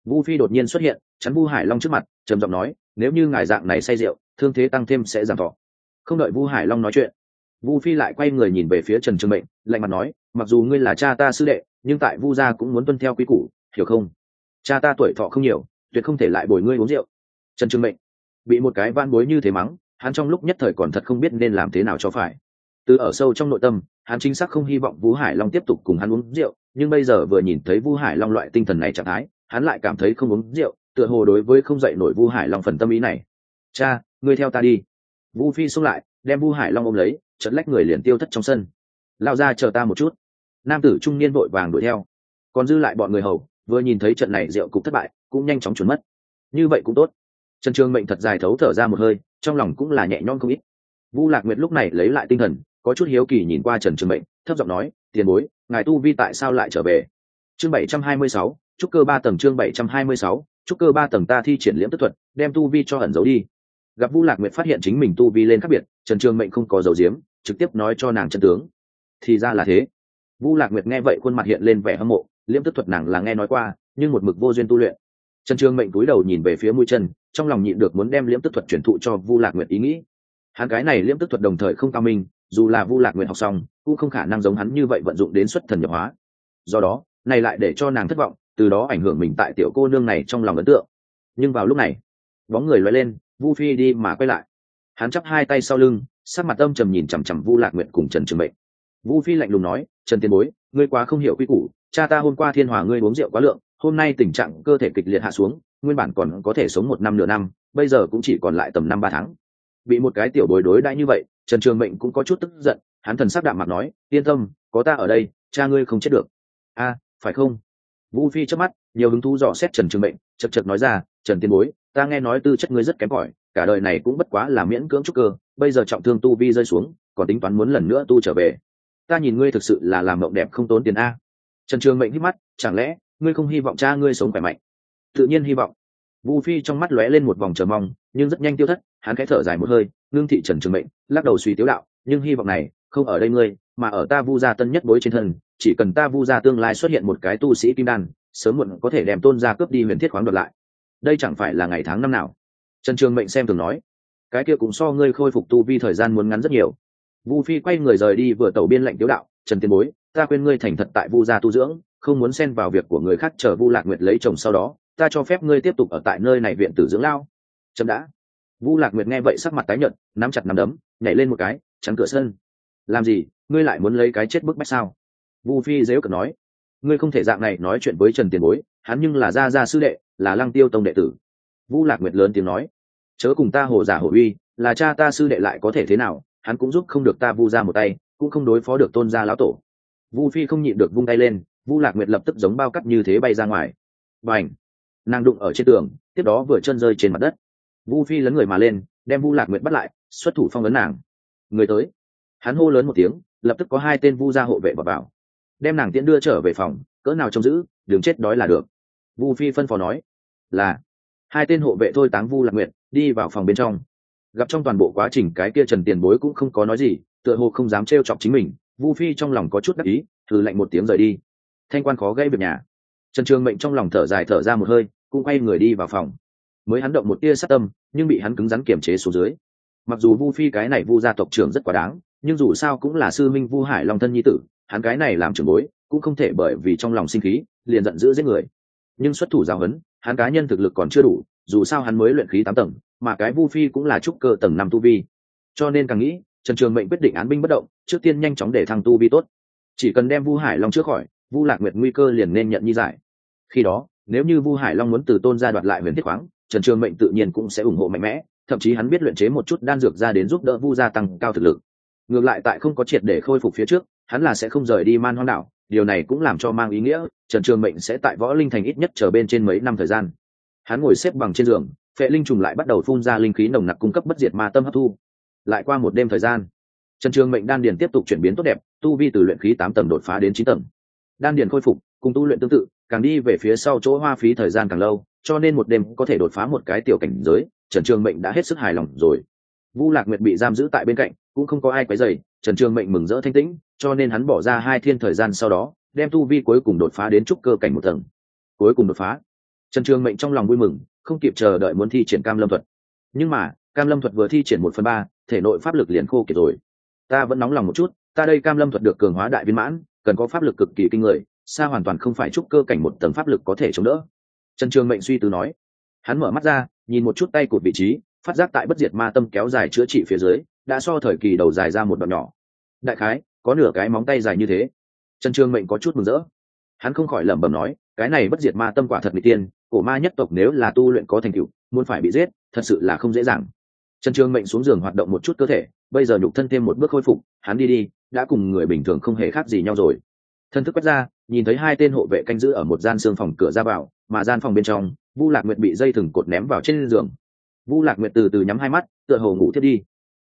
Vu phi đột nhiên xuất hiện, chắn vu hải long trước mặt, trầm giọng nói, nếu như ngài dạng này say rượu, thương thế tăng thêm sẽ giảm thọ. Không đợi vu hải long nói chuyện, vu phi lại quay người nhìn về phía trần trường mệnh, lạnh mặt nói, mặc dù ngươi là cha ta sư đệ, nhưng tại vu gia cũng muốn tuân theo quy củ, hiểu không? Cha ta tuổi thọ không nhiều, tuyệt không thể lại bồi ngươi uống rượu. Trần trường mệnh bị một cái van bối như thế mắng, hắn trong lúc nhất thời còn thật không biết nên làm thế nào cho phải. Từ ở sâu trong nội tâm hắn chính xác không hy vọng vũ hải long tiếp tục cùng hắn uống rượu, nhưng bây giờ vừa nhìn thấy vũ hải long loại tinh thần này trạng thái, hắn lại cảm thấy không uống rượu, tựa hồ đối với không dậy nổi vũ hải long phần tâm ý này. Cha, ngươi theo ta đi. Vũ phi xông lại, đem vũ hải long ôm lấy chật lách người liền tiêu thất trong sân. Lao ra chờ ta một chút. Nam tử trung niên vội vàng đuổi theo. Còn dư lại bọn người hầu, vừa nhìn thấy trận này rượu cục thất bại, cũng nhanh chóng trốn mất. Như vậy cũng tốt. Trần trường mệnh thật dài thấu thở ra một hơi, trong lòng cũng là nhẹ nhõm không ít. Vu lạc nguyệt lúc này lấy lại tinh thần có chút hiếu kỳ nhìn qua trần trường mệnh, thấp giọng nói, tiền bối, ngài tu vi tại sao lại trở về? Chương bảy trăm hai mươi sáu, trúc cơ ba tầng chương bảy trăm hai mươi sáu, trúc cơ ba tầng ta thi triển liễm tức thuật, đem tu vi cho ẩn giấu đi. Gặp vu lạc nguyệt phát hiện chính mình tu vi lên khác biệt, trần trường mệnh không có dấu diếm trực tiếp nói cho nàng chân tướng. Thì ra là thế. Vu lạc nguyệt nghe vậy khuôn mặt hiện lên vẻ hâm mộ, liễm tức thuật nàng là nghe nói qua, nhưng một mực vô duyên tu luyện. Trần trường mệnh cúi đầu nhìn về phía mũi chân, trong lòng nhịn được muốn đem liễm tức thuật truyền thụ cho vu lạc nguyệt ý nghĩ. Hắn cái này liễm tức thuật đồng thời không cao minh dù là vu lạc nguyệt học xong, cũng không khả năng giống hắn như vậy vận dụng đến xuất thần nhập hóa. Do đó, này lại để cho nàng thất vọng, từ đó ảnh hưởng mình tại tiểu cô nương này trong lòng ấn tượng. Nhưng vào lúc này, bóng người loay lên, vu phi đi mà quay lại. Hắn chắp hai tay sau lưng, sắc mặt âm trầm nhìn chằm chằm vu lạc nguyệt cùng trần trường mệnh. Vu phi lạnh lùng nói, trần tiên bối, ngươi quá không hiểu quy củ, cha ta hôm qua thiên hòa ngươi uống rượu quá lượng, hôm nay tình trạng cơ thể kịch liệt hạ xuống, nguyên bản còn có thể sống một năm nửa năm, bây giờ cũng chỉ còn lại tầm năm ba tháng. Bị một cái tiểu bối đối đãi như vậy trần trường mệnh cũng có chút tức giận, hắn thần sắc đạm mặt nói, yên tâm, có ta ở đây, cha ngươi không chết được. A, phải không? Vũ phi chớp mắt, nhiều hứng thú dò xét trần trường mệnh, chật chật nói ra, trần tiên bối, ta nghe nói tư chất ngươi rất kém cỏi, cả đời này cũng bất quá là miễn cưỡng trúc cơ, bây giờ trọng thương tu vi rơi xuống, còn tính toán muốn lần nữa tu trở về. Ta nhìn ngươi thực sự là làm mộng đẹp không tốn tiền a. Trần trường mệnh hít mắt, chẳng lẽ ngươi không hy vọng cha ngươi sống khỏe mạnh? Tự nhiên hy vọng. Vu phi trong mắt lóe lên một vòng chờ mong nhưng rất nhanh tiêu thất, hắn khẽ thở dài một hơi, ngưng thị trần trường mệnh, lắc đầu suy tiếu đạo, nhưng hy vọng này, không ở đây ngươi, mà ở ta vu gia tân nhất bối trên thân, chỉ cần ta vu gia tương lai xuất hiện một cái tu sĩ kim đan, sớm muộn có thể đem tôn gia cướp đi huyền thiết khoáng đoạt lại. Đây chẳng phải là ngày tháng năm nào? Trần trường mệnh xem thường nói, cái kia cũng so ngươi khôi phục tu vi thời gian muốn ngắn rất nhiều. Vu phi quay người rời đi vừa tẩu biên lệnh tiếu đạo, trần tiên bối, ta khuyên ngươi thành thật tại vu gia tu dưỡng, không muốn xen vào việc của người khác chờ vu lạc nguyệt lấy chồng sau đó, ta cho phép ngươi tiếp tục ở tại nơi này viện tử dưỡng lao chậm đã. Vu lạc nguyệt nghe vậy sắc mặt tái nhợt, nắm chặt nắm đấm, nhảy lên một cái, chắn cửa sân. Làm gì? Ngươi lại muốn lấy cái chết bức bách sao? Vu phi dếu cực nói. Ngươi không thể dạng này nói chuyện với trần tiền bối, hắn nhưng là gia gia sư đệ, là lăng tiêu tông đệ tử. Vu lạc nguyệt lớn tiếng nói. Chớ cùng ta hồ giả hồ uy, là cha ta sư đệ lại có thể thế nào, hắn cũng giúp không được ta vu ra một tay, cũng không đối phó được tôn gia lão tổ. Vu phi không nhịn được vung tay lên, vu lạc nguyệt lập tức giống bao cắt như thế bay ra ngoài. Và ảnh nàng đụng ở trên tường, tiếp đó vừa chân rơi trên mặt đất vu phi lấn người mà lên đem vu lạc nguyệt bắt lại xuất thủ phong vấn nàng. Người tới. Hắn hô lớn một tiếng lập tức có hai tên vu gia hộ vệ vào, vào. Đem nàng tiễn đưa trở về phòng cỡ nào trông giữ đừng chết đói là được. Vu phi phân phó nói là. Hai tên hộ vệ thôi táng vu lạc nguyệt đi vào phòng bên trong. Gặp trong toàn bộ quá trình cái kia trần tiền bối cũng không có nói gì tựa hồ không dám trêu chọc chính mình vu phi trong lòng có chút đắc ý thử lạnh một tiếng rời đi. Thanh quan khó gây việc nhà. Trần trường mệnh trong lòng thở dài thở ra một hơi cũng quay người đi vào phòng mới hắn động một tia sát tâm, nhưng bị hắn cứng rắn kiềm chế xuống dưới. Mặc dù vu phi cái này vu gia tộc trưởng rất quá đáng, nhưng dù sao cũng là sư minh vu hải long thân nhi tử, hắn cái này làm trưởng bối, cũng không thể bởi vì trong lòng sinh khí, liền giận dữ giết người. Nhưng xuất thủ giáo huấn hắn cá nhân thực lực còn chưa đủ, dù sao hắn mới luyện khí tám tầng, mà cái vu phi cũng là trúc cơ tầng năm tu vi. Cho nên càng nghĩ, trần trường mệnh quyết định án binh bất động, trước tiên nhanh chóng để thăng tu vi tốt. Chỉ cần đem vu hải long trước khỏi, vu lạc nguyệt nguy cơ liền nên nhận nhi giải. Khi đó, nếu như vu hải long muốn từ tôn gia đoạt lại huyền thiết khoáng trần trường mệnh tự nhiên cũng sẽ ủng hộ mạnh mẽ, thậm chí hắn biết luyện chế một chút đan dược ra đến giúp đỡ vu gia tăng cao thực lực. Ngược lại tại không có triệt để khôi phục phía trước, hắn là sẽ không rời đi man hoang đảo, điều này cũng làm cho mang ý nghĩa trần trường mệnh sẽ tại võ linh thành ít nhất chờ bên trên mấy năm thời gian. Hắn ngồi xếp bằng trên giường, phệ linh trùng lại bắt đầu phun ra linh khí nồng nặc cung cấp bất diệt ma tâm hấp thu. Lại qua một đêm thời gian, trần trường mệnh đan điền tiếp tục chuyển biến tốt đẹp, tu vi từ luyện khí tám tầng đột phá đến chín tầng. Đan điền khôi phục, cùng tu luyện tương tự càng đi về phía sau chỗ hoa phí thời gian càng lâu, cho nên một đêm có thể đột phá một cái tiểu cảnh giới, trần trường mệnh đã hết sức hài lòng rồi. Vu lạc nguyệt bị giam giữ tại bên cạnh, cũng không có ai quấy dày trần trường mệnh mừng rỡ thanh tĩnh, cho nên hắn bỏ ra hai thiên thời gian sau đó, đem tu vi cuối cùng đột phá đến trúc cơ cảnh một tầng. Cuối cùng đột phá. Trần trường mệnh trong lòng vui mừng, không kịp chờ đợi muốn thi triển cam lâm thuật. Nhưng mà, cam lâm thuật vừa thi triển một phần ba, thể nội pháp lực liền khô kiệt rồi. Ta vẫn nóng lòng một chút, ta đây cam lâm thuật được cường hóa đại viên mãn, cần có pháp lực cực kỳ kinh người xa hoàn toàn không phải chút cơ cảnh một tầng pháp lực có thể chống đỡ. Trần trường mệnh suy tư nói. Hắn mở mắt ra, nhìn một chút tay cụt vị trí, phát giác tại bất diệt ma tâm kéo dài chữa trị phía dưới, đã so thời kỳ đầu dài ra một đoạn nhỏ. Đại khái, có nửa cái móng tay dài như thế. Trần trường mệnh có chút mừng rỡ. Hắn không khỏi lẩm bẩm nói, cái này bất diệt ma tâm quả thật n tiên, cổ ma nhất tộc nếu là tu luyện có thành tựu, muốn phải bị giết, thật sự là không dễ dàng. Trần trường mệnh xuống giường hoạt động một chút cơ thể, bây giờ nhục thân thêm một bước khôi phục, hắn đi đi, đã cùng người bình thường không hề khác gì nhau rồi. Thân thức quét ra nhìn thấy hai tên hộ vệ canh giữ ở một gian xương phòng cửa ra vào mà gian phòng bên trong vu lạc nguyệt bị dây thừng cột ném vào trên giường. Vu lạc nguyệt từ từ nhắm hai mắt tựa hồ ngủ thiết đi.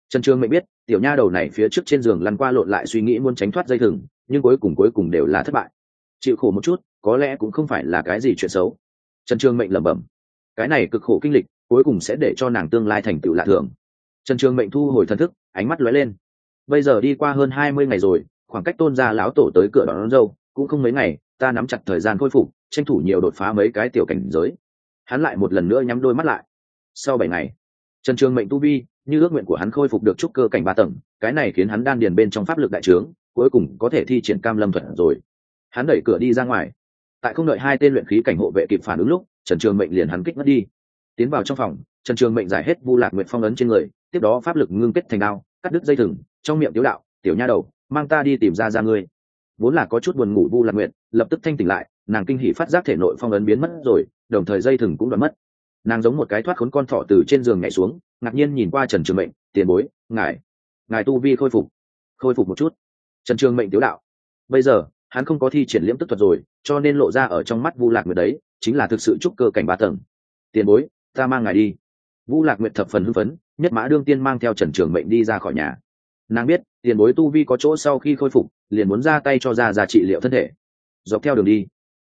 Trần trường mệnh biết tiểu nha đầu này phía trước trên giường lăn qua lộn lại suy nghĩ muốn tránh thoát dây thừng nhưng cuối cùng cuối cùng đều là thất bại. Chịu khổ một chút có lẽ cũng không phải là cái gì chuyện xấu. Trần trường mệnh lẩm bẩm cái này cực khổ kinh lịch cuối cùng sẽ để cho nàng tương lai thành tựu lạ thường. Trần trường mệnh thu hồi thần thức ánh mắt lóe lên. Bây giờ đi qua hơn hai mươi ngày rồi khoảng cách tôn gia lão tổ tới cửa đón, đón dâu cũng không mấy ngày, ta nắm chặt thời gian khôi phục, tranh thủ nhiều đột phá mấy cái tiểu cảnh giới. Hắn lại một lần nữa nhắm đôi mắt lại. Sau bảy ngày, trần trường mệnh tu vi, như ước nguyện của hắn khôi phục được trúc cơ cảnh ba tầng, cái này khiến hắn đan điền bên trong pháp lực đại trướng, cuối cùng có thể thi triển cam lâm thuật rồi. Hắn đẩy cửa đi ra ngoài. Tại không đợi hai tên luyện khí cảnh hộ vệ kịp phản ứng lúc, trần trường mệnh liền hắn kích mất đi. Tiến vào trong phòng, trần trường mệnh giải hết vu lạc nguyện phong ấn trên người, tiếp đó pháp lực ngưng kết thành đao, cắt đứt dây thừng, trong miệng tiếu đạo, tiểu nha đầu, mang ta đi tìm ra ra ngươi vốn là có chút buồn ngủ vu lạc nguyện lập tức thanh tỉnh lại, nàng kinh hỉ phát giác thể nội phong ấn biến mất rồi, đồng thời dây thừng cũng đoạn mất. Nàng giống một cái thoát khốn con thỏ từ trên giường nhảy xuống, ngạc nhiên nhìn qua trần trường mệnh, tiền bối, ngài ngài tu vi khôi phục khôi phục một chút. Trần trường mệnh tiếu đạo, bây giờ, hắn không có thi triển liễm tức thuật rồi, cho nên lộ ra ở trong mắt vu lạc nguyệt đấy, chính là thực sự trúc cơ cảnh ba tầng. Tiền bối, ta mang ngài đi. Vu lạc nguyệt thập phần hưng phấn, nhất mã đương tiên mang theo trần trường mệnh đi ra khỏi nhà. Nàng biết tiền bối tu vi có chỗ sau khi khôi phục, liền muốn ra tay cho ra ra trị liệu thân thể. Dọc theo đường đi,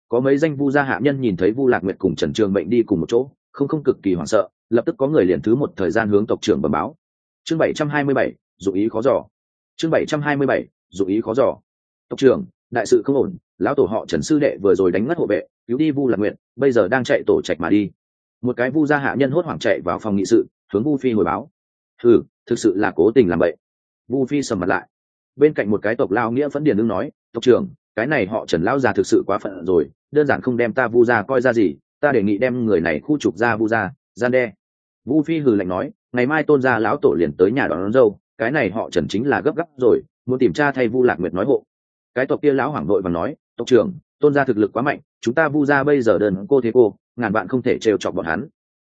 có mấy danh vu gia hạ nhân nhìn thấy vu lạc nguyệt cùng trần trường mệnh đi cùng một chỗ, không không cực kỳ hoảng sợ, lập tức có người liền thứ một thời gian hướng tộc trưởng bẩm báo. Chương bảy trăm hai mươi bảy dụ ý khó giỏ chương bảy trăm hai mươi bảy dụ ý khó giỏ tộc trưởng, đại sự không ổn, lão tổ họ trần sư đệ vừa rồi đánh ngất hộ vệ, cứu đi vu lạc nguyện bây giờ đang chạy tổ trạch mà đi. Một cái vu gia hạ nhân hốt hoảng chạy vào phòng nghị sự, hướng vu phi hồi báo. Ừ thực sự là cố tình làm vậy vu phi sầm mặt lại. Bên cạnh một cái tộc lao nghĩa phấn điền đương nói tộc trưởng cái này họ trần lao già thực sự quá phận rồi đơn giản không đem ta vu gia coi ra gì ta đề nghị đem người này khu trục ra vu gia gian đe. Vu phi hừ lạnh nói ngày mai tôn gia lão tổ liền tới nhà đón, đón dâu cái này họ trần chính là gấp gấp rồi muốn tìm tra thay vu lạc nguyệt nói hộ. Cái tộc kia lão hoảng nội và nói tộc trưởng tôn gia thực lực quá mạnh chúng ta vu gia bây giờ đơn cô thế cô ngàn bạn không thể trêu chọc bọn hắn.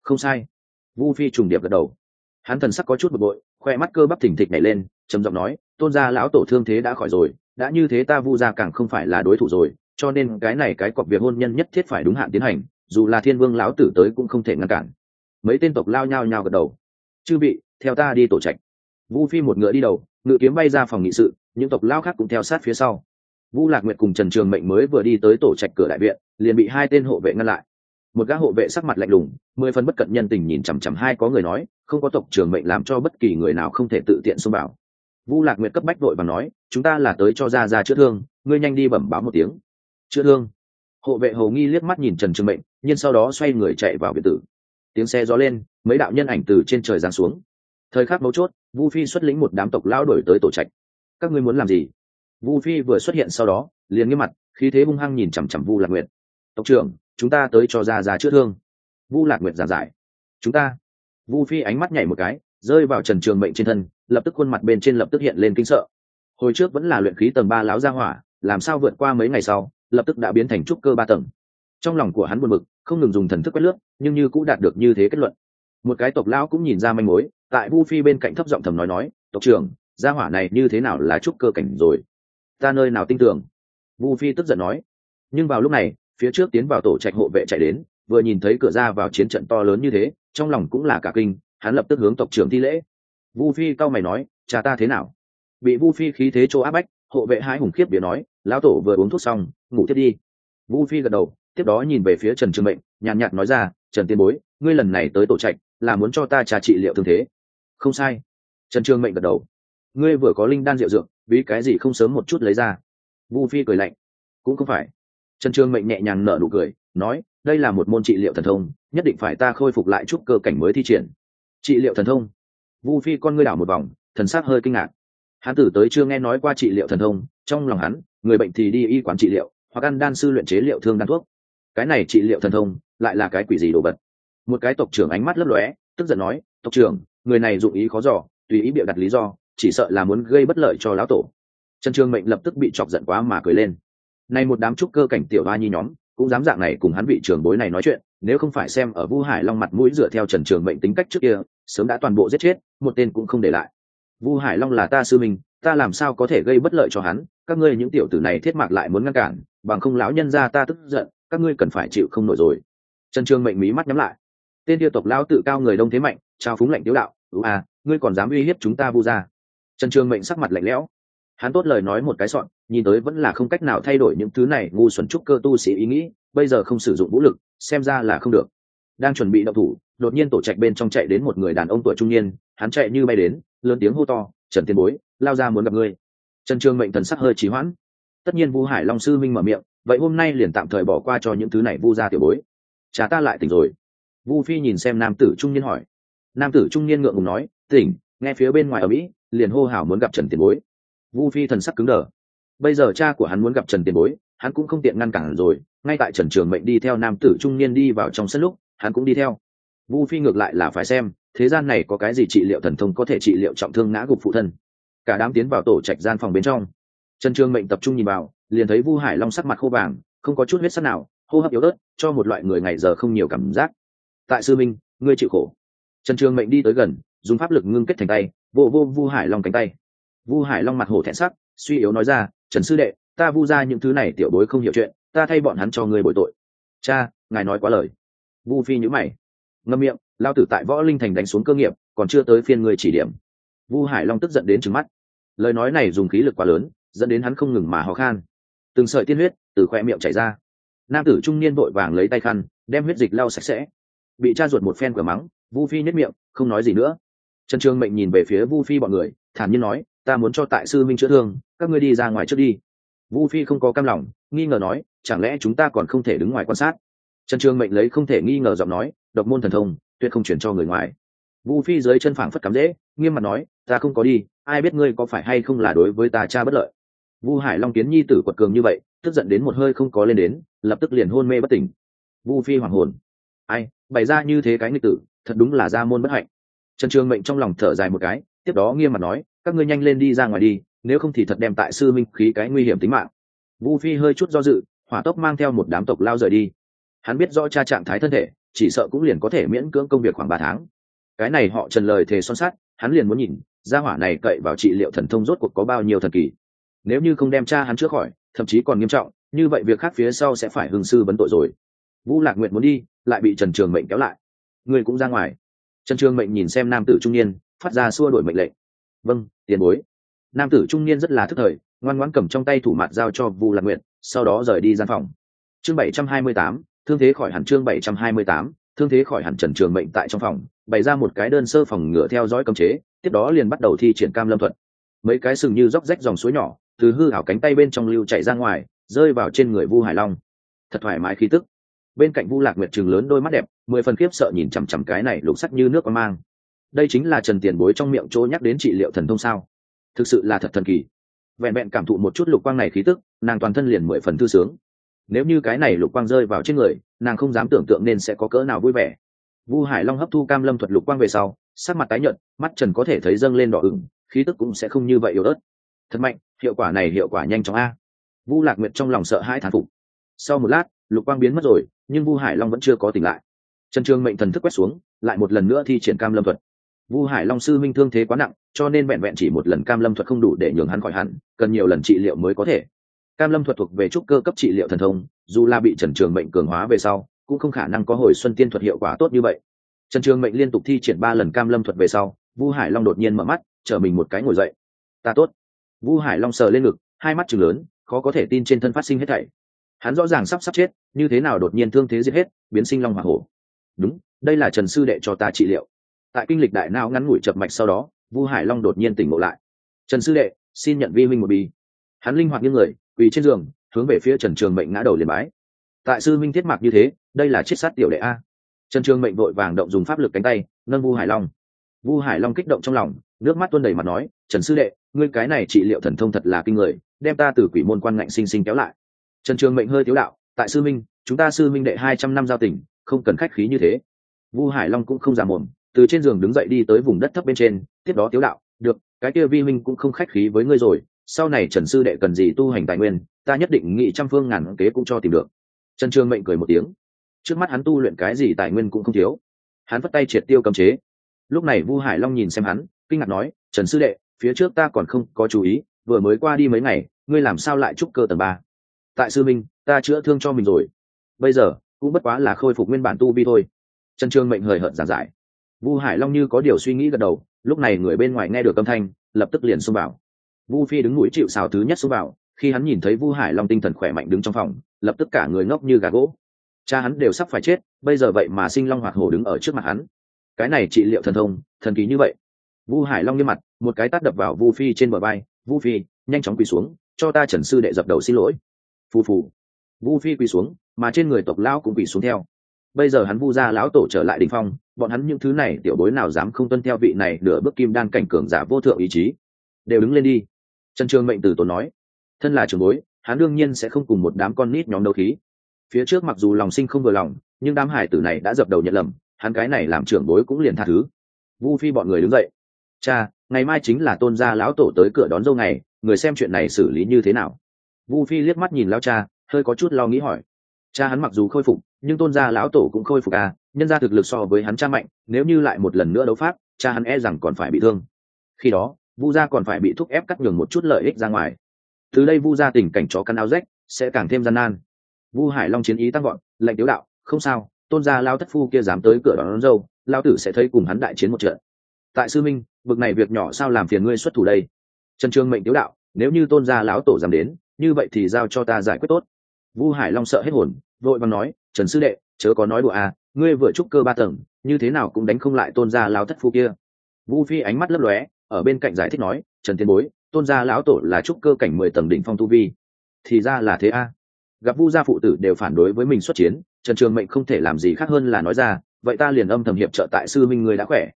Không sai. Vu phi trùng điệp gật đầu hắn thần sắc có chút bực bội, khoe mắt cơ bắp thỉnh thịch nhảy lên, trầm giọng nói, tôn gia lão tổ thương thế đã khỏi rồi, đã như thế ta vu gia càng không phải là đối thủ rồi, cho nên cái này cái cọc việc hôn nhân nhất thiết phải đúng hạn tiến hành, dù là thiên vương lão tử tới cũng không thể ngăn cản. Mấy tên tộc lao nhao nhao gật đầu. Chư vị, theo ta đi tổ trạch. Vu phi một ngựa đi đầu ngựa kiếm bay ra phòng nghị sự, những tộc lao khác cũng theo sát phía sau. Vu lạc nguyệt cùng trần trường mệnh mới vừa đi tới tổ trạch cửa đại viện, liền bị hai tên hộ vệ ngăn lại. Một gã hộ vệ sắc mặt lạnh lùng, mười phần bất cận nhân tình nhìn chằm chằm hai có người nói không có tộc trưởng mệnh làm cho bất kỳ người nào không thể tự tiện xông vào. Vu lạc nguyệt cấp bách đội và nói, chúng ta là tới cho ra ra chữa thương, ngươi nhanh đi bẩm báo một tiếng. Chữa thương? Hộ vệ hầu nghi liếc mắt nhìn trần trường mệnh, nhưng sau đó xoay người chạy vào biệt tử. Tiếng xe gió lên, mấy đạo nhân ảnh từ trên trời giáng xuống. Thời khắc mấu chốt, vu phi xuất lĩnh một đám tộc lão đổi tới tổ trạch. Các ngươi muốn làm gì? Vu phi vừa xuất hiện sau đó, liền nghiêm mặt, khí thế hung hăng nhìn chằm chằm vu lạc nguyệt. Tộc trưởng, chúng ta tới cho ra ra chữa thương. Vu lạc nguyệt giảng giải. Chúng ta vu phi ánh mắt nhảy một cái, rơi vào trần trường mệnh trên thân, lập tức khuôn mặt bên trên lập tức hiện lên kinh sợ. Hồi trước vẫn là luyện khí tầng ba láo ra hỏa, làm sao vượt qua mấy ngày sau, lập tức đã biến thành trúc cơ ba tầng. Trong lòng của hắn buồn bực, không ngừng dùng thần thức quét lướt, nhưng như cũng đạt được như thế kết luận. Một cái tộc lão cũng nhìn ra manh mối, tại vu phi bên cạnh thấp giọng thầm nói nói, tộc trưởng, gia hỏa này như thế nào là trúc cơ cảnh rồi? Ta nơi nào tin tưởng? Vu phi tức giận nói. Nhưng vào lúc này, phía trước tiến vào tổ trạch hộ vệ chạy đến vừa nhìn thấy cửa ra vào chiến trận to lớn như thế, trong lòng cũng là cả kinh, hắn lập tức hướng tộc trưởng thi lễ. Vu phi cao mày nói, cha ta thế nào? Bị vu phi khí thế chỗ áp bách, hộ vệ hai hùng khiếp bịa nói, lão tổ vừa uống thuốc xong, ngủ thiết đi. Vu phi gật đầu, tiếp đó nhìn về phía trần trương mệnh, nhàn nhạt nói ra, trần tiên bối, ngươi lần này tới tổ trạch, là muốn cho ta trà trị liệu thương thế. Không sai. Trần trương mệnh gật đầu. Ngươi vừa có linh đan rượu dược vì cái gì không sớm một chút lấy ra? Vu phi cười lạnh. Cũng không phải. Trần trương mệnh nhẹ nhàng nở nụ cười nói, đây là một môn trị liệu thần thông, nhất định phải ta khôi phục lại chút cơ cảnh mới thi triển. Trị liệu thần thông? Vu phi con ngươi đảo một vòng, thần sắc hơi kinh ngạc. Hắn tử tới chưa nghe nói qua trị liệu thần thông, trong lòng hắn, người bệnh thì đi y quán trị liệu, hoặc ăn đan sư luyện chế liệu thương đan thuốc. Cái này trị liệu thần thông, lại là cái quỷ gì đồ vật? Một cái tộc trưởng ánh mắt lấp lóe, tức giận nói, tộc trưởng, người này dụng ý khó dò, tùy ý bịa đặt lý do, chỉ sợ là muốn gây bất lợi cho lão tổ. Trần trương mệnh lập tức bị chọc giận quá mà cười lên. Nay một đám trúc cơ cảnh tiểu ba nhi nhóm cũng dám dạng này cùng hắn vị trưởng bối này nói chuyện, nếu không phải xem ở vu hải long mặt mũi dựa theo trần trường mệnh tính cách trước kia, sớm đã toàn bộ giết chết, một tên cũng không để lại. Vu hải long là ta sư mình ta làm sao có thể gây bất lợi cho hắn? Các ngươi những tiểu tử này thiết mạc lại muốn ngăn cản, bằng không lão nhân ra ta tức giận, các ngươi cần phải chịu không nổi rồi. Trần trường mệnh mí mắt nhắm lại. Tên tiêu tộc lão tự cao người đông thế mạnh, trao phúng lệnh tiếu đạo ưu à ngươi còn dám uy hiếp chúng ta vu ra trần trường mệnh sắc mặt lạnh lẽo. Hắn tốt lời nói một cái sọn nhìn tới vẫn là không cách nào thay đổi những thứ này, ngu xuẩn trúc cơ tu sĩ ý nghĩ, bây giờ không sử dụng vũ lực, xem ra là không được. Đang chuẩn bị động thủ, đột nhiên tổ trạch bên trong chạy đến một người đàn ông tuổi trung niên, hắn chạy như bay đến, lớn tiếng hô to, trần tiên bối, lao ra muốn gặp ngươi. Trần Trương mệnh thần sắc hơi trì hoãn. Tất nhiên vu hải long sư minh mở miệng, vậy hôm nay liền tạm thời bỏ qua cho những thứ này, vu ra tiểu bối. Cha ta lại tỉnh rồi. Vu phi nhìn xem nam tử trung niên hỏi. Nam tử trung niên ngượng ngùng nói, tỉnh, nghe phía bên ngoài ở mỹ, liền hô hào muốn gặp trần tiền bối. Vu phi thần sắc cứng đờ bây giờ cha của hắn muốn gặp trần tiền bối, hắn cũng không tiện ngăn cản rồi. Ngay tại trần trường mệnh đi theo nam tử trung niên đi vào trong sân lúc, hắn cũng đi theo. Vu phi ngược lại là phải xem, thế gian này có cái gì trị liệu thần thông có thể trị liệu trọng thương ngã gục phụ thân. Cả đám tiến vào tổ trạch gian phòng bên trong. Trần trường mệnh tập trung nhìn vào, liền thấy vu hải long sắc mặt khô vàng, không có chút huyết sắc nào, hô hấp yếu ớt, cho một loại người ngày giờ không nhiều cảm giác. Tại sư minh, ngươi chịu khổ. Trần trường mệnh đi tới gần, dùng pháp lực ngưng kết thành tay vô vô vu hải long cánh tay. Vu hải long mặt hổ thẹn sắc, suy yếu nói ra trần sư đệ, ta vu ra những thứ này tiểu bối không hiểu chuyện, ta thay bọn hắn cho ngươi bồi tội. Cha, ngài nói quá lời. Vu phi nhữ mày. Ngâm miệng, lao tử tại võ linh thành đánh xuống cơ nghiệp, còn chưa tới phiên người chỉ điểm. Vu hải long tức giận đến trứng mắt. Lời nói này dùng khí lực quá lớn, dẫn đến hắn không ngừng mà ho khan. Từng sợi tiên huyết từ khoe miệng chảy ra. Nam tử trung niên vội vàng lấy tay khăn, đem huyết dịch lau sạch sẽ. Bị cha ruột một phen cửa mắng, vu phi nhất miệng, không nói gì nữa. Trần trường mệnh nhìn về phía vu phi bọn người, thản nhiên nói ta muốn cho tại sư minh chữa thương, các ngươi đi ra ngoài trước đi. Vu phi không có cam lòng, nghi ngờ nói, chẳng lẽ chúng ta còn không thể đứng ngoài quan sát? Trần trường mệnh lấy không thể nghi ngờ giọng nói, độc môn thần thông, tuyệt không chuyển cho người ngoài. Vu phi dưới chân phảng phất cắm dễ nghiêm mặt nói, ta không có đi, ai biết ngươi có phải hay không là đối với ta cha bất lợi? Vu hải long kiến nhi tử quật cường như vậy, tức giận đến một hơi không có lên đến, lập tức liền hôn mê bất tỉnh. Vu phi hoàng hồn. Ai, bày ra như thế cái nghịch tử, thật đúng là ra môn bất hạnh. Trần trường mệnh trong lòng thở dài một cái, tiếp đó nghiêm mặt nói các ngươi nhanh lên đi ra ngoài đi, nếu không thì thật đem tại sư minh khí cái nguy hiểm tính mạng. Vu phi hơi chút do dự, hỏa tốc mang theo một đám tộc lao rời đi. Hắn biết rõ cha trạng thái thân thể, chỉ sợ cũng liền có thể miễn cưỡng công việc khoảng ba tháng. Cái này họ trần lời thề son sát hắn liền muốn nhìn, gia hỏa này cậy vào trị liệu thần thông rốt cuộc có bao nhiêu thần kỳ. Nếu như không đem cha hắn trước khỏi, thậm chí còn nghiêm trọng, như vậy việc khác phía sau sẽ phải hưng sư vấn tội rồi. Vũ lạc nguyện muốn đi, lại bị trần trường mệnh kéo lại. Người cũng ra ngoài. Trần trường mệnh nhìn xem nam tử trung niên, phát ra xua đổi mệnh lệnh vâng tiền bối. Nam tử trung niên rất là thức thời, ngoan ngoãn cầm trong tay thủ mặt giao cho vu lạc nguyện sau đó rời đi gian phòng. Chương bảy trăm hai mươi tám, thương thế khỏi hẳn chương bảy trăm hai mươi tám, thương thế khỏi hẳn trần trường mệnh tại trong phòng, bày ra một cái đơn sơ phòng ngựa theo dõi cấm chế, tiếp đó liền bắt đầu thi triển cam lâm thuật. Mấy cái sừng như róc rách dòng suối nhỏ, từ hư hảo cánh tay bên trong lưu chạy ra ngoài, rơi vào trên người vu hải long. Thật thoải mái khí tức. Bên cạnh vu lạc nguyệt trường lớn đôi mắt đẹp, mười phần khiếp sợ nhìn chằm chằm cái này lục sắc như nước có mang đây chính là trần tiền bối trong miệng chỗ nhắc đến trị liệu thần thông sao? Thực sự là thật thần kỳ. Vẹn vẹn cảm thụ một chút lục quang này khí tức, nàng toàn thân liền mười phần thư sướng. Nếu như cái này lục quang rơi vào trên người, nàng không dám tưởng tượng nên sẽ có cỡ nào vui vẻ. Vu hải long hấp thu cam lâm thuật lục quang về sau, sắc mặt tái nhợt, mắt trần có thể thấy dâng lên đỏ ửng, khí tức cũng sẽ không như vậy yếu ớt. Thật mạnh, hiệu quả này hiệu quả nhanh chóng a. Vu lạc nguyệt trong lòng sợ hãi thán phục. Sau một lát, lục quang biến mất rồi, nhưng vu hải long vẫn chưa có tỉnh lại. Trần trương mệnh thần thức quét xuống, lại một lần nữa thi triển cam lâm thuật vu hải long sư minh thương thế quá nặng, cho nên vẹn vẹn chỉ một lần cam lâm thuật không đủ để nhường hắn khỏi hắn cần nhiều lần trị liệu mới có thể. Cam lâm thuật thuộc về trúc cơ cấp trị liệu thần thông, dù là bị trần trường mệnh cường hóa về sau, cũng không khả năng có hồi xuân tiên thuật hiệu quả tốt như vậy. Trần trường mệnh liên tục thi triển ba lần cam lâm thuật về sau, vu hải long đột nhiên mở mắt chở mình một cái ngồi dậy. Ta tốt. Vu hải long sờ lên ngực, hai mắt chừng lớn, khó có thể tin trên thân phát sinh hết thảy. Hắn rõ ràng sắp sắp chết, như thế nào đột nhiên thương thế giết hết, biến sinh long hỏa hổ. Đúng, đây là trần sư đệ cho ta trị liệu tại kinh lịch đại não ngắn ngủi chập mạch sau đó, vu hải long đột nhiên tỉnh ngộ lại. Trần sư đệ, xin nhận vi minh một bi hắn linh hoạt như người, quỳ trên giường, hướng về phía trần trường mệnh ngã đầu liền bái. Tại sư minh thiết mạc như thế, đây là chiết sát tiểu đệ a. Trần trường mệnh vội vàng động dùng pháp lực cánh tay, nâng vu hải long. Vu hải long kích động trong lòng, nước mắt tuôn đầy mặt nói, trần sư đệ, ngươi cái này trị liệu thần thông thật là kinh người, đem ta từ quỷ môn quan ngạnh sinh sinh kéo lại. Trần trường mệnh hơi tiếu đạo, tại sư minh chúng ta sư minh đệ hai trăm năm giao tình, không cần khách khí như thế. Vu hải long cũng không giả mồm từ trên giường đứng dậy đi tới vùng đất thấp bên trên, tiếp đó tiếu đạo, được, cái kia vi minh cũng không khách khí với ngươi rồi, sau này trần sư đệ cần gì tu hành tài nguyên, ta nhất định nghị trăm phương ngàn kế cũng cho tìm được. Trần trường mệnh cười một tiếng. Trước mắt hắn tu luyện cái gì tài nguyên cũng không thiếu. Hắn vất tay triệt tiêu cầm chế. Lúc này vu hải long nhìn xem hắn, kinh ngạc nói, trần sư đệ, phía trước ta còn không có chú ý, vừa mới qua đi mấy ngày, ngươi làm sao lại trúc cơ tầng ba? Tại sư minh, ta chữa thương cho mình rồi. Bây giờ, cũng bất quá là khôi phục nguyên bản tu vi thôi. Trần trường mệnh hời hợt giản giải vu hải long như có điều suy nghĩ gật đầu, lúc này người bên ngoài nghe được âm thanh, lập tức liền xông vào. Vu phi đứng mũi chịu xào thứ nhất xông vào, khi hắn nhìn thấy vu hải long tinh thần khỏe mạnh đứng trong phòng, lập tức cả người ngốc như gà gỗ. Cha hắn đều sắp phải chết, bây giờ vậy mà sinh long hoạt hổ đứng ở trước mặt hắn. Cái này trị liệu thần thông, thần kỳ như vậy. Vu hải long như mặt, một cái tát đập vào vu phi trên bờ vai, vu phi, nhanh chóng quỳ xuống, cho ta trần sư đệ dập đầu xin lỗi. Phù phù. Vu phi quỳ xuống, mà trên người tộc lão cũng quỳ xuống theo. Bây giờ hắn vu ra lão tổ trở lại đình phong bọn hắn những thứ này tiểu bối nào dám không tuân theo vị này nửa bước kim đan cảnh cường giả vô thượng ý chí. Đều đứng lên đi. Trần trường mệnh tử tốn nói, thân là trường bối, hắn đương nhiên sẽ không cùng một đám con nít nhóm đấu khí. Phía trước mặc dù lòng sinh không vừa lòng, nhưng đám hải tử này đã dập đầu nhận lầm, hắn cái này làm trưởng bối cũng liền tha thứ. Vu phi bọn người đứng dậy, cha, ngày mai chính là tôn gia lão tổ tới cửa đón dâu ngày, người xem chuyện này xử lý như thế nào? Vu phi liếc mắt nhìn lao cha, hơi có chút lo nghĩ hỏi, cha hắn mặc dù khôi phục, nhưng tôn gia lão tổ cũng khôi phục à nhân ra thực lực so với hắn cha mạnh nếu như lại một lần nữa đấu pháp cha hắn e rằng còn phải bị thương. Khi đó vu gia còn phải bị thúc ép cắt nhường một chút lợi ích ra ngoài. Từ đây vu gia tình cảnh chó căn áo rách sẽ càng thêm gian nan. Vu hải long chiến ý tăng gọn lệnh tiếu đạo không sao tôn gia lao thất phu kia dám tới cửa đón, đón dâu lao tử sẽ thấy cùng hắn đại chiến một trận. Tại sư minh bực này việc nhỏ sao làm phiền ngươi xuất thủ đây? Trần trương mệnh tiếu đạo nếu như tôn gia lão tổ dám đến như vậy thì giao cho ta giải quyết tốt. Vu hải long sợ hết hồn vội vàng nói trần sư đệ chớ có nói đùa à ngươi vừa trúc cơ ba tầng, như thế nào cũng đánh không lại tôn gia lão thất phu kia. Vu phi ánh mắt lấp lóe, ở bên cạnh giải thích nói, trần thiên bối, tôn gia lão tổ là trúc cơ cảnh mười tầng đỉnh phong tu vi. Thì ra là thế a. À. gặp vu gia phụ tử đều phản đối với mình xuất chiến, trần trường mệnh không thể làm gì khác hơn là nói ra, vậy ta liền âm thầm hiệp trợ tại sư minh người đã khỏe.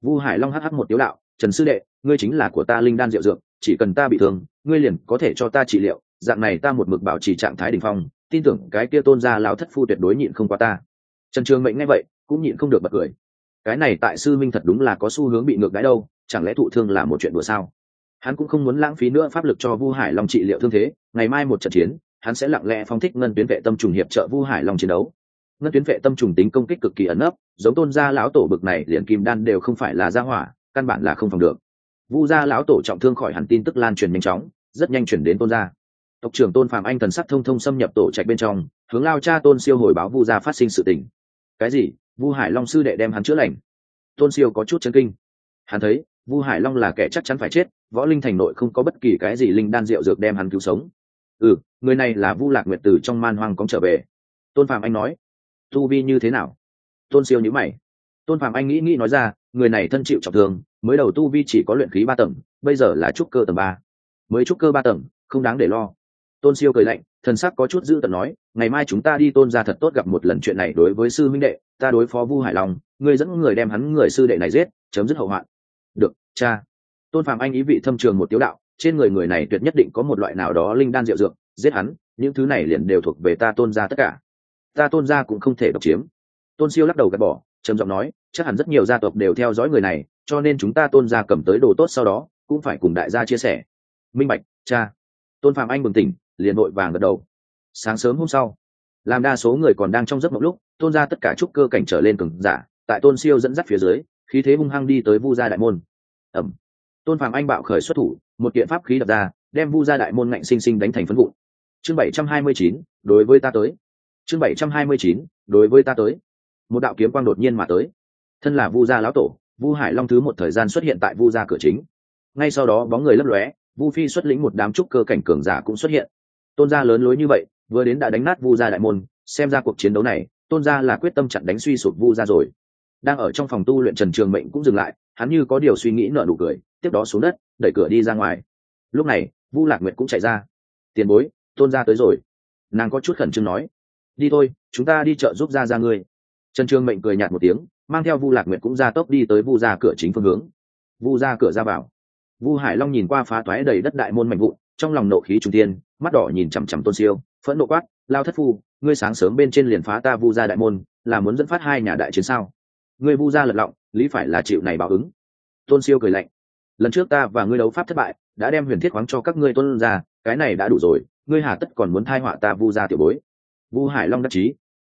Vu hải long hh một tiếu đạo, trần sư đệ, ngươi chính là của ta linh đan diệu dược, chỉ cần ta bị thương, ngươi liền có thể cho ta trị liệu, dạng này ta một mực bảo trì trạng thái đ ỉ n h phong, tin tưởng cái kia tôn gia lão thất phu tuyệt đối nhịn không qua ta trần trường mệnh nghe vậy, cũng nhịn không được bật cười. Cái này tại sư minh thật đúng là có xu hướng bị ngược đáy đâu, chẳng lẽ thụ thương là một chuyện đùa sao? Hắn cũng không muốn lãng phí nữa pháp lực cho vu hải long trị liệu thương thế, ngày mai một trận chiến, hắn sẽ lặng lẽ phóng thích ngân tuyến vệ tâm trùng hiệp trợ vu hải long chiến đấu. Ngân tuyến vệ tâm trùng tính công kích cực kỳ ẩn ấp giống tôn gia lão tổ bực này, liền kim đan đều không phải là gia hỏa, căn bản là không phòng được. Vu gia lão tổ trọng thương khỏi hẳn tin tức lan truyền nhanh chóng, rất nhanh chuyển đến tôn gia. Tộc trưởng tôn phạm anh thần sắc thông thông xâm nhập tổ trạch bên trong, hướng lao cha tôn siêu hồi báo vu gia phát sinh sự tình cái gì? Vu hải long sư đệ đem hắn chữa lành. Tôn siêu có chút chân kinh. Hắn thấy, vu hải long là kẻ chắc chắn phải chết, võ linh thành nội không có bất kỳ cái gì linh đan rượu dược đem hắn cứu sống. Ừ người này là vu lạc nguyệt từ trong man hoang cóng trở về. Tôn phạm anh nói, tu vi như thế nào? Tôn siêu nhữ mày. Tôn phạm anh nghĩ nghĩ nói ra, người này thân chịu trọng thương, mới đầu tu vi chỉ có luyện khí ba tầng, bây giờ là trúc cơ tầng ba. Mới trúc cơ ba tầng, không đáng để lo tôn siêu cười lạnh, thần sắc có chút dữ tận nói, ngày mai chúng ta đi tôn ra thật tốt gặp một lần chuyện này đối với sư minh đệ, ta đối phó vu hải long người dẫn người đem hắn người sư đệ này giết, chấm dứt hậu hoạn. Được, cha. Tôn phạm anh ý vị thâm trường một tiếu đạo, trên người người này tuyệt nhất định có một loại nào đó linh đan diệu dược, giết hắn, những thứ này liền đều thuộc về ta tôn ra tất cả. Ta tôn ra cũng không thể độc chiếm. Tôn siêu lắc đầu gạt bỏ, trầm giọng nói, chắc hẳn rất nhiều gia tộc đều theo dõi người này, cho nên chúng ta tôn gia cầm tới đồ tốt sau đó, cũng phải cùng đại gia chia sẻ. Minh bạch, cha. Tôn phạm anh bừng tỉnh liền vội vàng gật đầu. Sáng sớm hôm sau, làm đa số người còn đang trong giấc mộng lúc, tôn ra tất cả trúc cơ cảnh trở lên cường giả, tại tôn siêu dẫn dắt phía dưới, khí thế hung hăng đi tới vu gia đại môn. Ẩm. Tôn phạm anh bạo khởi xuất thủ, một kiện pháp khí đập ra, đem vu gia đại môn ngạnh sinh sinh đánh thành phân vụn. Chương bảy trăm hai mươi chín, đối với ta tới. Chương bảy trăm hai mươi chín, đối với ta tới. Một đạo kiếm quang đột nhiên mà tới. Thân là vu gia lão tổ, vu hải long thứ một thời gian xuất hiện tại vu gia cửa chính. Ngay sau đó bóng người lấp lóe, vu phi xuất lĩnh một đám trúc cơ cảnh cường giả cũng xuất hiện tôn gia lớn lối như vậy, vừa đến đã đánh nát vu gia đại môn, xem ra cuộc chiến đấu này, tôn gia là quyết tâm chặn đánh suy sụp vu gia rồi. Đang ở trong phòng tu luyện trần trường mệnh cũng dừng lại, hắn như có điều suy nghĩ nợ nụ cười, tiếp đó xuống đất, đẩy cửa đi ra ngoài. Lúc này, vu lạc nguyệt cũng chạy ra. Tiền bối, tôn gia tới rồi. Nàng có chút khẩn trương nói. Đi thôi, chúng ta đi chợ giúp ra ra ngươi. Trần trường mệnh cười nhạt một tiếng, mang theo vu lạc nguyệt cũng ra tốc đi tới vu ra cửa chính phương hướng. Vu ra cửa ra vào. Vu hải long nhìn qua phá toái đầy đất đại môn mạnh vụn trong lòng nộ khí trung tiên mắt đỏ nhìn chằm chằm tôn siêu, phẫn nộ quát, lao thất phu, ngươi sáng sớm bên trên liền phá ta vu gia đại môn, là muốn dẫn phát hai nhà đại chiến sao? Ngươi vu gia lật lọng, lý phải là chịu này báo ứng. Tôn siêu cười lạnh, lần trước ta và ngươi đấu pháp thất bại, đã đem huyền thiết khoáng cho các ngươi tôn ra cái này đã đủ rồi, ngươi hà tất còn muốn thai họa ta vu gia tiểu bối. Vu hải long đắc chí,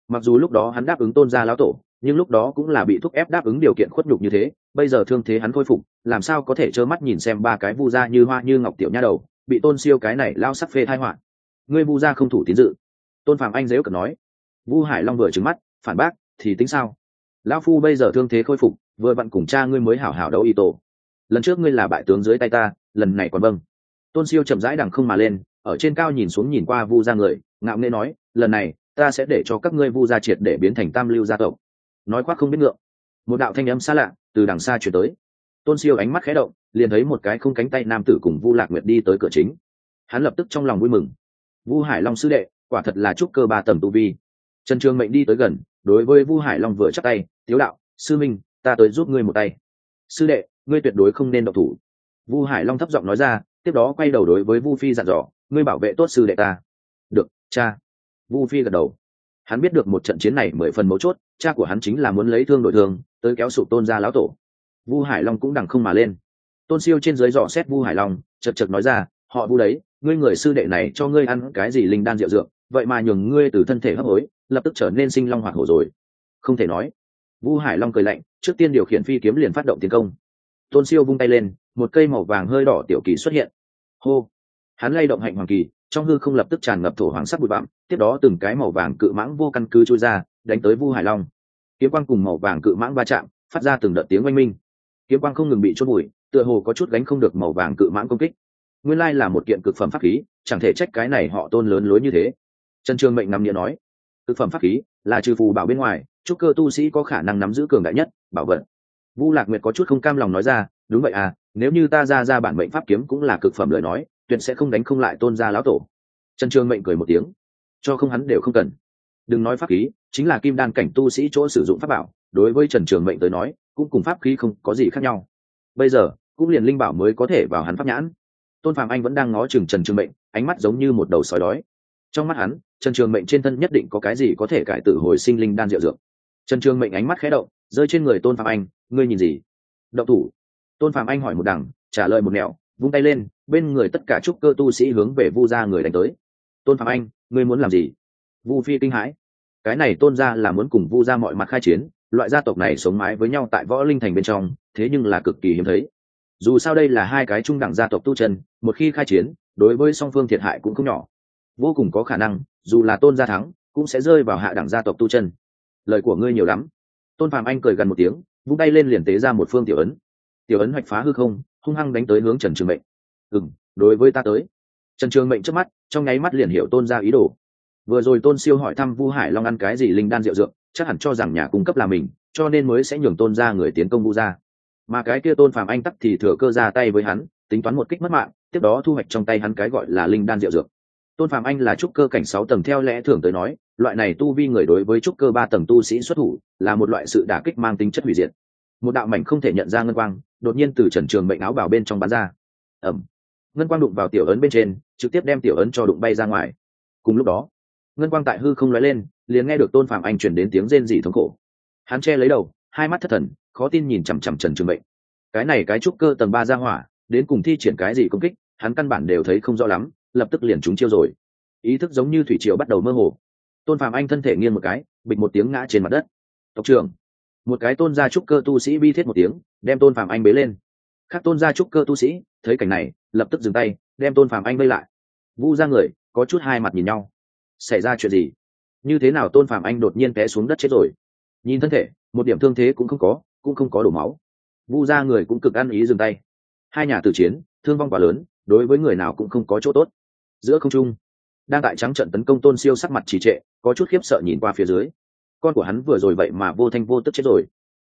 mặc dù lúc đó hắn đáp ứng tôn gia lão tổ, nhưng lúc đó cũng là bị thúc ép đáp ứng điều kiện khuất nhục như thế, bây giờ thương thế hắn khôi phục, làm sao có thể trơ mắt nhìn xem ba cái vu gia như hoa như ngọc tiểu nha đầu bị tôn siêu cái này lao sắc phê thai họa. Ngươi vu gia không thủ tín dự. Tôn phạm anh dếu cần nói. Vu hải long vừa trứng mắt, phản bác, thì tính sao? Lão phu bây giờ thương thế khôi phục, vừa vặn cùng cha ngươi mới hảo hảo đấu y tổ. Lần trước ngươi là bại tướng dưới tay ta, lần này còn vâng. Tôn siêu chậm rãi đằng không mà lên, ở trên cao nhìn xuống nhìn qua vu gia người, ngạo nghễ nói, lần này, ta sẽ để cho các ngươi vu gia triệt để biến thành tam lưu gia tộc. Nói khoác không biết ngượng. Một đạo thanh âm xa lạ, từ đằng xa chuyển tới. Tôn siêu ánh mắt khẽ động liền thấy một cái không cánh tay nam tử cùng vu lạc nguyệt đi tới cửa chính. Hắn lập tức trong lòng vui mừng. Vu hải long sư đệ, quả thật là trúc cơ ba tầm tu vi. Trần trường mệnh đi tới gần, đối với vu hải long vừa chắc tay, tiếu đạo, sư minh, ta tới giúp ngươi một tay. Sư đệ, ngươi tuyệt đối không nên độc thủ. Vu hải long thấp giọng nói ra, tiếp đó quay đầu đối với vu phi dặn dò, ngươi bảo vệ tốt sư đệ ta. Được, cha. Vu phi gật đầu. Hắn biết được một trận chiến này mười phần mấu chốt, cha của hắn chính là muốn lấy thương đội thương, tới kéo sụp tôn ra lão tổ. Vu hải long cũng đằng không mà lên tôn siêu trên dưới dò xét vu hải long, chật chật nói ra, họ vu đấy, ngươi người sư đệ này cho ngươi ăn cái gì linh đan rượu dượng vậy mà nhường ngươi từ thân thể hấp hối, lập tức trở nên sinh long hoạt hổ rồi. Không thể nói. Vu hải long cười lạnh, trước tiên điều khiển phi kiếm liền phát động tiến công. Tôn siêu vung tay lên, một cây màu vàng hơi đỏ tiểu kỳ xuất hiện. Hô. Hắn lay động hạnh hoàng kỳ, trong hư không lập tức tràn ngập thổ hoàng sắc bụi bặm, tiếp đó từng cái màu vàng cự mãng vô căn cứ trôi ra, đánh tới vu hải long. Kiếm quang cùng màu vàng cự mãng va chạm, phát ra từng đợt tiếng oanh minh. Kiếm quang không ngừng bị chốt bụi tựa hồ có chút gánh không được màu vàng cự mãng công kích. Nguyên lai là một kiện cực phẩm pháp khí, chẳng thể trách cái này họ tôn lớn lối như thế. Trần trương mệnh nằm nghĩa nói, cực phẩm pháp khí là trừ phù bảo bên ngoài, chúc cơ tu sĩ có khả năng nắm giữ cường đại nhất, bảo vật. Vu lạc nguyệt có chút không cam lòng nói ra, đúng vậy à nếu như ta ra ra bản mệnh pháp kiếm cũng là cực phẩm lời nói, tuyệt sẽ không đánh không lại tôn gia lão tổ. Trần trương mệnh cười một tiếng, cho không hắn đều không cần. Đừng nói pháp khí, chính là kim đan cảnh tu sĩ chỗ sử dụng pháp bảo, đối với trần trường mệnh tới nói, cũng cùng pháp khí không có gì khác nhau. Bây giờ cũng liền linh bảo mới có thể vào hắn pháp nhãn. Tôn phạm anh vẫn đang ngó chừng trần trường mệnh, ánh mắt giống như một đầu sói đói. Trong mắt hắn, trần trường mệnh trên thân nhất định có cái gì có thể cải tử hồi sinh linh đan diệu dược. Trần trường mệnh ánh mắt khẽ động, rơi trên người tôn phạm anh, ngươi nhìn gì? Động thủ. Tôn phạm anh hỏi một đằng, trả lời một nẻo, vung tay lên, bên người tất cả trúc cơ tu sĩ hướng về vu gia người đánh tới. Tôn phạm anh, ngươi muốn làm gì? Vu phi kinh hãi. Cái này tôn ra là muốn cùng vu ra mọi mặt khai chiến, loại gia tộc này sống mái với nhau tại võ linh thành bên trong, thế nhưng là cực kỳ hiếm thấy dù sao đây là hai cái trung đẳng gia tộc tu chân, một khi khai chiến, đối với song phương thiệt hại cũng không nhỏ. Vô cùng có khả năng, dù là tôn gia thắng, cũng sẽ rơi vào hạ đẳng gia tộc tu chân. Lời của ngươi nhiều lắm. Tôn phạm anh cười gần một tiếng, vung tay lên liền tế ra một phương tiểu ấn. Tiểu ấn hoạch phá hư không, hung hăng đánh tới hướng trần trường mệnh. Ừ m đối với ta tới. Trần trường mệnh trước mắt, trong nháy mắt liền hiểu tôn ra ý đồ. Vừa rồi tôn siêu hỏi thăm vu hải long ăn cái gì linh đan rượu dượng chắc hẳn cho rằng nhà cung cấp là mình, cho nên mới sẽ nhường tôn ra người tiến công vu ra mà cái kia tôn phàm anh tắc thì thừa cơ ra tay với hắn, tính toán một kích mất mạng, tiếp đó thu hoạch trong tay hắn cái gọi là linh đan rượu dược. Tôn phàm anh là trúc cơ cảnh sáu tầng theo lẽ thường tới nói, loại này tu vi người đối với trúc cơ ba tầng tu sĩ xuất thủ, là một loại sự đả kích mang tính chất hủy diệt. Một đạo mảnh không thể nhận ra ngân quang, đột nhiên từ trần trường mệnh áo vào bên trong bán ra. Ẩm ngân quang đụng vào tiểu ấn bên trên, trực tiếp đem tiểu ấn cho đụng bay ra ngoài. Cùng lúc đó, ngân quang tại hư không nói lên, liền nghe được tôn phạm anh chuyển đến tiếng rên rỉ thống khổ. Hắn che lấy đầu hai mắt thất thần, khó tin nhìn chằm chằm trần trường mệnh. Cái này cái trúc cơ tầng ba ra hỏa, đến cùng thi triển cái gì công kích, hắn căn bản đều thấy không rõ lắm, lập tức liền trúng chiêu rồi. Ý thức giống như thủy triều bắt đầu mơ hồ. Tôn phạm anh thân thể nghiêng một cái, bịch một tiếng ngã trên mặt đất. Tộc trưởng. Một cái tôn gia trúc cơ tu sĩ bi thiết một tiếng, đem tôn phạm anh bế lên. Khác tôn gia trúc cơ tu sĩ, thấy cảnh này, lập tức dừng tay, đem tôn phạm anh vây lại. Vu ra người, có chút hai mặt nhìn nhau. Xảy ra chuyện gì? Như thế nào tôn phạm anh đột nhiên té xuống đất chết rồi? Nhìn thân thể, một điểm thương thế cũng không có, cũng không có đổ máu. Vu ra người cũng cực ăn ý dừng tay. Hai nhà tử chiến, thương vong quá lớn, đối với người nào cũng không có chỗ tốt. Giữa không trung, đang tại trắng trận tấn công tôn siêu sắc mặt trì trệ, có chút khiếp sợ nhìn qua phía dưới. Con của hắn vừa rồi vậy mà vô thanh vô tức chết rồi.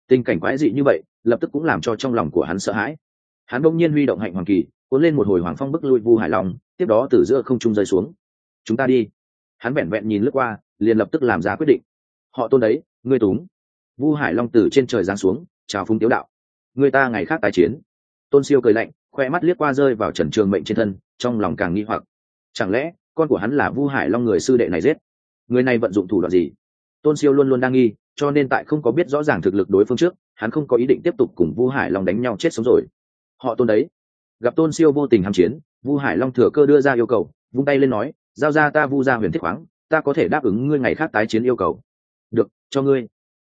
Tình cảnh quái dị như vậy, lập tức cũng làm cho trong lòng của hắn sợ hãi. Hắn bỗng nhiên huy động hạnh hoàng kỳ, cuốn lên một hồi hoàng phong bức lui vu hải long, tiếp đó từ giữa không trung rơi xuống. Chúng ta đi. Hắn vẹn vẹn nhìn lướt qua, liền lập tức làm ra quyết định. Họ tôn đấy ngươi túng. Vu hải long từ trên trời giáng xuống, chào Phung tiếu đạo. Người ta ngày khác tái chiến. Tôn siêu cười lạnh, khoe mắt liếc qua rơi vào trần trường mệnh trên thân, trong lòng càng nghi hoặc. Chẳng lẽ, con của hắn là vu hải long người sư đệ này giết? Người này vận dụng thủ đoạn gì? Tôn siêu luôn luôn đang nghi, cho nên tại không có biết rõ ràng thực lực đối phương trước, hắn không có ý định tiếp tục cùng vu hải long đánh nhau chết sống rồi. Họ tôn đấy. Gặp tôn siêu vô tình hàm chiến, vu hải long thừa cơ đưa ra yêu cầu, vung tay lên nói, giao ra ta vu ra huyền thiết khoáng, ta có thể đáp ứng ngươi ngày khác tái chiến yêu cầu được, cho ngươi.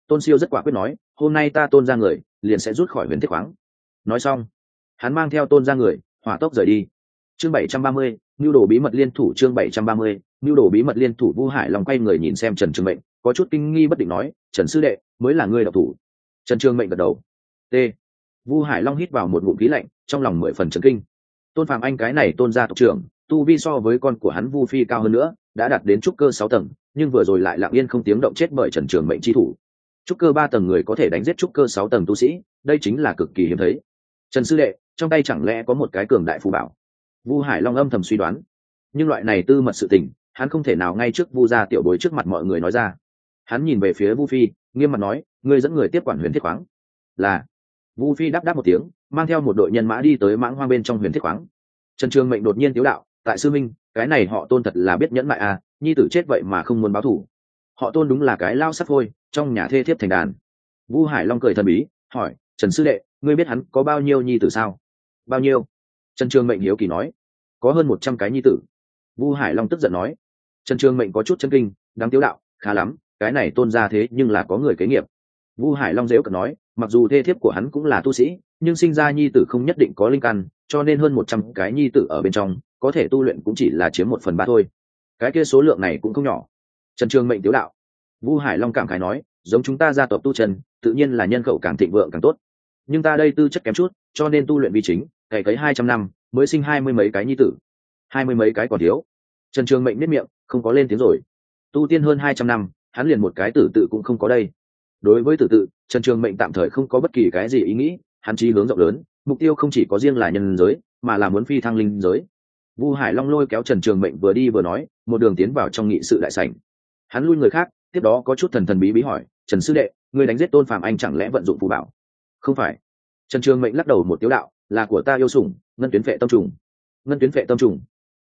Tôn siêu rất quả quyết nói, hôm nay ta tôn ra người, liền sẽ rút khỏi huyền thiết khoáng. Nói xong, hắn mang theo tôn ra người, hỏa tốc rời đi. Chương bảy trăm ba mươi mưu đồ bí mật liên thủ, chương bảy trăm ba mươi mưu đồ bí mật liên thủ vu hải long quay người nhìn xem trần trường mệnh, có chút kinh nghi bất định nói, trần sư đệ, mới là ngươi độc thủ. Trần trường mệnh gật đầu. T. Vu hải long hít vào một ngụm khí lạnh, trong lòng mười phần trấn kinh. Tôn phạm anh cái này tôn gia tộc trưởng, tu vi so với con của hắn vu phi cao hơn nữa, đã đạt đến trúc cơ sáu tầng nhưng vừa rồi lại lặng yên không tiếng động chết bởi trần trường mệnh chi thủ. Trúc cơ ba tầng người có thể đánh giết trúc cơ sáu tầng tu sĩ, đây chính là cực kỳ hiếm thấy. Trần sư đệ, trong tay chẳng lẽ có một cái cường đại phù bảo? Vu hải long âm thầm suy đoán. Nhưng loại này tư mật sự tình, hắn không thể nào ngay trước vu gia tiểu bối trước mặt mọi người nói ra. Hắn nhìn về phía vu phi, nghiêm mặt nói, ngươi dẫn người tiếp quản huyền thiết khoáng. Là. Vu phi đáp đáp một tiếng, mang theo một đội nhân mã đi tới mãng hoang bên trong huyền thiết khoáng. Trần trường mệnh đột nhiên tiếu đạo, tại sư minh, cái này họ tôn thật là biết nhẫn mại à nhi tử chết vậy mà không muốn báo thủ họ tôn đúng là cái lao sắt phôi, trong nhà thê thiếp thành đàn. Vu hải long cười thần bí, hỏi, trần sư đệ, ngươi biết hắn có bao nhiêu nhi tử sao? Bao nhiêu? Trần trường mệnh hiếu kỳ nói. Có hơn một trăm cái nhi tử. Vu hải long tức giận nói. Trần trường mệnh có chút chân kinh, đáng tiếu đạo, khá lắm, cái này tôn ra thế nhưng là có người kế nghiệp. Vu hải long dễu cận nói, mặc dù thê thiếp của hắn cũng là tu sĩ, nhưng sinh ra nhi tử không nhất định có linh căn, cho nên hơn một trăm cái nhi tử ở bên trong, có thể tu luyện cũng chỉ là chiếm một phần ba thôi cái kia số lượng này cũng không nhỏ. Trần trường mệnh tiếu đạo. Vu hải long cảm khái nói, giống chúng ta gia tộc tu trần tự nhiên là nhân khẩu càng thịnh vượng càng tốt. Nhưng ta đây tư chất kém chút, cho nên tu luyện vi chính, cày cấy hai trăm năm, mới sinh hai mươi mấy cái nhi tử. Hai mươi mấy cái còn thiếu. Trần trường mệnh nếp miệng, không có lên tiếng rồi. Tu tiên hơn hai trăm năm, hắn liền một cái tử tự cũng không có đây. Đối với tử tự, trần trường mệnh tạm thời không có bất kỳ cái gì ý nghĩ, hắn chí hướng rộng lớn, mục tiêu không chỉ có riêng là nhân giới, mà là muốn phi thăng linh giới vu hải long lôi kéo trần trường mệnh vừa đi vừa nói, một đường tiến vào trong nghị sự đại sảnh. Hắn lui người khác, tiếp đó có chút thần thần bí bí hỏi, trần sư đệ người đánh giết tôn phạm anh chẳng lẽ vận dụng phù bảo? Không phải. Trần trường mệnh lắc đầu một tiếu đạo, là của ta yêu sủng, ngân tuyến vệ tâm trùng. Ngân tuyến vệ tâm trùng?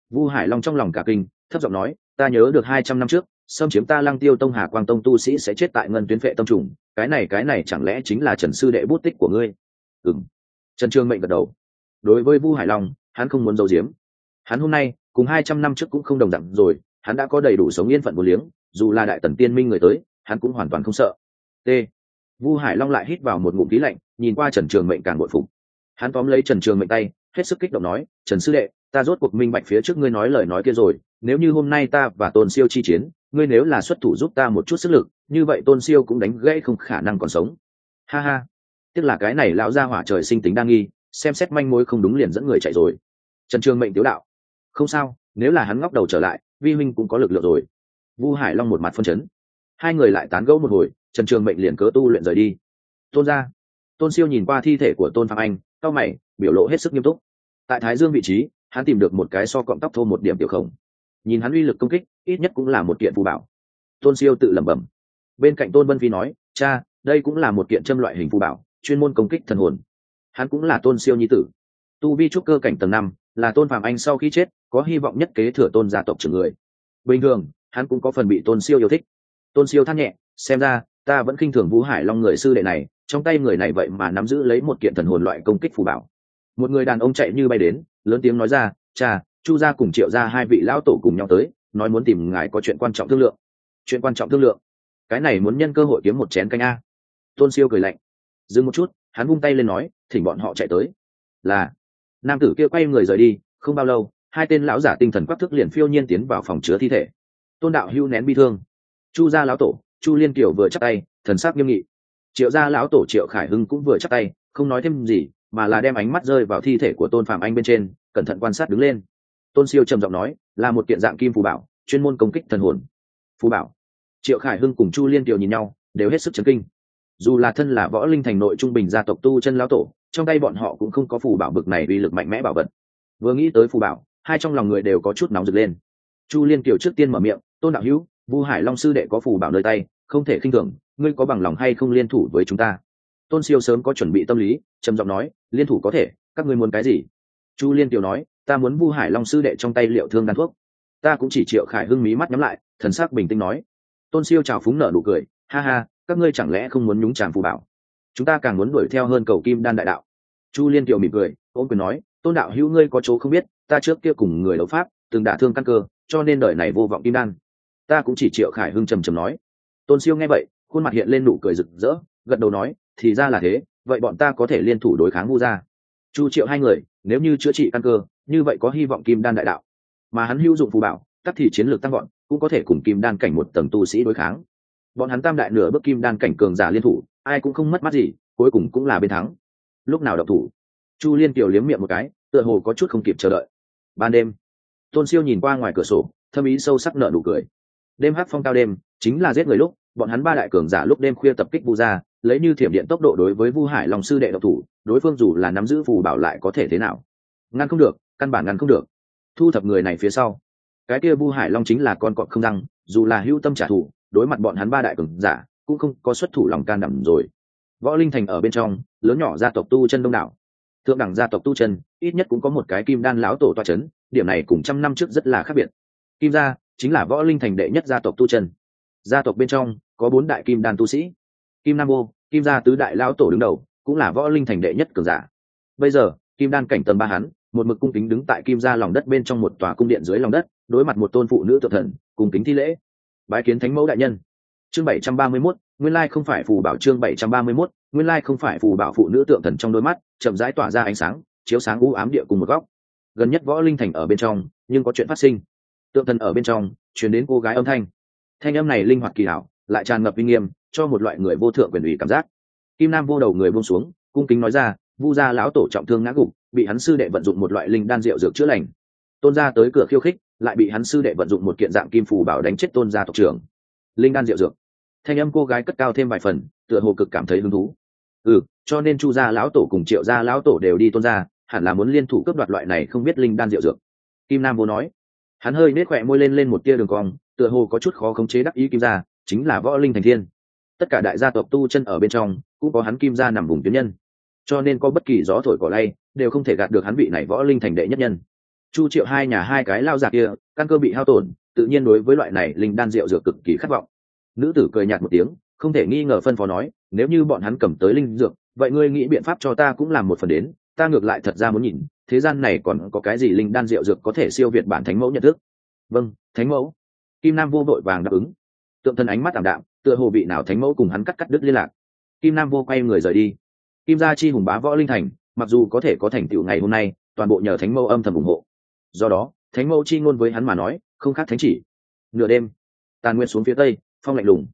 Vu hải long trong lòng cả kinh, thấp giọng nói, ta nhớ được hai trăm năm trước, xâm chiếm ta lăng tiêu tông hà quang tông tu sĩ sẽ chết tại ngân tuyến vệ tâm trùng, cái này cái này chẳng lẽ chính là trần sư đệ bút tích của ngươi? Ừ m trần Trường mệnh gật đầu. Đối với vu hải long, hắn không muốn giấu giếm hắn hôm nay, cùng hai trăm năm trước cũng không đồng đẳng rồi, hắn đã có đầy đủ sống yên phận một liếng, dù là đại tần tiên minh người tới, hắn cũng hoàn toàn không sợ. T. Vu hải long lại hít vào một ngụm khí lạnh, nhìn qua trần trường mệnh càng bội phục. Hắn tóm lấy trần trường mệnh tay, hết sức kích động nói, trần sư đệ, ta rốt cuộc minh bạch phía trước ngươi nói lời nói kia rồi, nếu như hôm nay ta và tôn siêu chi chiến, ngươi nếu là xuất thủ giúp ta một chút sức lực, như vậy tôn siêu cũng đánh gãy không khả năng còn sống. Ha ha. Tức là cái này lão gia hỏa trời sinh tính đa nghi, xem xét manh mối không đúng liền dẫn người chạy rồi. Trần trường mệnh tiếu đạo không sao, nếu là hắn ngóc đầu trở lại, vi minh cũng có lực lượng rồi. Vu hải long một mặt phân chấn. Hai người lại tán gẫu một hồi, trần trường mệnh liền cớ tu luyện rời đi. Tôn ra tôn siêu nhìn qua thi thể của tôn phạm anh cao mày, biểu lộ hết sức nghiêm túc. Tại thái dương vị trí, hắn tìm được một cái so cọng tóc thô một điểm tiểu khổng. Nhìn hắn uy lực công kích, ít nhất cũng là một kiện phù bảo. Tôn siêu tự lẩm bẩm. Bên cạnh tôn vân phi nói, cha, đây cũng là một kiện châm loại hình phù bảo, chuyên môn công kích thần hồn. Hắn cũng là tôn siêu nhi tử. Tu vi trúc cơ cảnh tầng năm, là tôn phạm anh sau khi chết có hy vọng nhất kế thừa tôn gia tộc trưởng người. Bình thường, hắn cũng có phần bị tôn siêu yêu thích. Tôn siêu than nhẹ, xem ra, ta vẫn khinh thường vũ hải long người sư đệ này, trong tay người này vậy mà nắm giữ lấy một kiện thần hồn loại công kích phù bảo. Một người đàn ông chạy như bay đến, lớn tiếng nói ra, cha, chu gia cùng triệu gia hai vị lão tổ cùng nhau tới, nói muốn tìm ngài có chuyện quan trọng thương lượng. Chuyện quan trọng thương lượng? Cái này muốn nhân cơ hội kiếm một chén canh a. Tôn siêu cười lạnh. Dừng một chút, hắn vung tay lên nói, thỉnh bọn họ chạy tới. Là. Nam tử kia quay người rời đi, không bao lâu hai tên lão giả tinh thần quắc thức liền phiêu nhiên tiến vào phòng chứa thi thể. Tôn đạo hưu nén bi thương. Chu gia lão tổ, chu liên kiều vừa chắc tay, thần sắc nghiêm nghị. Triệu gia lão tổ triệu khải hưng cũng vừa chắc tay, không nói thêm gì, mà là đem ánh mắt rơi vào thi thể của tôn phạm anh bên trên, cẩn thận quan sát đứng lên. Tôn siêu trầm giọng nói, là một kiện dạng kim phù bảo, chuyên môn công kích thần hồn. Phù bảo? Triệu khải hưng cùng chu liên kiều nhìn nhau, đều hết sức chấn kinh. Dù là thân là võ linh thành nội trung bình gia tộc tu chân lão tổ, trong tay bọn họ cũng không có phù bảo bực này uy lực mạnh mẽ bảo vật. Vừa nghĩ tới phù bảo hai trong lòng người đều có chút nóng rực lên. Chu liên kiều trước tiên mở miệng, tôn đạo hữu, vu hải long sư đệ có phù bảo nơi tay, không thể khinh thường, ngươi có bằng lòng hay không liên thủ với chúng ta? Tôn siêu sớm có chuẩn bị tâm lý, trầm giọng nói, liên thủ có thể, các ngươi muốn cái gì? Chu liên kiều nói, ta muốn vu hải long sư đệ trong tay liệu thương đan thuốc. Ta cũng chỉ triệu khải hưng mí mắt nhắm lại, thần sắc bình tĩnh nói. Tôn siêu chào phúng nở nụ cười, ha ha, các ngươi chẳng lẽ không muốn nhúng tràng phù bảo? Chúng ta càng muốn đuổi theo hơn cầu kim đan đại đạo. Chu liên kiều mỉm cười ôm quyền nói, tôn đạo hữu ngươi có chỗ không biết ta trước kia cùng người đấu pháp, từng đả thương căn cơ, cho nên đời này vô vọng kim đan. Ta cũng chỉ triệu khải hưng trầm trầm nói. Tôn siêu nghe vậy, khuôn mặt hiện lên nụ cười rực rỡ, gật đầu nói, thì ra là thế, vậy bọn ta có thể liên thủ đối kháng ngu gia. Chu triệu hai người, nếu như chữa trị căn cơ, như vậy có hy vọng kim đan đại đạo. Mà hắn hữu dụng phù bảo, tắc thì chiến lược tăng gọn cũng có thể cùng kim đan cảnh một tầng tu sĩ đối kháng. Bọn hắn tam đại nửa bước kim đan cảnh cường giả liên thủ, ai cũng không mất mắt gì, cuối cùng cũng là bên thắng. Lúc nào độc thủ? Chu liên kiều liếm miệng một cái, tựa hồ có chút không kịp chờ đợi ban đêm. Tôn siêu nhìn qua ngoài cửa sổ, thâm ý sâu sắc nợ nụ cười. Đêm hát phong cao đêm, chính là giết người lúc, bọn hắn ba đại cường giả lúc đêm khuya tập kích vu gia, lấy như thiểm điện tốc độ đối với vu hải lòng sư đệ độc thủ, đối phương dù là nắm giữ phù bảo lại có thể thế nào? Ngăn không được, căn bản ngăn không được. Thu thập người này phía sau. Cái kia vu hải long chính là con cọp không răng, dù là hữu tâm trả thù, đối mặt bọn hắn ba đại cường giả, cũng không có xuất thủ lòng can đảm rồi. Võ linh thành ở bên trong, lớn nhỏ gia tộc tu chân đông đảo thượng đẳng gia tộc tu chân, ít nhất cũng có một cái kim đan lão tổ toa c h ấ n điểm này cùng trăm năm trước rất là khác biệt. Kim gia chính là võ linh thành đệ nhất gia tộc tu chân. Gia tộc bên trong có bốn đại kim đan tu sĩ. Kim nam ô kim gia tứ đại lão tổ đứng đầu, cũng là võ linh thành đệ nhất cường giả. Bây giờ, kim đan cảnh tầm ba hắn, một mực cung kính đứng tại kim gia lòng đất bên trong một tòa cung điện dưới lòng đất, đối mặt một tôn phụ nữ tự thần, cùng kính thi lễ. Bái kiến thánh mẫu đại nhân. Chương bảy trăm ba mươi mốt nguyên lai không phải phù bảo chương bảy trăm ba mươi mốt nguyên lai không phải phù bảo phụ nữ tượng thần trong đôi mắt chậm rãi tỏa ra ánh sáng chiếu sáng u ám địa cùng một góc. Gần nhất võ linh thành ở bên trong nhưng có chuyện phát sinh. Tượng thần ở bên trong truyền đến cô gái âm thanh. Thanh âm này linh hoạt kỳ ảo, lại tràn ngập uy nghiêm cho một loại người vô thượng quyền ủy cảm giác. Kim nam vô đầu người buông xuống cung kính nói ra vu gia lão tổ trọng thương ngã gục bị hắn sư đệ vận dụng một loại linh đan rượu dược chữa lành. Tôn gia tới cửa khiêu khích lại bị hắn sư đệ vận dụng một kiện dạng kim phù bảo đánh chết tôn gia tộc trưởng. Linh đan rượu dược thanh âm cô gái cất cao thêm vài phần, tựa hồ cực cảm thấy hứng thú. Ừ cho nên chu gia lão tổ cùng triệu gia lão tổ đều đi tôn gia, hẳn là muốn liên thủ cướp đoạt loại này không biết linh đan rượu dược. Kim nam vô nói. Hắn hơi nết khỏe môi lên lên một tia đường cong, tựa hồ có chút khó khống chế đắc ý kim gia, chính là võ linh thành thiên. Tất cả đại gia tộc tu chân ở bên trong, cũng có hắn kim gia nằm vùng tuyến nhân. Cho nên có bất kỳ gió thổi cỏ lay, đều không thể gạt được hắn vị này võ linh thành đệ nhất nhân. Chu triệu hai nhà hai cái lao giạc kia, căn cơ bị hao tổn, tự nhiên đối với loại này linh đan rượu dược cực kỳ khát vọng nữ tử cười nhạt một tiếng, không thể nghi ngờ phân phó nói, nếu như bọn hắn cầm tới linh dược, vậy ngươi nghĩ biện pháp cho ta cũng làm một phần đến, ta ngược lại thật ra muốn nhìn, thế gian này còn có cái gì linh đan rượu dược có thể siêu việt bản thánh mẫu nhận thức? Vâng thánh mẫu. Kim nam vô vội vàng đáp ứng. Tượng thân ánh mắt tảm đạm, tựa hồ vị nào thánh mẫu cùng hắn cắt cắt đứt liên lạc. Kim nam vô quay người rời đi. Kim gia chi hùng bá võ linh thành, mặc dù có thể có thành tựu ngày hôm nay, toàn bộ nhờ thánh mẫu âm thầm ủng hộ. Do đó, thánh mẫu chi ngôn với hắn mà nói, không khác thánh chỉ. Nửa đêm, tàn nguyên xuống phía tây phong lạnh lùng.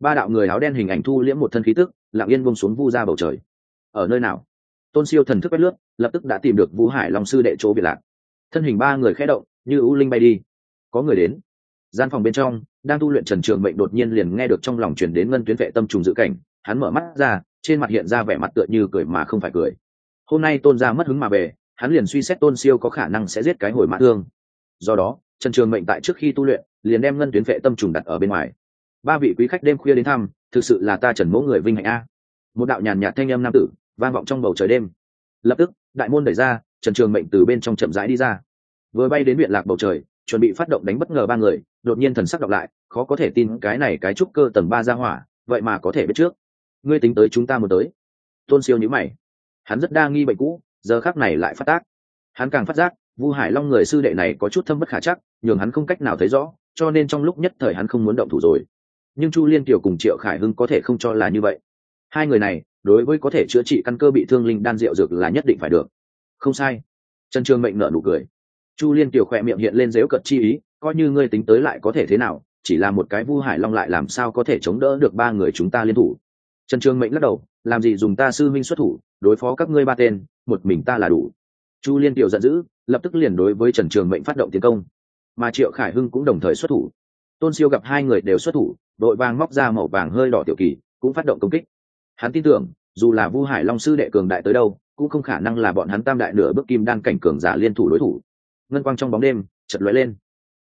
Ba đạo người áo đen hình ảnh thu liễm một thân khí tức, lặng yên bông xuống vu ra bầu trời. Ở nơi nào? Tôn siêu thần thức quét lướt, lập tức đã tìm được vũ hải long sư đệ chỗ biệt lạc. Thân hình ba người khẽ động, như ưu linh bay đi. Có người đến. Gian phòng bên trong, đang tu luyện trần trường mệnh đột nhiên liền nghe được trong lòng chuyển đến ngân tuyến vệ tâm trùng dự cảnh, hắn mở mắt ra, trên mặt hiện ra vẻ mặt tựa như cười mà không phải cười. Hôm nay tôn ra mất hứng mà về, hắn liền suy xét tôn siêu có khả năng sẽ giết cái hồi mã thương. Do đó, trần trường mệnh tại trước khi tu luyện, liền đem ngân tuyến vệ tâm trùng đặt ở bên ngoài ba vị quý khách đêm khuya đến thăm, thực sự là ta trần mỗ người vinh hạnh a. Một đạo nhàn nhạt thanh âm nam tử vang vọng trong bầu trời đêm. Lập tức, đại môn đẩy ra, trần trường mệnh từ bên trong chậm rãi đi ra. Vừa bay đến viện lạc bầu trời, chuẩn bị phát động đánh bất ngờ ba người, đột nhiên thần sắc đọc lại, khó có thể tin cái này cái trúc cơ tầng ba ra hỏa, vậy mà có thể biết trước. Ngươi tính tới chúng ta muốn tới. Tôn siêu nhữ mày. Hắn rất đa nghi bệnh cũ, giờ khác này lại phát tác. Hắn càng phát giác, vu hải long người sư đệ này có chút thâm bất khả chắc, nhường hắn không cách nào thấy rõ, cho nên trong lúc nhất thời hắn không muốn động thủ rồi nhưng chu liên kiều cùng triệu khải hưng có thể không cho là như vậy. Hai người này, đối với có thể chữa trị căn cơ bị thương linh đan rượu dược là nhất định phải được. Không sai. Trần trường mệnh nợ nụ cười. Chu liên kiều khỏe miệng hiện lên dếu cận chi ý, coi như ngươi tính tới lại có thể thế nào, chỉ là một cái vu hải long lại làm sao có thể chống đỡ được ba người chúng ta liên thủ. Trần trường mệnh lắc đầu, làm gì dùng ta sư minh xuất thủ, đối phó các ngươi ba tên, một mình ta là đủ. Chu liên kiều giận dữ, lập tức liền đối với trần trường mệnh phát động tiến công. Mà triệu khải hưng cũng đồng thời xuất thủ tôn siêu gặp hai người đều xuất thủ, đội vàng móc ra màu vàng hơi đỏ tiểu kỳ, cũng phát động công kích. Hắn tin tưởng, dù là vu hải long sư đệ cường đại tới đâu, cũng không khả năng là bọn hắn tam đại nửa bước kim đan cảnh cường giả liên thủ đối thủ. Ngân quang trong bóng đêm chật lóe lên.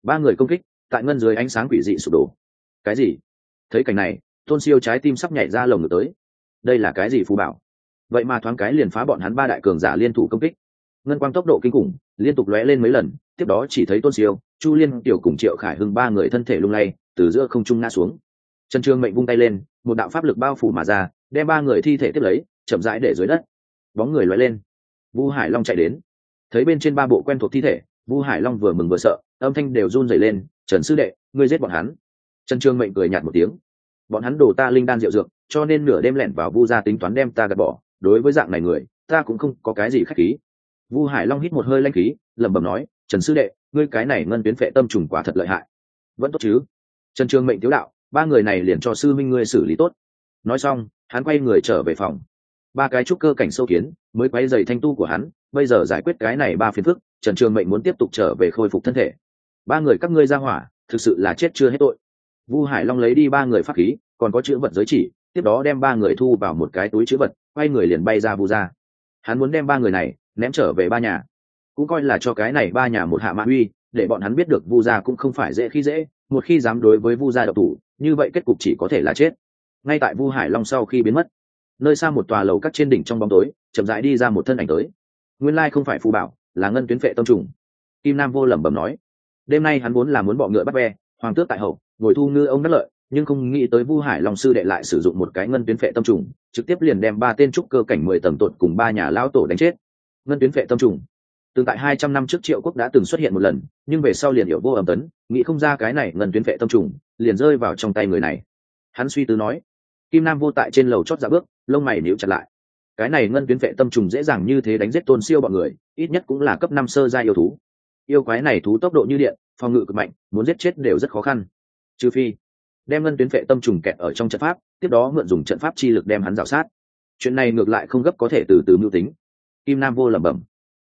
Ba người công kích, tại ngân dưới ánh sáng quỷ dị sụp đổ. Cái gì? Thấy cảnh này, tôn siêu trái tim sắp nhảy ra lồng ngực tới. Đây là cái gì phù bảo? Vậy mà thoáng cái liền phá bọn hắn ba đại cường giả liên thủ công kích. Ngân quang tốc độ kinh khủng, liên tục lóe lên mấy lần, tiếp đó chỉ thấy tôn siêu chu liên, tiểu cùng triệu khải hưng ba người thân thể lung lay, từ giữa không trung ngã xuống. Trần trương mệnh vung tay lên, một đạo pháp lực bao phủ mà ra, đem ba người thi thể tiếp lấy, chậm rãi để dưới đất. Bóng người loay lên. Vu hải long chạy đến. Thấy bên trên ba bộ quen thuộc thi thể, vu hải long vừa mừng vừa sợ, âm thanh đều run rẩy lên, trần sư đệ, ngươi giết bọn hắn. Trần trương mệnh cười nhạt một tiếng. Bọn hắn đổ ta linh đan rượu dược, cho nên nửa đêm lẻn vào vu gia tính toán đem ta gạt bỏ, đối với dạng này người, ta cũng không có cái gì khách khí. Vu hải long hít một hơi lanh khí, lẩm bẩm nói, trần sư đệ ngươi cái này ngân tuyến phệ tâm trùng quả thật lợi hại. Vẫn tốt chứ? Trần trường mệnh tiếu đạo, ba người này liền cho sư minh ngươi xử lý tốt. Nói xong, hắn quay người trở về phòng. Ba cái trúc cơ cảnh sâu kiến, mới quay dày thanh tu của hắn, bây giờ giải quyết cái này ba phiền phức, trần trường mệnh muốn tiếp tục trở về khôi phục thân thể. Ba người các ngươi ra hỏa, thực sự là chết chưa hết tội. Vu hải long lấy đi ba người pháp khí, còn có chữ vật giới chỉ, tiếp đó đem ba người thu vào một cái túi chữ vật, quay người liền bay ra vu ra hắn muốn đem ba người này ném trở về ba nhà cũng coi là cho cái này ba nhà một hạ mã uy, để bọn hắn biết được vu gia cũng không phải dễ khi dễ, một khi dám đối với vu gia độc thủ, như vậy kết cục chỉ có thể là chết. Ngay tại vu hải long sau khi biến mất, nơi xa một tòa lầu cắt trên đỉnh trong bóng tối, chậm rãi đi ra một thân ảnh tới. Nguyên lai không phải phù bảo, là ngân tuyến phệ tâm trùng. Kim nam vô lẩm bẩm nói, đêm nay hắn vốn là muốn bọ ngựa bắt ve, hoàng tước tại hậu, ngồi thu ngư ông đất lợi, nhưng không nghĩ tới vu hải long sư đệ lại sử dụng một cái ngân tuyến phệ tâm trùng, trực tiếp liền đem ba tên trúc cơ cảnh mười tầng tột cùng ba nhà lão tổ đánh chết. Ngân tuyến phệ tâm trùng từng tại hai trăm năm trước triệu quốc đã từng xuất hiện một lần, nhưng về sau liền hiểu vô âm tấn, nghĩ không ra cái này ngân tuyến vệ tâm trùng, liền rơi vào trong tay người này. Hắn suy tư nói, kim nam vô tại trên lầu chót ra bước, lông mày nhíu chặt lại. Cái này ngân tuyến vệ tâm trùng dễ dàng như thế đánh giết tôn siêu bọn người, ít nhất cũng là cấp năm sơ gia yêu thú. Yêu quái này thú tốc độ như điện, phòng ngự cực mạnh, muốn giết chết đều rất khó khăn. Trừ phi, đem ngân tuyến vệ tâm trùng kẹt ở trong trận pháp, tiếp đó mượn dùng trận pháp chi lực đem hắn rào sát. Chuyện này ngược lại không gấp có thể từ từ mưu tính. Kim nam vô lẩm bẩm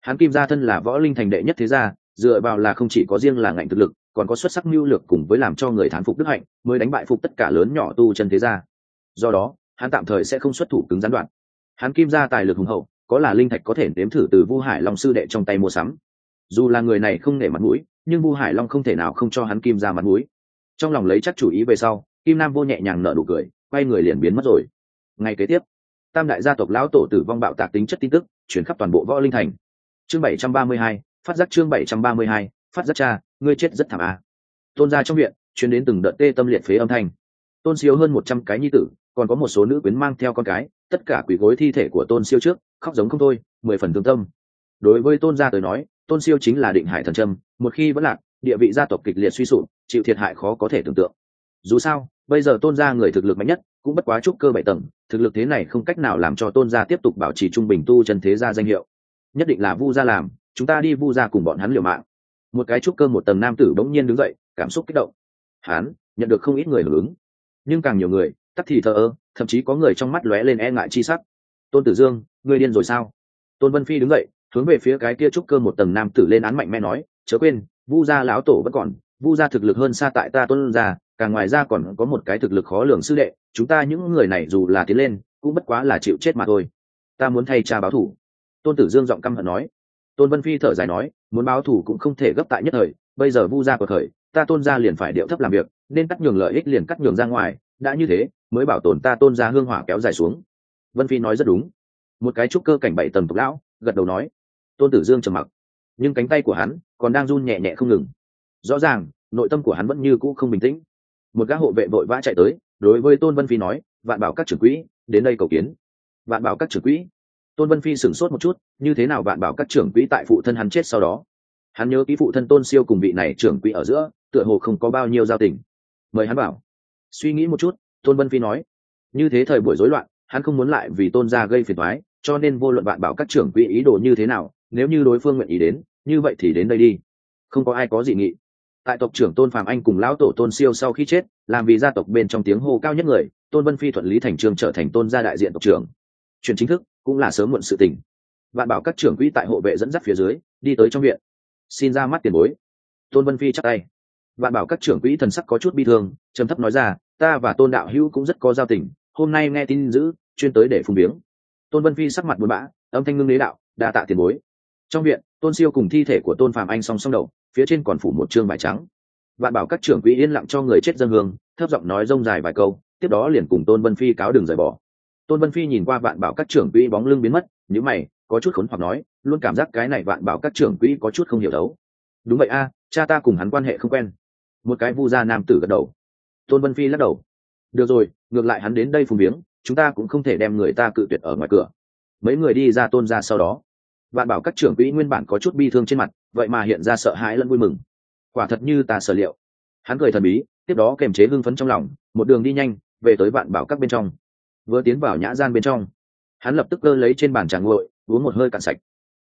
hắn kim gia thân là võ linh thành đệ nhất thế gia, dựa vào là không chỉ có riêng là ngạnh thực lực, còn có xuất sắc mưu lược cùng với làm cho người thán phục đức hạnh, mới đánh bại phục tất cả lớn nhỏ tu chân thế gia. Do đó, hắn tạm thời sẽ không xuất thủ cứng gián đoạn. Hắn kim gia tài lực hùng hậu, có là linh thạch có thể nếm thử từ vu hải long sư đệ trong tay mua sắm. Dù là người này không nể mặt mũi, nhưng vu hải long không thể nào không cho hắn kim ra mặt mũi. Trong lòng lấy chắc chủ ý về sau, kim nam vô nhẹ nhàng nở nụ cười, quay người liền biến mất rồi. Ngay kế tiếp, tam đại gia tộc lão tổ tử vong bạo tạc tính chất tin tức chuyển khắp toàn bộ võ linh thành chương bảy trăm ba mươi hai, phát giác chương bảy trăm ba mươi hai, phát giác cha, ngươi chết rất thảm á tôn gia trong viện chuyến đến từng đợt tê tâm liệt phế âm thanh. Tôn siêu hơn một trăm cái nhi tử, còn có một số nữ quyến mang theo con cái, tất cả quỷ gối thi thể của tôn siêu trước, khóc giống không thôi, mười phần thương tâm. Đối với tôn gia tới nói, tôn siêu chính là định hải thần trâm, một khi vẫn lạc, địa vị gia tộc kịch liệt suy sụp, chịu thiệt hại khó có thể tưởng tượng. Dù sao, bây giờ tôn gia người thực lực mạnh nhất, cũng bất quá trúc cơ bảy tầng, thực lực thế này không cách nào làm cho tôn gia tiếp tục bảo trì trung bình tu chân thế gia danh hiệu nhất định là vu gia làm, chúng ta đi vu gia cùng bọn hắn liều mạng. Một cái trúc cơ một tầng nam tử bỗng nhiên đứng dậy, cảm xúc kích động. Hắn nhận được không ít người hưởng ứng. Nhưng càng nhiều người tắt thì thờ ơ, thậm chí có người trong mắt lóe lên e ngại chi sắc. Tôn tử dương, ngươi điên rồi sao? Tôn vân phi đứng dậy, hướng về phía cái kia trúc cơ một tầng nam tử lên án mạnh mẽ nói, chớ quên, vu gia lão tổ vẫn còn, vu gia thực lực hơn xa tại ta tôn gia, càng ngoài ra còn có một cái thực lực khó lường sư đệ, chúng ta những người này dù là tiến lên, cũng bất quá là chịu chết mà thôi. Ta muốn thay cha báo thủ tôn tử dương giọng căm hận nói. Tôn vân phi thở dài nói, muốn báo thù cũng không thể gấp tại nhất thời, bây giờ vu gia của khởi ta tôn gia liền phải điệu thấp làm việc, nên cắt nhường lợi ích liền cắt nhường ra ngoài, đã như thế, mới bảo tồn ta tôn gia hương hỏa kéo dài xuống. Vân phi nói rất đúng. Một cái trúc cơ cảnh bảy tầng tục lão, gật đầu nói. Tôn tử dương trầm mặc. Nhưng cánh tay của hắn còn đang run nhẹ nhẹ không ngừng. Rõ ràng, nội tâm của hắn vẫn như cũ không bình tĩnh. Một gã hộ vệ vội vã chạy tới, đối với tôn vân phi nói, vạn bảo các trưởng quỹ, đến đây cầu kiến. Vạn bảo các trưởng quỹ? Tôn vân phi sửng sốt một chút, như thế nào bạn bảo các trưởng quỹ tại phụ thân hắn chết sau đó? Hắn nhớ ký phụ thân tôn siêu cùng vị này trưởng quỹ ở giữa, tựa hồ không có bao nhiêu giao tình. Mời hắn bảo. Suy nghĩ một chút, tôn vân phi nói. Như thế thời buổi rối loạn, hắn không muốn lại vì tôn gia gây phiền thoái cho nên vô luận bạn bảo các trưởng quỹ ý đồ như thế nào, nếu như đối phương nguyện ý đến, như vậy thì đến đây đi. Không có ai có dị nghị. Tại tộc trưởng tôn phạm anh cùng lão tổ tôn siêu sau khi chết, làm vì gia tộc bên trong tiếng hô cao nhất người, tôn vân phi thuận lý thành trương trở thành tôn gia đại diện tộc trưởng. Chuyện chính thức cũng là sớm muộn sự tình. Vạn bảo các trưởng quỹ tại hộ vệ dẫn dắt phía dưới, đi tới trong viện. Xin ra mắt tiền bối. Tôn vân phi chắc tay. Vạn bảo các trưởng quỹ thần sắc có chút bi thương, trầm thấp nói ra, ta và tôn đạo hữu cũng rất có giao tình, hôm nay nghe tin dữ, chuyên tới để phùng biếng tôn vân phi sắc mặt buồn bã, âm thanh ngưng lý đạo, đa tạ tiền bối. Trong viện, tôn siêu cùng thi thể của tôn phạm anh song song đầu, phía trên còn phủ một chương vải trắng. Vạn bảo các trưởng quỹ yên lặng cho người chết dân hương, thấp giọng nói rông dài vài câu, tiếp đó liền cùng tôn vân phi cáo đường rời bỏ tôn vân phi nhìn qua vạn bảo các trưởng quỹ bóng lưng biến mất nhữ mày, có chút khốn hoặc nói, luôn cảm giác cái này vạn bảo các trưởng quỹ có chút không hiểu đấu. Đúng vậy a, cha ta cùng hắn quan hệ không quen. Một cái vu gia nam tử gật đầu. Tôn vân phi lắc đầu. Được rồi, ngược lại hắn đến đây phùng viếng, chúng ta cũng không thể đem người ta cự tuyệt ở ngoài cửa. Mấy người đi ra tôn ra sau đó. Vạn bảo các trưởng quỹ nguyên bản có chút bi thương trên mặt, vậy mà hiện ra sợ hãi lẫn vui mừng. Quả thật như ta sở liệu. Hắn cười thần bí, tiếp đó kềm chế hưng phấn trong lòng, một đường đi nhanh, về tới vạn bảo các bên trong vừa tiến vào nhã gian bên trong. Hắn lập tức cơ lấy trên bàn tràng ngội uống một hơi cạn sạch.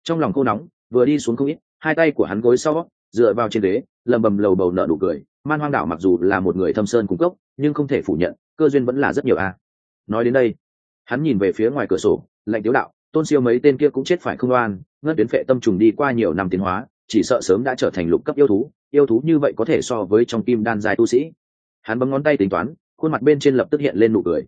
Trong lòng khô nóng, vừa đi xuống không ít, hai tay của hắn gối sau, dựa vào trên ghế, lầm bầm lầu bầu nợ đủ cười. Man hoang đảo mặc dù là một người thâm sơn cung cấp, nhưng không thể phủ nhận, cơ duyên vẫn là rất nhiều a. Nói đến đây, hắn nhìn về phía ngoài cửa sổ, lạnh tiếu đạo, tôn siêu mấy tên kia cũng chết phải không oan, ngất tuyến phệ tâm trùng đi qua nhiều năm tiến hóa, chỉ sợ sớm đã trở thành lục cấp yêu thú yêu thú như vậy có thể so với trong kim đan dài tu sĩ. Hắn bấm ngón tay tính toán, khuôn mặt bên trên lập tức hiện lên nụ cười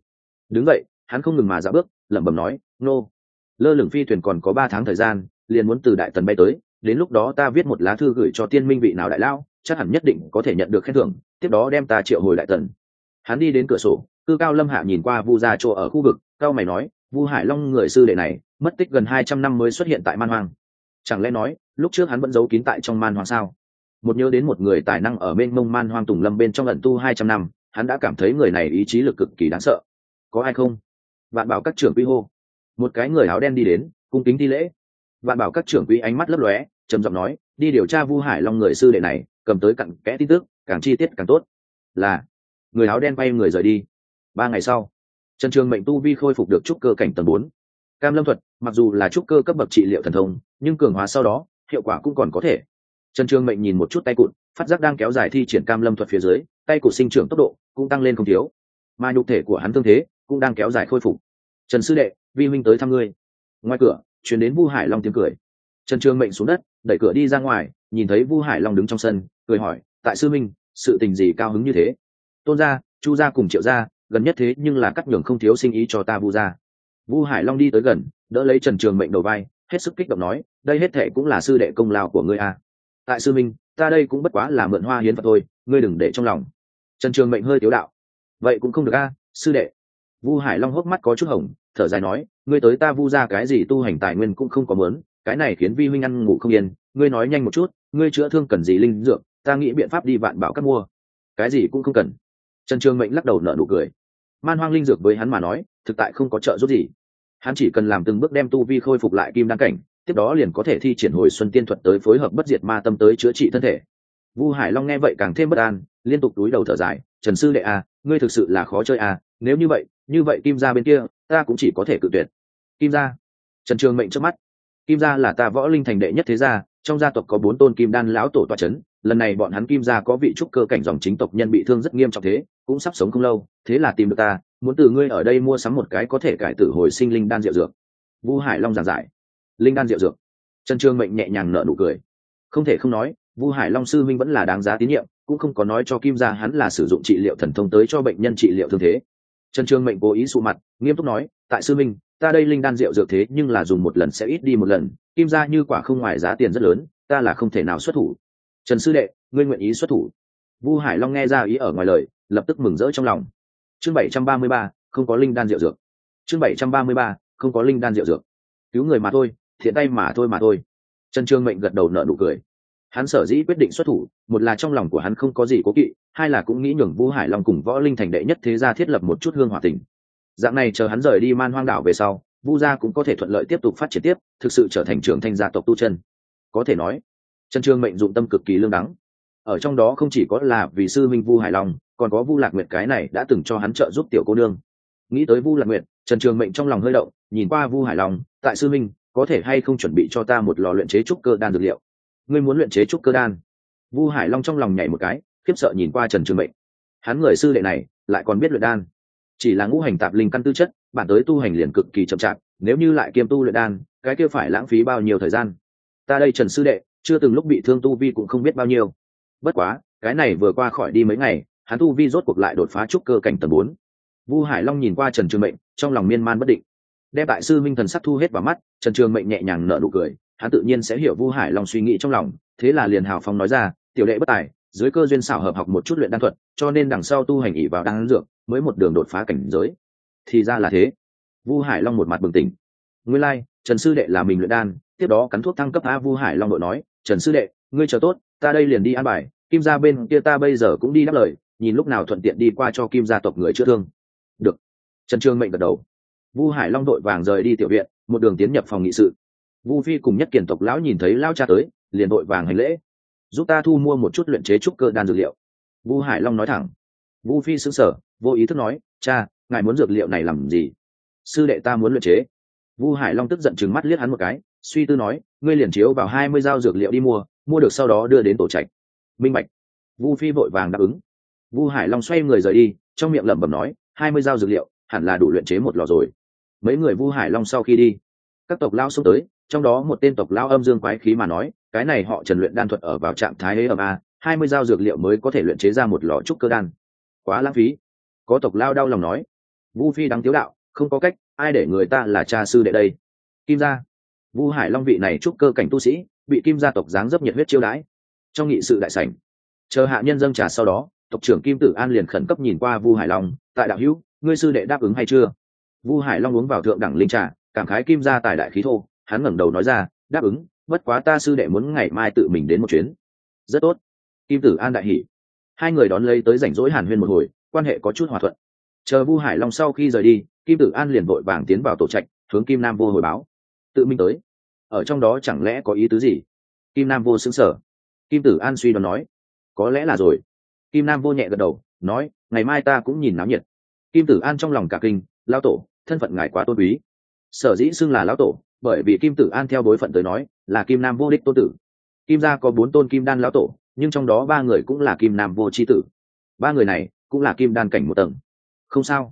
đứng vậy, hắn không ngừng mà dạo bước, lẩm bẩm nói, nô. Lơ lửng phi thuyền còn có ba tháng thời gian, liền muốn từ đại tần bay tới, đến lúc đó ta viết một lá thư gửi cho tiên minh vị nào đại lao, chắc hẳn nhất định có thể nhận được khen thưởng, tiếp đó đem ta triệu hồi đại tần. Hắn đi đến cửa sổ, cư cao lâm hạ nhìn qua vu gia chỗ ở khu vực, cao mày nói, vu hải long người sư đệ này, mất tích gần hai trăm năm mới xuất hiện tại man hoang. Chẳng lẽ nói, lúc trước hắn vẫn giấu kín tại trong man hoang sao? Một nhớ đến một người tài năng ở bên mông man hoang tùng lâm bên trong lần tu hai trăm năm, hắn đã cảm thấy người này ý chí lực cực kỳ đáng sợ có ai không? Vạn bảo các trưởng quy hô. Một cái người áo đen đi đến, cung kính thi lễ. Vạn bảo các trưởng quy ánh mắt lấp lóe, trầm giọng nói, đi điều tra vu hải long người sư đệ này, cầm tới cặn kẽ tin tức, càng chi tiết càng tốt. Là, người áo đen bay người rời đi. Ba ngày sau, trần trường mệnh tu vi khôi phục được trúc cơ cảnh tầng bốn. Cam lâm thuật, mặc dù là trúc cơ cấp bậc trị liệu thần thông, nhưng cường hóa sau đó, hiệu quả cũng còn có thể. Trần trường mệnh nhìn một chút tay cụt, phát giác đang kéo dài thi triển cam lâm thuật phía dưới, tay cụt sinh trưởng tốc độ cũng tăng lên không thiếu. Mà nhục thể của hắn thương thế cũng đang kéo dài khôi phục. Trần sư đệ, vi huynh tới thăm ngươi. Ngoài cửa chuyển đến vu hải long tiếng cười. Trần trường mệnh xuống đất, đẩy cửa đi ra ngoài, nhìn thấy vu hải long đứng trong sân, cười hỏi, tại sư minh, sự tình gì cao hứng như thế? Tôn gia, chu gia cùng triệu gia, gần nhất thế nhưng là cắt nhường không thiếu sinh ý cho ta vu gia. Vu hải long đi tới gần, đỡ lấy trần trường mệnh đầu vai, hết sức kích động nói, đây hết thệ cũng là sư đệ công lao của ngươi a. Tại sư minh, ta đây cũng bất quá là mượn hoa hiến vật thôi, ngươi đừng để trong lòng. Trần trường mệnh hơi tiếu đạo, vậy cũng không được a, sư đệ vu hải long hốc mắt có chút hồng thở dài nói ngươi tới ta vu ra cái gì tu hành tài nguyên cũng không có mớn cái này khiến vi huynh ăn ngủ không yên ngươi nói nhanh một chút ngươi chữa thương cần gì linh dược ta nghĩ biện pháp đi vạn bảo các mua. Cái gì cũng không cần. Trần trường mệnh lắc đầu nở nụ cười. Man hoang linh dược với hắn mà nói thực tại không có trợ giúp gì. Hắn chỉ cần làm từng bước đem tu vi khôi phục lại kim đăng cảnh tiếp đó liền có thể thi triển hồi xuân tiên thuật tới phối hợp bất diệt ma tâm tới chữa trị thân thể. Vu hải long nghe vậy càng thêm bất an liên tục túi đầu thở dài trần sư đệ a à, ngươi thực sự là khó chơi a à, nếu như vậy như vậy kim gia bên kia, ta cũng chỉ có thể cự tuyệt. Kim gia? Trần trường mệnh trước mắt. Kim gia là ta võ linh thành đệ nhất thế gia, trong gia tộc có bốn tôn kim đan lão tổ toa c h ấ n lần này bọn hắn kim gia có vị trúc cơ cảnh dòng chính tộc nhân bị thương rất nghiêm trọng thế, cũng sắp sống không lâu, thế là tìm được ta, muốn từ ngươi ở đây mua sắm một cái có thể cải tử hồi sinh linh đan rượu dược. Vu hải long giảng giải. Linh đan rượu dược. Trần trường mệnh nhẹ nhàng nở nụ cười. Không thể không nói, vu hải long sư minh vẫn là đáng giá tín nhiệm, cũng không có nói cho kim gia hắn là sử dụng trị liệu thần thông tới cho bệnh nhân trị liệu thương thế trần trường mệnh cố ý sụ mặt, nghiêm túc nói, tại sư minh, ta đây linh đan rượu dược thế nhưng là dùng một lần sẽ ít đi một lần, kim ra như quả không ngoài giá tiền rất lớn, ta là không thể nào xuất thủ. Trần sư đệ, ngươi nguyện ý xuất thủ? Vu hải long nghe ra ý ở ngoài lời, lập tức mừng rỡ trong lòng. Chương bảy trăm ba mươi ba, không có linh đan rượu dược. Chương bảy trăm ba mươi ba, không có linh đan rượu dược. Cứu người mà thôi, thiện tay mà thôi mà thôi. Trần trương mệnh gật đầu nợ nụ cười hắn sở dĩ quyết định xuất thủ, một là trong lòng của hắn không có gì cố kỵ, hai là cũng nghĩ nhường vu hải long cùng võ linh thành đệ nhất thế gia thiết lập một chút hương hòa tình. Dạng này chờ hắn rời đi man hoang đảo về sau, vu gia cũng có thể thuận lợi tiếp tục phát triển tiếp, thực sự trở thành trưởng thanh gia tộc tu chân. Có thể nói trần trương mệnh dụng tâm cực kỳ lương đắng. Ở trong đó không chỉ có là vì sư minh vu hải long, còn có vu lạc nguyệt cái này đã từng cho hắn trợ giúp tiểu cô nương. Nghĩ tới vu lạc nguyệt trần trường mệnh trong lòng hơi động, nhìn qua vu hải long, tại sư minh, có thể hay không chuẩn bị cho ta một lò luyện chế trúc cơ đan dược liệu? Ngươi muốn luyện chế trúc cơ đan. Vu hải long trong lòng nhảy một cái, khiếp sợ nhìn qua trần trường mệnh. Hắn người sư đệ này, lại còn biết luyện đan. Chỉ là ngũ hành tạp linh căn tư chất, bản tới tu hành liền cực kỳ chậm chạp, nếu như lại kiêm tu luyện đan, cái kia phải lãng phí bao nhiêu thời gian? Ta đây trần sư đệ, chưa từng lúc bị thương tu vi cũng không biết bao nhiêu. Bất quá, cái này vừa qua khỏi đi mấy ngày, hắn tu vi rốt cuộc lại đột phá trúc cơ cảnh tầng bốn. Vu hải long nhìn qua trần trường mệnh, trong lòng miên man bất định. Đem đại sư minh thần sắc thu hết vào mắt, trần trường mệnh nhẹ nhàng nở nụ cười hắn tự nhiên sẽ hiểu vu hải long suy nghĩ trong lòng thế là liền hào phong nói ra tiểu đệ bất tài dưới cơ duyên xảo hợp học một chút luyện đan thuật cho nên đằng sau tu hành ỉ vào đan dược mới một đường đột phá cảnh giới. Thì ra là thế. Vu hải long một mặt bừng tỉnh. Nguyên lai、like, trần sư đệ là mình luyện đan tiếp đó cắn thuốc thăng cấp a vu hải long đội nói trần sư đệ ngươi chờ tốt ta đây liền đi an bài kim gia bên kia ta bây giờ cũng đi đáp lời nhìn lúc nào thuận tiện đi qua cho kim gia tộc người chữa thương. Được. Trần trương mệnh gật đầu. Vu hải long đội vàng rời đi tiểu viện một đường tiến nhập phòng nghị sự vu phi cùng nhất kiển tộc lão nhìn thấy lao cha tới, liền đội vàng hành lễ. Giúp ta thu mua một chút luyện chế trúc cơ đan dược liệu. Vu hải long nói thẳng. Vu phi xứng sở vô ý thức nói, cha, ngài muốn dược liệu này làm gì? Sư đệ ta muốn luyện chế. Vu hải long tức giận chừng mắt liếc hắn một cái, suy tư nói, ngươi liền chiếu vào hai mươi dao dược liệu đi mua mua được sau đó đưa đến tổ trạch. Minh bạch. Vu phi vội vàng đáp ứng. Vu hải long xoay người rời đi, trong miệng lẩm bẩm nói, hai mươi dao dược liệu, hẳn là đủ luyện chế một lò rồi. Mấy người vu hải long sau khi đi, các tộc lao xông tới trong đó một tên tộc lao âm dương quái khí mà nói, cái này họ trần luyện đan thuật ở vào trạng thái ấy ầm a, hai mươi dao dược liệu mới có thể luyện chế ra một lò trúc cơ đan. Quá lãng phí. Có tộc lao đau lòng nói, vu phi đáng tiếu đạo, không có cách, ai để người ta là cha sư đệ đây? Kim gia. Vu hải long vị này trúc cơ cảnh tu sĩ, bị kim gia tộc dáng dấp nhiệt huyết chiêu đãi. Trong nghị sự đại sảnh, chờ hạ nhân dâng trà sau đó, tộc trưởng kim tử an liền khẩn cấp nhìn qua vu hải long, tại đạo hữu, ngươi sư đệ đáp ứng hay chưa? Vu hải long uống vào thượng đẳng linh trà, cảm khái kim gia tài đại khí thô hắn ngẩng đầu nói ra, đáp ứng, bất quá ta sư đệ muốn ngày mai tự mình đến một chuyến. Rất tốt. Kim tử an đại hỉ. Hai người đón lấy tới rảnh rỗi hàn huyên một hồi, quan hệ có chút hòa thuận. Chờ vu hải long sau khi rời đi, kim tử an liền vội vàng tiến vào tổ trạch, hướng kim nam vô hồi báo. Tự mình tới. Ở trong đó chẳng lẽ có ý tứ gì? Kim nam vô xứng sở kim tử an suy đoán nói. Có lẽ là rồi. Kim nam vô nhẹ gật đầu, nói, ngày mai ta cũng nhìn náo nhiệt. Kim tử an trong lòng cả kinh lao tổ, thân phận ngài quá tôn quý. Sở dĩ xưng là lão tổ bởi vì kim tử an theo đối phận tới nói là kim nam vô đích tôn tử. Kim gia có bốn tôn kim đan lão tổ, nhưng trong đó ba người cũng là kim nam vô c h i tử. Ba người này cũng là kim đan cảnh một tầng. Không sao.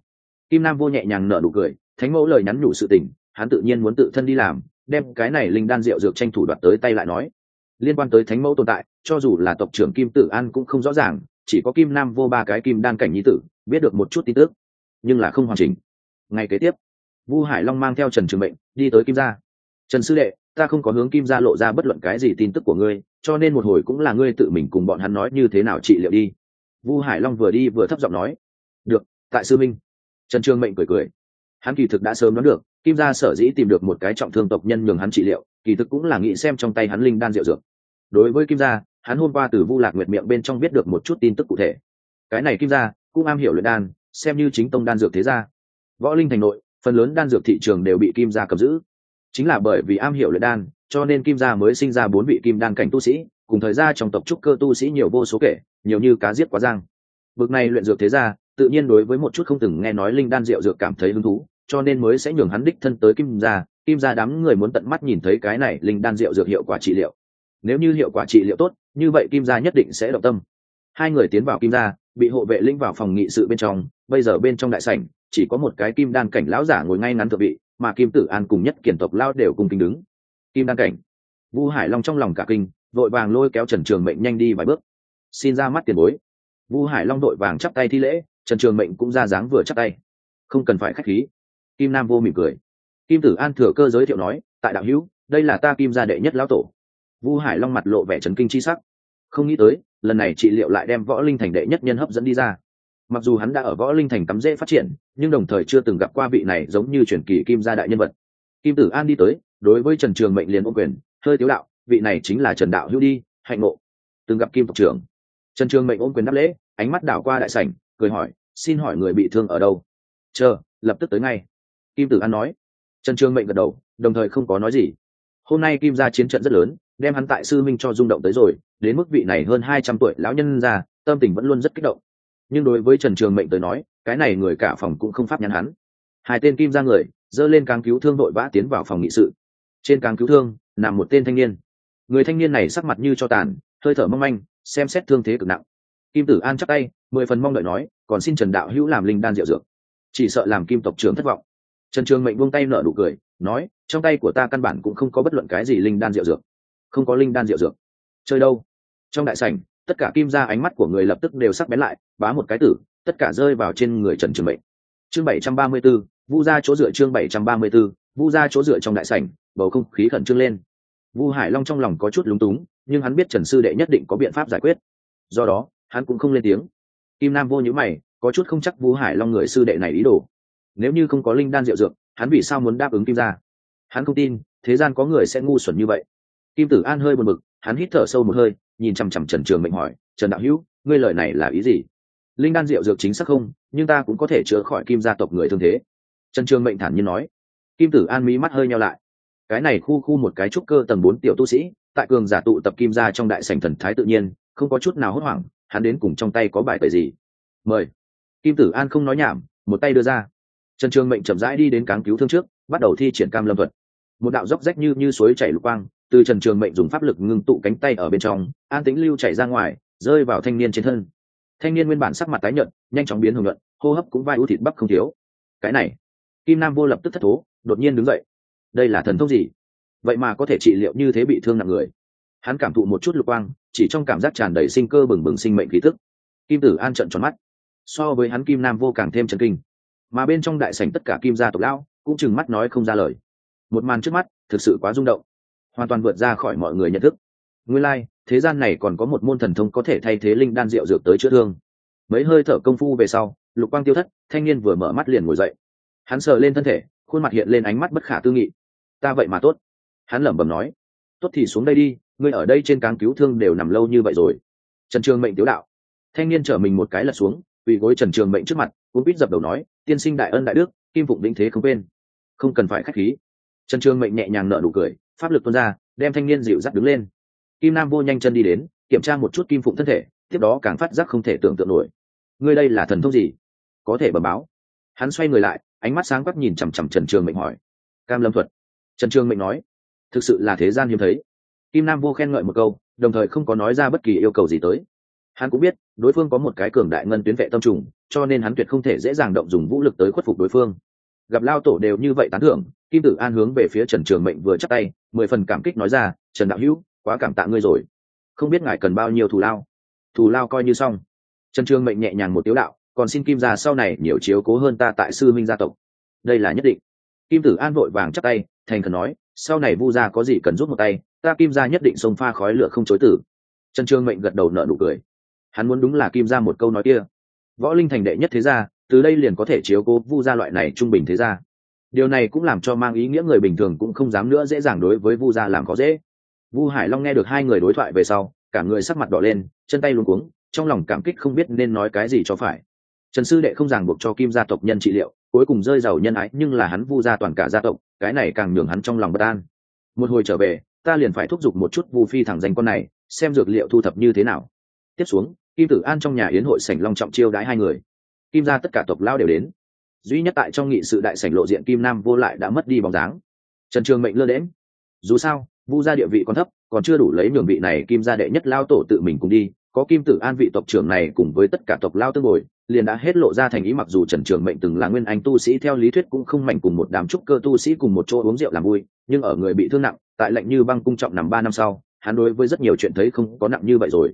Kim nam vô nhẹ nhàng nở nụ cười, thánh mẫu lời nhắn nhủ sự tình, hắn tự nhiên muốn tự thân đi làm, đem cái này linh đan rượu dược tranh thủ đoạt tới tay lại nói. Liên quan tới thánh mẫu tồn tại, cho dù là tộc trưởng kim tử an cũng không rõ ràng, chỉ có kim nam vô ba cái kim đan cảnh nhi tử, biết được một chút tin tức, nhưng là không hoàn chỉnh. Ngày kế tiếp vu hải long mang theo trần trường mệnh đi tới kim gia. Trần sư đệ, ta không có hướng kim gia lộ ra bất luận cái gì tin tức của ngươi, cho nên một hồi cũng là ngươi tự mình cùng bọn hắn nói như thế nào trị liệu đi. Vu hải long vừa đi vừa thấp giọng nói. Được, tại sư minh. Trần trường mệnh cười cười. Hắn kỳ thực đã sớm đoán được, kim gia sở dĩ tìm được một cái trọng thương tộc nhân nhường hắn trị liệu, kỳ thực cũng là nghĩ xem trong tay hắn linh đan rượu dược. Đối với kim gia, hắn hôm qua từ vu lạc nguyệt miệng bên trong biết được một chút tin tức cụ thể. Cái này kim gia cũng am hiểu luyện đan, xem như chính tông đan dược thế gia. Võ linh thành nội phần lớn đan dược thị trường đều bị kim gia cầm giữ. Chính là bởi vì am hiểu luyện đan, cho nên kim gia mới sinh ra bốn vị kim đan cảnh tu sĩ, cùng thời gian trong tộc trúc cơ tu sĩ nhiều vô số kể, nhiều như cá giết quá giang. Bực này luyện dược thế gia, tự nhiên đối với một chút không từng nghe nói linh đan rượu dược cảm thấy hứng thú, cho nên mới sẽ nhường hắn đích thân tới kim gia. Kim gia đám người muốn tận mắt nhìn thấy cái này linh đan rượu dược hiệu quả trị liệu. Nếu như hiệu quả trị liệu tốt, như vậy kim gia nhất định sẽ động tâm. Hai người tiến vào kim gia, bị hộ vệ linh vào phòng nghị sự bên trong, bây giờ bên trong đại sảnh chỉ có một cái kim đan cảnh lão giả ngồi ngay ngắn thượng vị, mà kim tử an cùng nhất kiển tộc lao đều cùng kinh đứng. Kim đan cảnh. Vu hải long trong lòng cả kinh, vội vàng lôi kéo trần trường mệnh nhanh đi vài bước. Xin ra mắt tiền bối. Vu hải long đội vàng chắp tay thi lễ, trần trường mệnh cũng ra dáng vừa chắp tay. Không cần phải k h á c h khí. Kim nam vô mỉm cười. Kim tử an thừa cơ giới thiệu nói, tại đạo hữu, đây là ta kim gia đệ nhất lão tổ. Vu hải long mặt lộ vẻ trấn kinh c h i sắc. Không nghĩ tới, lần này chị liệu lại đem võ linh thành đệ nhất nhân hấp dẫn đi ra mặc dù hắn đã ở võ linh thành cắm dễ phát triển, nhưng đồng thời chưa từng gặp qua vị này giống như truyền kỳ kim gia đại nhân vật. Kim tử an đi tới, đối với trần trường mệnh liền ô quyền, hơi tiếu đạo, vị này chính là trần đạo hữu đi, hạnh ngộ. Từng gặp kim tộc trưởng. Trần trường mệnh ôm quyền đáp lễ, ánh mắt đảo qua đại sảnh, cười hỏi, xin hỏi người bị thương ở đâu? Chờ, lập tức tới ngay. Kim tử an nói. Trần trường mệnh gật đầu, đồng thời không có nói gì. Hôm nay kim ra chiến trận rất lớn, đem hắn tại sư minh cho rung động tới rồi, đến mức vị này hơn hai trăm tuổi lão nhân ra, tâm tình vẫn luôn rất kích động nhưng đối với trần trường mệnh tới nói, cái này người cả phòng cũng không pháp nhắn hắn. Hai tên kim ra người, dơ lên càng cứu thương đội vã tiến vào phòng nghị sự. Trên càng cứu thương, nằm một tên thanh niên. Người thanh niên này sắc mặt như cho tàn, hơi thở mong manh, xem xét thương thế cực nặng. Kim tử an chắc tay, mười phần mong đợi nói, còn xin trần đạo hữu làm linh đan rượu dược. Chỉ sợ làm kim tộc trưởng thất vọng. Trần trường mệnh buông tay nở nụ cười, nói, trong tay của ta căn bản cũng không có bất luận cái gì linh đan rượu dược. Không có linh đan rượu dược. Chơi đâu? Trong đại sảnh tất cả kim ra ánh mắt của người lập tức đều sắc bén lại bá một cái tử tất cả rơi vào trên người trần trường mệnh. Chương bảy trăm ba mươi 734, vu ra chỗ dựa chương bảy trăm ba mươi 734, vu ra chỗ dựa trong đại sảnh bầu không khí khẩn trương lên. Vu hải long trong lòng có chút lúng túng nhưng hắn biết trần sư đệ nhất định có biện pháp giải quyết. Do đó hắn cũng không lên tiếng. Kim nam vô nhữ mày có chút không chắc vu hải long người sư đệ này ý đồ. Nếu như không có linh đan rượu dược hắn vì sao muốn đáp ứng kim gia? Hắn không tin thế gian có người sẽ ngu xuẩn như vậy. Kim tử an hơi buồn bực hắn hít thở sâu một hơi nhìn chằm chằm trần trường mệnh hỏi, trần đạo hữu, ngươi lời này là ý gì? Linh đan rượu dược chính xác không, nhưng ta cũng có thể chữa khỏi kim gia tộc người thương thế. Trần trường mệnh thản nhiên nói. Kim tử an mí mắt hơi nhau lại. Cái này khu khu một cái trúc cơ tầng bốn tiểu tu sĩ, tại cường giả tụ tập kim gia trong đại sảnh thần thái tự nhiên, không có chút nào hốt hoảng, hắn đến cùng trong tay có bài tẩy gì? Mời. Kim tử an không nói nhảm, một tay đưa ra. Trần trường mệnh chậm rãi đi đến cáng cứu thương trước, bắt đầu thi triển cam lâm thuật. Một đạo dốc rách như như suối chảy lục quang từ trần trường mệnh dùng pháp lực ngưng tụ cánh tay ở bên trong, an tính lưu chảy ra ngoài, rơi vào thanh niên trên thân. Thanh niên nguyên bản sắc mặt tái nhợt, nhanh chóng biến hồng nhuận, hô hấp cũng vai ưu thịt bắp không thiếu. Cái này, kim nam vô lập tức thất thố, đột nhiên đứng dậy. Đây là thần thông gì? Vậy mà có thể trị liệu như thế bị thương nặng người. Hắn cảm thụ một chút lục quang, chỉ trong cảm giác tràn đầy sinh cơ bừng bừng sinh mệnh khí thức kim tử an trận tròn mắt. So với hắn, kim nam vô càng thêm trần kinh. Mà bên trong đại sảnh tất cả kim gia tộc lão cũng chừng mắt nói không ra lời. Một màn trước mắt, thực sự quá rung động hoàn toàn vượt ra khỏi mọi người nhận thức. Nguyên lai、like, thế gian này còn có một môn thần thông có thể thay thế linh đan rượu dược tới chữa thương. Mấy hơi thở công phu về sau lục quang tiêu thất thanh niên vừa mở mắt liền ngồi dậy. Hắn sờ lên thân thể khuôn mặt hiện lên ánh mắt bất khả tư nghị. Ta vậy mà tốt. Hắn lẩm bẩm nói. Tốt thì xuống đây đi ngươi ở đây trên cáng cứu thương đều nằm lâu như vậy rồi. Trần trường mệnh tiếu đạo. Thanh niên chở mình một cái lật xuống quỳ gối trần trường mệnh trước mặt cuốn bít dập đầu nói tiên sinh đại ân đại đức kim phụng vĩnh thế không quên. Không cần phải khách khí. Trần trường mệnh nhẹ nhàng nợ nụ cười pháp lực tuôn ra, đem thanh niên dịu dắt đứng lên. Kim nam vô nhanh chân đi đến, kiểm tra một chút kim phụng thân thể, tiếp đó càng phát giác không thể tưởng tượng nổi. Ngươi đây là thần thông gì? Có thể bẩm báo. Hắn xoay người lại, ánh mắt sáng quắc nhìn chằm chằm trần trường mệnh hỏi. Cam lâm thuật. Trần trường mệnh nói, thực sự là thế gian hiếm thấy. Kim nam vô khen ngợi một câu, đồng thời không có nói ra bất kỳ yêu cầu gì tới. Hắn cũng biết, đối phương có một cái cường đại ngân tuyến vệ tâm trùng, cho nên hắn tuyệt không thể dễ dàng động dùng vũ lực tới khuất phục đối phương gặp lao tổ đều như vậy tán thưởng, kim tử an hướng về phía trần trường mệnh vừa chắc tay, mười phần cảm kích nói ra, trần đạo hữu, quá cảm tạ ngươi rồi. Không biết ngài cần bao nhiêu thù lao. Thù lao coi như xong. Trần trường mệnh nhẹ nhàng một tiếu đạo, còn xin kim ra sau này nhiều chiếu cố hơn ta tại sư minh gia tộc. Đây là nhất định. Kim tử an vội vàng chắc tay, thành khẩn nói, sau này vu gia có gì cần giúp một tay, ta kim gia nhất định xông pha khói lửa không chối tử. Trần trường mệnh gật đầu nợ nụ cười. Hắn muốn đúng là kim ra một câu nói kia. Võ linh thành đệ nhất thế gia từ đây liền có thể chiếu cố vu gia loại này trung bình thế gia. Điều này cũng làm cho mang ý nghĩa người bình thường cũng không dám nữa dễ dàng đối với vu gia làm có dễ. Vu hải long nghe được hai người đối thoại về sau, cả người sắc mặt đỏ lên, chân tay luống cuống, trong lòng cảm kích không biết nên nói cái gì cho phải. Trần sư đệ không ràng buộc cho kim gia tộc nhân trị liệu, cuối cùng rơi giàu nhân ái, nhưng là hắn vu gia toàn cả gia tộc, cái này càng nhường hắn trong lòng bất an. Một hồi trở về, ta liền phải thúc giục một chút vu phi thẳng danh con này, xem dược liệu thu thập như thế nào. Tiếp xuống, kim tử an trong nhà yến hội sảnh long trọng chiêu đãi hai người kim ra tất cả tộc lao đều đến. Duy nhất tại trong nghị sự đại sảnh lộ diện kim nam vô lại đã mất đi bóng dáng. Trần trường mệnh lơ đễm dù sao, vu gia địa vị còn thấp, còn chưa đủ lấy nhường vị này kim gia đệ nhất lao tổ tự mình cùng đi, có kim tử an vị tộc trưởng này cùng với tất cả tộc lao tương ngồi liền đã hết lộ ra thành ý mặc dù trần trường mệnh từng là nguyên anh tu sĩ theo lý thuyết cũng không mạnh cùng một đám trúc cơ tu sĩ cùng một chỗ uống rượu làm vui, nhưng ở người bị thương nặng, tại lệnh như băng cung trọng nằm ba năm sau, hắn đối với rất nhiều chuyện thấy không có nặng như vậy rồi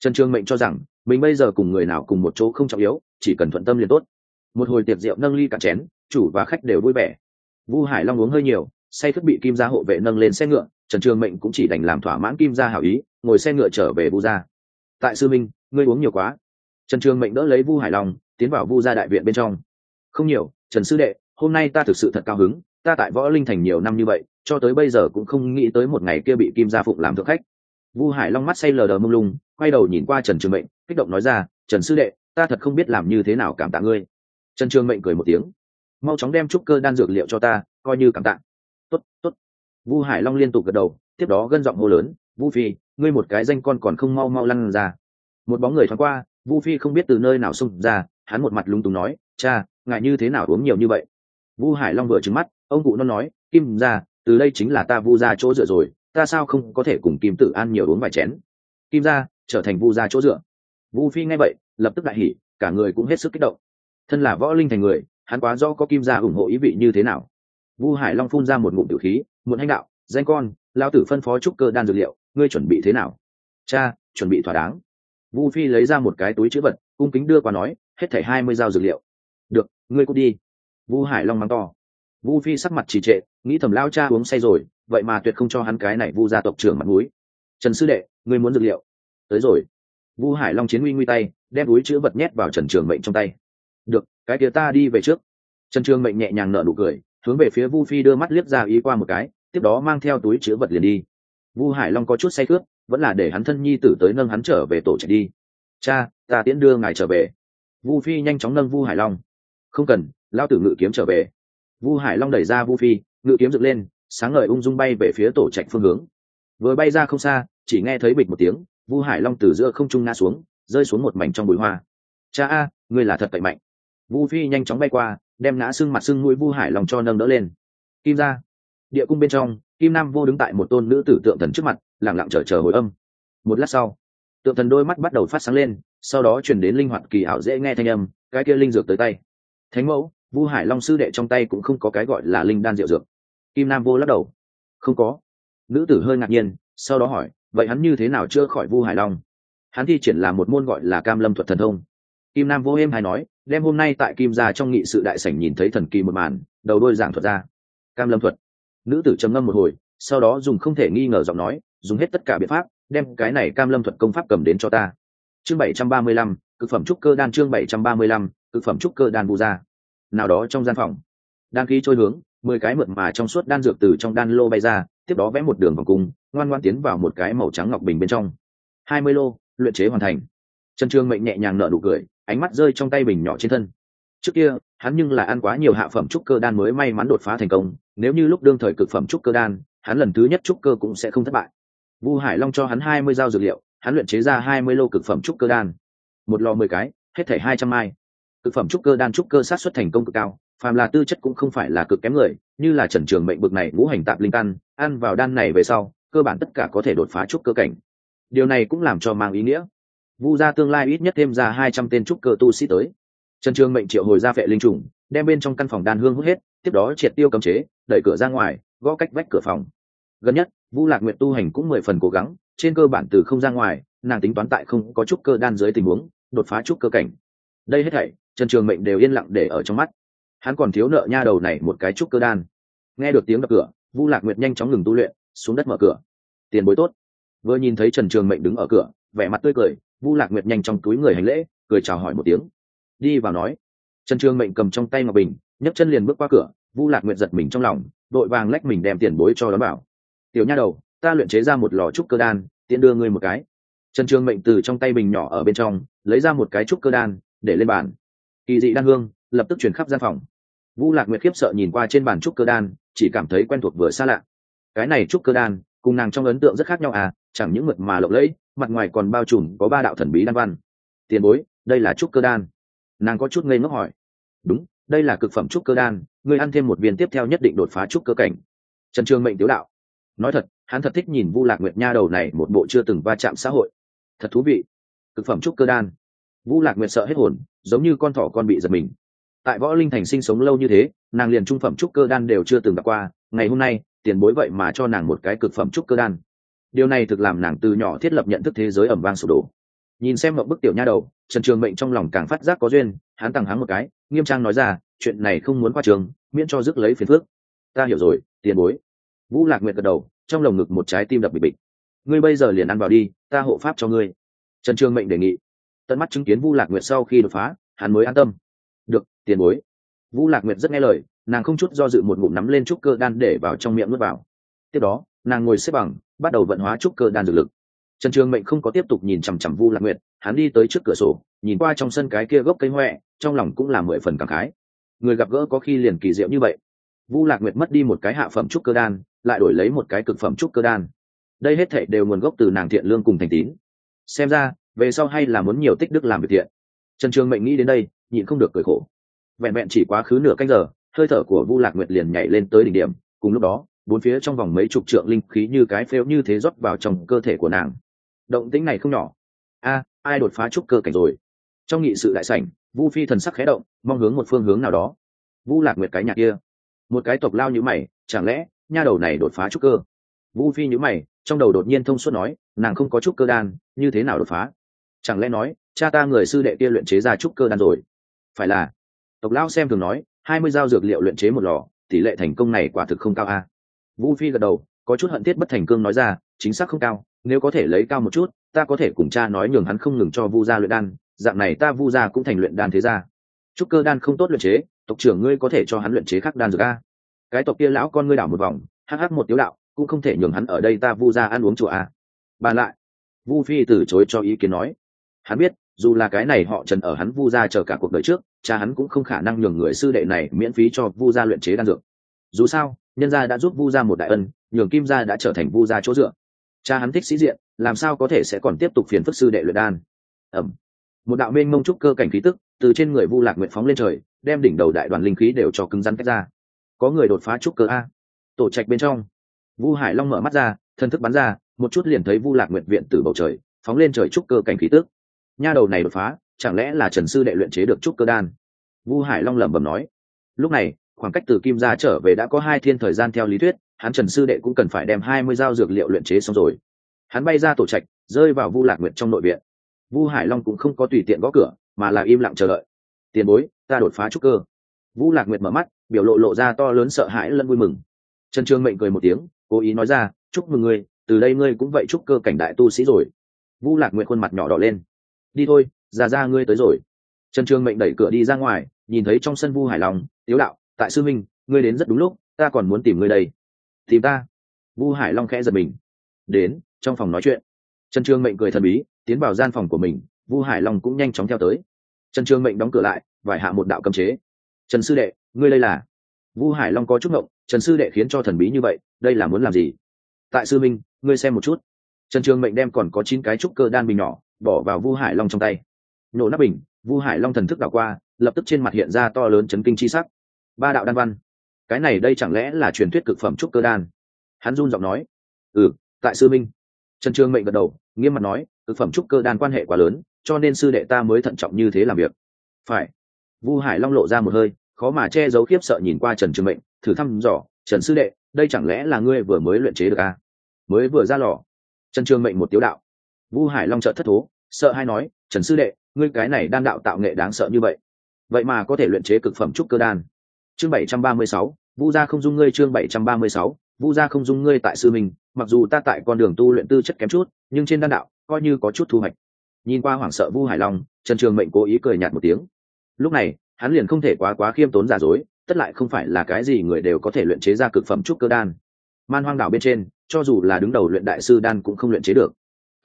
trần trường mệnh cho rằng, mình bây giờ cùng người nào cùng một chỗ không trọng yếu, chỉ cần thuận tâm liền tốt. Một hồi tiệc rượu nâng ly cả chén, chủ và khách đều vui vẻ. Vu hải long uống hơi nhiều, say thức bị kim gia hộ vệ nâng lên xe ngựa, trần trường mệnh cũng chỉ đành làm thỏa mãn kim gia hảo ý, ngồi xe ngựa trở về vu gia. Tại sư minh, ngươi uống nhiều quá. Trần trường mệnh đỡ lấy vu hải long, tiến vào vu gia đại viện bên trong. Không nhiều, trần sư đệ, hôm nay ta thực sự thật cao hứng, ta tại võ linh thành nhiều năm như vậy, cho tới bây giờ cũng không nghĩ tới một ngày kia bị kim gia phụng làm thượng khách vu hải long mắt say lờ đờ mông lung, quay đầu nhìn qua trần trường mệnh, kích động nói ra, trần sư đệ, ta thật không biết làm như thế nào cảm tạ ngươi. Trần trường mệnh cười một tiếng, mau chóng đem trúc cơ đan dược liệu cho ta, coi như cảm tạ. Tốt tốt. Vu hải long liên tục gật đầu, tiếp đó gân giọng hô lớn, vu phi, ngươi một cái danh con còn không mau mau lăn ra. Một bóng người thoáng qua, vu phi không biết từ nơi nào xông ra, hắn một mặt lúng túng nói, cha ngại như thế nào uống nhiều như vậy? Vu hải long vừa trứng mắt, ông cụ nó nói, kim ra từ đây chính là ta vu ra chỗ dựa rồi ta sao không có thể cùng kim tử an nhiều uống vài chén? Kim ra trở thành vu ra chỗ dựa. Vu phi nghe vậy, lập tức đại hỉ, cả người cũng hết sức kích động. Thân là võ linh thành người, hắn quá do có kim gia ủng hộ ý vị như thế nào. Vu hải long phun ra một ngụm tử khí muộn hành đạo, danh con lao tử phân phó trúc cơ đan dược liệu, ngươi chuẩn bị thế nào? Cha, chuẩn bị thỏa đáng. Vu phi lấy ra một cái túi chữ vật, cung kính đưa qua nói, hết thảy hai mươi dao dược liệu. Được, ngươi cút đi. Vu hải long mắng to. Vu phi sắc mặt trì trệ, nghĩ thầm lao cha uống say rồi vậy mà tuyệt không cho hắn cái này vu gia tộc trưởng mặt mũi. Trần sư đệ, ngươi muốn dược liệu? Tới rồi. Vu hải long chiến nguy nguy tay, đem túi chữ vật nhét vào trần trường mệnh trong tay. Được, cái kia ta đi về trước. Trần trường mệnh nhẹ nhàng nở nụ cười, hướng về phía vu phi đưa mắt liếc ra ý qua một cái, tiếp đó mang theo túi chứa vật liền đi. Vu hải long có chút say khướt, vẫn là để hắn thân nhi tử tới nâng hắn trở về tổ chạy đi. Cha, ta tiễn đưa ngài trở về. Vu phi nhanh chóng nâng vu hải long. Không cần lao tử ngự kiếm trở về. Vu hải long đẩy ra vu phi, ngự kiếm dựng lên sáng ngời ung dung bay về phía tổ trạch phương hướng. Vừa bay ra không xa, chỉ nghe thấy bịch một tiếng, vu hải long từ giữa không trung ngã xuống, rơi xuống một mảnh trong bụi hoa. Cha a, ngươi là thật cậy mạnh. Vu phi nhanh chóng bay qua, đem ngã xương mặt xương mũi vu hải long cho nâng đỡ lên. Kim ra địa cung bên trong, kim nam vô đứng tại một tôn nữ tử tượng thần trước mặt lẳng lặng chờ chờ hồi âm. Một lát sau, tượng thần đôi mắt bắt đầu phát sáng lên, sau đó chuyển đến linh hoạt kỳ ảo dễ nghe thanh âm, cái kia linh dược tới tay. Thánh mẫu, vu hải long sư đệ trong tay cũng không có cái gọi là linh đan diệu dược kim nam vô lắc đầu. Không có. Nữ tử hơi ngạc nhiên, sau đó hỏi, vậy hắn như thế nào chưa khỏi vu hải long? Hắn thi triển là một môn gọi là cam lâm thuật thần thông. Kim nam vô êm hay nói, đem hôm nay tại kim gia trong nghị sự đại sảnh nhìn thấy thần kỳ một màn, đầu đôi giảng thuật ra. Cam lâm thuật. Nữ tử trầm ngâm một hồi, sau đó dùng không thể nghi ngờ giọng nói, dùng hết tất cả biện pháp, đem cái này cam lâm thuật công pháp cầm đến cho ta. Chương bảy trăm ba mươi lăm, cực phẩm trúc cơ đan chương bảy trăm ba mươi lăm, cực phẩm trúc cơ đan bù ra nào đó trong gian phòng. Đan khí trôi hướng mười cái mượt mà trong suốt đan dược từ trong đan lô bay ra, tiếp đó vẽ một đường vòng cung, ngoan ngoan tiến vào một cái màu trắng ngọc bình bên trong. Hai mươi lô, luyện chế hoàn thành. Trần trương mệnh nhẹ nhàng nở nụ cười, ánh mắt rơi trong tay bình nhỏ trên thân. Trước kia, hắn nhưng là ăn quá nhiều hạ phẩm trúc cơ đan mới may mắn đột phá thành công, nếu như lúc đương thời cực phẩm trúc cơ đan, hắn lần thứ nhất trúc cơ cũng sẽ không thất bại. Vu hải long cho hắn hai mươi dao dược liệu, hắn luyện chế ra hai mươi lô cực phẩm trúc cơ đan. Một lò mười cái, hết thể hai trăm mai. Cực phẩm trúc cơ đan trúc cơ sát xuất thành công cực cao phàm là tư chất cũng không phải là cực kém người, như là trần trường mệnh bực này ngũ hành tạp linh căn, ăn vào đan này về sau, cơ bản tất cả có thể đột phá trúc cơ cảnh. Điều này cũng làm cho mang ý nghĩa. Vu gia tương lai ít nhất thêm ra hai trăm tên trúc cơ tu sĩ tới. Trần trường mệnh triệu hồi ra phệ linh trùng, đem bên trong căn phòng đan hương hút hết, tiếp đó triệt tiêu cấm chế, đẩy cửa ra ngoài, gõ cách vách cửa phòng. Gần nhất, vu lạc nguyện tu hành cũng mười phần cố gắng, trên cơ bản từ không ra ngoài, nàng tính toán tại không có trúc cơ đan dưới tình huống, đột phá trúc cơ cảnh. Đây hết thảy, trần trường mệnh đều yên lặng để ở trong mắt hắn còn thiếu nợ nha đầu này một cái trúc cơ đan. Nghe được tiếng đập cửa, vu lạc nguyệt nhanh chóng ngừng tu luyện, xuống đất mở cửa. Tiền bối tốt. Vừa nhìn thấy trần trường mệnh đứng ở cửa, vẻ mặt tươi cười, vu lạc nguyệt nhanh trong túi người hành lễ, cười chào hỏi một tiếng. Đi vào nói. Trần trường mệnh cầm trong tay ngọc bình, nhấc chân liền bước qua cửa, vu lạc nguyệt giật mình trong lòng, đội vàng lách mình đem tiền bối cho đón bảo tiểu nha đầu, ta luyện chế ra một lò trúc cơ đan, tiện đưa ngươi một cái. Trần trường mệnh từ trong tay bình nhỏ ở bên trong, lấy ra một cái trúc cơ đan, để lên bàn. Kỳ dị đan hương, lập tức chuyển khắp gian phòng vu lạc nguyệt khiếp sợ nhìn qua trên bàn trúc cơ đan, chỉ cảm thấy quen thuộc vừa xa lạ. Cái này trúc cơ đan, cùng nàng trong ấn tượng rất khác nhau à chẳng những mượt mà lộng lẫy, mặt ngoài còn bao trùm có ba đạo thần bí đan văn. Tiền bối, đây là trúc cơ đan. Nàng có chút ngây ngốc hỏi. Đúng, đây là cực phẩm trúc cơ đan, ngươi ăn thêm một viên tiếp theo nhất định đột phá trúc cơ cảnh. Trần Trương mệnh tiếu đạo. Nói thật, hắn thật thích nhìn vu lạc nguyệt nha đầu này một bộ chưa từng va chạm xã hội. Thật thú vị. Cực phẩm trúc cơ đan. Vu lạc nguyệt sợ hết hồn, giống như con thỏ con bị giật mình tại võ linh thành sinh sống lâu như thế, nàng liền trung phẩm trúc cơ đan đều chưa từng gặp qua, ngày hôm nay, tiền bối vậy mà cho nàng một cái cực phẩm trúc cơ đan. Điều này thực làm nàng từ nhỏ thiết lập nhận thức thế giới ẩm vang sụp đổ. Nhìn xem một bức tiểu nha đầu, trần trường mệnh trong lòng càng phát giác có duyên, hắn tặng hắn một cái, nghiêm trang nói ra, chuyện này không muốn qua trường, miễn cho rước lấy phiền phước ta hiểu rồi, tiền bối. Vũ lạc nguyệt gật đầu, trong lồng ngực một trái tim đập bịch bịch. Ngươi bây giờ liền ăn vào đi, ta hộ pháp cho ngươi. Trần trường mệnh đề nghị. Tận mắt chứng kiến vu lạc nguyệt sau khi đột phá, hắn mới an tâm được, tiền bối. Vũ lạc nguyệt rất nghe lời, nàng không chút do dự một ngụm nắm lên trúc cơ đan để vào trong miệng nuốt vào. Tiếp đó, nàng ngồi xếp bằng, bắt đầu vận hóa trúc cơ đan dược lực. Trần trường mệnh không có tiếp tục nhìn chằm chằm vu lạc nguyệt, hắn đi tới trước cửa sổ, nhìn qua trong sân cái kia gốc cây huệ trong lòng cũng là mười phần cảm khái. Người gặp gỡ có khi liền kỳ diệu như vậy. Vu lạc nguyệt mất đi một cái hạ phẩm trúc cơ đan, lại đổi lấy một cái cực phẩm trúc cơ đan. Đây hết thệ đều nguồn gốc từ nàng thiện lương cùng thành tín. Xem ra, về sau hay là muốn nhiều tích đức làm việc thiện. Trần trường mệnh nghĩ đến đây nhịn không được cười khổ. Vẹn vẹn chỉ quá khứ nửa canh giờ, hơi thở của vu lạc nguyệt liền nhảy lên tới đỉnh điểm, cùng lúc đó, bốn phía trong vòng mấy chục trượng linh khí như cái phễu như thế rót vào trong cơ thể của nàng. Động tĩnh này không nhỏ. A, ai đột phá trúc cơ cảnh rồi? Trong nghị sự đại sảnh, vu phi thần sắc khẽ động, mong hướng một phương hướng nào đó. Vu lạc nguyệt cái nhà kia. Một cái tộc lao như mày, chẳng lẽ, nha đầu này đột phá trúc cơ? Vu phi nhữ mày, trong đầu đột nhiên thông suốt nói, nàng không có trúc cơ đan, như thế nào đột phá? Chẳng lẽ nói, cha ta người sư đệ kia luyện chế ra trúc cơ đan rồi? Phải là, tộc lão xem thường nói, hai mươi dao dược liệu luyện chế một lò, tỷ lệ thành công này quả thực không cao a. Vu phi gật đầu, có chút hận thiết bất thành cương nói ra, chính xác không cao, nếu có thể lấy cao một chút, ta có thể cùng cha nói nhường hắn không ngừng cho vu gia luyện đan, dạng này ta vu gia cũng thành luyện đan thế gia. Trúc cơ đan không tốt luyện chế, tộc trưởng ngươi có thể cho hắn luyện chế khắc đan dược a. Cái tộc kia lão con ngươi đảo một vòng hh một tiếu đạo, cũng không thể nhường hắn ở đây ta vu gia ăn uống chùa a. Bàn lại, vu phi từ chối cho ý kiến nói. Hắn biết dù là cái này họ trần ở hắn vu gia chờ cả cuộc đời trước, cha hắn cũng không khả năng nhường người sư đệ này miễn phí cho vu gia luyện chế đan dược. Dù sao, nhân gia đã giúp vu gia một đại ân, nhường kim gia đã trở thành vu gia chỗ dựa. Cha hắn thích sĩ diện, làm sao có thể sẽ còn tiếp tục phiền phức sư đệ luyện đan? Ẩm. Một đạo mênh mông trúc cơ cảnh khí tức từ trên người vu lạc nguyện phóng lên trời, đem đỉnh đầu đại đoàn linh khí đều cho cứng rắn cách ra. Có người đột phá trúc cơ a. Tổ trạch bên trong. Vu hải long mở mắt ra thân thức bắn ra, một chút liền thấy vu lạc nguyện viện từ bầu trời, phóng lên trời trúc cơ cảnh khí tức nha đầu này đột phá, chẳng lẽ là trần sư đệ luyện chế được trúc cơ đan? Vu hải long lẩm bẩm nói. Lúc này, khoảng cách từ kim gia trở về đã có hai thiên thời gian theo lý thuyết, hắn trần sư đệ cũng cần phải đem hai mươi dao dược liệu luyện chế xong rồi. Hắn bay ra tổ trạch, rơi vào vu lạc nguyệt trong nội viện. Vu hải long cũng không có tùy tiện gõ cửa, mà là im lặng chờ đợi. Tiền bối, ta đột phá trúc cơ. Vu lạc nguyệt mở mắt, biểu lộ lộ ra to lớn sợ hãi lẫn vui mừng. Trần trương mệnh cười một tiếng, cố ý nói ra, chúc mừng ngươi, từ đây ngươi cũng vậy chúc cơ cảnh đại tu sĩ rồi. Vu lạc nguyệt khuôn mặt nhỏ đỏ lên đi thôi, già ra ngươi tới rồi. Trần trương mệnh đẩy cửa đi ra ngoài, nhìn thấy trong sân vu hải long, tiếu đạo, tại sư minh, ngươi đến rất đúng lúc, ta còn muốn tìm ngươi đây. Tìm ta? Vu hải long khẽ giật mình. Đến, trong phòng nói chuyện. Trần trương mệnh cười thần bí, tiến vào gian phòng của mình, vu hải long cũng nhanh chóng theo tới. Trần trương mệnh đóng cửa lại vải hạ một đạo cấm chế. Trần sư đệ, ngươi đây là? Vu hải long có chút ngộng, trần sư đệ khiến cho thần bí như vậy, đây là muốn làm gì? Tại sư minh, ngươi xem một chút. Trần trường mệnh đem còn có chín cái trúc cơ đan bình nhỏ bỏ vào vu hải long trong tay. Nổ nắp bình, vu hải long thần thức đảo qua, lập tức trên mặt hiện ra to lớn chấn kinh chi sắc. Ba đạo đan văn. Cái này đây chẳng lẽ là truyền thuyết cực phẩm trúc cơ đan? Hắn run giọng nói. Ừ tại sư minh. Trần trương mệnh gật đầu, nghiêm mặt nói, cực phẩm trúc cơ đan quan hệ quá lớn, cho nên sư đệ ta mới thận trọng như thế làm việc. Phải. Vu hải long lộ ra một hơi, khó mà che giấu khiếp sợ nhìn qua trần trương mệnh, thử thăm dò, trần sư đệ, đây chẳng lẽ là ngươi vừa mới luyện chế được à? mới vừa ra lò. Trần trương mệnh một tiếu đạo vu hải long chợt thất thố, sợ hay nói, trần sư đệ, ngươi cái này đan đạo tạo nghệ đáng sợ như vậy. Vậy mà có thể luyện chế cực phẩm trúc cơ đan. Chương bảy trăm ba mươi sáu, vu gia không dung ngươi chương bảy trăm ba mươi sáu, vu gia không dung ngươi tại sư mình, mặc dù ta tại con đường tu luyện tư chất kém chút, nhưng trên đan đạo coi như có chút thu hoạch. Nhìn qua hoảng sợ vu hải long, trần trường mệnh cố ý cười nhạt một tiếng. Lúc này, hắn liền không thể quá quá khiêm tốn giả dối, tất lại không phải là cái gì người đều có thể luyện chế ra cực phẩm trúc cơ đan. Man hoang đảo bên trên, cho dù là đứng đầu luyện đại sư đan cũng không luyện chế được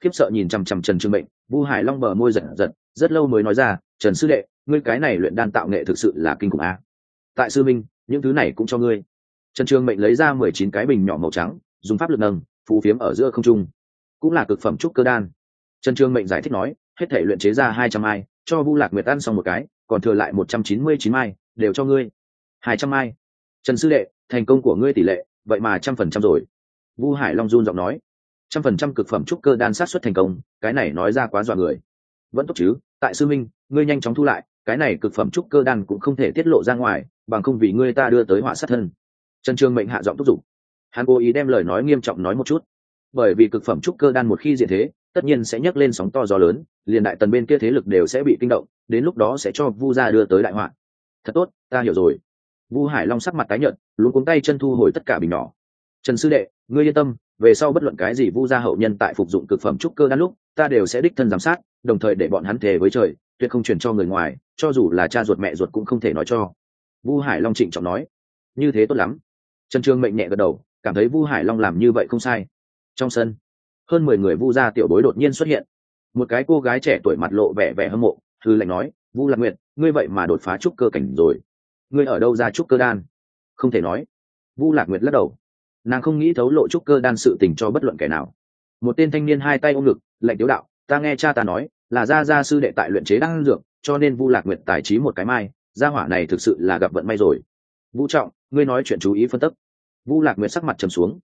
khiếp sợ nhìn chằm chằm trần trường mệnh, vu hải long bờ môi giật giật, rất lâu mới nói ra, trần sư đệ, ngươi cái này luyện đan tạo nghệ thực sự là kinh khủng a. Tại sư minh, những thứ này cũng cho ngươi. Trần trường mệnh lấy ra mười chín cái bình nhỏ màu trắng, dùng pháp lực nâng phù phiếm ở giữa không trung. Cũng là cực phẩm trúc cơ đan. Trần trường mệnh giải thích nói, hết thể luyện chế ra hai trăm mai cho vu lạc nguyệt ăn xong một cái, còn thừa lại một trăm chín mươi chín mai đều cho ngươi. Hai trăm mai trần sư đệ, thành công của ngươi tỷ lệ vậy mà trăm phần trăm rồi. Vu hải long run giọng nói trăm phần trăm cực phẩm trúc cơ đan sát xuất thành công, cái này nói ra quá dọa người. Vẫn tốt chứ, tại sư minh, ngươi nhanh chóng thu lại, cái này cực phẩm trúc cơ đan cũng không thể tiết lộ ra ngoài, bằng không vì ngươi ta đưa tới họa sát thân. Trần trường mệnh hạ giọng thúc giục. Hắn cố ý đem lời nói nghiêm trọng nói một chút. Bởi vì cực phẩm trúc cơ đan một khi diện thế, tất nhiên sẽ nhấc lên sóng to gió lớn, liền đại tần bên kia thế lực đều sẽ bị kinh động, đến lúc đó sẽ cho vu gia đưa tới đại họa. Thật tốt, ta hiểu rồi. Vu hải long sắc mặt tái nhợt luôn cuống tay chân thu hồi tất cả bình nhỏ. Trần sư đệ, ngươi yên tâm về sau bất luận cái gì vu gia hậu nhân tại phục dụng cực phẩm trúc cơ đan lúc, ta đều sẽ đích thân giám sát, đồng thời để bọn hắn thề với trời, tuyệt không truyền cho người ngoài, cho dù là cha ruột mẹ ruột cũng không thể nói cho. Vu hải long trịnh trọng nói. Như thế tốt lắm. Trần trương mệnh nhẹ gật đầu, cảm thấy vu hải long làm như vậy không sai. Trong sân, hơn mười người vu gia tiểu bối đột nhiên xuất hiện. Một cái cô gái trẻ tuổi mặt lộ vẻ vẻ hâm mộ thư lệnh nói, vu lạc nguyệt, ngươi vậy mà đột phá trúc cơ cảnh rồi. Ngươi ở đâu ra trúc cơ đan? Không thể nói. Vu lạc nguyệt lắc đầu nàng không nghĩ thấu lộ trúc cơ đan sự tình cho bất luận kẻ nào. Một tên thanh niên hai tay ôm ngực lệnh tiếu đạo, ta nghe cha ta nói, là gia gia sư đệ tại luyện chế đan dược, cho nên vu lạc nguyệt tài trí một cái mai, gia hỏa này thực sự là gặp vận may rồi. Vũ trọng, ngươi nói chuyện chú ý phân tích. Vu lạc nguyệt sắc mặt trầm xuống.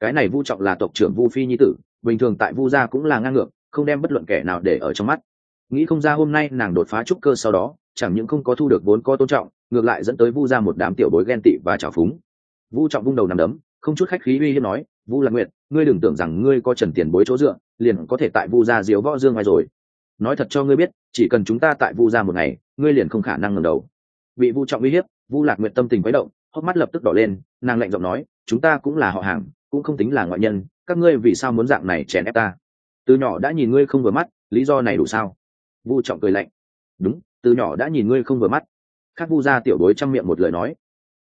Cái này vu trọng là tộc trưởng vu phi nhi tử, bình thường tại vu gia cũng là ngang ngược, không đem bất luận kẻ nào để ở trong mắt. Nghĩ không ra hôm nay nàng đột phá trúc cơ sau đó, chẳng những không có thu được vốn có tôn trọng, ngược lại dẫn tới vu ra một đám tiểu bối ghen tị và trào phúng. Vu trọng vung đầu nằm đấm không chút khách khí uy hiếp nói, vu lạc nguyệt, ngươi đừng tưởng rằng ngươi có trần tiền bối chỗ dựa, liền có thể tại vu gia diếu võ dương ngoài rồi. Nói thật cho ngươi biết, chỉ cần chúng ta tại vu gia một ngày, ngươi liền không khả năng ngẩng đầu. Bị vu trọng uy hiếp, vu lạc nguyệt tâm tình quấy động, hốc mắt lập tức đỏ lên, nàng lạnh giọng nói, chúng ta cũng là họ hàng, cũng không tính là ngoại nhân, các ngươi vì sao muốn dạng này chèn ép ta? Từ nhỏ đã nhìn ngươi không vừa mắt, lý do này đủ sao? Vu trọng cười lạnh, đúng, từ nhỏ đã nhìn ngươi không vừa mắt. Khác vu gia tiểu đối trong miệng một lời nói.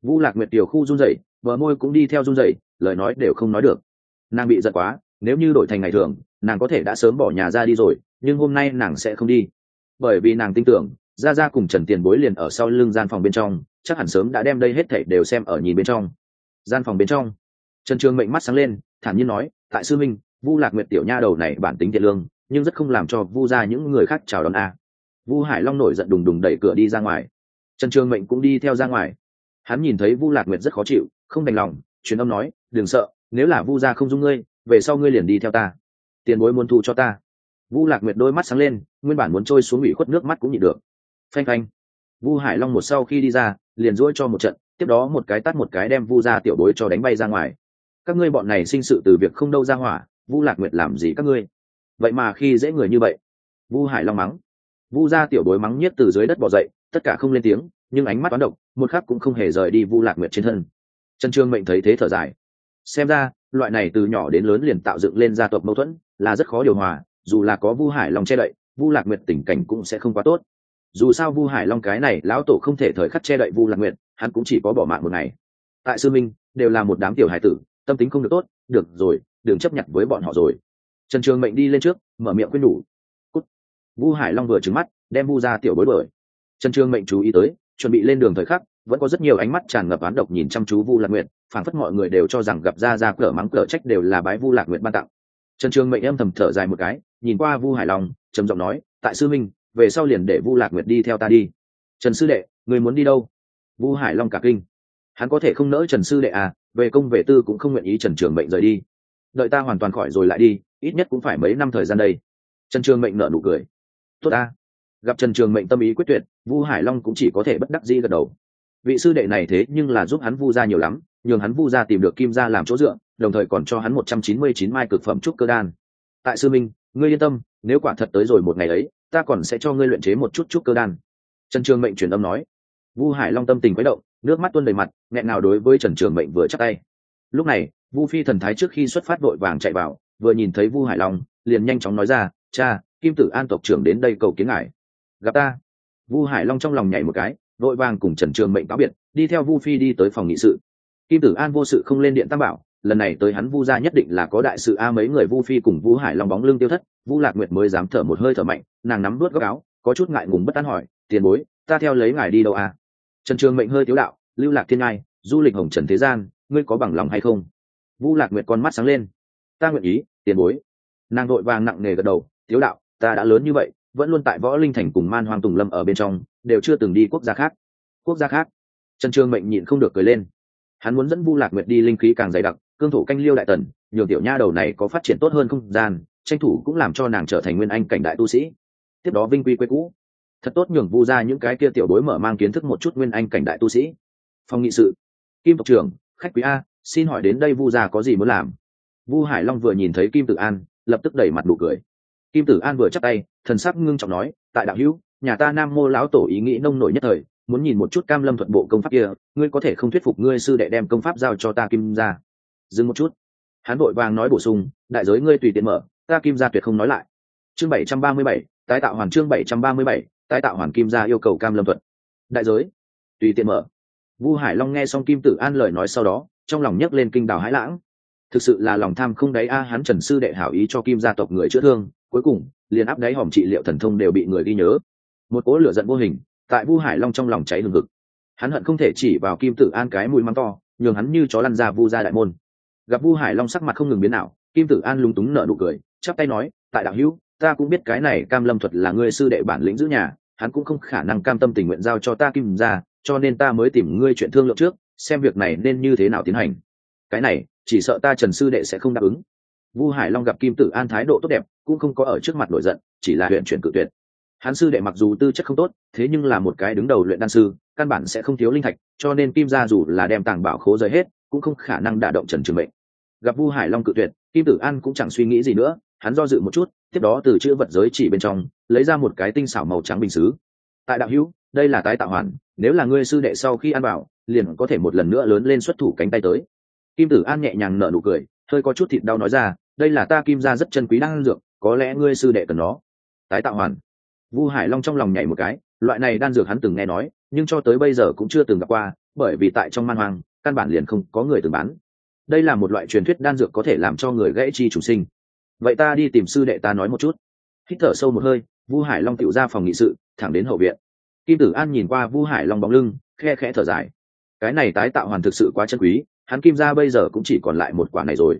Vu lạc nguyệt tiểu khu run rẩy bờ môi cũng đi theo run rẩy, lời nói đều không nói được. Nàng bị giận quá, nếu như đổi thành ngày thường, nàng có thể đã sớm bỏ nhà ra đi rồi, nhưng hôm nay nàng sẽ không đi. Bởi vì nàng tin tưởng ra ra cùng trần tiền bối liền ở sau lưng gian phòng bên trong, chắc hẳn sớm đã đem đây hết thảy đều xem ở nhìn bên trong. Gian phòng bên trong, trần trường mệnh mắt sáng lên, thản nhiên nói, tại sư minh, vu lạc nguyệt tiểu nha đầu này bản tính thiện lương, nhưng rất không làm cho vu ra những người khác chào đón a. Vu hải long nổi giận đùng đùng đẩy cửa đi ra ngoài. Trần trường mệnh cũng đi theo ra ngoài hắn nhìn thấy vu lạc nguyệt rất khó chịu, không đành lòng, truyền âm nói, đừng sợ, nếu là vu gia không dung ngươi, về sau ngươi liền đi theo ta. Tiền bối muốn thu cho ta. Vu lạc nguyệt đôi mắt sáng lên, nguyên bản muốn trôi xuống ủy khuất nước mắt cũng nhịn được. Phanh phanh. Vu hải long một sau khi đi ra, liền dỗi cho một trận, tiếp đó một cái tắt một cái đem vu gia tiểu bối cho đánh bay ra ngoài. Các ngươi bọn này sinh sự từ việc không đâu ra hỏa, vu lạc nguyệt làm gì các ngươi? Vậy mà khi dễ người như vậy. Vu hải long mắng. Vu gia tiểu bối mắng nhất từ dưới đất bỏ dậy, tất cả không lên tiếng nhưng ánh mắt toán độc, một khắc cũng không hề rời đi vu lạc nguyệt trên thân. Trần trương mệnh thấy thế thở dài. Xem ra, loại này từ nhỏ đến lớn liền tạo dựng lên gia tộc mâu thuẫn là rất khó điều hòa, dù là có vu hải long che đậy, vu lạc nguyệt tình cảnh cũng sẽ không quá tốt. Dù sao vu hải long cái này, lão tổ không thể thời khắc che đậy vu lạc nguyệt, hắn cũng chỉ có bỏ mạng một ngày. Tại sư minh, đều là một đám tiểu hải tử, tâm tính không được tốt, được rồi, đừng chấp nhận với bọn họ rồi. Trần trường mệnh đi lên trước, mở miệng khuyên nhủ. Cút. Vu hải long vừa trứng mắt, đem vu ra tiểu bối bởi trần trường mệnh chú ý tới chuẩn bị lên đường thời khắc, vẫn có rất nhiều ánh mắt tràn ngập án độc nhìn chăm chú vu lạc nguyệt, phảng phất mọi người đều cho rằng gặp ra ra cửa mắng cửa trách đều là bái vu lạc nguyệt ban tặng. Trần trường mệnh âm thầm thở dài một cái, nhìn qua vu hải long, trầm giọng nói, tại sư minh, về sau liền để vu lạc nguyệt đi theo ta đi. Trần sư đệ, người muốn đi đâu? Vu hải long cả kinh. Hắn có thể không nỡ trần sư đệ à về công về tư cũng không nguyện ý trần trường mệnh rời đi. Đợi ta hoàn toàn khỏi rồi lại đi, ít nhất cũng phải mấy năm thời gian đây. Trần trường mệnh nợ nụ cười. Tốt ta gặp trần trường mệnh tâm ý quyết tuyệt, vu hải long cũng chỉ có thể bất đắc dĩ gật đầu. Vị sư đệ này thế nhưng là giúp hắn vu ra nhiều lắm, nhường hắn vu ra tìm được kim ra làm chỗ dựa, đồng thời còn cho hắn một trăm chín mươi chín mai cực phẩm trúc cơ đan. Tại sư minh, ngươi yên tâm, nếu quả thật tới rồi một ngày ấy, ta còn sẽ cho ngươi luyện chế một chút trúc cơ đan. Trần trường mệnh truyền âm nói. Vu hải long tâm tình quấy động, nước mắt tuôn đầy mặt, nghẹn nào đối với trần trường mệnh vừa chắc tay. Lúc này, vu phi thần thái trước khi xuất phát vội vàng chạy vào, vừa nhìn thấy vu hải long, liền nhanh chóng nói ra, cha, kim tử an tộc trưởng đến đây cầu kiến ngài gặp ta. Vu hải long trong lòng nhảy một cái, vội vàng cùng trần trường mệnh cáo biệt, đi theo vu phi đi tới phòng nghị sự. Kim tử an vô sự không lên điện tam bảo, lần này tới hắn vu gia nhất định là có đại sự a mấy người vu phi cùng vu hải long bóng lưng tiêu thất, vu lạc nguyệt mới dám thở một hơi thở mạnh, nàng nắm đuốt góc áo, có chút ngại ngùng bất an hỏi, tiền bối, ta theo lấy ngài đi đâu a? Trần trường mệnh hơi tiếu đạo, lưu lạc thiên ngai, du lịch hồng trần thế gian, ngươi có bằng lòng hay không? Vu lạc nguyệt con mắt sáng lên, ta nguyện ý, tiền bối. Nàng đội vàng nặng nề gật đầu, tiếu đạo, ta đã lớn như vậy vẫn luôn tại võ linh thành cùng man hoàng tùng lâm ở bên trong, đều chưa từng đi quốc gia khác. Quốc gia khác? Trần trương mệnh nhịn không được cười lên. Hắn muốn dẫn vu lạc nguyệt đi linh khí càng dày đặc, cương thủ canh liêu đại tần, nhường tiểu nha đầu này có phát triển tốt hơn không gian, tranh thủ cũng làm cho nàng trở thành nguyên anh cảnh đại tu sĩ. Tiếp đó vinh quy quê cũ. Thật tốt nhường vu ra những cái kia tiểu đối mở mang kiến thức một chút nguyên anh cảnh đại tu sĩ. Phòng nghị sự. Kim tộc trưởng, khách quý a, xin hỏi đến đây vu gia có gì muốn làm? Vu hải long vừa nhìn thấy kim tử an, lập tức đẩy mặt nụ cười kim tử an vừa chắc tay, thần sắc ngưng trọng nói, tại đạo hữu, nhà ta nam mô lão tổ ý nghĩ nông nổi nhất thời, muốn nhìn một chút cam lâm thuận bộ công pháp kia, ngươi có thể không thuyết phục ngươi sư đệ đem công pháp giao cho ta kim ra dừng một chút. Hắn vội vàng nói bổ sung, đại giới ngươi tùy tiện mở, ta kim ra tuyệt không nói lại. Chương bảy trăm ba mươi bảy, tái tạo hoàn chương bảy trăm ba mươi bảy, tái tạo hoàn kim ra yêu cầu cam lâm thuận đại giới, tùy tiện mở. Vu hải long nghe xong kim tử an lời nói sau đó, trong lòng nhấc lên kinh đào hãi lãng. Thực sự là lòng tham không đáy a, hắn trần sư đệ hảo ý cho kim gia tộc người chữa thương cuối cùng, liền áp đáy hòm trị liệu thần thông đều bị người ghi nhớ. Một cỗ lửa giận vô hình, tại vu hải long trong lòng cháy hừng hực. Hắn hận không thể chỉ vào kim tử an cái mũi mắng to, nhường hắn như chó lăn ra vu gia đại môn. Gặp vu hải long sắc mặt không ngừng biến nào kim tử an lúng túng nở nụ cười, chắp tay nói, tại đạo hữu, ta cũng biết cái này cam lâm thuật là ngươi sư đệ bản lĩnh giữ nhà, hắn cũng không khả năng cam tâm tình nguyện giao cho ta kim ra, cho nên ta mới tìm ngươi chuyện thương lượng trước, xem việc này nên như thế nào tiến hành. Cái này, chỉ sợ ta trần sư đệ sẽ không đáp ứng vu hải long gặp kim tử an thái độ tốt đẹp, cũng không có ở trước mặt nổi giận, chỉ là huyện chuyển cự tuyệt. Hắn sư đệ mặc dù tư chất không tốt, thế nhưng là một cái đứng đầu luyện đan sư, căn bản sẽ không thiếu linh thạch, cho nên kim gia dù là đem tàng bảo khố rời hết, cũng không khả năng đả động trần trường mệnh. Gặp vu hải long cự tuyệt, kim tử an cũng chẳng suy nghĩ gì nữa, hắn do dự một chút, tiếp đó từ chữ vật giới chỉ bên trong, lấy ra một cái tinh xảo màu trắng bình xứ. Tại đạo hữu, đây là tái tạo hoàn, nếu là ngươi sư đệ sau khi ăn bảo liền có thể một lần nữa lớn lên xuất thủ cánh tay tới. Kim tử an nhẹ nhàng nở nụ cười, hơi có chút thịt đau nói ra đây là ta kim ra rất chân quý đan dược, có lẽ ngươi sư đệ cần nó. Tái tạo hoàn. Vu hải long trong lòng nhảy một cái, loại này đan dược hắn từng nghe nói, nhưng cho tới bây giờ cũng chưa từng gặp qua, bởi vì tại trong man hoang, căn bản liền không có người từng bán. Đây là một loại truyền thuyết đan dược có thể làm cho người gãy chi chủ sinh. Vậy ta đi tìm sư đệ ta nói một chút. Hít thở sâu một hơi, vu hải long tựu ra phòng nghị sự, thẳng đến hậu viện. Kim tử an nhìn qua vu hải long bóng lưng, khe khẽ thở dài. Cái này tái tạo hoàn thực sự quá chân quý, hắn kim ra bây giờ cũng chỉ còn lại một quả này rồi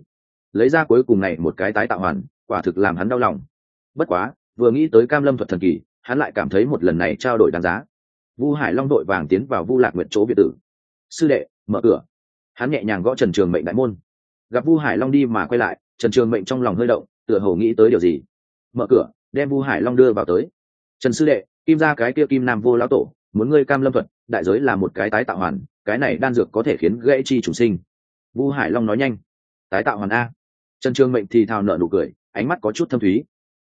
lấy ra cuối cùng này một cái tái tạo hoàn, quả thực làm hắn đau lòng. Bất quá, vừa nghĩ tới cam lâm thuật thần kỳ, hắn lại cảm thấy một lần này trao đổi đáng giá. Vu hải long đội vàng tiến vào vu lạc nguyện chỗ biệt tử. Sư đệ, mở cửa. Hắn nhẹ nhàng gõ trần trường mệnh đại môn. Gặp vu hải long đi mà quay lại, trần trường mệnh trong lòng hơi động, tựa hồ nghĩ tới điều gì. Mở cửa, đem vu hải long đưa vào tới. Trần sư đệ, kim ra cái kia kim nam vô lão tổ, muốn ngươi cam lâm thuật, đại giới là một cái tái tạo hoàn, cái này đan dược có thể khiến gãy chi chủ sinh. Vu hải long nói nhanh. Tái tạo hoàn a trần trường mệnh thì thào nợ nụ cười, ánh mắt có chút thâm thúy.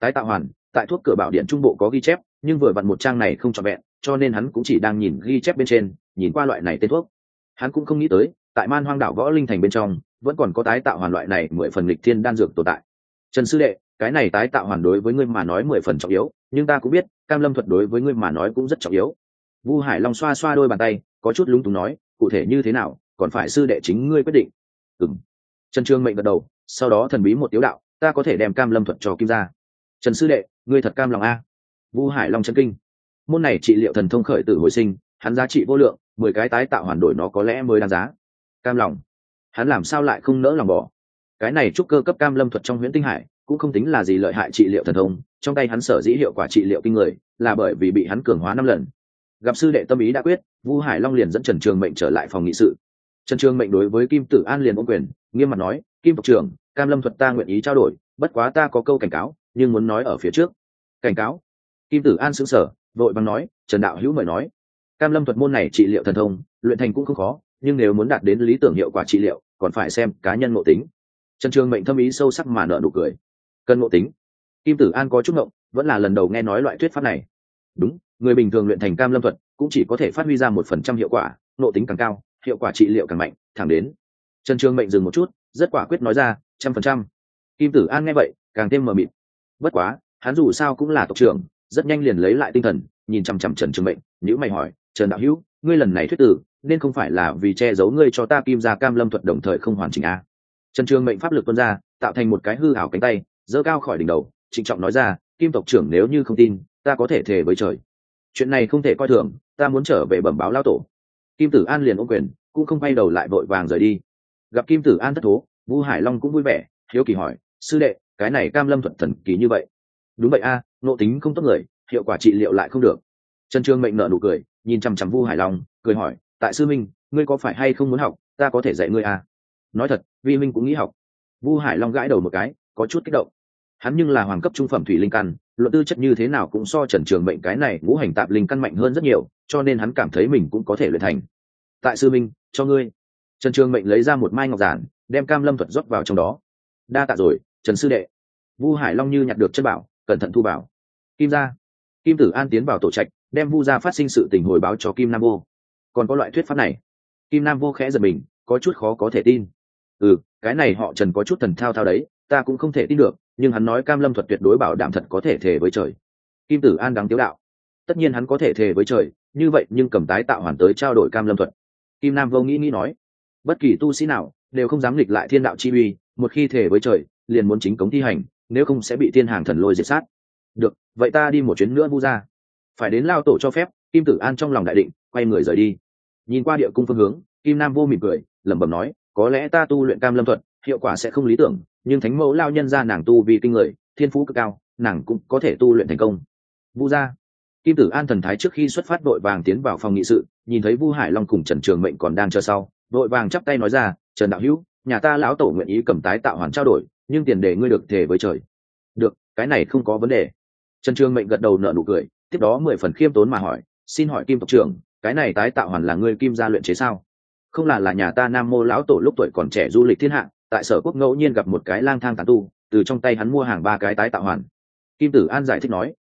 Tái tạo hoàn, tại thuốc cửa bảo điện trung bộ có ghi chép, nhưng vừa vặn một trang này không trọn vẹn, cho nên hắn cũng chỉ đang nhìn ghi chép bên trên, nhìn qua loại này tên thuốc. Hắn cũng không nghĩ tới, tại man hoang đảo võ linh thành bên trong, vẫn còn có tái tạo hoàn loại này mười phần lịch thiên đan dược tồn tại. Trần sư đệ, cái này tái tạo hoàn đối với ngươi mà nói mười phần trọng yếu, nhưng ta cũng biết, cam lâm thuật đối với ngươi mà nói cũng rất trọng yếu. Vu hải long xoa xoa đôi bàn tay, có chút lúng túng nói, cụ thể như thế nào, còn phải sư đệ chính ngươi quyết định. Ừng trần trương mệnh gật đầu sau đó thần bí một tiếu đạo, ta có thể đem cam lâm thuật cho kim ra trần sư đệ, ngươi thật cam lòng a. Vu hải long chân kinh. Môn này trị liệu thần thông khởi tử hồi sinh, hắn giá trị vô lượng, mười cái tái tạo hoàn đổi nó có lẽ mới đáng giá. Cam lòng. Hắn làm sao lại không nỡ lòng bỏ? Cái này trúc cơ cấp cam lâm thuật trong huyễn tinh hải, cũng không tính là gì lợi hại trị liệu thần thông, trong tay hắn sở dĩ hiệu quả trị liệu kinh người, là bởi vì bị hắn cường hóa năm lần. Gặp sư đệ tâm ý đã quyết, vu hải long liền dẫn trần trường mệnh trở lại phòng nghị sự. Trần trường mệnh đối với kim tử an liền ôm quyền, nghiêm mặt nói, kim tộc trưởng cam lâm thuật ta nguyện ý trao đổi, bất quá ta có câu cảnh cáo, nhưng muốn nói ở phía trước. Cảnh cáo? Kim tử an xứng sở vội bằng nói, trần đạo hữu mời nói. Cam lâm thuật môn này trị liệu thần thông, luyện thành cũng không khó, nhưng nếu muốn đạt đến lý tưởng hiệu quả trị liệu, còn phải xem cá nhân ngộ tính. Trần trường mệnh thâm ý sâu sắc mà nợ nụ cười. Cần ngộ tính. Kim tử an có chút ngộng, vẫn là lần đầu nghe nói loại thuyết pháp này. Đúng, người bình thường luyện thành cam lâm thuật cũng chỉ có thể phát huy ra một phần trăm hiệu quả, ngộ tính càng cao, hiệu quả trị liệu càng mạnh, thẳng đến. Trần trường mệnh dừng một chút rất quả quyết nói ra, trăm phần trăm. Kim tử an nghe vậy, càng thêm mờ mịt. Bất quá, hắn dù sao cũng là tộc trưởng, rất nhanh liền lấy lại tinh thần, nhìn chằm chằm trần trường mệnh nhữ mày hỏi, trần đạo hữu, ngươi lần này thuyết tử, nên không phải là vì che giấu ngươi cho ta kim ra cam lâm thuật đồng thời không hoàn chỉnh a trần trường mệnh pháp lực tuân ra, tạo thành một cái hư ảo cánh tay, giơ cao khỏi đỉnh đầu, trịnh trọng nói ra, kim tộc trưởng nếu như không tin, ta có thể thề với trời. Chuyện này không thể coi thường, ta muốn trở về bẩm báo lao tổ. Kim tử an liền ôm quyền, cũng không quay đầu lại vội vàng rời đi gặp kim tử an thất thố vu hải long cũng vui vẻ hiếu kỳ hỏi sư đệ cái này cam lâm thuận thần kỳ như vậy? Đúng vậy a à, nộ tính không tốt người hiệu quả trị liệu lại không được. Trần trương mệnh nợ nụ cười nhìn chằm chằm vu hải long cười hỏi tại sư minh ngươi có phải hay không muốn học? Ta có thể dạy ngươi à nói thật vi minh cũng nghĩ học. Vu hải long gãi đầu một cái có chút kích động. Hắn nhưng là hoàng cấp trung phẩm thủy linh căn luận tư chất như thế nào cũng so trần trường mệnh cái này ngũ hành tạp linh căn mạnh hơn rất nhiều cho nên hắn cảm thấy mình cũng có thể luyện thành. Tại sư minh cho ngươi trần trường mệnh lấy ra một mai ngọc giản, đem cam lâm thuật rót vào trong đó. Đa tạ rồi, trần sư đệ. Vu hải long như nhặt được chất bảo, cẩn thận thu bảo. Kim gia. Kim tử an tiến vào tổ trạch, đem vu gia phát sinh sự tình hồi báo cho kim nam vô. Còn có loại thuyết pháp này. Kim nam vô khẽ giật mình, có chút khó có thể tin. Ừ cái này họ trần có chút thần thao thao đấy, ta cũng không thể tin được, nhưng hắn nói cam lâm thuật tuyệt đối bảo đảm thật có thể thề với trời. Kim tử an đáng tiếu đạo. Tất nhiên hắn có thể thề với trời, như vậy nhưng cầm tái tạo hoàn tới trao đổi cam lâm thuật. Kim nam vô nghĩ nghĩ nói bất kỳ tu sĩ nào đều không dám nghịch lại thiên đạo chi uy, một khi thể với trời, liền muốn chính cống thi hành, nếu không sẽ bị thiên hàng thần lôi diệt sát. Được, vậy ta đi một chuyến nữa vu ra phải đến lao tổ cho phép, kim tử an trong lòng đại định, quay người rời đi. Nhìn qua địa cung phương hướng, kim nam vô mỉm cười, lẩm bẩm nói, có lẽ ta tu luyện cam lâm thuật, hiệu quả sẽ không lý tưởng, nhưng thánh mẫu lao nhân ra nàng tu vì kinh người, thiên phú cực cao, nàng cũng có thể tu luyện thành công. Vu gia. Kim tử an thần thái trước khi xuất phát đội vàng tiến vào phòng nghị sự, nhìn thấy vu hải long cùng trần trường mệnh còn đang chờ sau đội vàng chắp tay nói ra, trần đạo hữu, nhà ta lão tổ nguyện ý cầm tái tạo hoàn trao đổi, nhưng tiền đề ngươi được thề với trời. Được, cái này không có vấn đề. Trần trương mệnh gật đầu nợ nụ cười, tiếp đó mười phần khiêm tốn mà hỏi, xin hỏi kim tộc trưởng, cái này tái tạo hoàn là ngươi kim gia luyện chế sao? Không là là nhà ta nam mô lão tổ lúc tuổi còn trẻ du lịch thiên hạ, tại sở quốc ngẫu nhiên gặp một cái lang thang tàn tu, từ trong tay hắn mua hàng ba cái tái tạo hoàn. Kim tử an giải thích nói